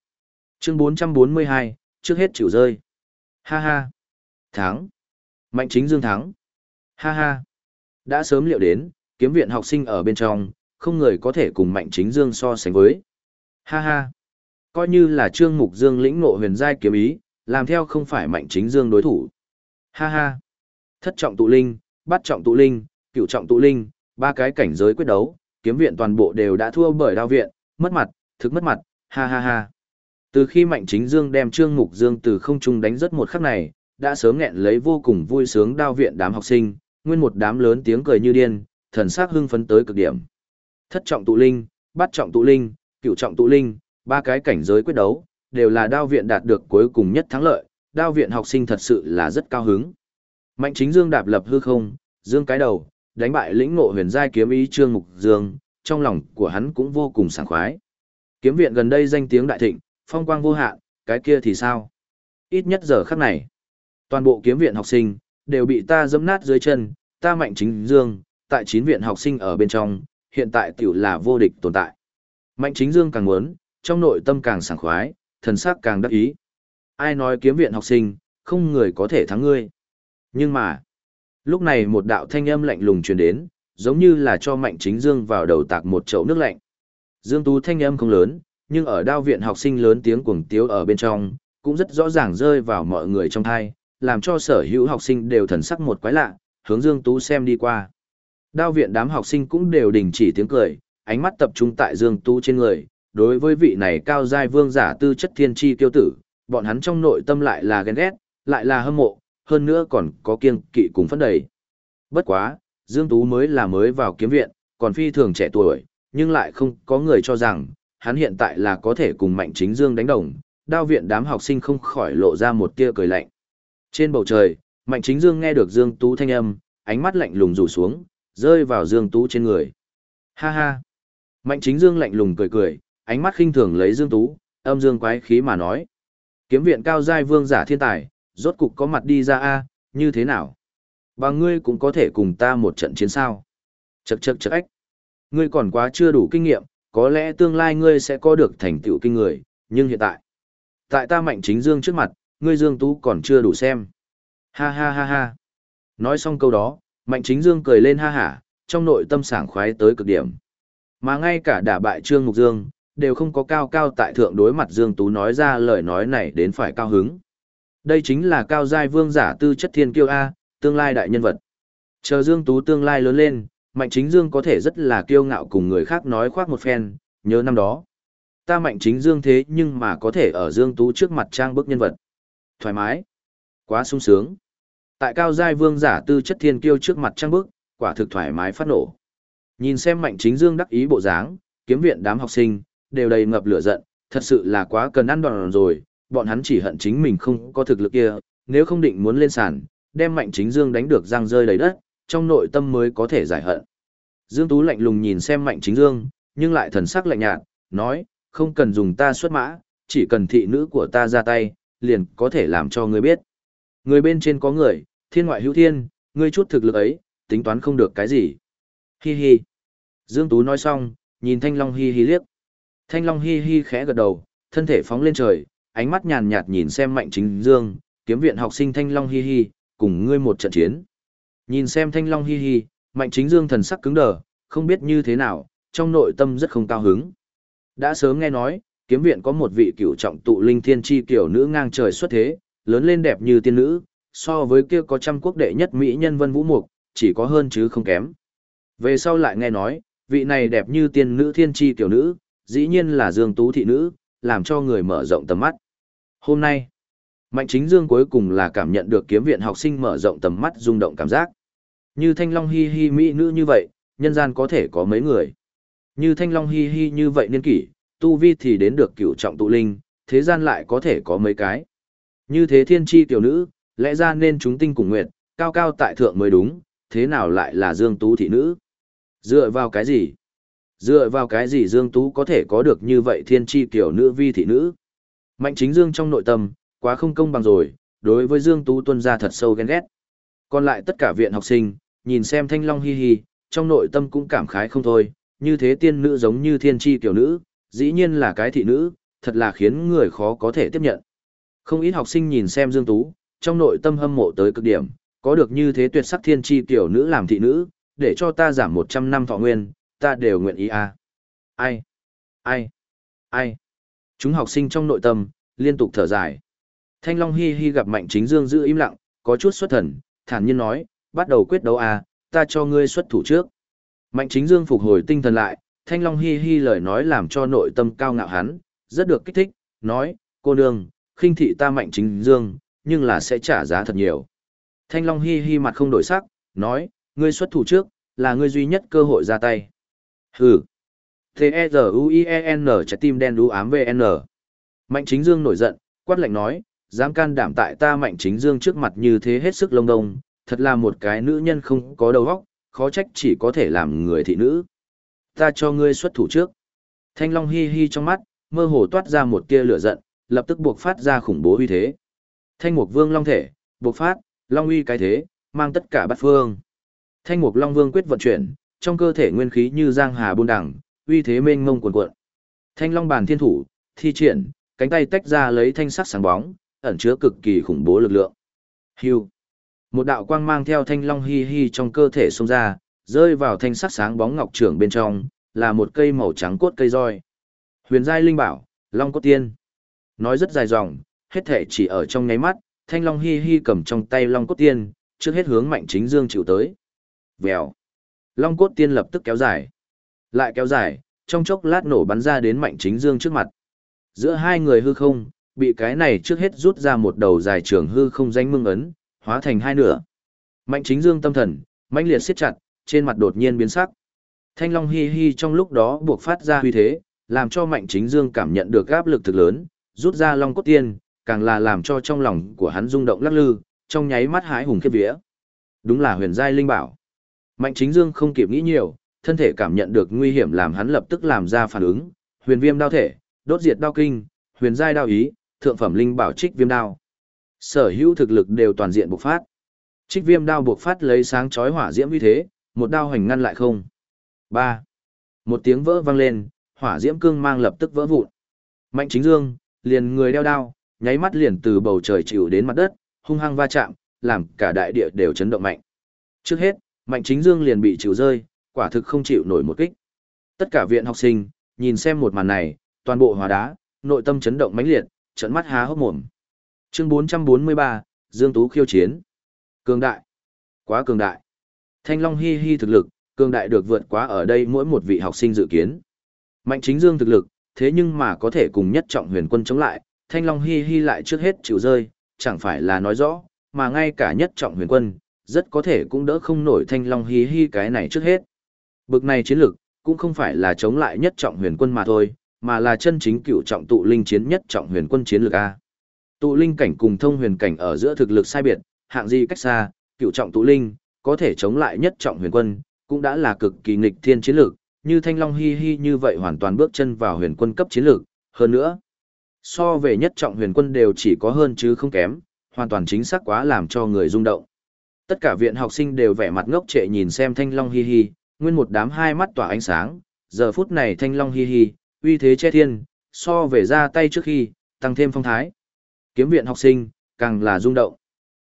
Chương 442, trước hết chịu rơi. Ha ha. Thắng. Mạnh chính dương thắng. Ha ha. Đã sớm liệu đến, kiếm viện học sinh ở bên trong, không người có thể cùng mạnh chính dương so sánh với. Ha ha. Coi như là trương mục dương lĩnh ngộ huyền giai kiếm ý, làm theo không phải mạnh chính dương đối thủ. Ha ha. Thất trọng tụ linh, bát trọng tụ linh, cửu trọng tụ linh, ba cái cảnh giới quyết đấu, kiếm viện toàn bộ đều đã thua bởi đao viện, mất mặt, thực mất mặt, ha ha ha. Từ khi Mạnh Chính Dương đem Trương Mục Dương từ không trung đánh rất một khắc này, đã sớm nghẹn lấy vô cùng vui sướng đao viện đám học sinh, nguyên một đám lớn tiếng cười như điên, thần sắc hưng phấn tới cực điểm. Thất trọng tụ linh, bát trọng tụ linh, cựu trọng tụ linh, ba cái cảnh giới quyết đấu, đều là đao viện đạt được cuối cùng nhất thắng lợi, đao viện học sinh thật sự là rất cao hứng. Mạnh chính dương đạp lập hư không, dương cái đầu, đánh bại lĩnh ngộ huyền giai kiếm ý trương mục dương, trong lòng của hắn cũng vô cùng sảng khoái. Kiếm viện gần đây danh tiếng đại thịnh, phong quang vô hạn, cái kia thì sao? Ít nhất giờ khắc này, Toàn bộ kiếm viện học sinh, đều bị ta dẫm nát dưới chân, ta mạnh chính dương, tại chín viện học sinh ở bên trong, hiện tại tiểu là vô địch tồn tại. Mạnh chính dương càng muốn, trong nội tâm càng sảng khoái, thần sắc càng đắc ý. Ai nói kiếm viện học sinh, không người có thể thắng ngươi. Nhưng mà, lúc này một đạo thanh âm lạnh lùng truyền đến, giống như là cho mạnh chính dương vào đầu tạc một chậu nước lạnh. Dương Tú thanh âm không lớn, nhưng ở đao viện học sinh lớn tiếng cuồng tiếu ở bên trong, cũng rất rõ ràng rơi vào mọi người trong thai, làm cho sở hữu học sinh đều thần sắc một quái lạ, hướng Dương Tú xem đi qua. Đao viện đám học sinh cũng đều đình chỉ tiếng cười, ánh mắt tập trung tại Dương Tú trên người, đối với vị này cao giai vương giả tư chất thiên chi tiêu tử, bọn hắn trong nội tâm lại là ghen ghét, lại là hâm mộ, hơn nữa còn có kiêng kỵ cùng phấn đầy. Bất quá, Dương Tú mới là mới vào kiếm viện, còn phi thường trẻ tuổi, nhưng lại không có người cho rằng, hắn hiện tại là có thể cùng Mạnh Chính Dương đánh đồng, đao viện đám học sinh không khỏi lộ ra một tia cười lạnh. Trên bầu trời, Mạnh Chính Dương nghe được Dương Tú thanh âm, ánh mắt lạnh lùng rủ xuống, rơi vào Dương Tú trên người. Ha ha! Mạnh Chính Dương lạnh lùng cười cười, ánh mắt khinh thường lấy Dương Tú, âm dương quái khí mà nói. Kiếm viện cao giai vương giả thiên tài, rốt cục có mặt đi ra a như thế nào? Và ngươi cũng có thể cùng ta một trận chiến sao. Chậc chậc chậc ách. Ngươi còn quá chưa đủ kinh nghiệm, có lẽ tương lai ngươi sẽ có được thành tựu kinh người, nhưng hiện tại, tại ta mạnh chính dương trước mặt, ngươi dương tú còn chưa đủ xem. Ha ha ha ha. Nói xong câu đó, mạnh chính dương cười lên ha hả, trong nội tâm sảng khoái tới cực điểm. Mà ngay cả đả bại Trương Mục Dương, đều không có cao cao tại thượng đối mặt Dương Tú nói ra lời nói này đến phải cao hứng. Đây chính là cao giai vương giả tư chất thiên kiêu A, tương lai đại nhân vật. Chờ Dương Tú tương lai lớn lên, Mạnh Chính Dương có thể rất là kiêu ngạo cùng người khác nói khoác một phen, nhớ năm đó. Ta Mạnh Chính Dương thế nhưng mà có thể ở Dương Tú trước mặt trang bức nhân vật. Thoải mái. Quá sung sướng. Tại cao giai vương giả tư chất thiên kiêu trước mặt trang bức, quả thực thoải mái phát nổ. Nhìn xem Mạnh Chính Dương đắc ý bộ dáng, kiếm viện đám học sinh, đều đầy ngập lửa giận, thật sự là quá cần ăn đòn rồi, bọn hắn chỉ hận chính mình không có thực lực kia, nếu không định muốn lên sàn, đem Mạnh Chính Dương đánh được răng rơi đầy đất, trong nội tâm mới có thể giải hận. Dương Tú lạnh lùng nhìn xem Mạnh Chính Dương, nhưng lại thần sắc lạnh nhạt, nói, không cần dùng ta xuất mã, chỉ cần thị nữ của ta ra tay, liền có thể làm cho ngươi biết. Người bên trên có người, thiên ngoại hữu thiên, ngươi chút thực lực ấy, tính toán không được cái gì. Hi hi. Dương Tú nói xong, nhìn Thanh Long hi hi liếc. Thanh Long hi hi khẽ gật đầu, thân thể phóng lên trời, ánh mắt nhàn nhạt nhìn xem Mạnh Chính Dương, kiếm viện học sinh Thanh Long hi hi, cùng ngươi một trận chiến. Nhìn xem Thanh Long hi hi, Mạnh Chính Dương thần sắc cứng đờ, không biết như thế nào, trong nội tâm rất không cao hứng. Đã sớm nghe nói, kiếm viện có một vị cựu trọng tụ linh thiên chi kiểu nữ ngang trời xuất thế, lớn lên đẹp như tiên nữ, so với kia có trăm quốc đệ nhất mỹ nhân Vân Vũ Mục, chỉ có hơn chứ không kém. Về sau lại nghe nói, vị này đẹp như tiên nữ thiên chi tiểu nữ, dĩ nhiên là Dương Tú thị nữ, làm cho người mở rộng tầm mắt. Hôm nay, Mạnh Chính Dương cuối cùng là cảm nhận được kiếm viện học sinh mở rộng tầm mắt rung động cảm giác. Như Thanh Long hi hi mỹ nữ như vậy, nhân gian có thể có mấy người. Như Thanh Long hi hi như vậy niên kỷ, tu vi thì đến được cửu trọng tụ linh, thế gian lại có thể có mấy cái. Như thế thiên chi tiểu nữ, lẽ ra nên chúng tinh cùng nguyệt, cao cao tại thượng mới đúng, thế nào lại là Dương Tú thị nữ? Dựa vào cái gì? Dựa vào cái gì Dương Tú có thể có được như vậy thiên chi tiểu nữ vi thị nữ? Mạnh chính Dương trong nội tâm, quá không công bằng rồi, đối với Dương Tú tuân ra thật sâu ghen ghét. Còn lại tất cả viện học sinh, nhìn xem thanh long hi hi, trong nội tâm cũng cảm khái không thôi, như thế tiên nữ giống như thiên tri tiểu nữ, dĩ nhiên là cái thị nữ, thật là khiến người khó có thể tiếp nhận. Không ít học sinh nhìn xem Dương Tú, trong nội tâm hâm mộ tới cực điểm, có được như thế tuyệt sắc thiên tri tiểu nữ làm thị nữ, để cho ta giảm 100 năm thọ nguyên, ta đều nguyện ý à. Ai? Ai? Ai? Chúng học sinh trong nội tâm, liên tục thở dài. Thanh Long Hi Hi gặp Mạnh Chính Dương giữ im lặng, có chút xuất thần, thản nhiên nói, bắt đầu quyết đấu à, ta cho ngươi xuất thủ trước. Mạnh Chính Dương phục hồi tinh thần lại, Thanh Long Hi Hi lời nói làm cho nội tâm cao ngạo hắn, rất được kích thích, nói, cô nương, khinh thị ta Mạnh Chính Dương, nhưng là sẽ trả giá thật nhiều. Thanh Long Hi Hi mặt không đổi sắc, nói, ngươi xuất thủ trước, là ngươi duy nhất cơ hội ra tay. Hừ. T-E-Z-U-I-E-N trái tim đen đú ám VN. Mạnh Chính Dương nổi giận, quát lạnh nói, dám can đảm tại ta Mạnh Chính Dương trước mặt như thế hết sức lông đông, thật là một cái nữ nhân không có đầu óc, khó trách chỉ có thể làm người thị nữ. Ta cho ngươi xuất thủ trước. Thanh Long hi hi trong mắt, mơ hồ toát ra một tia lửa giận, lập tức buộc phát ra khủng bố uy thế. Thanh Mục Vương Long thể, buộc phát, Long uy cái thế, mang tất cả bát phương. Thanh Mục Long Vương quyết vận chuyển, trong cơ thể nguyên khí như giang hà buôn đẳng, uy thế mênh mông cuồn cuộn. Thanh Long bàn thiên thủ, thi triển, cánh tay tách ra lấy thanh sắc sáng bóng, ẩn chứa cực kỳ khủng bố lực lượng. Hưu. Một đạo quang mang theo thanh long hi hi trong cơ thể xông ra, rơi vào thanh sắc sáng bóng ngọc trưởng bên trong, là một cây màu trắng cốt cây roi. Huyền giai linh bảo, long cốt tiên. Nói rất dài dòng, hết thể chỉ ở trong nháy mắt, thanh long hi hi cầm trong tay long cốt tiên, trước hết hướng mạnh chính dương chịu tới. Vèo. Long cốt tiên lập tức kéo dài. Lại kéo dài, trong chốc lát nổ bắn ra đến mạnh chính dương trước mặt. Giữa hai người hư không, bị cái này trước hết rút ra một đầu dài trường hư không danh mưng ấn, hóa thành hai nửa. Mạnh chính dương tâm thần, mãnh liệt siết chặt, trên mặt đột nhiên biến sắc. Thanh long hi hi trong lúc đó buộc phát ra huy thế, làm cho mạnh chính dương cảm nhận được áp lực thực lớn, rút ra long cốt tiên, càng là làm cho trong lòng của hắn rung động lắc lư, trong nháy mắt hái hùng khiếp vía. Đúng là huyền giai linh bảo. Mạnh Chính Dương không kịp nghĩ nhiều, thân thể cảm nhận được nguy hiểm làm hắn lập tức làm ra phản ứng, huyền viêm đao thể, đốt diệt đao kinh, huyền giai đao ý, thượng phẩm linh bảo trích viêm đao. Sở hữu thực lực đều toàn diện bộc phát. Trích viêm đao bộc phát lấy sáng chói hỏa diễm uy thế, một đao hành ngăn lại không. ba Một tiếng vỡ vang lên, hỏa diễm cương mang lập tức vỡ vụn. Mạnh Chính Dương, liền người đeo đao, nháy mắt liền từ bầu trời chịu đến mặt đất, hung hăng va chạm, làm cả đại địa đều chấn động mạnh. Trước hết, Mạnh Chính Dương liền bị chịu rơi, quả thực không chịu nổi một kích. Tất cả viện học sinh, nhìn xem một màn này, toàn bộ hóa đá, nội tâm chấn động mãnh liệt, trận mắt há hốc mồm. Chương 443, Dương Tú khiêu chiến. Cường đại. Quá cường đại. Thanh Long hi hi thực lực, cường đại được vượt quá ở đây mỗi một vị học sinh dự kiến. Mạnh chính dương thực lực, thế nhưng mà có thể cùng nhất trọng huyền quân chống lại, Thanh Long hi hi lại trước hết chịu rơi, chẳng phải là nói rõ, mà ngay cả nhất trọng huyền quân, rất có thể cũng đỡ không nổi Thanh Long hi hi cái này trước hết. Bực này chiến lực, cũng không phải là chống lại nhất trọng huyền quân mà thôi, mà là chân chính cựu trọng tụ linh chiến nhất trọng huyền quân chiến lược A. Tụ linh cảnh cùng thông huyền cảnh ở giữa thực lực sai biệt, hạng gì cách xa, cựu trọng tụ linh, có thể chống lại nhất trọng huyền quân, cũng đã là cực kỳ nghịch thiên chiến lược, như Thanh Long Hi Hi như vậy hoàn toàn bước chân vào huyền quân cấp chiến lược, hơn nữa. So về nhất trọng huyền quân đều chỉ có hơn chứ không kém, hoàn toàn chính xác quá làm cho người rung động. Tất cả viện học sinh đều vẻ mặt ngốc trệ nhìn xem Thanh Long Hi Hi, nguyên một đám hai mắt tỏa ánh sáng, giờ phút này Thanh Long Hi Hi, uy thế che thiên, so về ra tay trước khi, tăng thêm phong thái. Kiếm viện học sinh, càng là rung động.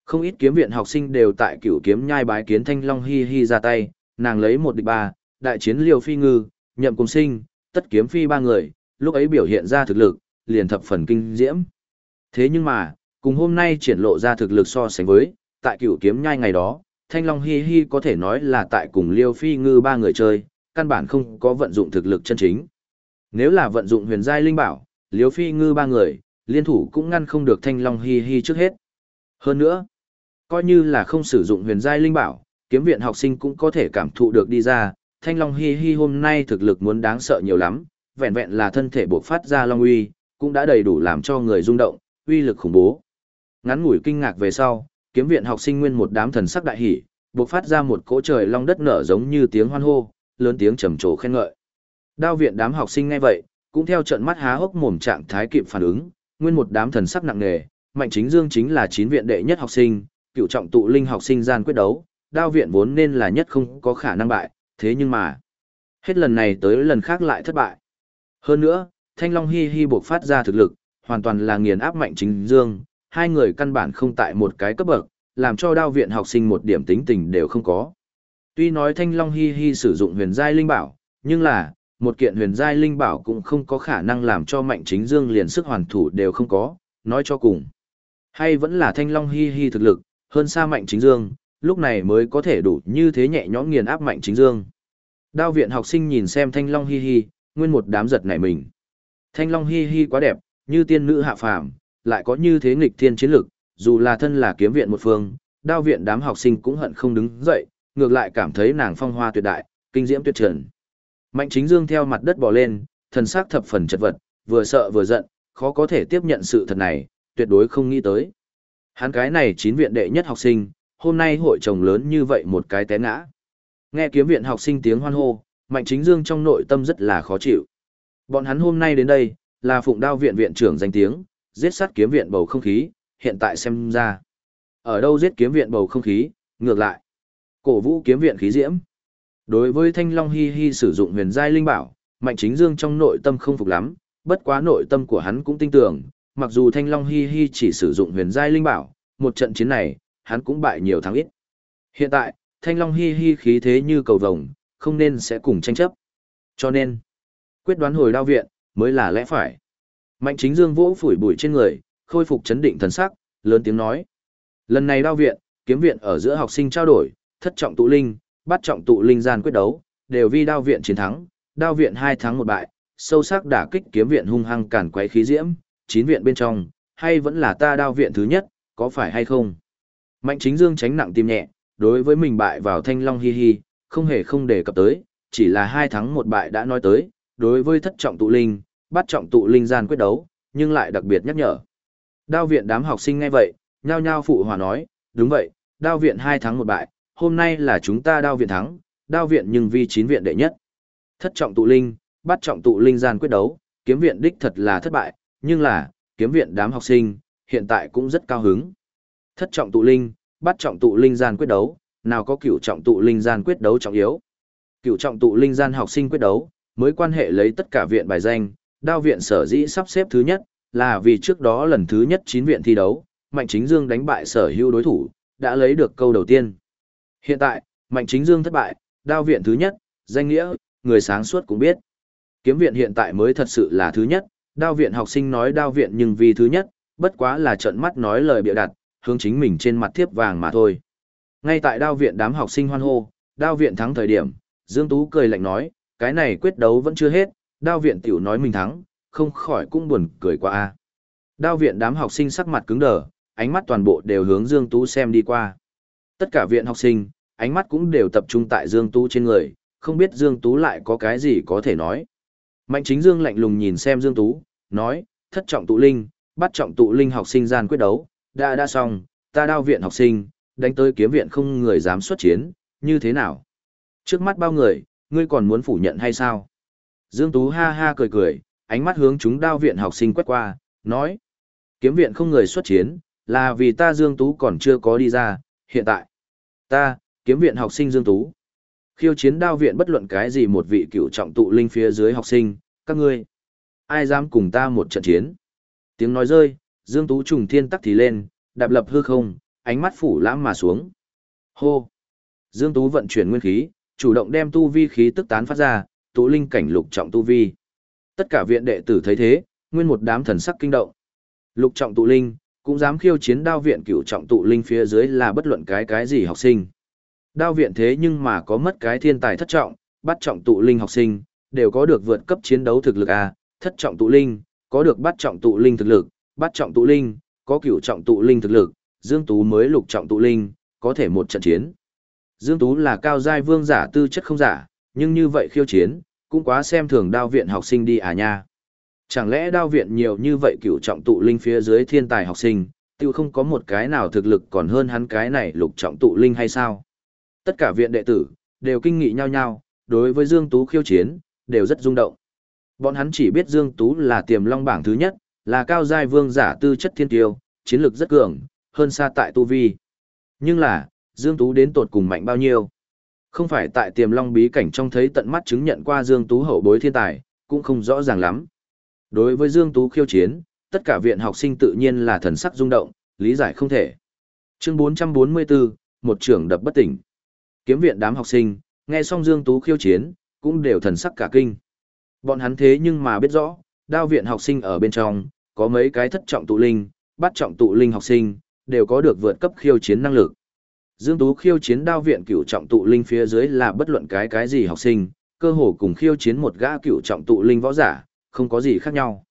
Không ít kiếm viện học sinh đều tại cửu kiếm nhai bái kiến thanh long hi hi ra tay, nàng lấy một địch ba, đại chiến liều phi ngư, nhậm cùng sinh, tất kiếm phi ba người, lúc ấy biểu hiện ra thực lực, liền thập phần kinh diễm. Thế nhưng mà, cùng hôm nay triển lộ ra thực lực so sánh với, tại cửu kiếm nhai ngày đó, thanh long hi hi có thể nói là tại cùng liêu phi ngư ba người chơi, căn bản không có vận dụng thực lực chân chính. Nếu là vận dụng huyền giai linh bảo, liêu phi ngư ba người, liên thủ cũng ngăn không được thanh long hi hi trước hết. Hơn nữa, coi như là không sử dụng huyền giai linh bảo, kiếm viện học sinh cũng có thể cảm thụ được đi ra, thanh long hi hi hôm nay thực lực muốn đáng sợ nhiều lắm, vẹn vẹn là thân thể bộc phát ra long uy, cũng đã đầy đủ làm cho người rung động, uy lực khủng bố. Ngắn ngủi kinh ngạc về sau, kiếm viện học sinh nguyên một đám thần sắc đại hỉ, bộc phát ra một cỗ trời long đất nở giống như tiếng hoan hô, lớn tiếng trầm trồ khen ngợi. Đao viện đám học sinh nghe vậy, cũng theo trận mắt há hốc mồm trạng thái kịp phản ứng, nguyên một đám thần sắc nặng nề, Mạnh Chính Dương chính là chín viện đệ nhất học sinh, cựu trọng tụ linh học sinh gian quyết đấu, đao viện vốn nên là nhất không có khả năng bại, thế nhưng mà, hết lần này tới lần khác lại thất bại. Hơn nữa, Thanh Long Hi Hi buộc phát ra thực lực, hoàn toàn là nghiền áp Mạnh Chính Dương, hai người căn bản không tại một cái cấp bậc, làm cho đao viện học sinh một điểm tính tình đều không có. Tuy nói Thanh Long Hi Hi sử dụng huyền giai linh bảo, nhưng là, một kiện huyền giai linh bảo cũng không có khả năng làm cho mạnh chính dương liền sức hoàn thủ đều không có, nói cho cùng. Hay vẫn là thanh long hi hi thực lực, hơn xa mạnh chính dương, lúc này mới có thể đủ như thế nhẹ nhõm nghiền áp mạnh chính dương. Đao viện học sinh nhìn xem thanh long hi hi, nguyên một đám giật nảy mình. Thanh long hi hi quá đẹp, như tiên nữ hạ phàm, lại có như thế nghịch thiên chiến lực, dù là thân là kiếm viện một phương, đao viện đám học sinh cũng hận không đứng dậy, ngược lại cảm thấy nàng phong hoa tuyệt đại, kinh diễm tuyệt trần. Mạnh chính dương theo mặt đất bò lên, thần sắc thập phần chật vật, vừa sợ vừa giận, khó có thể tiếp nhận sự thật này, tuyệt đối không nghĩ tới. Hắn cái này chín viện đệ nhất học sinh, hôm nay hội chồng lớn như vậy một cái té ngã. Nghe kiếm viện học sinh tiếng hoan hô, Mạnh Chính Dương trong nội tâm rất là khó chịu. Bọn hắn hôm nay đến đây, là phụng đao viện viện trưởng danh tiếng, giết sát kiếm viện bầu không khí, hiện tại xem ra. Ở đâu giết kiếm viện bầu không khí, ngược lại. Cổ vũ kiếm viện khí diễm. Đối với Thanh Long Hi Hi sử dụng huyền giai linh bảo, Mạnh Chính Dương trong nội tâm không phục lắm, bất quá nội tâm của hắn cũng tin tưởng, mặc dù Thanh Long Hi Hi chỉ sử dụng huyền giai linh bảo, một trận chiến này, hắn cũng bại nhiều thắng ít. Hiện tại, Thanh Long Hi Hi khí thế như cầu vồng, không nên sẽ cùng tranh chấp. Cho nên, quyết đoán hồi đao viện, mới là lẽ phải. Mạnh Chính Dương vỗ phủi bụi trên người, khôi phục chấn định thần sắc, lớn tiếng nói. Lần này đao viện, kiếm viện ở giữa học sinh trao đổi, thất trọng tụ linh, bắt trọng tụ linh gian quyết đấu, đều vi đao viện chiến thắng, đao viện hai thắng một bại, sâu sắc đả kích kiếm viện hung hăng cản quấy khí diễm, chín viện bên trong, hay vẫn là ta đao viện thứ nhất, có phải hay không? Mạnh chính dương tránh nặng tim nhẹ, đối với mình bại vào thanh long hi hi, không hề không đề cập tới, chỉ là hai thắng một bại đã nói tới, đối với thất trọng tụ linh, bắt trọng tụ linh gian quyết đấu, nhưng lại đặc biệt nhắc nhở. Đao viện đám học sinh nghe vậy, nhao nhao phụ hòa nói, đúng vậy, đao viện hai thắng một bại, hôm nay là chúng ta đao viện thắng, đao viện nhưng vi chín viện đệ nhất. Thất trọng tụ linh, bắt trọng tụ linh gian quyết đấu, kiếm viện đích thật là thất bại, nhưng là, kiếm viện đám học sinh, hiện tại cũng rất cao hứng. Thất trọng tụ linh, bắt trọng tụ linh gian quyết đấu, nào có cửu trọng tụ linh gian quyết đấu trọng yếu. Cửu trọng tụ linh gian học sinh quyết đấu, mới quan hệ lấy tất cả viện bài danh, đao viện sở dĩ sắp xếp thứ nhất, là vì trước đó lần thứ nhất chín viện thi đấu, Mạnh Chính Dương đánh bại sở hữu đối thủ, đã lấy được câu đầu tiên. Hiện tại, Mạnh Chính Dương thất bại, đao viện thứ nhất, danh nghĩa, người sáng suốt cũng biết. Kiếm viện hiện tại mới thật sự là thứ nhất, đao viện học sinh nói đao viện nhưng vì thứ nhất, bất quá là trận mắt nói lời bịa đặt, hướng chính mình trên mặt thiếp vàng mà thôi. Ngay tại đao viện đám học sinh hoan hô, đao viện thắng thời điểm, Dương Tú cười lạnh nói, cái này quyết đấu vẫn chưa hết, đao viện tiểu nói mình thắng, không khỏi cũng buồn cười qua a. Đao viện đám học sinh sắc mặt cứng đờ, ánh mắt toàn bộ đều hướng Dương Tú xem đi qua. Tất cả viện học sinh, ánh mắt cũng đều tập trung tại Dương Tú trên người, không biết Dương Tú lại có cái gì có thể nói. Mạnh chính Dương lạnh lùng nhìn xem Dương Tú, nói, thất trọng tụ linh, bắt trọng tụ linh học sinh gian quyết đấu, đã đã xong, ta đao viện học sinh, đánh tới kiếm viện không người dám xuất chiến, như thế nào? Trước mắt bao người, ngươi còn muốn phủ nhận hay sao? Dương Tú ha ha cười cười, ánh mắt hướng chúng đao viện học sinh quét qua, nói. Kiếm viện không người xuất chiến, là vì ta Dương Tú còn chưa có đi ra, hiện tại. Ta, kiếm viện học sinh Dương Tú. Khiêu chiến đao viện bất luận cái gì một vị cựu trọng tụ linh phía dưới học sinh, các ngươi. Ai dám cùng ta một trận chiến? Tiếng nói rơi, Dương Tú trùng thiên tắc thì lên, đạp lập hư không, ánh mắt phủ lãm mà xuống. Hô! Dương Tú vận chuyển nguyên khí, chủ động đem tu vi khí tức tán phát ra, tụ linh cảnh lục trọng tu vi. Tất cả viện đệ tử thấy thế, nguyên một đám thần sắc kinh động. Lục trọng tụ linh, cũng dám khiêu chiến đao viện cửu trọng tụ linh phía dưới là bất luận cái cái gì học sinh. Đao viện thế nhưng mà có mất cái thiên tài thất trọng, bắt trọng tụ linh học sinh, đều có được vượt cấp chiến đấu thực lực A, thất trọng tụ linh, có được bắt trọng tụ linh thực lực, bắt trọng tụ linh, có cửu trọng tụ linh thực lực, Dương Tú mới lục trọng tụ linh, có thể một trận chiến. Dương Tú là cao giai vương giả tư chất không giả, nhưng như vậy khiêu chiến, cũng quá xem thường đao viện học sinh đi à nha. Chẳng lẽ đao viện nhiều như vậy cửu trọng tụ linh phía dưới thiên tài học sinh, tiêu không có một cái nào thực lực còn hơn hắn cái này lục trọng tụ linh hay sao? Tất cả viện đệ tử, đều kinh nghị nhau nhau, đối với Dương Tú khiêu chiến, đều rất rung động. Bọn hắn chỉ biết Dương Tú là tiềm long bảng thứ nhất, là cao giai vương giả tư chất thiên tiêu, chiến lực rất cường, hơn xa tại tu vi. Nhưng là, Dương Tú đến tột cùng mạnh bao nhiêu? Không phải tại tiềm long bí cảnh trong thấy tận mắt chứng nhận qua Dương Tú hậu bối thiên tài, cũng không rõ ràng lắm. Đối với Dương Tú khiêu chiến, tất cả viện học sinh tự nhiên là thần sắc rung động, lý giải không thể. Chương 444, một trưởng đập bất tỉnh. Kiếm viện đám học sinh, nghe xong Dương Tú khiêu chiến, cũng đều thần sắc cả kinh. Bọn hắn thế nhưng mà biết rõ, đao viện học sinh ở bên trong, có mấy cái thất trọng tụ linh, bắt trọng tụ linh học sinh, đều có được vượt cấp khiêu chiến năng lực. Dương Tú khiêu chiến đao viện cửu trọng tụ linh phía dưới là bất luận cái cái gì học sinh, cơ hồ cùng khiêu chiến một gã cửu trọng tụ linh võ giả, không có gì khác nhau.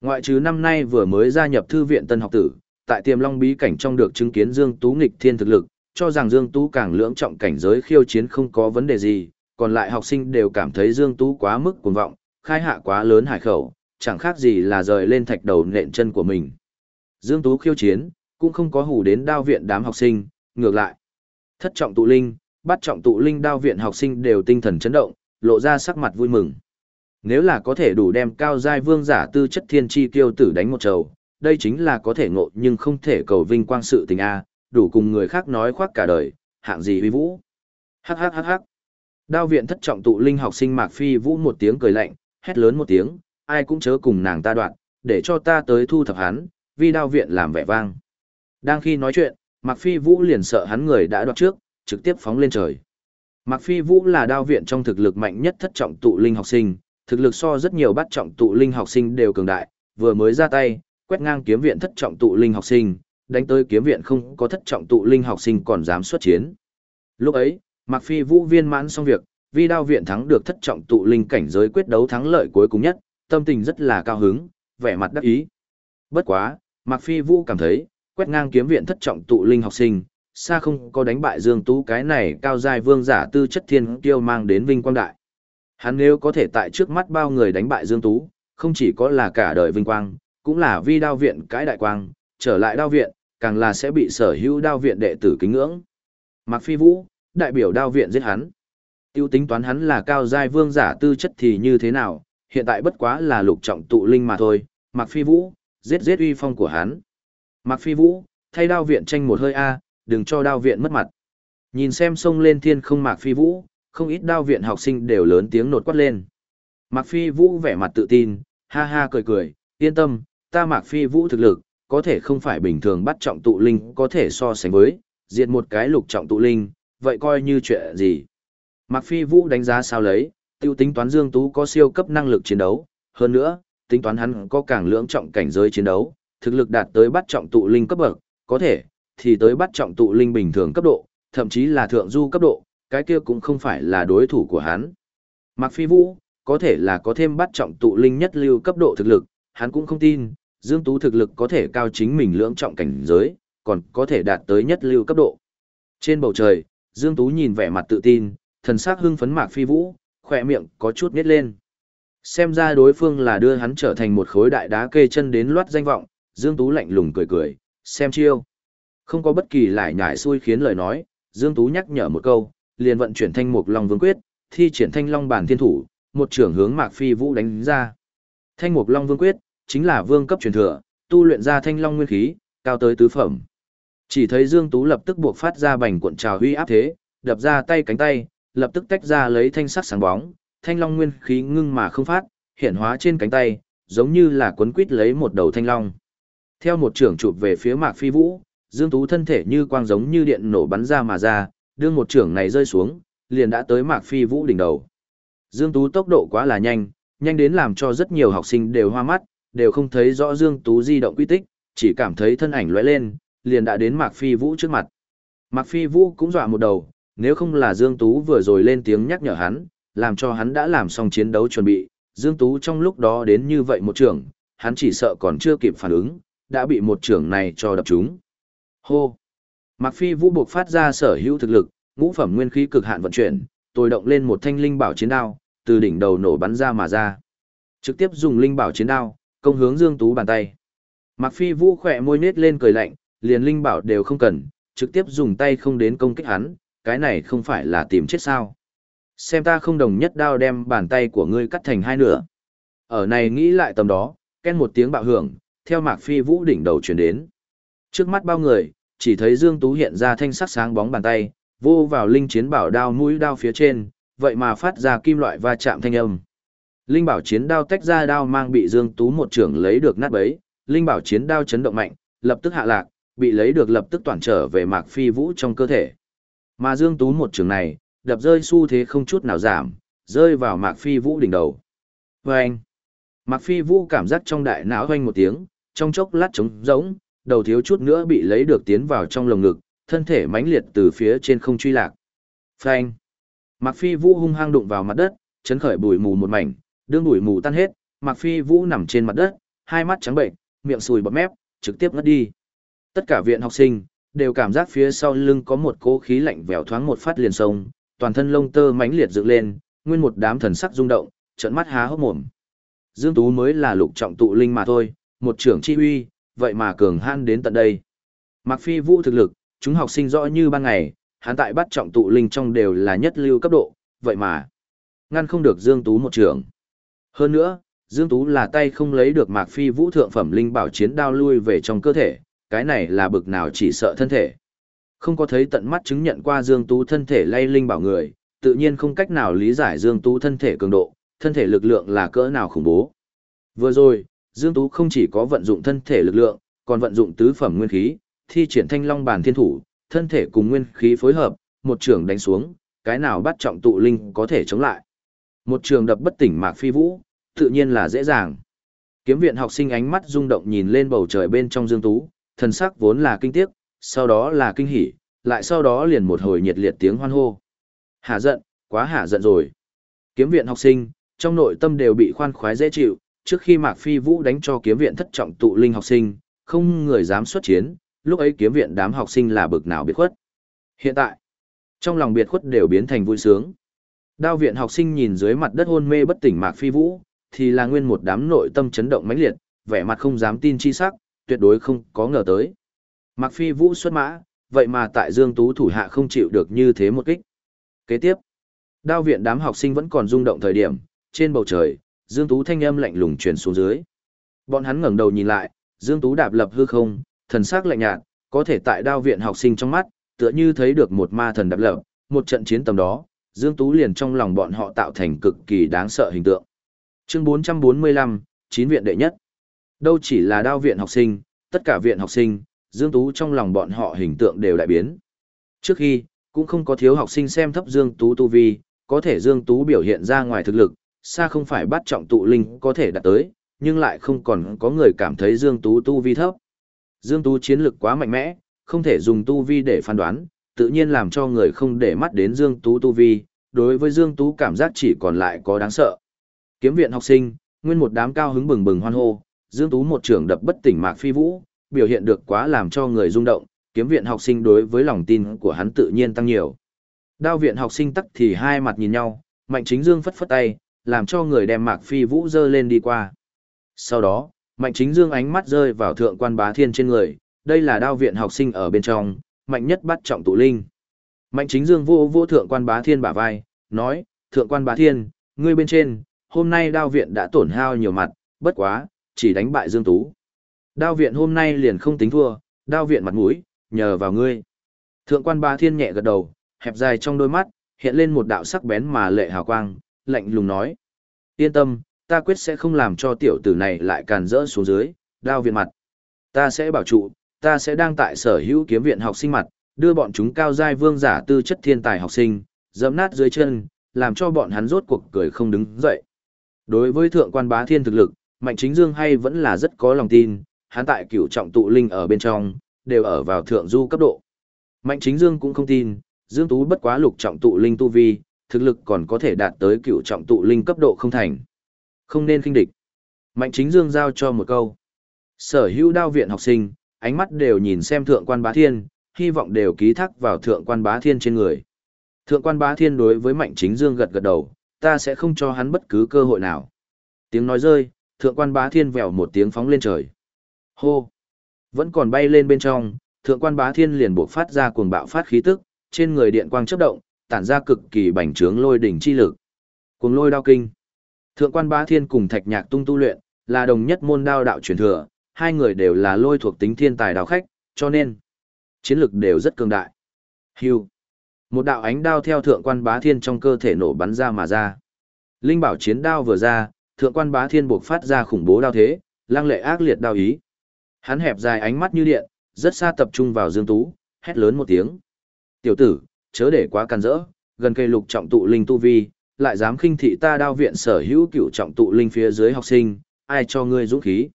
Ngoại trừ năm nay vừa mới gia nhập thư viện tân học tử, tại tiềm long bí cảnh trong được chứng kiến Dương Tú nghịch thiên thực lực, cho rằng Dương Tú càng lưỡng trọng cảnh giới khiêu chiến không có vấn đề gì, còn lại học sinh đều cảm thấy Dương Tú quá mức cuồng vọng, khai hạ quá lớn hải khẩu, chẳng khác gì là rời lên thạch đầu nện chân của mình. Dương Tú khiêu chiến, cũng không có hù đến đao viện đám học sinh, ngược lại. Thất trọng tụ linh, bắt trọng tụ linh đao viện học sinh đều tinh thần chấn động, lộ ra sắc mặt vui mừng. Nếu là có thể đủ đem cao giai vương giả tư chất thiên chi kiêu tử đánh một trầu, đây chính là có thể ngộ nhưng không thể cầu vinh quang sự tình a, đủ cùng người khác nói khoác cả đời, hạng gì uy vũ. Hắc hắc hắc hắc. Đao viện thất trọng tụ linh học sinh Mạc Phi Vũ một tiếng cười lạnh, hét lớn một tiếng, ai cũng chớ cùng nàng ta đoạn, để cho ta tới thu thập hắn, vì đao viện làm vẻ vang. Đang khi nói chuyện, Mạc Phi Vũ liền sợ hắn người đã đoạt trước, trực tiếp phóng lên trời. Mạc Phi Vũ là đao viện trong thực lực mạnh nhất thất trọng tụ linh học sinh, thực lực so rất nhiều bắt trọng tụ linh học sinh đều cường đại, vừa mới ra tay, quét ngang kiếm viện thất trọng tụ linh học sinh, đánh tới kiếm viện không có thất trọng tụ linh học sinh còn dám xuất chiến. Lúc ấy, Mạc Phi Vũ viên mãn xong việc, vì đao viện thắng được thất trọng tụ linh cảnh giới quyết đấu thắng lợi cuối cùng nhất, tâm tình rất là cao hứng, vẻ mặt đắc ý. Bất quá, Mạc Phi Vũ cảm thấy, quét ngang kiếm viện thất trọng tụ linh học sinh, xa không có đánh bại Dương Tú cái này cao giai vương giả tư chất thiên kiêu mang đến vinh quang đại. Hắn nếu có thể tại trước mắt bao người đánh bại Dương Tú, không chỉ có là cả đời vinh quang, cũng là vi đao viện cái đại quang, trở lại đao viện, càng là sẽ bị sở hữu đao viện đệ tử kính ngưỡng. Mạc Phi Vũ, đại biểu đao viện giết hắn. Tiêu tính toán hắn là cao giai vương giả tư chất thì như thế nào, hiện tại bất quá là lục trọng tụ linh mà thôi, Mạc Phi Vũ, giết giết uy phong của hắn. Mạc Phi Vũ, thay đao viện tranh một hơi A, đừng cho đao viện mất mặt. Nhìn xem sông lên thiên không Mạc Phi Vũ, không ít đao viện học sinh đều lớn tiếng nột quát lên. Mạc Phi Vũ vẻ mặt tự tin, ha ha cười cười, yên tâm, ta Mạc Phi Vũ thực lực, có thể không phải bình thường bắt trọng tụ linh có thể so sánh với, diệt một cái lục trọng tụ linh, vậy coi như chuyện gì. Mạc Phi Vũ đánh giá sao lấy, tiêu tính toán Dương Tú có siêu cấp năng lực chiến đấu, hơn nữa, tính toán hắn có càng lưỡng trọng cảnh giới chiến đấu, thực lực đạt tới bắt trọng tụ linh cấp bậc, có thể, thì tới bắt trọng tụ linh bình thường cấp độ, thậm chí là thượng du cấp độ, cái kia cũng không phải là đối thủ của hắn. Mạc Phi Vũ, có thể là có thêm bắt trọng tụ linh nhất lưu cấp độ thực lực, hắn cũng không tin, Dương Tú thực lực có thể cao chính mình lưỡng trọng cảnh giới, còn có thể đạt tới nhất lưu cấp độ. Trên bầu trời, Dương Tú nhìn vẻ mặt tự tin, thần sắc hưng phấn Mạc Phi Vũ, khỏe miệng có chút nít lên. Xem ra đối phương là đưa hắn trở thành một khối đại đá kê chân đến loát danh vọng, Dương Tú lạnh lùng cười cười, xem chiêu. Không có bất kỳ lại nhải xui khiến lời nói, Dương Tú nhắc nhở một câu, liền vận chuyển thanh mục long vương quyết, thi triển thanh long bản thiên thủ, một trưởng hướng Mạc Phi Vũ đánh ra. Thanh mục long vương quyết, chính là vương cấp truyền thừa, tu luyện ra thanh long nguyên khí, cao tới tứ phẩm. Chỉ thấy Dương Tú lập tức buộc phát ra bành cuộn trào huy áp thế, đập ra tay cánh tay, lập tức tách ra lấy thanh sắc sáng bóng, thanh long nguyên khí ngưng mà không phát, hiện hóa trên cánh tay, giống như là cuốn quít lấy một đầu thanh long. Theo một trưởng chụp về phía Mạc Phi Vũ, Dương Tú thân thể như quang giống như điện nổ bắn ra mà ra, đương một trưởng này rơi xuống, liền đã tới Mạc Phi Vũ đỉnh đầu. Dương Tú tốc độ quá là nhanh, nhanh đến làm cho rất nhiều học sinh đều hoa mắt, đều không thấy rõ Dương Tú di động quy tích, chỉ cảm thấy thân ảnh lóe lên, liền đã đến Mạc Phi Vũ trước mặt. Mạc Phi Vũ cũng dọa một đầu, nếu không là Dương Tú vừa rồi lên tiếng nhắc nhở hắn, làm cho hắn đã làm xong chiến đấu chuẩn bị, Dương Tú trong lúc đó đến như vậy một trường, hắn chỉ sợ còn chưa kịp phản ứng, đã bị một trưởng này cho đập chúng. Hô! Mạc Phi Vũ buộc phát ra sở hữu thực lực, ngũ phẩm nguyên khí cực hạn vận chuyển, tôi động lên một thanh linh bảo chiến đao, từ đỉnh đầu nổ bắn ra mà ra. Trực tiếp dùng linh bảo chiến đao, công hướng Dương Tú bàn tay. Mạc Phi Vũ khỏe môi nết lên cười lạnh, liền linh bảo đều không cần, trực tiếp dùng tay không đến công kích hắn, cái này không phải là tìm chết sao. Xem ta không đồng nhất đao đem bàn tay của ngươi cắt thành hai nửa. Ở này nghĩ lại tầm đó, ken một tiếng bạo hưởng, theo Mạc Phi Vũ đỉnh đầu chuyển đến. Trước mắt bao người, chỉ thấy Dương Tú hiện ra thanh sắc sáng bóng bàn tay, vô vào linh chiến bảo đao mũi đao phía trên, vậy mà phát ra kim loại va chạm thanh âm. Linh bảo chiến đao tách ra đao mang bị Dương Tú một trưởng lấy được nát bấy, linh bảo chiến đao chấn động mạnh, lập tức hạ lạc, bị lấy được lập tức toàn trở về Mạc Phi Vũ trong cơ thể. Mà Dương Tú một trường này, đập rơi xu thế không chút nào giảm, rơi vào Mạc Phi Vũ đỉnh đầu. Vâng! Mạc Phi Vũ cảm giác trong đại não hoanh một tiếng, trong chốc lát trống rỗng, đầu thiếu chút nữa bị lấy được tiến vào trong lồng ngực, thân thể mãnh liệt từ phía trên không truy lạc. Phanh! Mạc Phi Vũ hung hăng đụng vào mặt đất, chấn khởi bụi mù một mảnh, đương bụi mù tan hết, Mạc Phi Vũ nằm trên mặt đất, hai mắt trắng bệnh, miệng sùi bọt mép, trực tiếp ngất đi. Tất cả viện học sinh đều cảm giác phía sau lưng có một cỗ khí lạnh vèo thoáng một phát liền sông, toàn thân lông tơ mãnh liệt dựng lên, nguyên một đám thần sắc rung động, trợn mắt há hốc mồm. Dương Tú mới là lục trọng tụ linh mà thôi, một trưởng chi uy, vậy mà cường han đến tận đây. Mạc Phi Vũ thực lực, chúng học sinh rõ như ban ngày, hắn tại bắt trọng tụ linh trong đều là nhất lưu cấp độ, vậy mà ngăn không được Dương Tú một trưởng. Hơn nữa, Dương Tú là tay không lấy được Mạc Phi Vũ thượng phẩm linh bảo chiến đao lui về trong cơ thể, cái này là bực nào chỉ sợ thân thể. Không có thấy tận mắt chứng nhận qua Dương Tú thân thể lay linh bảo người, tự nhiên không cách nào lý giải Dương Tú thân thể cường độ, thân thể lực lượng là cỡ nào khủng bố. Vừa rồi, Dương Tú không chỉ có vận dụng thân thể lực lượng, còn vận dụng tứ phẩm nguyên khí, thi triển thanh long bản thiên thủ, thân thể cùng nguyên khí phối hợp, một trường đánh xuống, cái nào bắt trọng tụ linh có thể chống lại. Một trường đập bất tỉnh Mạc Phi Vũ, tự nhiên là dễ dàng. Kiếm viện học sinh ánh mắt rung động nhìn lên bầu trời bên trong Dương Tú, thần sắc vốn là kinh tiếc, sau đó là kinh hỉ, lại sau đó liền một hồi nhiệt liệt tiếng hoan hô. Hạ giận, quá hạ giận rồi. Kiếm viện học sinh, trong nội tâm đều bị khoan khoái dễ chịu, trước khi Mạc Phi Vũ đánh cho kiếm viện thất trọng tụ linh học sinh, không người dám xuất chiến, lúc ấy kiếm viện đám học sinh là bực nào biệt khuất. Hiện tại, trong lòng biệt khuất đều biến thành vui sướng. Đao viện học sinh nhìn dưới mặt đất hôn mê bất tỉnh Mạc Phi Vũ, thì là nguyên một đám nội tâm chấn động mãnh liệt, vẻ mặt không dám tin chi sắc, tuyệt đối không có ngờ tới. Mạc Phi Vũ xuất mã, vậy mà tại Dương Tú thủ hạ không chịu được như thế một kích. Kế tiếp, đao viện đám học sinh vẫn còn rung động thời điểm, trên bầu trời, Dương Tú thanh âm lạnh lùng truyền xuống dưới. Bọn hắn ngẩng đầu nhìn lại, Dương Tú đạp lập hư không, thần sắc lạnh nhạt, có thể tại đao viện học sinh trong mắt, tựa như thấy được một ma thần đạp lập, một trận chiến tầm đó, Dương Tú liền trong lòng bọn họ tạo thành cực kỳ đáng sợ hình tượng. Chương 445, chín viện đệ nhất. Đâu chỉ là đao viện học sinh, tất cả viện học sinh, Dương Tú trong lòng bọn họ hình tượng đều đại biến. Trước khi, cũng không có thiếu học sinh xem thấp Dương Tú tu vi, có thể Dương Tú biểu hiện ra ngoài thực lực, xa không phải bắt trọng tụ linh có thể đạt tới, nhưng lại không còn có người cảm thấy Dương Tú tu vi thấp. Dương Tú chiến lực quá mạnh mẽ, không thể dùng tu vi để phán đoán, tự nhiên làm cho người không để mắt đến Dương Tú tu vi, đối với Dương Tú cảm giác chỉ còn lại có đáng sợ. Kiếm viện học sinh, nguyên một đám cao hứng bừng bừng hoan hô, Dương Tú một trưởng đập bất tỉnh Mạc Phi Vũ, biểu hiện được quá làm cho người rung động, kiếm viện học sinh đối với lòng tin của hắn tự nhiên tăng nhiều. Đao viện học sinh tắc thì hai mặt nhìn nhau, Mạnh Chính Dương phất phất tay, làm cho người đem Mạc Phi Vũ dơ lên đi qua. Sau đó, Mạnh Chính Dương ánh mắt rơi vào thượng quan bá thiên trên người, đây là đao viện học sinh ở bên trong, mạnh nhất bắt trọng tụ linh. Mạnh Chính Dương vô vô thượng quan bá thiên bả vai, nói, thượng quan bá thiên, ngươi bên trên, hôm nay đao viện đã tổn hao nhiều mặt, bất quá, chỉ đánh bại Dương Tú. Đao viện hôm nay liền không tính thua, đao viện mặt mũi, nhờ vào ngươi. Thượng quan bá thiên nhẹ gật đầu, hẹp dài trong đôi mắt, hiện lên một đạo sắc bén mà lệ hào quang, lạnh lùng nói. Yên tâm, ta quyết sẽ không làm cho tiểu tử này lại càn rỡ xuống dưới, đao viện mặt. Ta sẽ bảo trụ, ta sẽ đang tại sở hữu kiếm viện học sinh mặt, đưa bọn chúng cao giai vương giả tư chất thiên tài học sinh, dẫm nát dưới chân, làm cho bọn hắn rốt cuộc cười không đứng dậy. Đối với thượng quan bá thiên thực lực, Mạnh Chính Dương hay vẫn là rất có lòng tin, hắn tại cửu trọng tụ linh ở bên trong, đều ở vào thượng du cấp độ. Mạnh Chính Dương cũng không tin, Dương Tú bất quá lục trọng tụ linh tu vi, thực lực còn có thể đạt tới cựu trọng tụ linh cấp độ không thành. Không nên kinh địch. Mạnh Chính Dương giao cho một câu. Sở hữu đao viện học sinh, ánh mắt đều nhìn xem thượng quan bá thiên, hy vọng đều ký thác vào thượng quan bá thiên trên người. Thượng quan bá thiên đối với Mạnh Chính Dương gật gật đầu, ta sẽ không cho hắn bất cứ cơ hội nào. Tiếng nói rơi, thượng quan bá thiên vèo một tiếng phóng lên trời. Hô! Vẫn còn bay lên bên trong, thượng quan bá thiên liền buộc phát ra cuồng bạo phát khí tức, trên người điện quang chấp động, tản ra cực kỳ bành trướng lôi đỉnh chi lực. Cuồng lôi đao kinh. Thượng quan bá thiên cùng thạch nhạc tung tu luyện, là đồng nhất môn đao đạo truyền thừa, hai người đều là lôi thuộc tính thiên tài đao khách, cho nên chiến lực đều rất cường đại. Hưu. Một đạo ánh đao theo thượng quan bá thiên trong cơ thể nổ bắn ra mà ra. Linh bảo chiến đao vừa ra, thượng quan bá thiên buộc phát ra khủng bố đao thế, lang lệ ác liệt đao ý. Hắn hẹp dài ánh mắt như điện, rất xa tập trung vào Dương Tú, hét lớn một tiếng. Tiểu tử, chớ để quá can rỡ, gần cây lục trọng tụ linh tu vi, lại dám khinh thị ta đao viện sở hữu cửu trọng tụ linh phía dưới học sinh, ai cho ngươi dũng khí.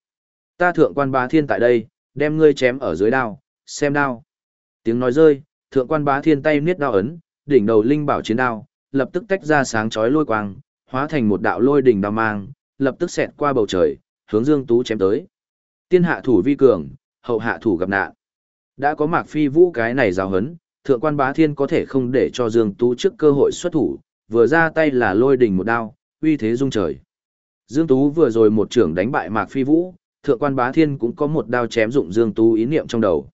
Ta thượng quan bá thiên tại đây, đem ngươi chém ở dưới đao, xem đao. Tiếng nói rơi, thượng quan bá thiên tay niết đao ấn, đỉnh đầu linh bảo chiến đao, lập tức tách ra sáng chói lôi quang, hóa thành một đạo lôi đỉnh đao mang, lập tức xẹt qua bầu trời, hướng Dương Tú chém tới. Tiên hạ thủ vi cường, hậu hạ thủ gặp nạn. Đã có Mạc Phi Vũ cái này giáo hấn, thượng quan bá thiên có thể không để cho Dương Tú trước cơ hội xuất thủ, vừa ra tay là lôi đỉnh một đao, uy thế rung trời. Dương Tú vừa rồi một trưởng đánh bại Mạc Phi Vũ, thượng quan bá thiên cũng có một đao chém dụng Dương Tú ý niệm trong đầu.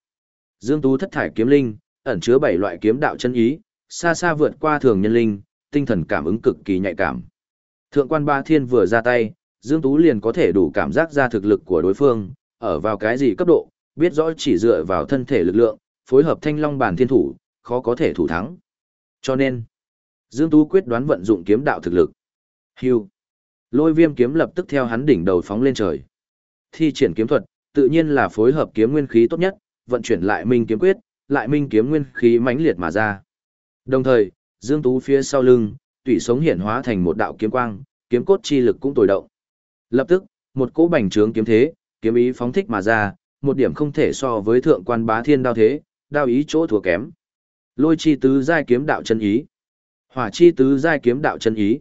Dương Tú thất thải kiếm linh, ẩn chứa bảy loại kiếm đạo chân ý, xa xa vượt qua thường nhân linh, tinh thần cảm ứng cực kỳ nhạy cảm. Thượng quan bá thiên vừa ra tay, Dương Tú liền có thể đủ cảm giác ra thực lực của đối phương, ở vào cái gì cấp độ, biết rõ chỉ dựa vào thân thể lực lượng, phối hợp thanh long bản thiên thủ, khó có thể thủ thắng. Cho nên, Dương Tú quyết đoán vận dụng kiếm đạo thực lực. Hưu. Lôi viêm kiếm lập tức theo hắn đỉnh đầu phóng lên trời. Thi triển kiếm thuật, tự nhiên là phối hợp kiếm nguyên khí tốt nhất, vận chuyển lại minh kiếm quyết, lại minh kiếm nguyên khí mãnh liệt mà ra. Đồng thời, Dương Tú phía sau lưng, tủy sống hiển hóa thành một đạo kiếm quang, kiếm cốt chi lực cũng tồi động. Lập tức, một cỗ bành trướng kiếm thế, kiếm ý phóng thích mà ra, một điểm không thể so với thượng quan bá thiên đao thế, đao ý chỗ thua kém. Lôi chi tứ giai kiếm đạo chân ý. Hỏa chi tứ giai kiếm đạo chân ý.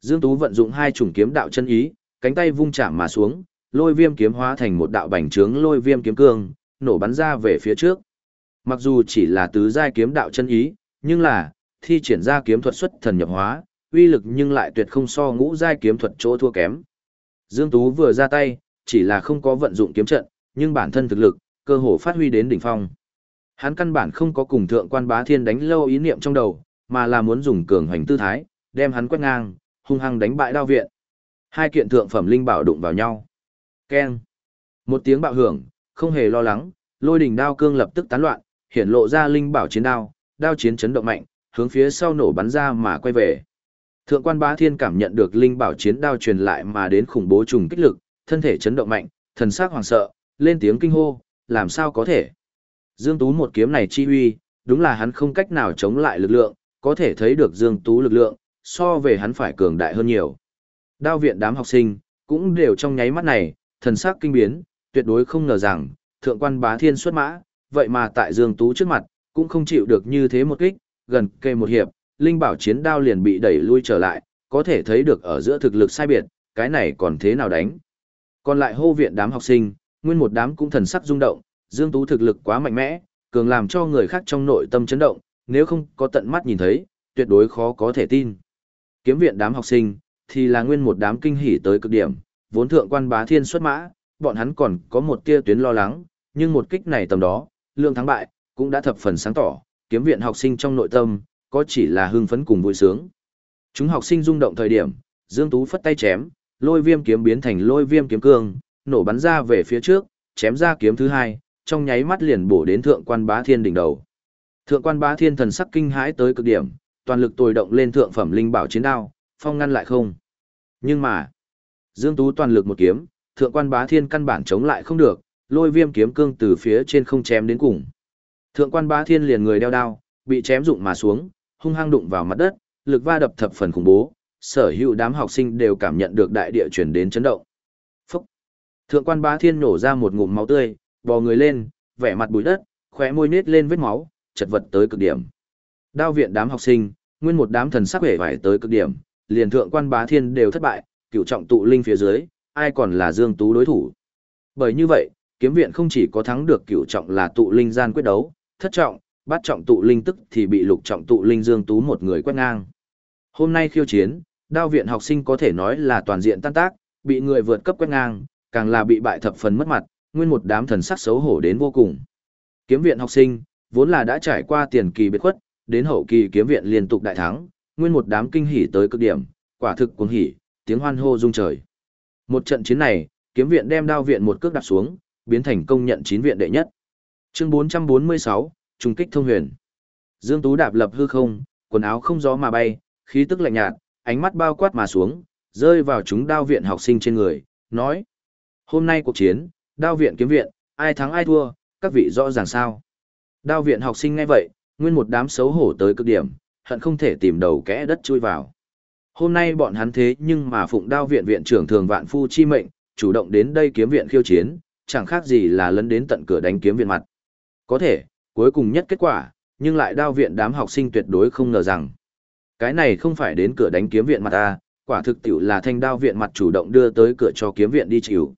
Dương Tú vận dụng hai chủng kiếm đạo chân ý, cánh tay vung chạm mà xuống, lôi viêm kiếm hóa thành một đạo bành trướng lôi viêm kiếm cương, nổ bắn ra về phía trước. Mặc dù chỉ là tứ giai kiếm đạo chân ý, nhưng là thi triển ra kiếm thuật xuất thần nhập hóa, uy lực nhưng lại tuyệt không so ngũ giai kiếm thuật chỗ thua kém. Dương Tú vừa ra tay, chỉ là không có vận dụng kiếm trận, nhưng bản thân thực lực, cơ hồ phát huy đến đỉnh phong. Hắn căn bản không có cùng thượng quan bá thiên đánh lâu ý niệm trong đầu, mà là muốn dùng cường hành tư thái, đem hắn quét ngang, hung hăng đánh bại đao viện. Hai kiện thượng phẩm linh bảo đụng vào nhau. Keng. Một tiếng bạo hưởng, không hề lo lắng, lôi đỉnh đao cương lập tức tán loạn, hiện lộ ra linh bảo chiến đao, đao chiến chấn động mạnh, hướng phía sau nổ bắn ra mà quay về. Thượng quan bá thiên cảm nhận được linh bảo chiến đao truyền lại mà đến khủng bố trùng kích lực, thân thể chấn động mạnh, thần sắc hoảng sợ, lên tiếng kinh hô, làm sao có thể. Dương Tú một kiếm này chi huy, đúng là hắn không cách nào chống lại lực lượng, có thể thấy được Dương Tú lực lượng, so về hắn phải cường đại hơn nhiều. Đao viện đám học sinh, cũng đều trong nháy mắt này, thần sắc kinh biến, tuyệt đối không ngờ rằng, thượng quan bá thiên xuất mã, vậy mà tại Dương Tú trước mặt, cũng không chịu được như thế một kích, gần kề một hiệp, linh bảo chiến đao liền bị đẩy lui trở lại, có thể thấy được ở giữa thực lực sai biệt, cái này còn thế nào đánh. Còn lại hô viện đám học sinh, nguyên một đám cũng thần sắc rung động, Dương Tú thực lực quá mạnh mẽ, cường làm cho người khác trong nội tâm chấn động, nếu không có tận mắt nhìn thấy, tuyệt đối khó có thể tin. Kiếm viện đám học sinh, thì là nguyên một đám kinh hỉ tới cực điểm, vốn thượng quan bá thiên xuất mã, bọn hắn còn có một tia tuyến lo lắng, nhưng một kích này tầm đó, lượng thắng bại, cũng đã thập phần sáng tỏ, kiếm viện học sinh trong nội tâm, có chỉ là hưng phấn cùng vui sướng. Chúng học sinh rung động thời điểm, Dương Tú phất tay chém, lôi viêm kiếm biến thành lôi viêm kiếm cương, nổ bắn ra về phía trước, chém ra kiếm thứ hai, trong nháy mắt liền bổ đến thượng quan bá thiên đỉnh đầu. Thượng quan bá thiên thần sắc kinh hãi tới cực điểm, toàn lực tồi động lên thượng phẩm linh bảo chiến đao, phong ngăn lại không. Nhưng mà, Dương Tú toàn lực một kiếm, thượng quan bá thiên căn bản chống lại không được, lôi viêm kiếm cương từ phía trên không chém đến cùng. Thượng quan bá thiên liền người đeo đao, bị chém rụng mà xuống, hung hăng đụng vào mặt đất, lực va đập thập phần khủng bố, sở hữu đám học sinh đều cảm nhận được đại địa chuyển đến chấn động. Phúc! Thượng quan bá thiên nổ ra một ngụm máu tươi, bò người lên, vẻ mặt bụi đất, khóe môi nết lên vết máu, chật vật tới cực điểm. Đao viện đám học sinh, nguyên một đám thần sắc vẻ vải tới cực điểm, liền thượng quan bá thiên đều thất bại, cựu trọng tụ linh phía dưới, ai còn là Dương Tú đối thủ. Bởi như vậy, kiếm viện không chỉ có thắng được cựu trọng là tụ linh gian quyết đấu, thất trọng, bát trọng tụ linh tức thì bị lục trọng tụ linh Dương Tú một người quét ngang. Hôm nay khiêu chiến, đao viện học sinh có thể nói là toàn diện tan tác, bị người vượt cấp quét ngang, càng là bị bại thập phần mất mặt, nguyên một đám thần sắc xấu hổ đến vô cùng. Kiếm viện học sinh, vốn là đã trải qua tiền kỳ biệt khuất, đến hậu kỳ kiếm viện liên tục đại thắng, nguyên một đám kinh hỉ tới cực điểm, quả thực cuồng hỉ, tiếng hoan hô rung trời. Một trận chiến này, kiếm viện đem đao viện một cước đạp xuống, biến thành công nhận chín viện đệ nhất. Chương 446, trùng kích thông huyền. Dương Tú đạp lập hư không, quần áo không gió mà bay, khí tức lạnh nhạt, ánh mắt bao quát mà xuống, rơi vào chúng đao viện học sinh trên người, nói: "Hôm nay cuộc chiến, đao viện kiếm viện, ai thắng ai thua, các vị rõ ràng sao?" Đao viện học sinh nghe vậy, nguyên một đám xấu hổ tới cực điểm, hận không thể tìm đầu kẽ đất chui vào. Hôm nay bọn hắn thế nhưng mà phụng đao viện viện trưởng thường vạn phu chi mệnh, chủ động đến đây kiếm viện khiêu chiến, chẳng khác gì là lấn đến tận cửa đánh kiếm viện mặt. Có thể, cuối cùng nhất kết quả, nhưng lại đao viện đám học sinh tuyệt đối không ngờ rằng. Cái này không phải đến cửa đánh kiếm viện mặt ta, quả thực tiểu là thanh đao viện mặt chủ động đưa tới cửa cho kiếm viện đi chịu.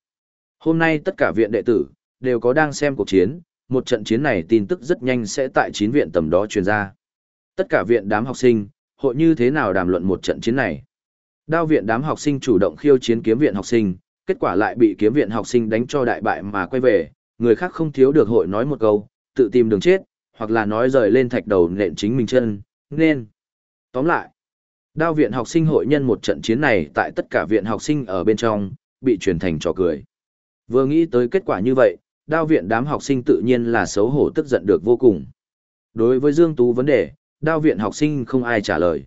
Hôm nay tất cả viện đệ tử, đều có đang xem cuộc chiến, một trận chiến này tin tức rất nhanh sẽ tại chín viện tầm đó truyền ra. Tất cả viện đám học sinh, hội như thế nào đàm luận một trận chiến này. Đao viện đám học sinh chủ động khiêu chiến kiếm viện học sinh, kết quả lại bị kiếm viện học sinh đánh cho đại bại mà quay về, người khác không thiếu được hội nói một câu, tự tìm đường chết, hoặc là nói rời lên thạch đầu nện chính mình chân, nên. Tóm lại, đao viện học sinh hội nhân một trận chiến này tại tất cả viện học sinh ở bên trong, bị truyền thành trò cười. Vừa nghĩ tới kết quả như vậy, đao viện đám học sinh tự nhiên là xấu hổ tức giận được vô cùng. Đối với Dương Tú vấn đề, đao viện học sinh không ai trả lời.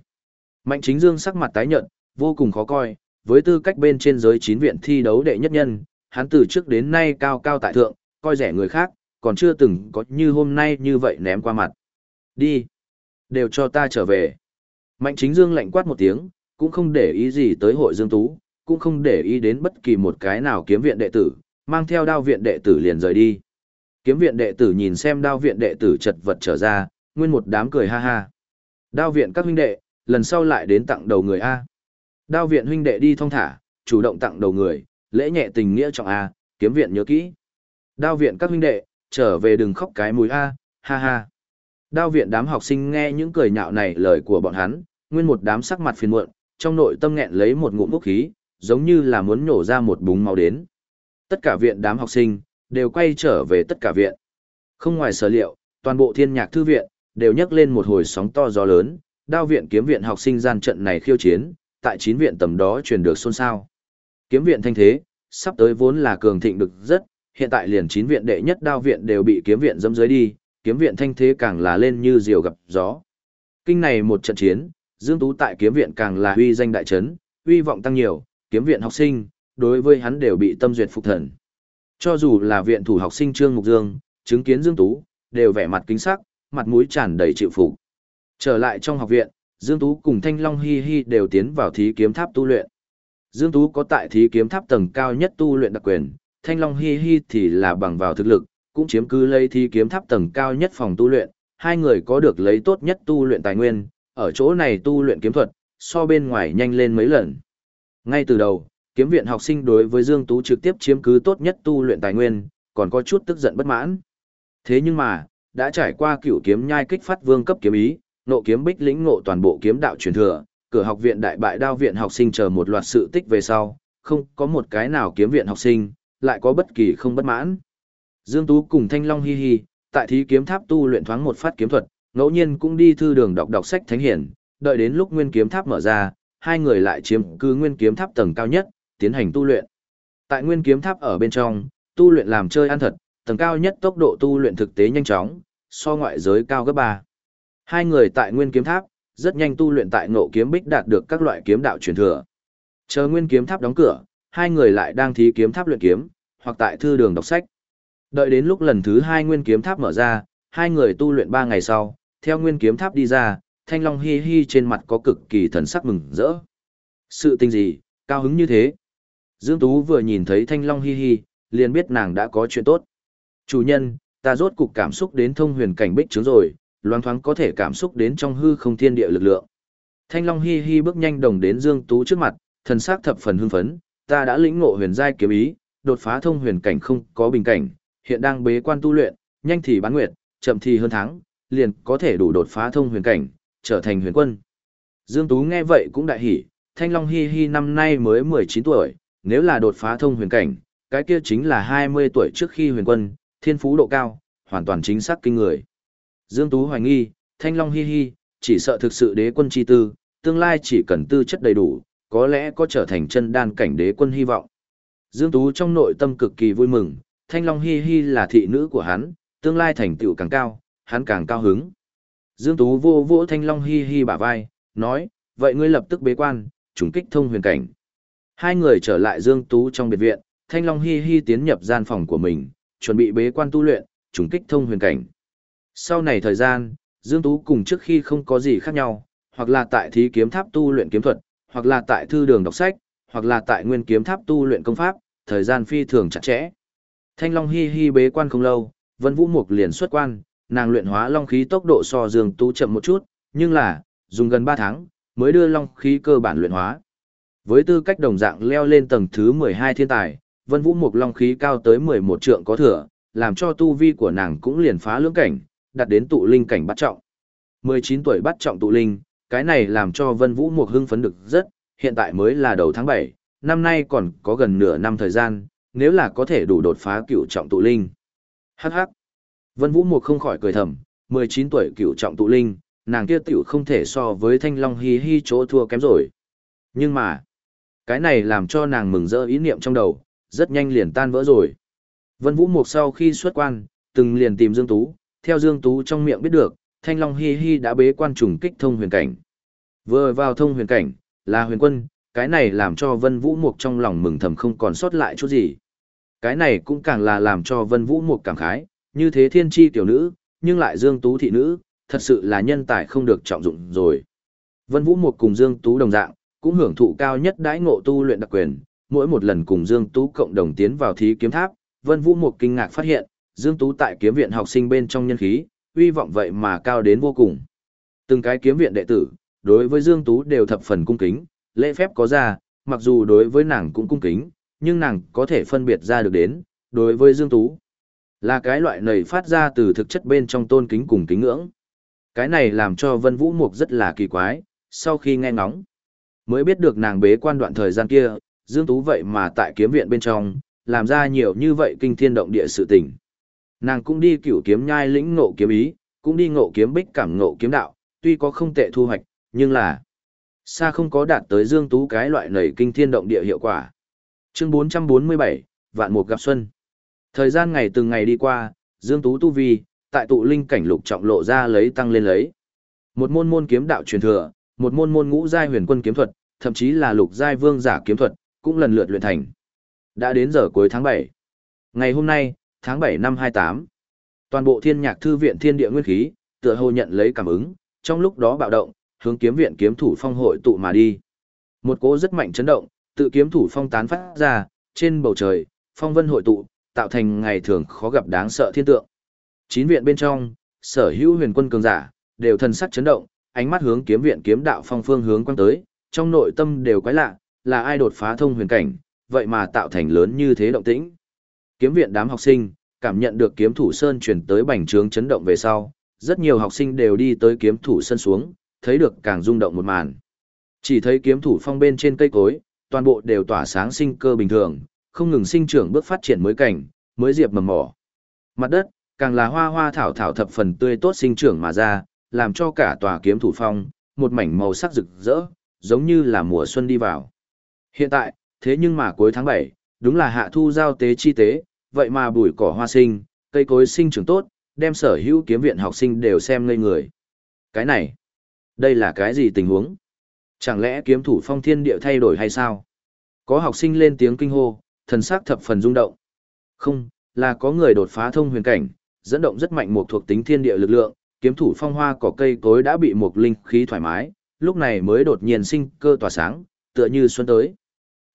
Mạnh chính Dương sắc mặt tái nhợt, vô cùng khó coi, với tư cách bên trên giới chín viện thi đấu đệ nhất nhân, hắn từ trước đến nay cao cao tại thượng, coi rẻ người khác, còn chưa từng có như hôm nay như vậy ném qua mặt. Đi! Đều cho ta trở về. Mạnh chính Dương lạnh quát một tiếng, cũng không để ý gì tới hội Dương Tú, cũng không để ý đến bất kỳ một cái nào kiếm viện đệ tử, mang theo đao viện đệ tử liền rời đi. Kiếm viện đệ tử nhìn xem đao viện đệ tử chật vật trở ra, nguyên một đám cười ha ha. Đao viện các huynh đệ, lần sau lại đến tặng đầu người A. Đao viện huynh đệ đi thong thả, chủ động tặng đầu người, lễ nhẹ tình nghĩa trọng A, kiếm viện nhớ kỹ. Đao viện các huynh đệ, trở về đừng khóc cái mùi A, ha ha. Đao viện đám học sinh nghe những cười nhạo này lời của bọn hắn, nguyên một đám sắc mặt phiền muộn, trong nội tâm nghẹn lấy một ngụm bốc khí, giống như là muốn nhổ ra một búng máu đến. Tất cả viện đám học sinh, đều quay trở về tất cả viện. Không ngoài sở liệu, toàn bộ thiên nhạc thư viện, đều nhấc lên một hồi sóng to gió lớn, đao viện kiếm viện học sinh gian trận này khiêu chiến, tại chín viện tầm đó truyền được xôn xao. Kiếm viện thanh thế, sắp tới vốn là cường thịnh được rất, hiện tại liền chín viện đệ nhất đao viện đều bị kiếm viện dẫm dưới đi, kiếm viện thanh thế càng là lên như diều gặp gió. Kinh này một trận chiến, Dương Tú tại kiếm viện càng là uy danh đại trấn, uy vọng tăng nhiều, kiếm viện học sinh, đối với hắn đều bị tâm duyệt phục thần. Cho dù là viện thủ học sinh Trương Mục Dương, chứng kiến Dương Tú, đều vẻ mặt kính sắc, mặt mũi tràn đầy chịu phục. Trở lại trong học viện, Dương Tú cùng Thanh Long Hi Hi đều tiến vào thí kiếm tháp tu luyện. Dương Tú có tại thí kiếm tháp tầng cao nhất tu luyện đặc quyền, Thanh Long Hi Hi thì là bằng vào thực lực, cũng chiếm cứ lấy thí kiếm tháp tầng cao nhất phòng tu luyện, hai người có được lấy tốt nhất tu luyện tài nguyên, ở chỗ này tu luyện kiếm thuật, so bên ngoài nhanh lên mấy lần. Ngay từ đầu, kiếm viện học sinh đối với Dương Tú trực tiếp chiếm cứ tốt nhất tu luyện tài nguyên, còn có chút tức giận bất mãn. Thế nhưng mà, đã trải qua cửu kiếm nhai kích phát vương cấp kiếm ý, nộ kiếm bích lĩnh ngộ toàn bộ kiếm đạo truyền thừa, cửa học viện đại bại đao viện học sinh chờ một loạt sự tích về sau, không có một cái nào kiếm viện học sinh, lại có bất kỳ không bất mãn. Dương Tú cùng Thanh Long hi hi, tại thí kiếm tháp tu luyện thoáng một phát kiếm thuật, ngẫu nhiên cũng đi thư đường đọc đọc sách thánh hiển, đợi đến lúc nguyên kiếm tháp mở ra, hai người lại chiếm cứ nguyên kiếm tháp tầng cao nhất, tiến hành tu luyện. Tại nguyên kiếm tháp ở bên trong, tu luyện làm chơi ăn thật, tầng cao nhất tốc độ tu luyện thực tế nhanh chóng, so ngoại giới cao gấp 3. Hai người tại nguyên kiếm tháp, rất nhanh tu luyện tại ngộ kiếm bích đạt được các loại kiếm đạo truyền thừa. Chờ nguyên kiếm tháp đóng cửa, hai người lại đang thí kiếm tháp luyện kiếm, hoặc tại thư đường đọc sách. Đợi đến lúc lần thứ hai nguyên kiếm tháp mở ra, hai người tu luyện ba ngày sau, theo nguyên kiếm tháp đi ra, thanh long hi hi trên mặt có cực kỳ thần sắc mừng rỡ. Sự tình gì, cao hứng như thế. Dương Tú vừa nhìn thấy thanh long hi hi, liền biết nàng đã có chuyện tốt. Chủ nhân, ta rốt cục cảm xúc đến thông huyền cảnh bích trướng rồi, loang thoáng có thể cảm xúc đến trong hư không thiên địa lực lượng. Thanh long hi hi bước nhanh đồng đến Dương Tú trước mặt, thần sắc thập phần hưng phấn, ta đã lĩnh ngộ huyền giai kiếm ý, đột phá thông huyền cảnh không có bình cảnh, hiện đang bế quan tu luyện, nhanh thì bán nguyệt, chậm thì hơn tháng, liền có thể đủ đột phá thông huyền cảnh, trở thành huyền quân. Dương Tú nghe vậy cũng đại hỉ, Thanh Long Hi Hi năm nay mới 19 tuổi, nếu là đột phá thông huyền cảnh, cái kia chính là 20 tuổi trước khi huyền quân, thiên phú độ cao, hoàn toàn chính xác kinh người. Dương Tú hoài nghi, Thanh Long Hi Hi, chỉ sợ thực sự đế quân chi tư, tương lai chỉ cần tư chất đầy đủ, có lẽ có trở thành chân đan cảnh đế quân hy vọng. Dương Tú trong nội tâm cực kỳ vui mừng, Thanh Long Hi Hi là thị nữ của hắn, tương lai thành tựu càng cao, hắn càng cao hứng. Dương Tú vô vỗ Thanh Long Hi Hi bả vai, nói, vậy ngươi lập tức bế quan, trùng kích thông huyền cảnh. Hai người trở lại Dương Tú trong biệt viện, Thanh Long Hi Hi tiến nhập gian phòng của mình, chuẩn bị bế quan tu luyện, trùng kích thông huyền cảnh. Sau này thời gian, Dương Tú cùng trước khi không có gì khác nhau, hoặc là tại thí kiếm tháp tu luyện kiếm thuật, hoặc là tại thư đường đọc sách, hoặc là tại nguyên kiếm tháp tu luyện công pháp, thời gian phi thường chặt chẽ. Thanh Long Hi Hi bế quan không lâu, Vân Vũ Mục liền xuất quan, nàng luyện hóa long khí tốc độ so Dương Tú chậm một chút, nhưng là, dùng gần 3 tháng, mới đưa long khí cơ bản luyện hóa. Với tư cách đồng dạng leo lên tầng thứ 12 thiên tài, Vân Vũ Mục long khí cao tới 11 trượng có thừa, làm cho tu vi của nàng cũng liền phá lưỡng cảnh, đạt đến tụ linh cảnh bắt trọng. 19 tuổi bắt trọng tụ linh, cái này làm cho Vân Vũ Mục hưng phấn được rất, hiện tại mới là đầu tháng 7, năm nay còn có gần nửa năm thời gian, nếu là có thể đủ đột phá cựu trọng tụ linh. Hắc hắc. Vân Vũ Mục không khỏi cười thầm, 19 tuổi cựu trọng tụ linh, nàng kia tiểu không thể so với thanh long hi hi chỗ thua kém rồi. Nhưng mà, cái này làm cho nàng mừng rỡ ý niệm trong đầu, rất nhanh liền tan vỡ rồi. Vân Vũ Mục sau khi xuất quan, từng liền tìm Dương Tú, theo Dương Tú trong miệng biết được, thanh long hi hi đã bế quan trùng kích thông huyền cảnh. Vừa vào thông huyền cảnh, là huyền quân, cái này làm cho Vân Vũ Mục trong lòng mừng thầm không còn sót lại chút gì. Cái này cũng càng là làm cho Vân Vũ Mục cảm khái, như thế thiên chi tiểu nữ, nhưng lại Dương Tú thị nữ, thật sự là nhân tài không được trọng dụng rồi. Vân Vũ Mục cùng Dương Tú đồng dạng, cũng hưởng thụ cao nhất đãi ngộ tu luyện đặc quyền, mỗi một lần cùng Dương Tú cộng đồng tiến vào thí kiếm tháp, Vân Vũ Mục kinh ngạc phát hiện, Dương Tú tại kiếm viện học sinh bên trong nhân khí, uy vọng vậy mà cao đến vô cùng. Từng cái kiếm viện đệ tử, đối với Dương Tú đều thập phần cung kính, lễ phép có ra, mặc dù đối với nàng cũng cung kính, nhưng nàng có thể phân biệt ra được đến, đối với Dương Tú. Là cái loại này phát ra từ thực chất bên trong tôn kính cùng kính ngưỡng. Cái này làm cho Vân Vũ Mục rất là kỳ quái, sau khi nghe ngóng. Mới biết được nàng bế quan đoạn thời gian kia, Dương Tú vậy mà tại kiếm viện bên trong, làm ra nhiều như vậy kinh thiên động địa sự tình. Nàng cũng đi cửu kiếm nhai lĩnh ngộ kiếm ý, cũng đi ngộ kiếm bích cảm ngộ kiếm đạo, tuy có không tệ thu hoạch, nhưng là xa không có đạt tới Dương Tú cái loại nảy kinh thiên động địa hiệu quả. Chương 447, Vạn Mục gặp Xuân. Thời gian ngày từng ngày đi qua, Dương Tú tu vi, tại tụ linh cảnh lục trọng lộ ra lấy tăng lên lấy. Một môn môn kiếm đạo truyền thừa, một môn môn ngũ giai huyền quân kiếm thuật, thậm chí là lục giai vương giả kiếm thuật, cũng lần lượt luyện thành. Đã đến giờ cuối tháng 7. Ngày hôm nay, tháng 7 năm 28, toàn bộ thiên nhạc thư viện thiên địa nguyên khí, tựa hồ nhận lấy cảm ứng, trong lúc đó bạo động, hướng kiếm viện kiếm thủ phong hội tụ mà đi. Một cỗ rất mạnh chấn động, tự kiếm thủ phong tán phát ra, trên bầu trời, phong vân hội tụ, tạo thành ngày thường khó gặp đáng sợ thiên tượng. Chín viện bên trong, sở hữu huyền quân cường giả, đều thần sắc chấn động, ánh mắt hướng kiếm viện kiếm đạo phong phương hướng quăng tới, trong nội tâm đều quái lạ, là ai đột phá thông huyền cảnh, vậy mà tạo thành lớn như thế động tĩnh. Kiếm viện đám học sinh, cảm nhận được kiếm thủ sơn chuyển tới bành trướng chấn động về sau, rất nhiều học sinh đều đi tới kiếm thủ sơn xuống, thấy được càng rung động một màn. Chỉ thấy kiếm thủ phong bên trên cây cối, toàn bộ đều tỏa sáng sinh cơ bình thường, không ngừng sinh trưởng bước phát triển mới cảnh, mới diệp mầm mỏ. Mặt đất, càng là hoa hoa thảo thảo thập phần tươi tốt sinh trưởng mà ra, làm cho cả tòa kiếm thủ phong, một mảnh màu sắc rực rỡ, giống như là mùa xuân đi vào. Hiện tại, thế nhưng mà cuối tháng 7, đúng là hạ thu giao tế chi tế, vậy mà bụi cỏ hoa sinh, cây cối sinh trưởng tốt, đem sở hữu kiếm viện học sinh đều xem ngây người. Cái này, đây là cái gì tình huống? Chẳng lẽ kiếm thủ phong thiên địa thay đổi hay sao? Có học sinh lên tiếng kinh hô, thần sắc thập phần rung động. Không, là có người đột phá thông huyền cảnh, dẫn động rất mạnh một thuộc tính thiên địa lực lượng, kiếm thủ phong hoa cỏ cây cối đã bị một linh khí thoải mái, lúc này mới đột nhiên sinh cơ tỏa sáng, tựa như xuân tới.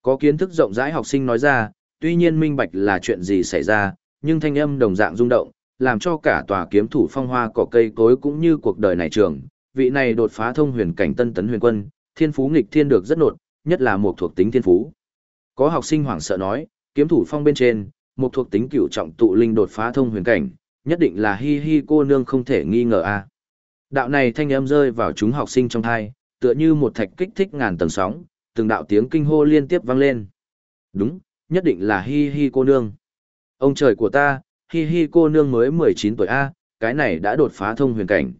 Có kiến thức rộng rãi học sinh nói ra, tuy nhiên minh bạch là chuyện gì xảy ra, nhưng thanh âm đồng dạng rung động, làm cho cả tòa kiếm thủ phong hoa cỏ cây cối cũng như cuộc đời này trường, vị này đột phá thông huyền cảnh tân tấn huyền quân, thiên phú nghịch thiên được rất nột, nhất là một thuộc tính thiên phú. Có học sinh hoảng sợ nói, kiếm thủ phong bên trên, một thuộc tính cửu trọng tụ linh đột phá thông huyền cảnh, nhất định là hi hi cô nương không thể nghi ngờ a. Đạo này thanh âm rơi vào chúng học sinh trong thai, tựa như một thạch kích thích ngàn tầng sóng, từng đạo tiếng kinh hô liên tiếp vang lên. Đúng, nhất định là hi hi cô nương. Ông trời của ta, hi hi cô nương mới 19 tuổi A, cái này đã đột phá thông huyền cảnh.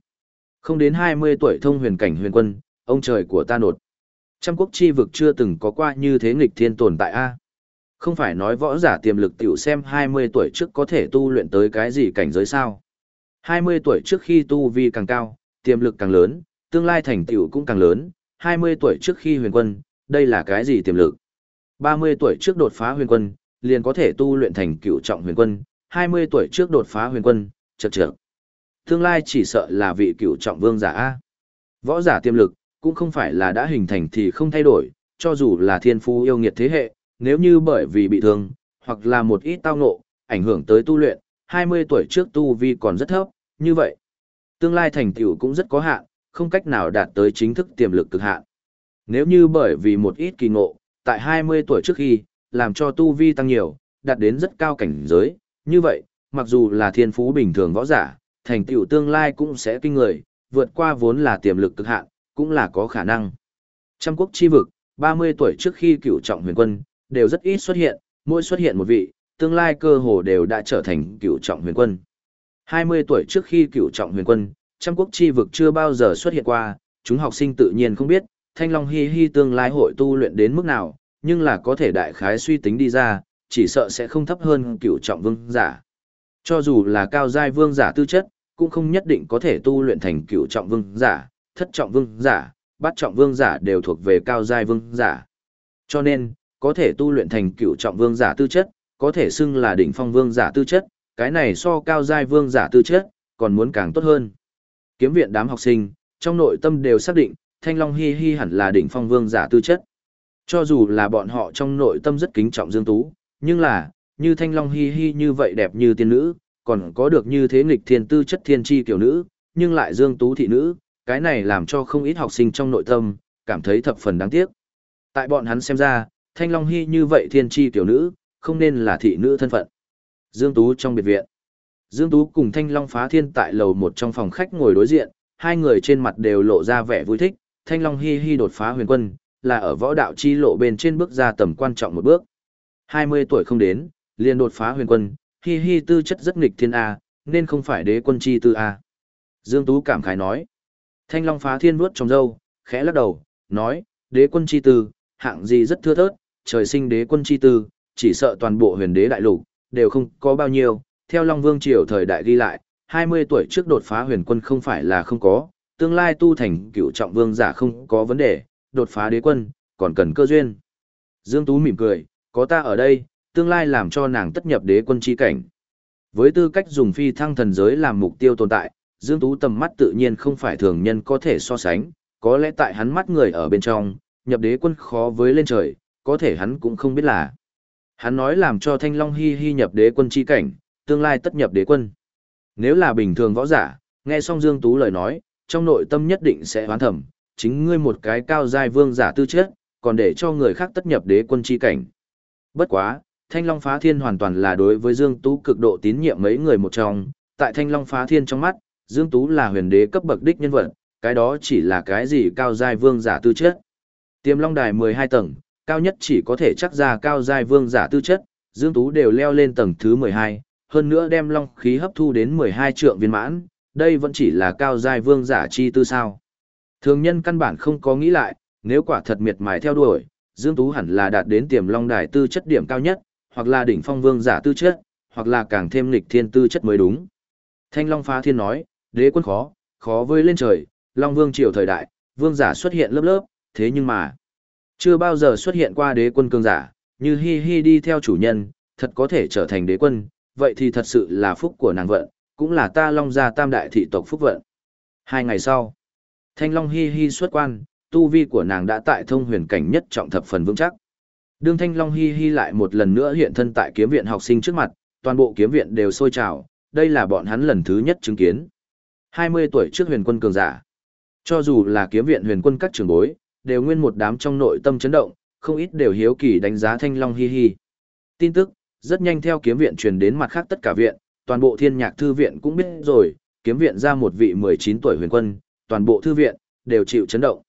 Không đến 20 tuổi thông huyền cảnh huyền quân, ông trời của ta nột. Trăm quốc chi vực chưa từng có qua như thế nghịch thiên tồn tại A. Không phải nói võ giả tiềm lực tiểu xem 20 tuổi trước có thể tu luyện tới cái gì cảnh giới sao. 20 tuổi trước khi tu vi càng cao, tiềm lực càng lớn, tương lai thành tựu cũng càng lớn, 20 tuổi trước khi huyền quân, đây là cái gì tiềm lực? 30 tuổi trước đột phá huyền quân, liền có thể tu luyện thành cựu trọng huyền quân, 20 tuổi trước đột phá huyền quân, chậc chậc. Tương lai chỉ sợ là vị cựu trọng vương giả a. Võ giả tiềm lực cũng không phải là đã hình thành thì không thay đổi, cho dù là thiên phú yêu nghiệt thế hệ, nếu như bởi vì bị thương hoặc là một ít tao ngộ, ảnh hưởng tới tu luyện, 20 tuổi trước tu vi còn rất thấp, như vậy, tương lai thành tựu cũng rất có hạn, không cách nào đạt tới chính thức tiềm lực cực hạn. Nếu như bởi vì một ít kỳ ngộ, tại 20 tuổi trước khi, làm cho tu vi tăng nhiều, đạt đến rất cao cảnh giới, như vậy, mặc dù là thiên phú bình thường võ giả, thành tựu tương lai cũng sẽ kinh người, vượt qua vốn là tiềm lực cực hạn, cũng là có khả năng. Trăm quốc chi vực, 30 tuổi trước khi cựu trọng huyền quân, đều rất ít xuất hiện, mỗi xuất hiện một vị, tương lai cơ hồ đều đã trở thành cựu trọng huyền quân. 20 tuổi trước khi cựu trọng huyền quân, trăm quốc chi vực chưa bao giờ xuất hiện qua, chúng học sinh tự nhiên không biết, Thanh Long Hi Hi tương lai hội tu luyện đến mức nào, nhưng là có thể đại khái suy tính đi ra, chỉ sợ sẽ không thấp hơn cựu trọng vương giả. Cho dù là cao giai vương giả tư chất, cũng không nhất định có thể tu luyện thành cựu trọng vương giả, thất trọng vương giả, bát trọng vương giả đều thuộc về cao giai vương giả. Cho nên, có thể tu luyện thành cựu trọng vương giả tư chất, có thể xưng là đỉnh phong vương giả tư chất, cái này so cao giai vương giả tư chất, còn muốn càng tốt hơn. Kiếm viện đám học sinh, trong nội tâm đều xác định, Thanh Long Hi Hi hẳn là đỉnh phong vương giả tư chất. Cho dù là bọn họ trong nội tâm rất kính trọng Dương Tú, nhưng là, như Thanh Long Hi Hi như vậy đẹp như tiên nữ, còn có được như thế nghịch thiên tư chất thiên chi kiểu nữ, nhưng lại Dương Tú thị nữ, cái này làm cho không ít học sinh trong nội tâm, cảm thấy thập phần đáng tiếc. Tại bọn hắn xem ra, Thanh Long Hi như vậy thiên chi tiểu nữ, không nên là thị nữ thân phận. Dương Tú trong biệt viện. Dương Tú cùng Thanh Long phá thiên tại lầu một trong phòng khách ngồi đối diện, hai người trên mặt đều lộ ra vẻ vui thích, Thanh Long Hi Hi đột phá huyền quân, là ở võ đạo chi lộ bên trên bước ra tầm quan trọng một bước. 20 tuổi không đến, liền đột phá huyền quân, hi hi tư chất rất nghịch thiên A, nên không phải đế quân chi tư A. Dương Tú cảm khái nói. Thanh Long phá thiên vuốt trong dâu, khẽ lắc đầu, nói, đế quân chi tư, hạng gì rất thưa thớt, trời sinh đế quân chi tư, chỉ sợ toàn bộ huyền đế đại lục đều không có bao nhiêu. Theo Long Vương triều thời đại ghi lại, 20 tuổi trước đột phá huyền quân không phải là không có, tương lai tu thành cựu trọng vương giả không có vấn đề, đột phá đế quân, còn cần cơ duyên. Dương Tú mỉm cười, có ta ở đây, tương lai làm cho nàng tất nhập đế quân chi cảnh. Với tư cách dùng phi thăng thần giới làm mục tiêu tồn tại, Dương Tú tầm mắt tự nhiên không phải thường nhân có thể so sánh, có lẽ tại hắn mắt người ở bên trong, nhập đế quân khó với lên trời, có thể hắn cũng không biết là. Hắn nói làm cho Thanh Long Hi Hi nhập đế quân chi cảnh, tương lai tất nhập đế quân. Nếu là bình thường võ giả, nghe xong Dương Tú lời nói, trong nội tâm nhất định sẽ hoán thẩm, chính ngươi một cái cao giai vương giả tư chất, còn để cho người khác tất nhập đế quân chi cảnh. Bất quá, Thanh Long Phá Thiên hoàn toàn là đối với Dương Tú cực độ tín nhiệm mấy người một trong, tại Thanh Long Phá Thiên trong mắt, Dương Tú là huyền đế cấp bậc đích nhân vật, cái đó chỉ là cái gì cao giai vương giả tư chất. Tiềm Long Đài 12 tầng, cao nhất chỉ có thể chắc ra cao giai vương giả tư chất, Dương Tú đều leo lên tầng thứ 12, hơn nữa đem long khí hấp thu đến 12 trượng viên mãn, đây vẫn chỉ là cao giai vương giả chi tư sao. Thường nhân căn bản không có nghĩ lại, nếu quả thật miệt mài theo đuổi, Dương Tú hẳn là đạt đến tiềm long đài tư chất điểm cao nhất, hoặc là đỉnh phong vương giả tư chất, hoặc là càng thêm lịch thiên tư chất mới đúng. Thanh Long phá thiên nói, đế quân khó, khó với lên trời, Long Vương triều thời đại, vương giả xuất hiện lớp lớp, thế nhưng mà, chưa bao giờ xuất hiện qua đế quân cường giả, như hi hi đi theo chủ nhân, thật có thể trở thành đế quân, vậy thì thật sự là phúc của nàng vận, cũng là ta Long gia tam đại thị tộc phúc vận. Hai ngày sau, Thanh Long hi hi xuất quan, tu vi của nàng đã tại thông huyền cảnh nhất trọng thập phần vững chắc. Đương Thanh Long hi hi lại một lần nữa hiện thân tại kiếm viện học sinh trước mặt, toàn bộ kiếm viện đều sôi trào, đây là bọn hắn lần thứ nhất chứng kiến. 20 tuổi trước huyền quân cường giả. Cho dù là kiếm viện huyền quân các trường bối, đều nguyên một đám trong nội tâm chấn động, không ít đều hiếu kỳ đánh giá Thanh Long hi hi. Tin tức, rất nhanh theo kiếm viện truyền đến mặt khác tất cả viện, toàn bộ thiên nhạc thư viện cũng biết rồi, kiếm viện ra một vị 19 tuổi huyền quân, toàn bộ thư viện, đều chịu chấn động.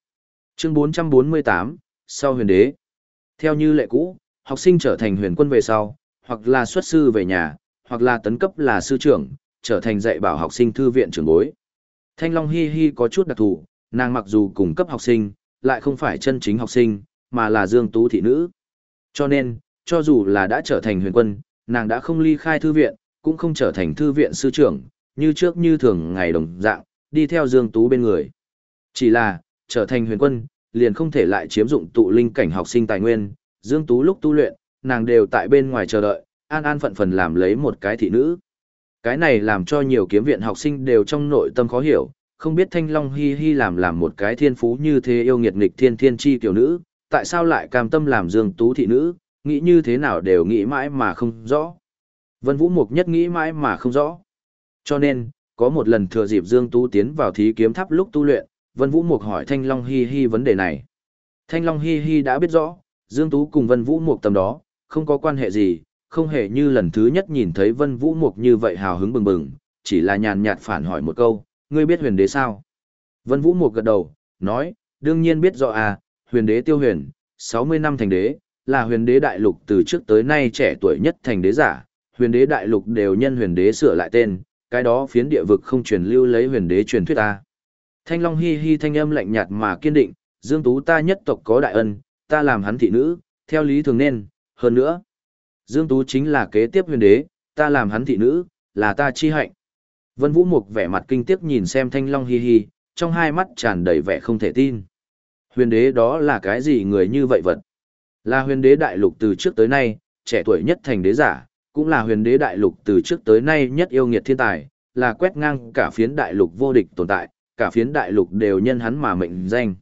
Chương 448, sau huyền đế. Theo như lệ cũ, học sinh trở thành huyền quân về sau, hoặc là xuất sư về nhà, hoặc là tấn cấp là sư trưởng, trở thành dạy bảo học sinh thư viện trưởng bối. Thanh Long Hi Hi có chút đặc thù, nàng mặc dù cùng cấp học sinh, lại không phải chân chính học sinh, mà là dương tú thị nữ. Cho nên, cho dù là đã trở thành huyền quân, nàng đã không ly khai thư viện, cũng không trở thành thư viện sư trưởng, như trước như thường ngày đồng dạng, đi theo Dương Tú bên người. Chỉ là, trở thành huyền quân, liền không thể lại chiếm dụng tụ linh cảnh học sinh tài nguyên, Dương Tú lúc tu luyện, nàng đều tại bên ngoài chờ đợi, an an phận phần làm lấy một cái thị nữ. Cái này làm cho nhiều kiếm viện học sinh đều trong nội tâm khó hiểu, không biết Thanh Long Hi Hi làm làm một cái thiên phú như thế yêu nghiệt nghịch thiên thiên chi tiểu nữ, tại sao lại cam tâm làm Dương Tú thị nữ, nghĩ như thế nào đều nghĩ mãi mà không rõ. Vân Vũ Mục nhất nghĩ mãi mà không rõ. Cho nên, có một lần thừa dịp Dương Tú tiến vào thí kiếm tháp lúc tu luyện, Vân Vũ Mục hỏi Thanh Long Hi Hi vấn đề này. Thanh Long Hi Hi đã biết rõ, Dương Tú cùng Vân Vũ Mục tầm đó, không có quan hệ gì, không hề như lần thứ nhất nhìn thấy Vân Vũ Mục như vậy hào hứng bừng bừng, chỉ là nhàn nhạt phản hỏi một câu, ngươi biết huyền đế sao? Vân Vũ Mục gật đầu, nói, đương nhiên biết rõ à, huyền đế tiêu huyền, 60 năm thành đế, là huyền đế đại lục từ trước tới nay trẻ tuổi nhất thành đế giả, huyền đế đại lục đều nhân huyền đế sửa lại tên, cái đó phiến địa vực không truyền lưu lấy huyền đế truyền thuyết ta. Thanh Long hi hi thanh âm lạnh nhạt mà kiên định, Dương Tú ta nhất tộc có đại ân, ta làm hắn thị nữ, theo lý thường nên, hơn nữa. Dương Tú chính là kế tiếp huyền đế, ta làm hắn thị nữ, là ta chi hạnh. Vân Vũ Mục vẻ mặt kinh tiếc nhìn xem Thanh Long hi hi, trong hai mắt tràn đầy vẻ không thể tin. Huyền đế đó là cái gì người như vậy vật? Là huyền đế đại lục từ trước tới nay, trẻ tuổi nhất thành đế giả, cũng là huyền đế đại lục từ trước tới nay nhất yêu nghiệt thiên tài, là quét ngang cả phiến đại lục vô địch tồn tại, cả phiến đại lục đều nhân hắn mà mệnh danh.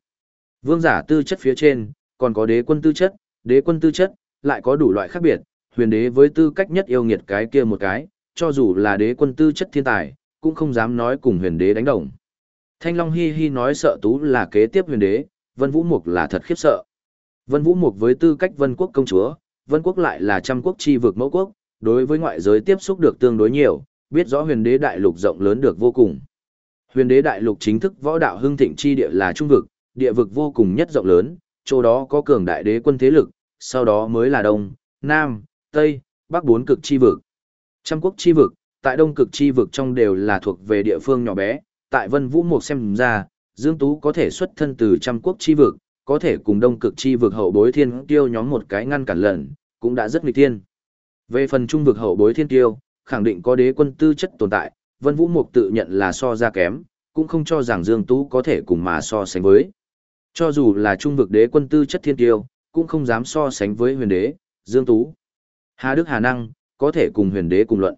Vương giả tư chất phía trên, còn có đế quân tư chất, đế quân tư chất, lại có đủ loại khác biệt, huyền đế với tư cách nhất yêu nghiệt cái kia một cái, cho dù là đế quân tư chất thiên tài, cũng không dám nói cùng huyền đế đánh đồng. Thanh Long Hi Hi nói sợ tú là kế tiếp huyền đế, Vân Vũ Mục là thật khiếp sợ. Vân Vũ Mục với tư cách Vân Quốc công chúa, Vân Quốc lại là trăm quốc chi vực mẫu quốc, đối với ngoại giới tiếp xúc được tương đối nhiều, biết rõ huyền đế đại lục rộng lớn được vô cùng. Huyền đế đại lục chính thức võ đạo hưng thịnh chi địa là trung vực, địa vực vô cùng nhất rộng lớn, chỗ đó có cường đại đế quân thế lực, sau đó mới là đông, nam, tây, bắc bốn cực chi vực. Trăm quốc chi vực, tại đông cực chi vực trong đều là thuộc về địa phương nhỏ bé, tại Vân Vũ Mục xem ra, Dương Tú có thể xuất thân từ trăm quốc chi vực, có thể cùng đông cực chi vực hậu bối thiên tiêu nhóm một cái ngăn cản lần, cũng đã rất nghịch thiên. Về phần trung vực hậu bối thiên tiêu, khẳng định có đế quân tư chất tồn tại, Vân Vũ Mục tự nhận là so ra kém, cũng không cho rằng Dương Tú có thể cùng mà so sánh với. Cho dù là trung vực đế quân tư chất thiên tiêu, cũng không dám so sánh với huyền đế, Dương Tú. Hà Đức Hà Năng, có thể cùng huyền đế cùng luận.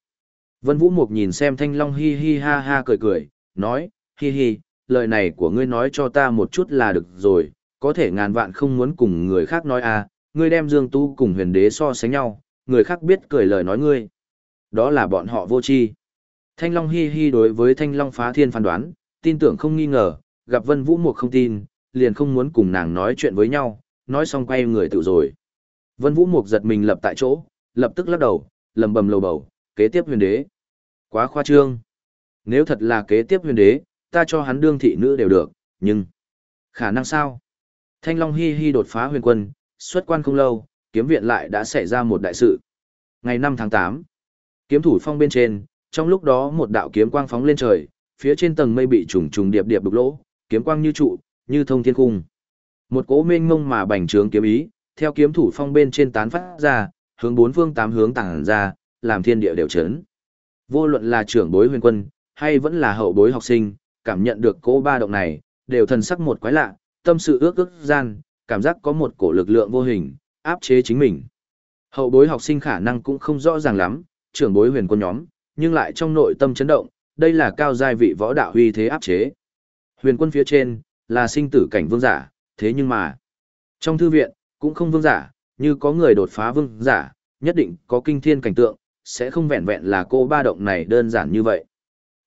Vân Vũ Mục nhìn xem Thanh Long hi hi ha ha cười cười, nói, hi hi, lời này của ngươi nói cho ta một chút là được rồi, có thể ngàn vạn không muốn cùng người khác nói à, ngươi đem Dương Tu cùng huyền đế so sánh nhau, người khác biết cười lời nói ngươi. Đó là bọn họ vô tri. Thanh Long hi hi đối với Thanh Long phá thiên phán đoán, tin tưởng không nghi ngờ, gặp Vân Vũ Mục không tin, liền không muốn cùng nàng nói chuyện với nhau, nói xong quay người tự rồi. Vân Vũ Mục giật mình lập tại chỗ, lập tức lắc đầu, lầm bầm lầu bầu, kế tiếp huyền đế. Quá khoa trương. Nếu thật là kế tiếp huyền đế, ta cho hắn đương thị nữ đều được, nhưng... Khả năng sao? Thanh Long hi hi đột phá huyền quân, xuất quan không lâu, kiếm viện lại đã xảy ra một đại sự. Ngày 5 tháng 8, kiếm thủ phong bên trên, trong lúc đó một đạo kiếm quang phóng lên trời, phía trên tầng mây bị trùng trùng điệp điệp đục lỗ, kiếm quang như trụ, như thông thiên cung. Một cỗ mênh mông mà bành trướng kiếm ý, theo kiếm thủ phong bên trên tán phát ra, hướng bốn phương tám hướng tản ra, làm thiên địa đều chấn. Vô luận là trưởng bối huyền quân, hay vẫn là hậu bối học sinh, cảm nhận được cỗ ba động này, đều thần sắc một quái lạ, tâm sự ước ước gian, cảm giác có một cổ lực lượng vô hình, áp chế chính mình. Hậu bối học sinh khả năng cũng không rõ ràng lắm, trưởng bối huyền quân nhóm, nhưng lại trong nội tâm chấn động, đây là cao giai vị võ đạo huy thế áp chế. Huyền quân phía trên, là sinh tử cảnh vương giả, thế nhưng mà, trong thư viện, cũng không vương giả, như có người đột phá vương giả, nhất định có kinh thiên cảnh tượng, sẽ không vẹn vẹn là cô ba động này đơn giản như vậy.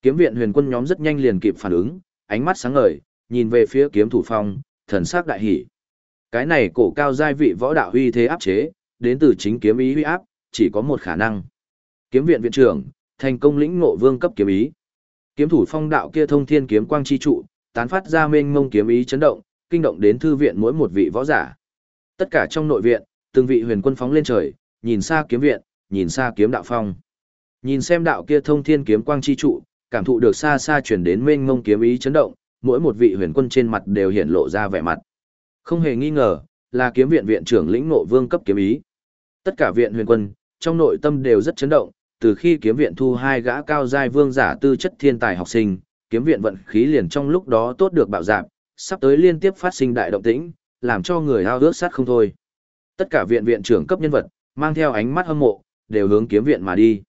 Kiếm viện huyền quân nhóm rất nhanh liền kịp phản ứng, ánh mắt sáng ngời, nhìn về phía kiếm thủ phong, thần sắc đại hỉ. Cái này cổ cao giai vị võ đạo huy thế áp chế, đến từ chính kiếm ý huy áp, chỉ có một khả năng. Kiếm viện viện trưởng, thành công lĩnh ngộ vương cấp kiếm ý. Kiếm thủ phong đạo kia thông thiên kiếm quang chi trụ, tán phát ra mênh mông kiếm ý chấn động, kinh động đến thư viện mỗi một vị võ giả. Tất cả trong nội viện, từng vị huyền quân phóng lên trời, nhìn xa kiếm viện, nhìn xa kiếm đạo phong. Nhìn xem đạo kia thông thiên kiếm quang chi trụ, cảm thụ được xa xa chuyển đến mênh mông kiếm ý chấn động, mỗi một vị huyền quân trên mặt đều hiện lộ ra vẻ mặt. Không hề nghi ngờ, là kiếm viện viện trưởng lĩnh ngộ vương cấp kiếm ý. Tất cả viện huyền quân, trong nội tâm đều rất chấn động, từ khi kiếm viện thu hai gã cao giai vương giả tư chất thiên tài học sinh, kiếm viện vận khí liền trong lúc đó tốt được bạo giảm sắp tới liên tiếp phát sinh đại động tĩnh, làm cho người ao ước sát không thôi. Tất cả viện viện trưởng cấp nhân vật, mang theo ánh mắt hâm mộ, đều hướng kiếm viện mà đi.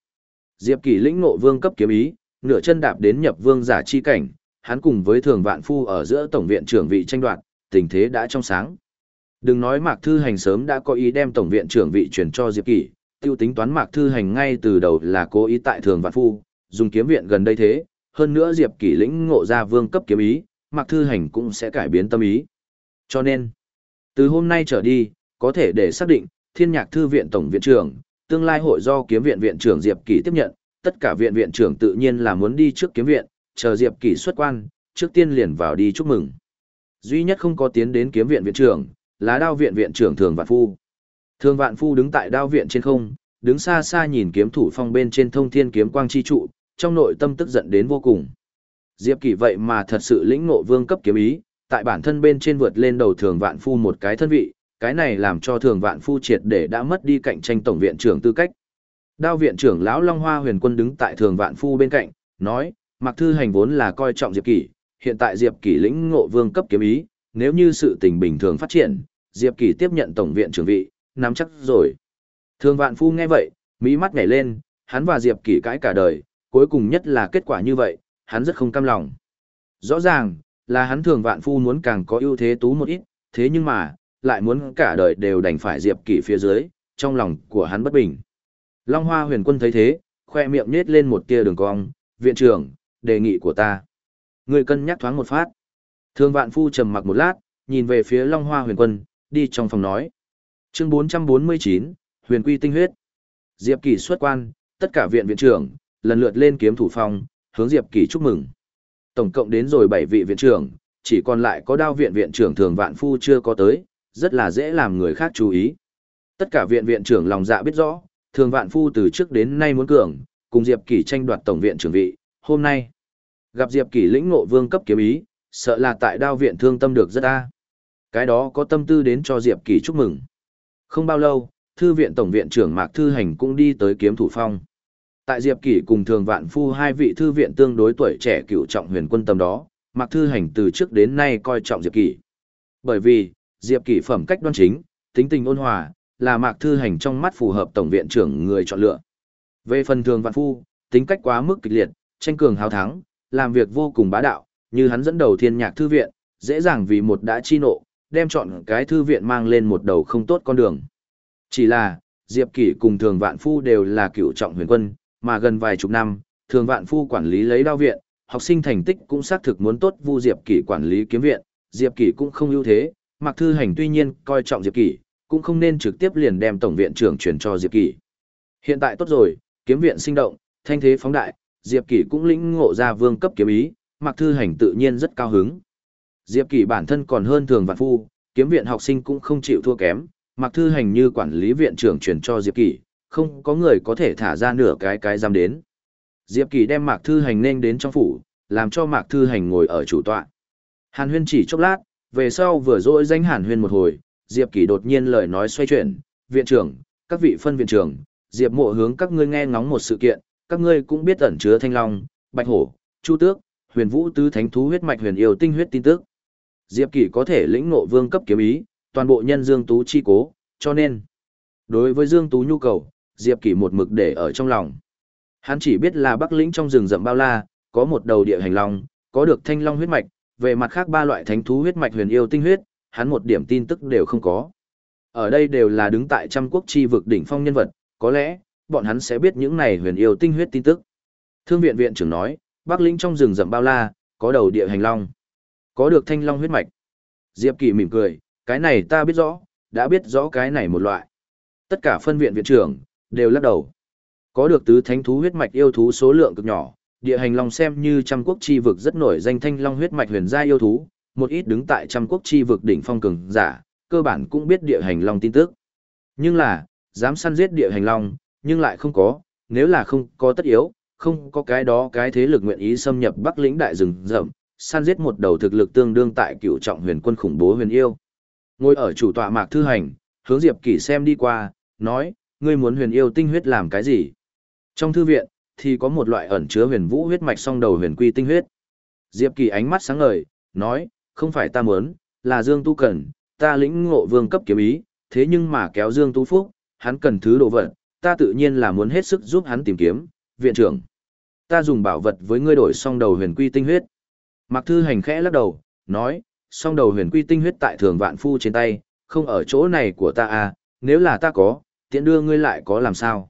Diệp Kỳ lĩnh ngộ vương cấp kiếm ý, nửa chân đạp đến nhập vương giả chi cảnh, hắn cùng với thường vạn phu ở giữa tổng viện trưởng vị tranh đoạt, tình thế đã trong sáng. Đừng nói Mạc Thư Hành sớm đã có ý đem tổng viện trưởng vị chuyển cho Diệp Kỳ, tiêu tính toán Mạc Thư Hành ngay từ đầu là cố ý tại thường vạn phu, dùng kiếm viện gần đây thế, hơn nữa Diệp Kỳ lĩnh ngộ ra vương cấp kiếm ý, Mạc Thư Hành cũng sẽ cải biến tâm ý. Cho nên, từ hôm nay trở đi, có thể để xác định, Thiên Nhạc Thư viện tổng viện trưởng, tương lai hội do kiếm viện viện trưởng Diệp Kỳ tiếp nhận, tất cả viện viện trưởng tự nhiên là muốn đi trước kiếm viện, chờ Diệp Kỳ xuất quan, trước tiên liền vào đi chúc mừng. Duy nhất không có tiến đến kiếm viện viện trưởng, là đao viện viện trưởng Thường Vạn Phu. Thường Vạn Phu đứng tại đao viện trên không, đứng xa xa nhìn kiếm thủ phong bên trên thông thiên kiếm quang chi trụ, trong nội tâm tức giận đến vô cùng. Diệp Kỳ vậy mà thật sự lĩnh ngộ vương cấp kiếm ý, tại bản thân bên trên vượt lên đầu Thường Vạn Phu một cái thân vị, cái này làm cho Thường Vạn Phu triệt để đã mất đi cạnh tranh tổng viện trưởng tư cách. Đao viện trưởng lão Long Hoa Huyền Quân đứng tại Thường Vạn Phu bên cạnh, nói: Mạc Thư Hành vốn là coi trọng Diệp Kỳ, hiện tại Diệp Kỳ lĩnh ngộ vương cấp kiếm ý, nếu như sự tình bình thường phát triển, Diệp Kỳ tiếp nhận tổng viện trưởng vị, nắm chắc rồi. Thường Vạn Phu nghe vậy, mỹ mắt nhảy lên, hắn và Diệp Kỳ cãi cả đời, cuối cùng nhất là kết quả như vậy, hắn rất không cam lòng. Rõ ràng, là hắn Thường Vạn Phu muốn càng có ưu thế tú một ít, thế nhưng mà, lại muốn cả đời đều đành phải Diệp kỷ phía dưới, trong lòng của hắn bất bình. Long Hoa Huyền Quân thấy thế, khoe miệng nhếch lên một tia đường cong, "Viện trưởng, đề nghị của ta. Người cân nhắc thoáng một phát. Thương vạn phu trầm mặc một lát, nhìn về phía Long Hoa huyền quân, đi trong phòng nói. Chương 449, huyền quy tinh huyết. Diệp Kỳ xuất quan, tất cả viện viện trưởng, lần lượt lên kiếm thủ phòng, hướng Diệp Kỳ chúc mừng. Tổng cộng đến rồi 7 vị viện trưởng, chỉ còn lại có đao viện viện trưởng thường vạn phu chưa có tới, rất là dễ làm người khác chú ý. Tất cả viện viện trưởng lòng dạ biết rõ, thường vạn phu từ trước đến nay muốn cường, cùng Diệp Kỷ tranh đoạt tổng viện trưởng vị, hôm nay gặp Diệp Kỷ lĩnh ngộ vương cấp kiếm ý, sợ là tại đao viện thương tâm được rất a. Cái đó có tâm tư đến cho Diệp Kỷ chúc mừng. Không bao lâu, thư viện tổng viện trưởng Mạc Thư Hành cũng đi tới kiếm thủ phong. Tại Diệp Kỷ cùng Thường Vạn Phu hai vị thư viện tương đối tuổi trẻ cựu trọng huyền quân tâm đó, Mạc Thư Hành từ trước đến nay coi trọng Diệp Kỷ. Bởi vì, Diệp Kỷ phẩm cách đoan chính, tính tình ôn hòa, là Mạc Thư Hành trong mắt phù hợp tổng viện trưởng người chọn lựa. Về phần Thường Vạn Phu, tính cách quá mức kịch liệt, tranh cường hào thắng, làm việc vô cùng bá đạo, như hắn dẫn đầu thiên nhạc thư viện, dễ dàng vì một đã chi nộ, đem chọn cái thư viện mang lên một đầu không tốt con đường. Chỉ là, Diệp Kỷ cùng Thường Vạn Phu đều là cựu trọng huyền quân, mà gần vài chục năm, Thường Vạn Phu quản lý lấy đao viện, học sinh thành tích cũng xác thực muốn tốt vu Diệp Kỷ quản lý kiếm viện, Diệp Kỷ cũng không ưu thế, Mạc Thư Hành tuy nhiên coi trọng Diệp Kỷ, cũng không nên trực tiếp liền đem tổng viện trưởng chuyển cho Diệp Kỷ. Hiện tại tốt rồi, kiếm viện sinh động, thanh thế phóng đại, Diệp Kỷ cũng lĩnh ngộ ra vương cấp kiếm ý, Mạc Thư Hành tự nhiên rất cao hứng. Diệp Kỷ bản thân còn hơn thường vạn phu, kiếm viện học sinh cũng không chịu thua kém, Mạc Thư Hành như quản lý viện trưởng chuyển cho Diệp Kỷ, không có người có thể thả ra nửa cái cái giam đến. Diệp Kỷ đem Mạc Thư Hành nên đến trong phủ, làm cho Mạc Thư Hành ngồi ở chủ tọa. Hàn Huyên chỉ chốc lát, về sau vừa dỗi danh Hàn Huyên một hồi, Diệp Kỷ đột nhiên lời nói xoay chuyển, "Viện trưởng, các vị phân viện trưởng, Diệp Mộ hướng các ngươi nghe ngóng một sự kiện, các ngươi cũng biết ẩn chứa Thanh Long, Bạch Hổ, Chu Tước, Huyền Vũ tứ thánh thú huyết mạch huyền yêu tinh huyết tin tức. Diệp Kỷ có thể lĩnh ngộ vương cấp kiếm ý, toàn bộ nhân Dương Tú chi cố, cho nên đối với Dương Tú nhu cầu, Diệp Kỷ một mực để ở trong lòng. Hắn chỉ biết là Bắc lĩnh trong rừng rậm bao la, có một đầu địa hành long, có được Thanh Long huyết mạch, về mặt khác ba loại thánh thú huyết mạch huyền yêu tinh huyết, hắn một điểm tin tức đều không có. Ở đây đều là đứng tại trăm quốc chi vực đỉnh phong nhân vật, có lẽ, bọn hắn sẽ biết những này huyền yêu tinh huyết tin tức. Thương viện viện trưởng nói, Bắc Linh trong rừng rậm bao la, có đầu địa hành long, có được thanh long huyết mạch. Diệp Kỳ mỉm cười, cái này ta biết rõ, đã biết rõ cái này một loại. Tất cả phân viện viện trưởng, đều lắc đầu. Có được tứ thánh thú huyết mạch yêu thú số lượng cực nhỏ, địa hành long xem như trăm quốc chi vực rất nổi danh thanh long huyết mạch huyền gia yêu thú, một ít đứng tại trăm quốc chi vực đỉnh phong cường giả, cơ bản cũng biết địa hành long tin tức. Nhưng là, dám săn giết địa hành long, nhưng lại không có, nếu là không có tất yếu, không có cái đó cái thế lực nguyện ý xâm nhập Bắc lĩnh đại rừng rậm, săn giết một đầu thực lực tương đương tại cựu trọng huyền quân khủng bố huyền yêu. Ngồi ở chủ tọa Mạc Thư Hành, hướng Diệp Kỷ xem đi qua, nói, ngươi muốn huyền yêu tinh huyết làm cái gì? Trong thư viện, thì có một loại ẩn chứa huyền vũ huyết mạch song đầu huyền quy tinh huyết. Diệp Kỳ ánh mắt sáng ngời, nói, không phải ta muốn, là Dương Tu cần, ta lĩnh ngộ vương cấp kiếm ý, thế nhưng mà kéo Dương Tu Phúc, hắn cần thứ đồ vật, ta tự nhiên là muốn hết sức giúp hắn tìm kiếm, viện trưởng. Ta dùng bảo vật với ngươi đổi song đầu huyền quy tinh huyết. Mạc Thư Hành khẽ lắc đầu, nói, song đầu huyền quy tinh huyết tại thường vạn phu trên tay, không ở chỗ này của ta à, nếu là ta có, tiện đưa ngươi lại có làm sao.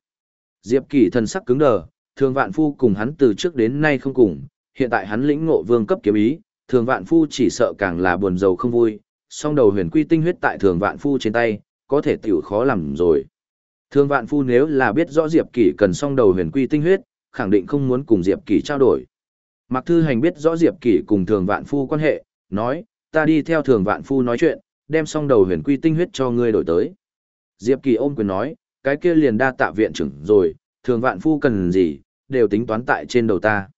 Diệp Kỳ thần sắc cứng đờ, thường vạn phu cùng hắn từ trước đến nay không cùng, hiện tại hắn lĩnh ngộ vương cấp kiếm ý, thường vạn phu chỉ sợ càng là buồn rầu không vui, song đầu huyền quy tinh huyết tại thường vạn phu trên tay, có thể tiểu khó làm rồi. Thường vạn phu nếu là biết rõ Diệp Kỷ cần song đầu huyền quy tinh huyết, khẳng định không muốn cùng Diệp Kỷ trao đổi. Mạc Thư Hành biết rõ Diệp Kỷ cùng thường vạn phu quan hệ, nói, ta đi theo thường vạn phu nói chuyện, đem song đầu huyền quy tinh huyết cho ngươi đổi tới. Diệp Kỳ ôm quyền nói, cái kia liền đa tạ viện trưởng rồi, thường vạn phu cần gì, đều tính toán tại trên đầu ta.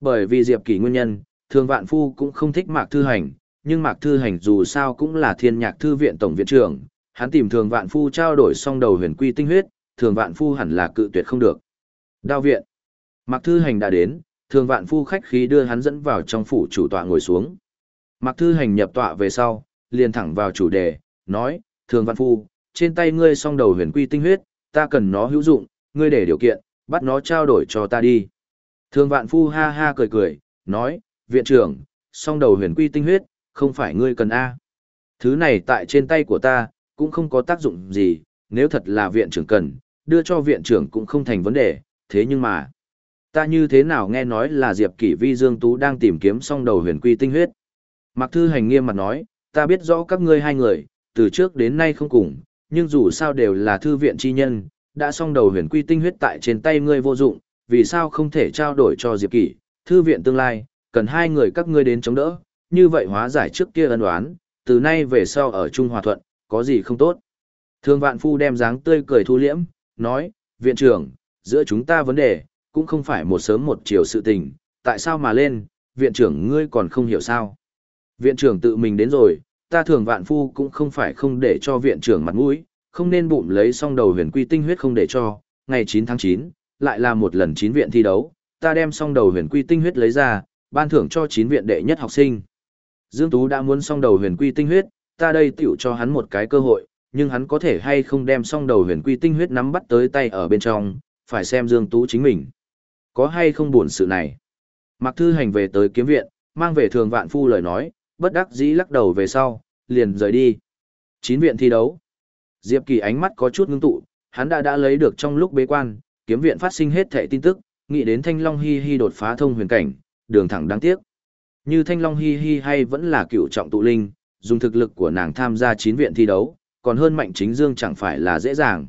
Bởi vì Diệp Kỳ nguyên nhân, thường vạn phu cũng không thích Mạc Thư Hành, nhưng Mạc Thư Hành dù sao cũng là thiên nhạc thư viện tổng viện trưởng, hắn tìm thường vạn phu trao đổi xong đầu huyền quy tinh huyết, thường vạn phu hẳn là cự tuyệt không được. Đao viện. Mạc Thư Hành đã đến, thường vạn phu khách khí đưa hắn dẫn vào trong phủ chủ tọa ngồi xuống. Mạc Thư Hành nhập tọa về sau, liền thẳng vào chủ đề, nói, thường vạn phu, trên tay ngươi song đầu huyền quy tinh huyết, ta cần nó hữu dụng, ngươi để điều kiện, bắt nó trao đổi cho ta đi. Thương vạn phu ha ha cười cười, nói, viện trưởng, song đầu huyền quy tinh huyết, không phải ngươi cần A. Thứ này tại trên tay của ta, cũng không có tác dụng gì, nếu thật là viện trưởng cần, đưa cho viện trưởng cũng không thành vấn đề, thế nhưng mà, ta như thế nào nghe nói là Diệp Kỷ Vi Dương Tú đang tìm kiếm song đầu huyền quy tinh huyết. Mạc Thư Hành nghiêm mặt nói, ta biết rõ các ngươi hai người, từ trước đến nay không cùng, nhưng dù sao đều là thư viện chi nhân, đã song đầu huyền quy tinh huyết tại trên tay ngươi vô dụng, vì sao không thể trao đổi cho Diệp Kỷ, thư viện tương lai, cần hai người các ngươi đến chống đỡ, như vậy hóa giải trước kia ân oán, từ nay về sau ở Trung Hòa Thuận, có gì không tốt. Thương vạn phu đem dáng tươi cười thu liễm, nói, viện trưởng, giữa chúng ta vấn đề, cũng không phải một sớm một chiều sự tình, tại sao mà lên, viện trưởng ngươi còn không hiểu sao. Viện trưởng tự mình đến rồi, ta thường vạn phu cũng không phải không để cho viện trưởng mặt mũi, không nên bụng lấy xong đầu huyền quy tinh huyết không để cho, ngày 9 tháng 9, lại là một lần 9 viện thi đấu, ta đem xong đầu huyền quy tinh huyết lấy ra, ban thưởng cho 9 viện đệ nhất học sinh. Dương Tú đã muốn xong đầu huyền quy tinh huyết, ta đây tiểu cho hắn một cái cơ hội, nhưng hắn có thể hay không đem xong đầu huyền quy tinh huyết nắm bắt tới tay ở bên trong, phải xem Dương Tú chính mình. Có hay không buồn sự này? Mặc thư hành về tới kiếm viện, mang về thường vạn phu lời nói, bất đắc dĩ lắc đầu về sau, liền rời đi. Chín viện thi đấu. Diệp Kỳ ánh mắt có chút ngưng tụ, hắn đã đã lấy được trong lúc bế quan, kiếm viện phát sinh hết thảy tin tức, nghĩ đến Thanh Long Hi Hi đột phá thông huyền cảnh, đường thẳng đáng tiếc. Như Thanh Long Hi Hi hay vẫn là cựu trọng tụ linh, dùng thực lực của nàng tham gia chín viện thi đấu, còn hơn Mạnh Chính Dương chẳng phải là dễ dàng.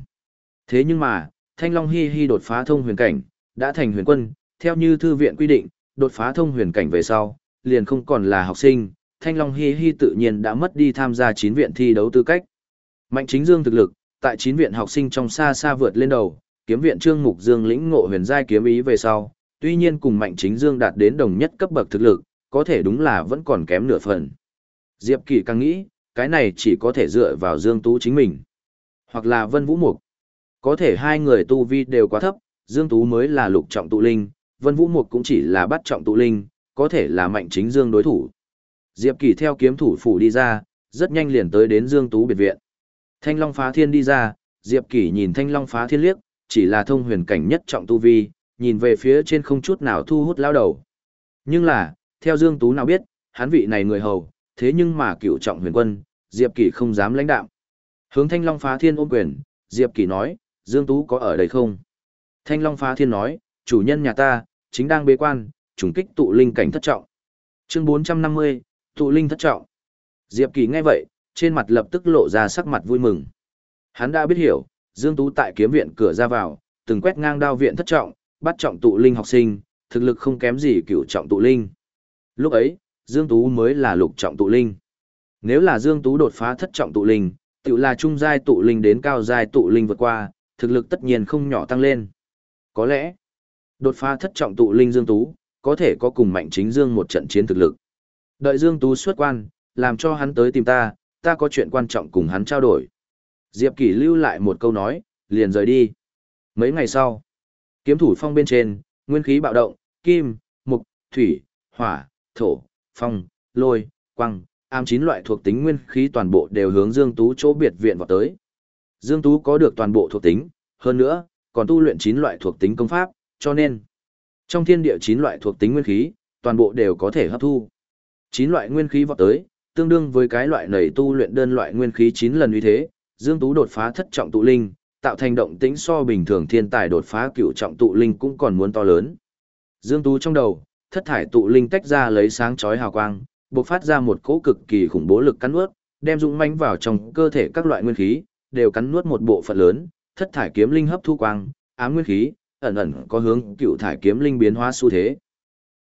Thế nhưng mà, Thanh Long Hi Hi đột phá thông huyền cảnh, đã thành huyền quân, theo như thư viện quy định, đột phá thông huyền cảnh về sau, liền không còn là học sinh, Thanh Long Hi Hi tự nhiên đã mất đi tham gia chín viện thi đấu tư cách. Mạnh Chính Dương thực lực, tại chín viện học sinh trong xa xa vượt lên đầu, kiếm viện Trương Mục Dương lĩnh ngộ huyền giai kiếm ý về sau, tuy nhiên cùng Mạnh Chính Dương đạt đến đồng nhất cấp bậc thực lực, có thể đúng là vẫn còn kém nửa phần. Diệp Kỳ càng nghĩ, cái này chỉ có thể dựa vào Dương Tú chính mình, hoặc là Vân Vũ Mục. Có thể hai người tu vi đều quá thấp, Dương Tú mới là lục trọng tụ linh, Vân Vũ Mục cũng chỉ là bắt trọng tụ linh, có thể là Mạnh Chính Dương đối thủ. Diệp Kỳ theo kiếm thủ phủ đi ra, rất nhanh liền tới đến Dương Tú biệt viện. Thanh Long phá thiên đi ra, Diệp Kỷ nhìn Thanh Long phá thiên liếc, chỉ là thông huyền cảnh nhất trọng tu vi, nhìn về phía trên không chút nào thu hút lao đầu. Nhưng là, theo Dương Tú nào biết, hắn vị này người hầu, thế nhưng mà cựu trọng huyền quân, Diệp Kỷ không dám lãnh đạo. Hướng Thanh Long phá thiên ôm quyền, Diệp Kỷ nói, Dương Tú có ở đây không? Thanh Long phá thiên nói, chủ nhân nhà ta, chính đang bế quan, trùng kích tụ linh cảnh thất trọng. Chương 450, tụ linh thất trọng. Diệp Kỳ nghe vậy, trên mặt lập tức lộ ra sắc mặt vui mừng. Hắn đã biết hiểu, Dương Tú tại kiếm viện cửa ra vào, từng quét ngang đao viện thất trọng, bắt trọng tụ linh học sinh, thực lực không kém gì cửu trọng tụ linh. Lúc ấy, Dương Tú mới là lục trọng tụ linh. Nếu là Dương Tú đột phá thất trọng tụ linh, tự là trung giai tụ linh đến cao giai tụ linh vượt qua, thực lực tất nhiên không nhỏ tăng lên. Có lẽ, đột phá thất trọng tụ linh Dương Tú, có thể có cùng mạnh chính Dương một trận chiến thực lực. Đợi Dương Tú xuất quan, làm cho hắn tới tìm ta, ta có chuyện quan trọng cùng hắn trao đổi. Diệp Kỳ lưu lại một câu nói, liền rời đi. Mấy ngày sau, kiếm thủ phong bên trên, nguyên khí bạo động, kim, mục, thủy, hỏa, thổ, phong, lôi, quăng, am chín loại thuộc tính nguyên khí toàn bộ đều hướng Dương Tú chỗ biệt viện vào tới. Dương Tú có được toàn bộ thuộc tính, hơn nữa, còn tu luyện 9 loại thuộc tính công pháp, cho nên trong thiên địa 9 loại thuộc tính nguyên khí, toàn bộ đều có thể hấp thu. 9 loại nguyên khí vọt tới, tương đương với cái loại nảy tu luyện đơn loại nguyên khí 9 lần uy thế, Dương Tú đột phá thất trọng tụ linh, tạo thành động tĩnh so bình thường thiên tài đột phá cửu trọng tụ linh cũng còn muốn to lớn. Dương Tú trong đầu, thất thải tụ linh tách ra lấy sáng chói hào quang, bộc phát ra một cỗ cực kỳ khủng bố lực cắn nuốt, đem dũng mãnh vào trong cơ thể các loại nguyên khí, đều cắn nuốt một bộ phận lớn, thất thải kiếm linh hấp thu quang, ám nguyên khí, ẩn ẩn có hướng cựu thải kiếm linh biến hóa xu thế.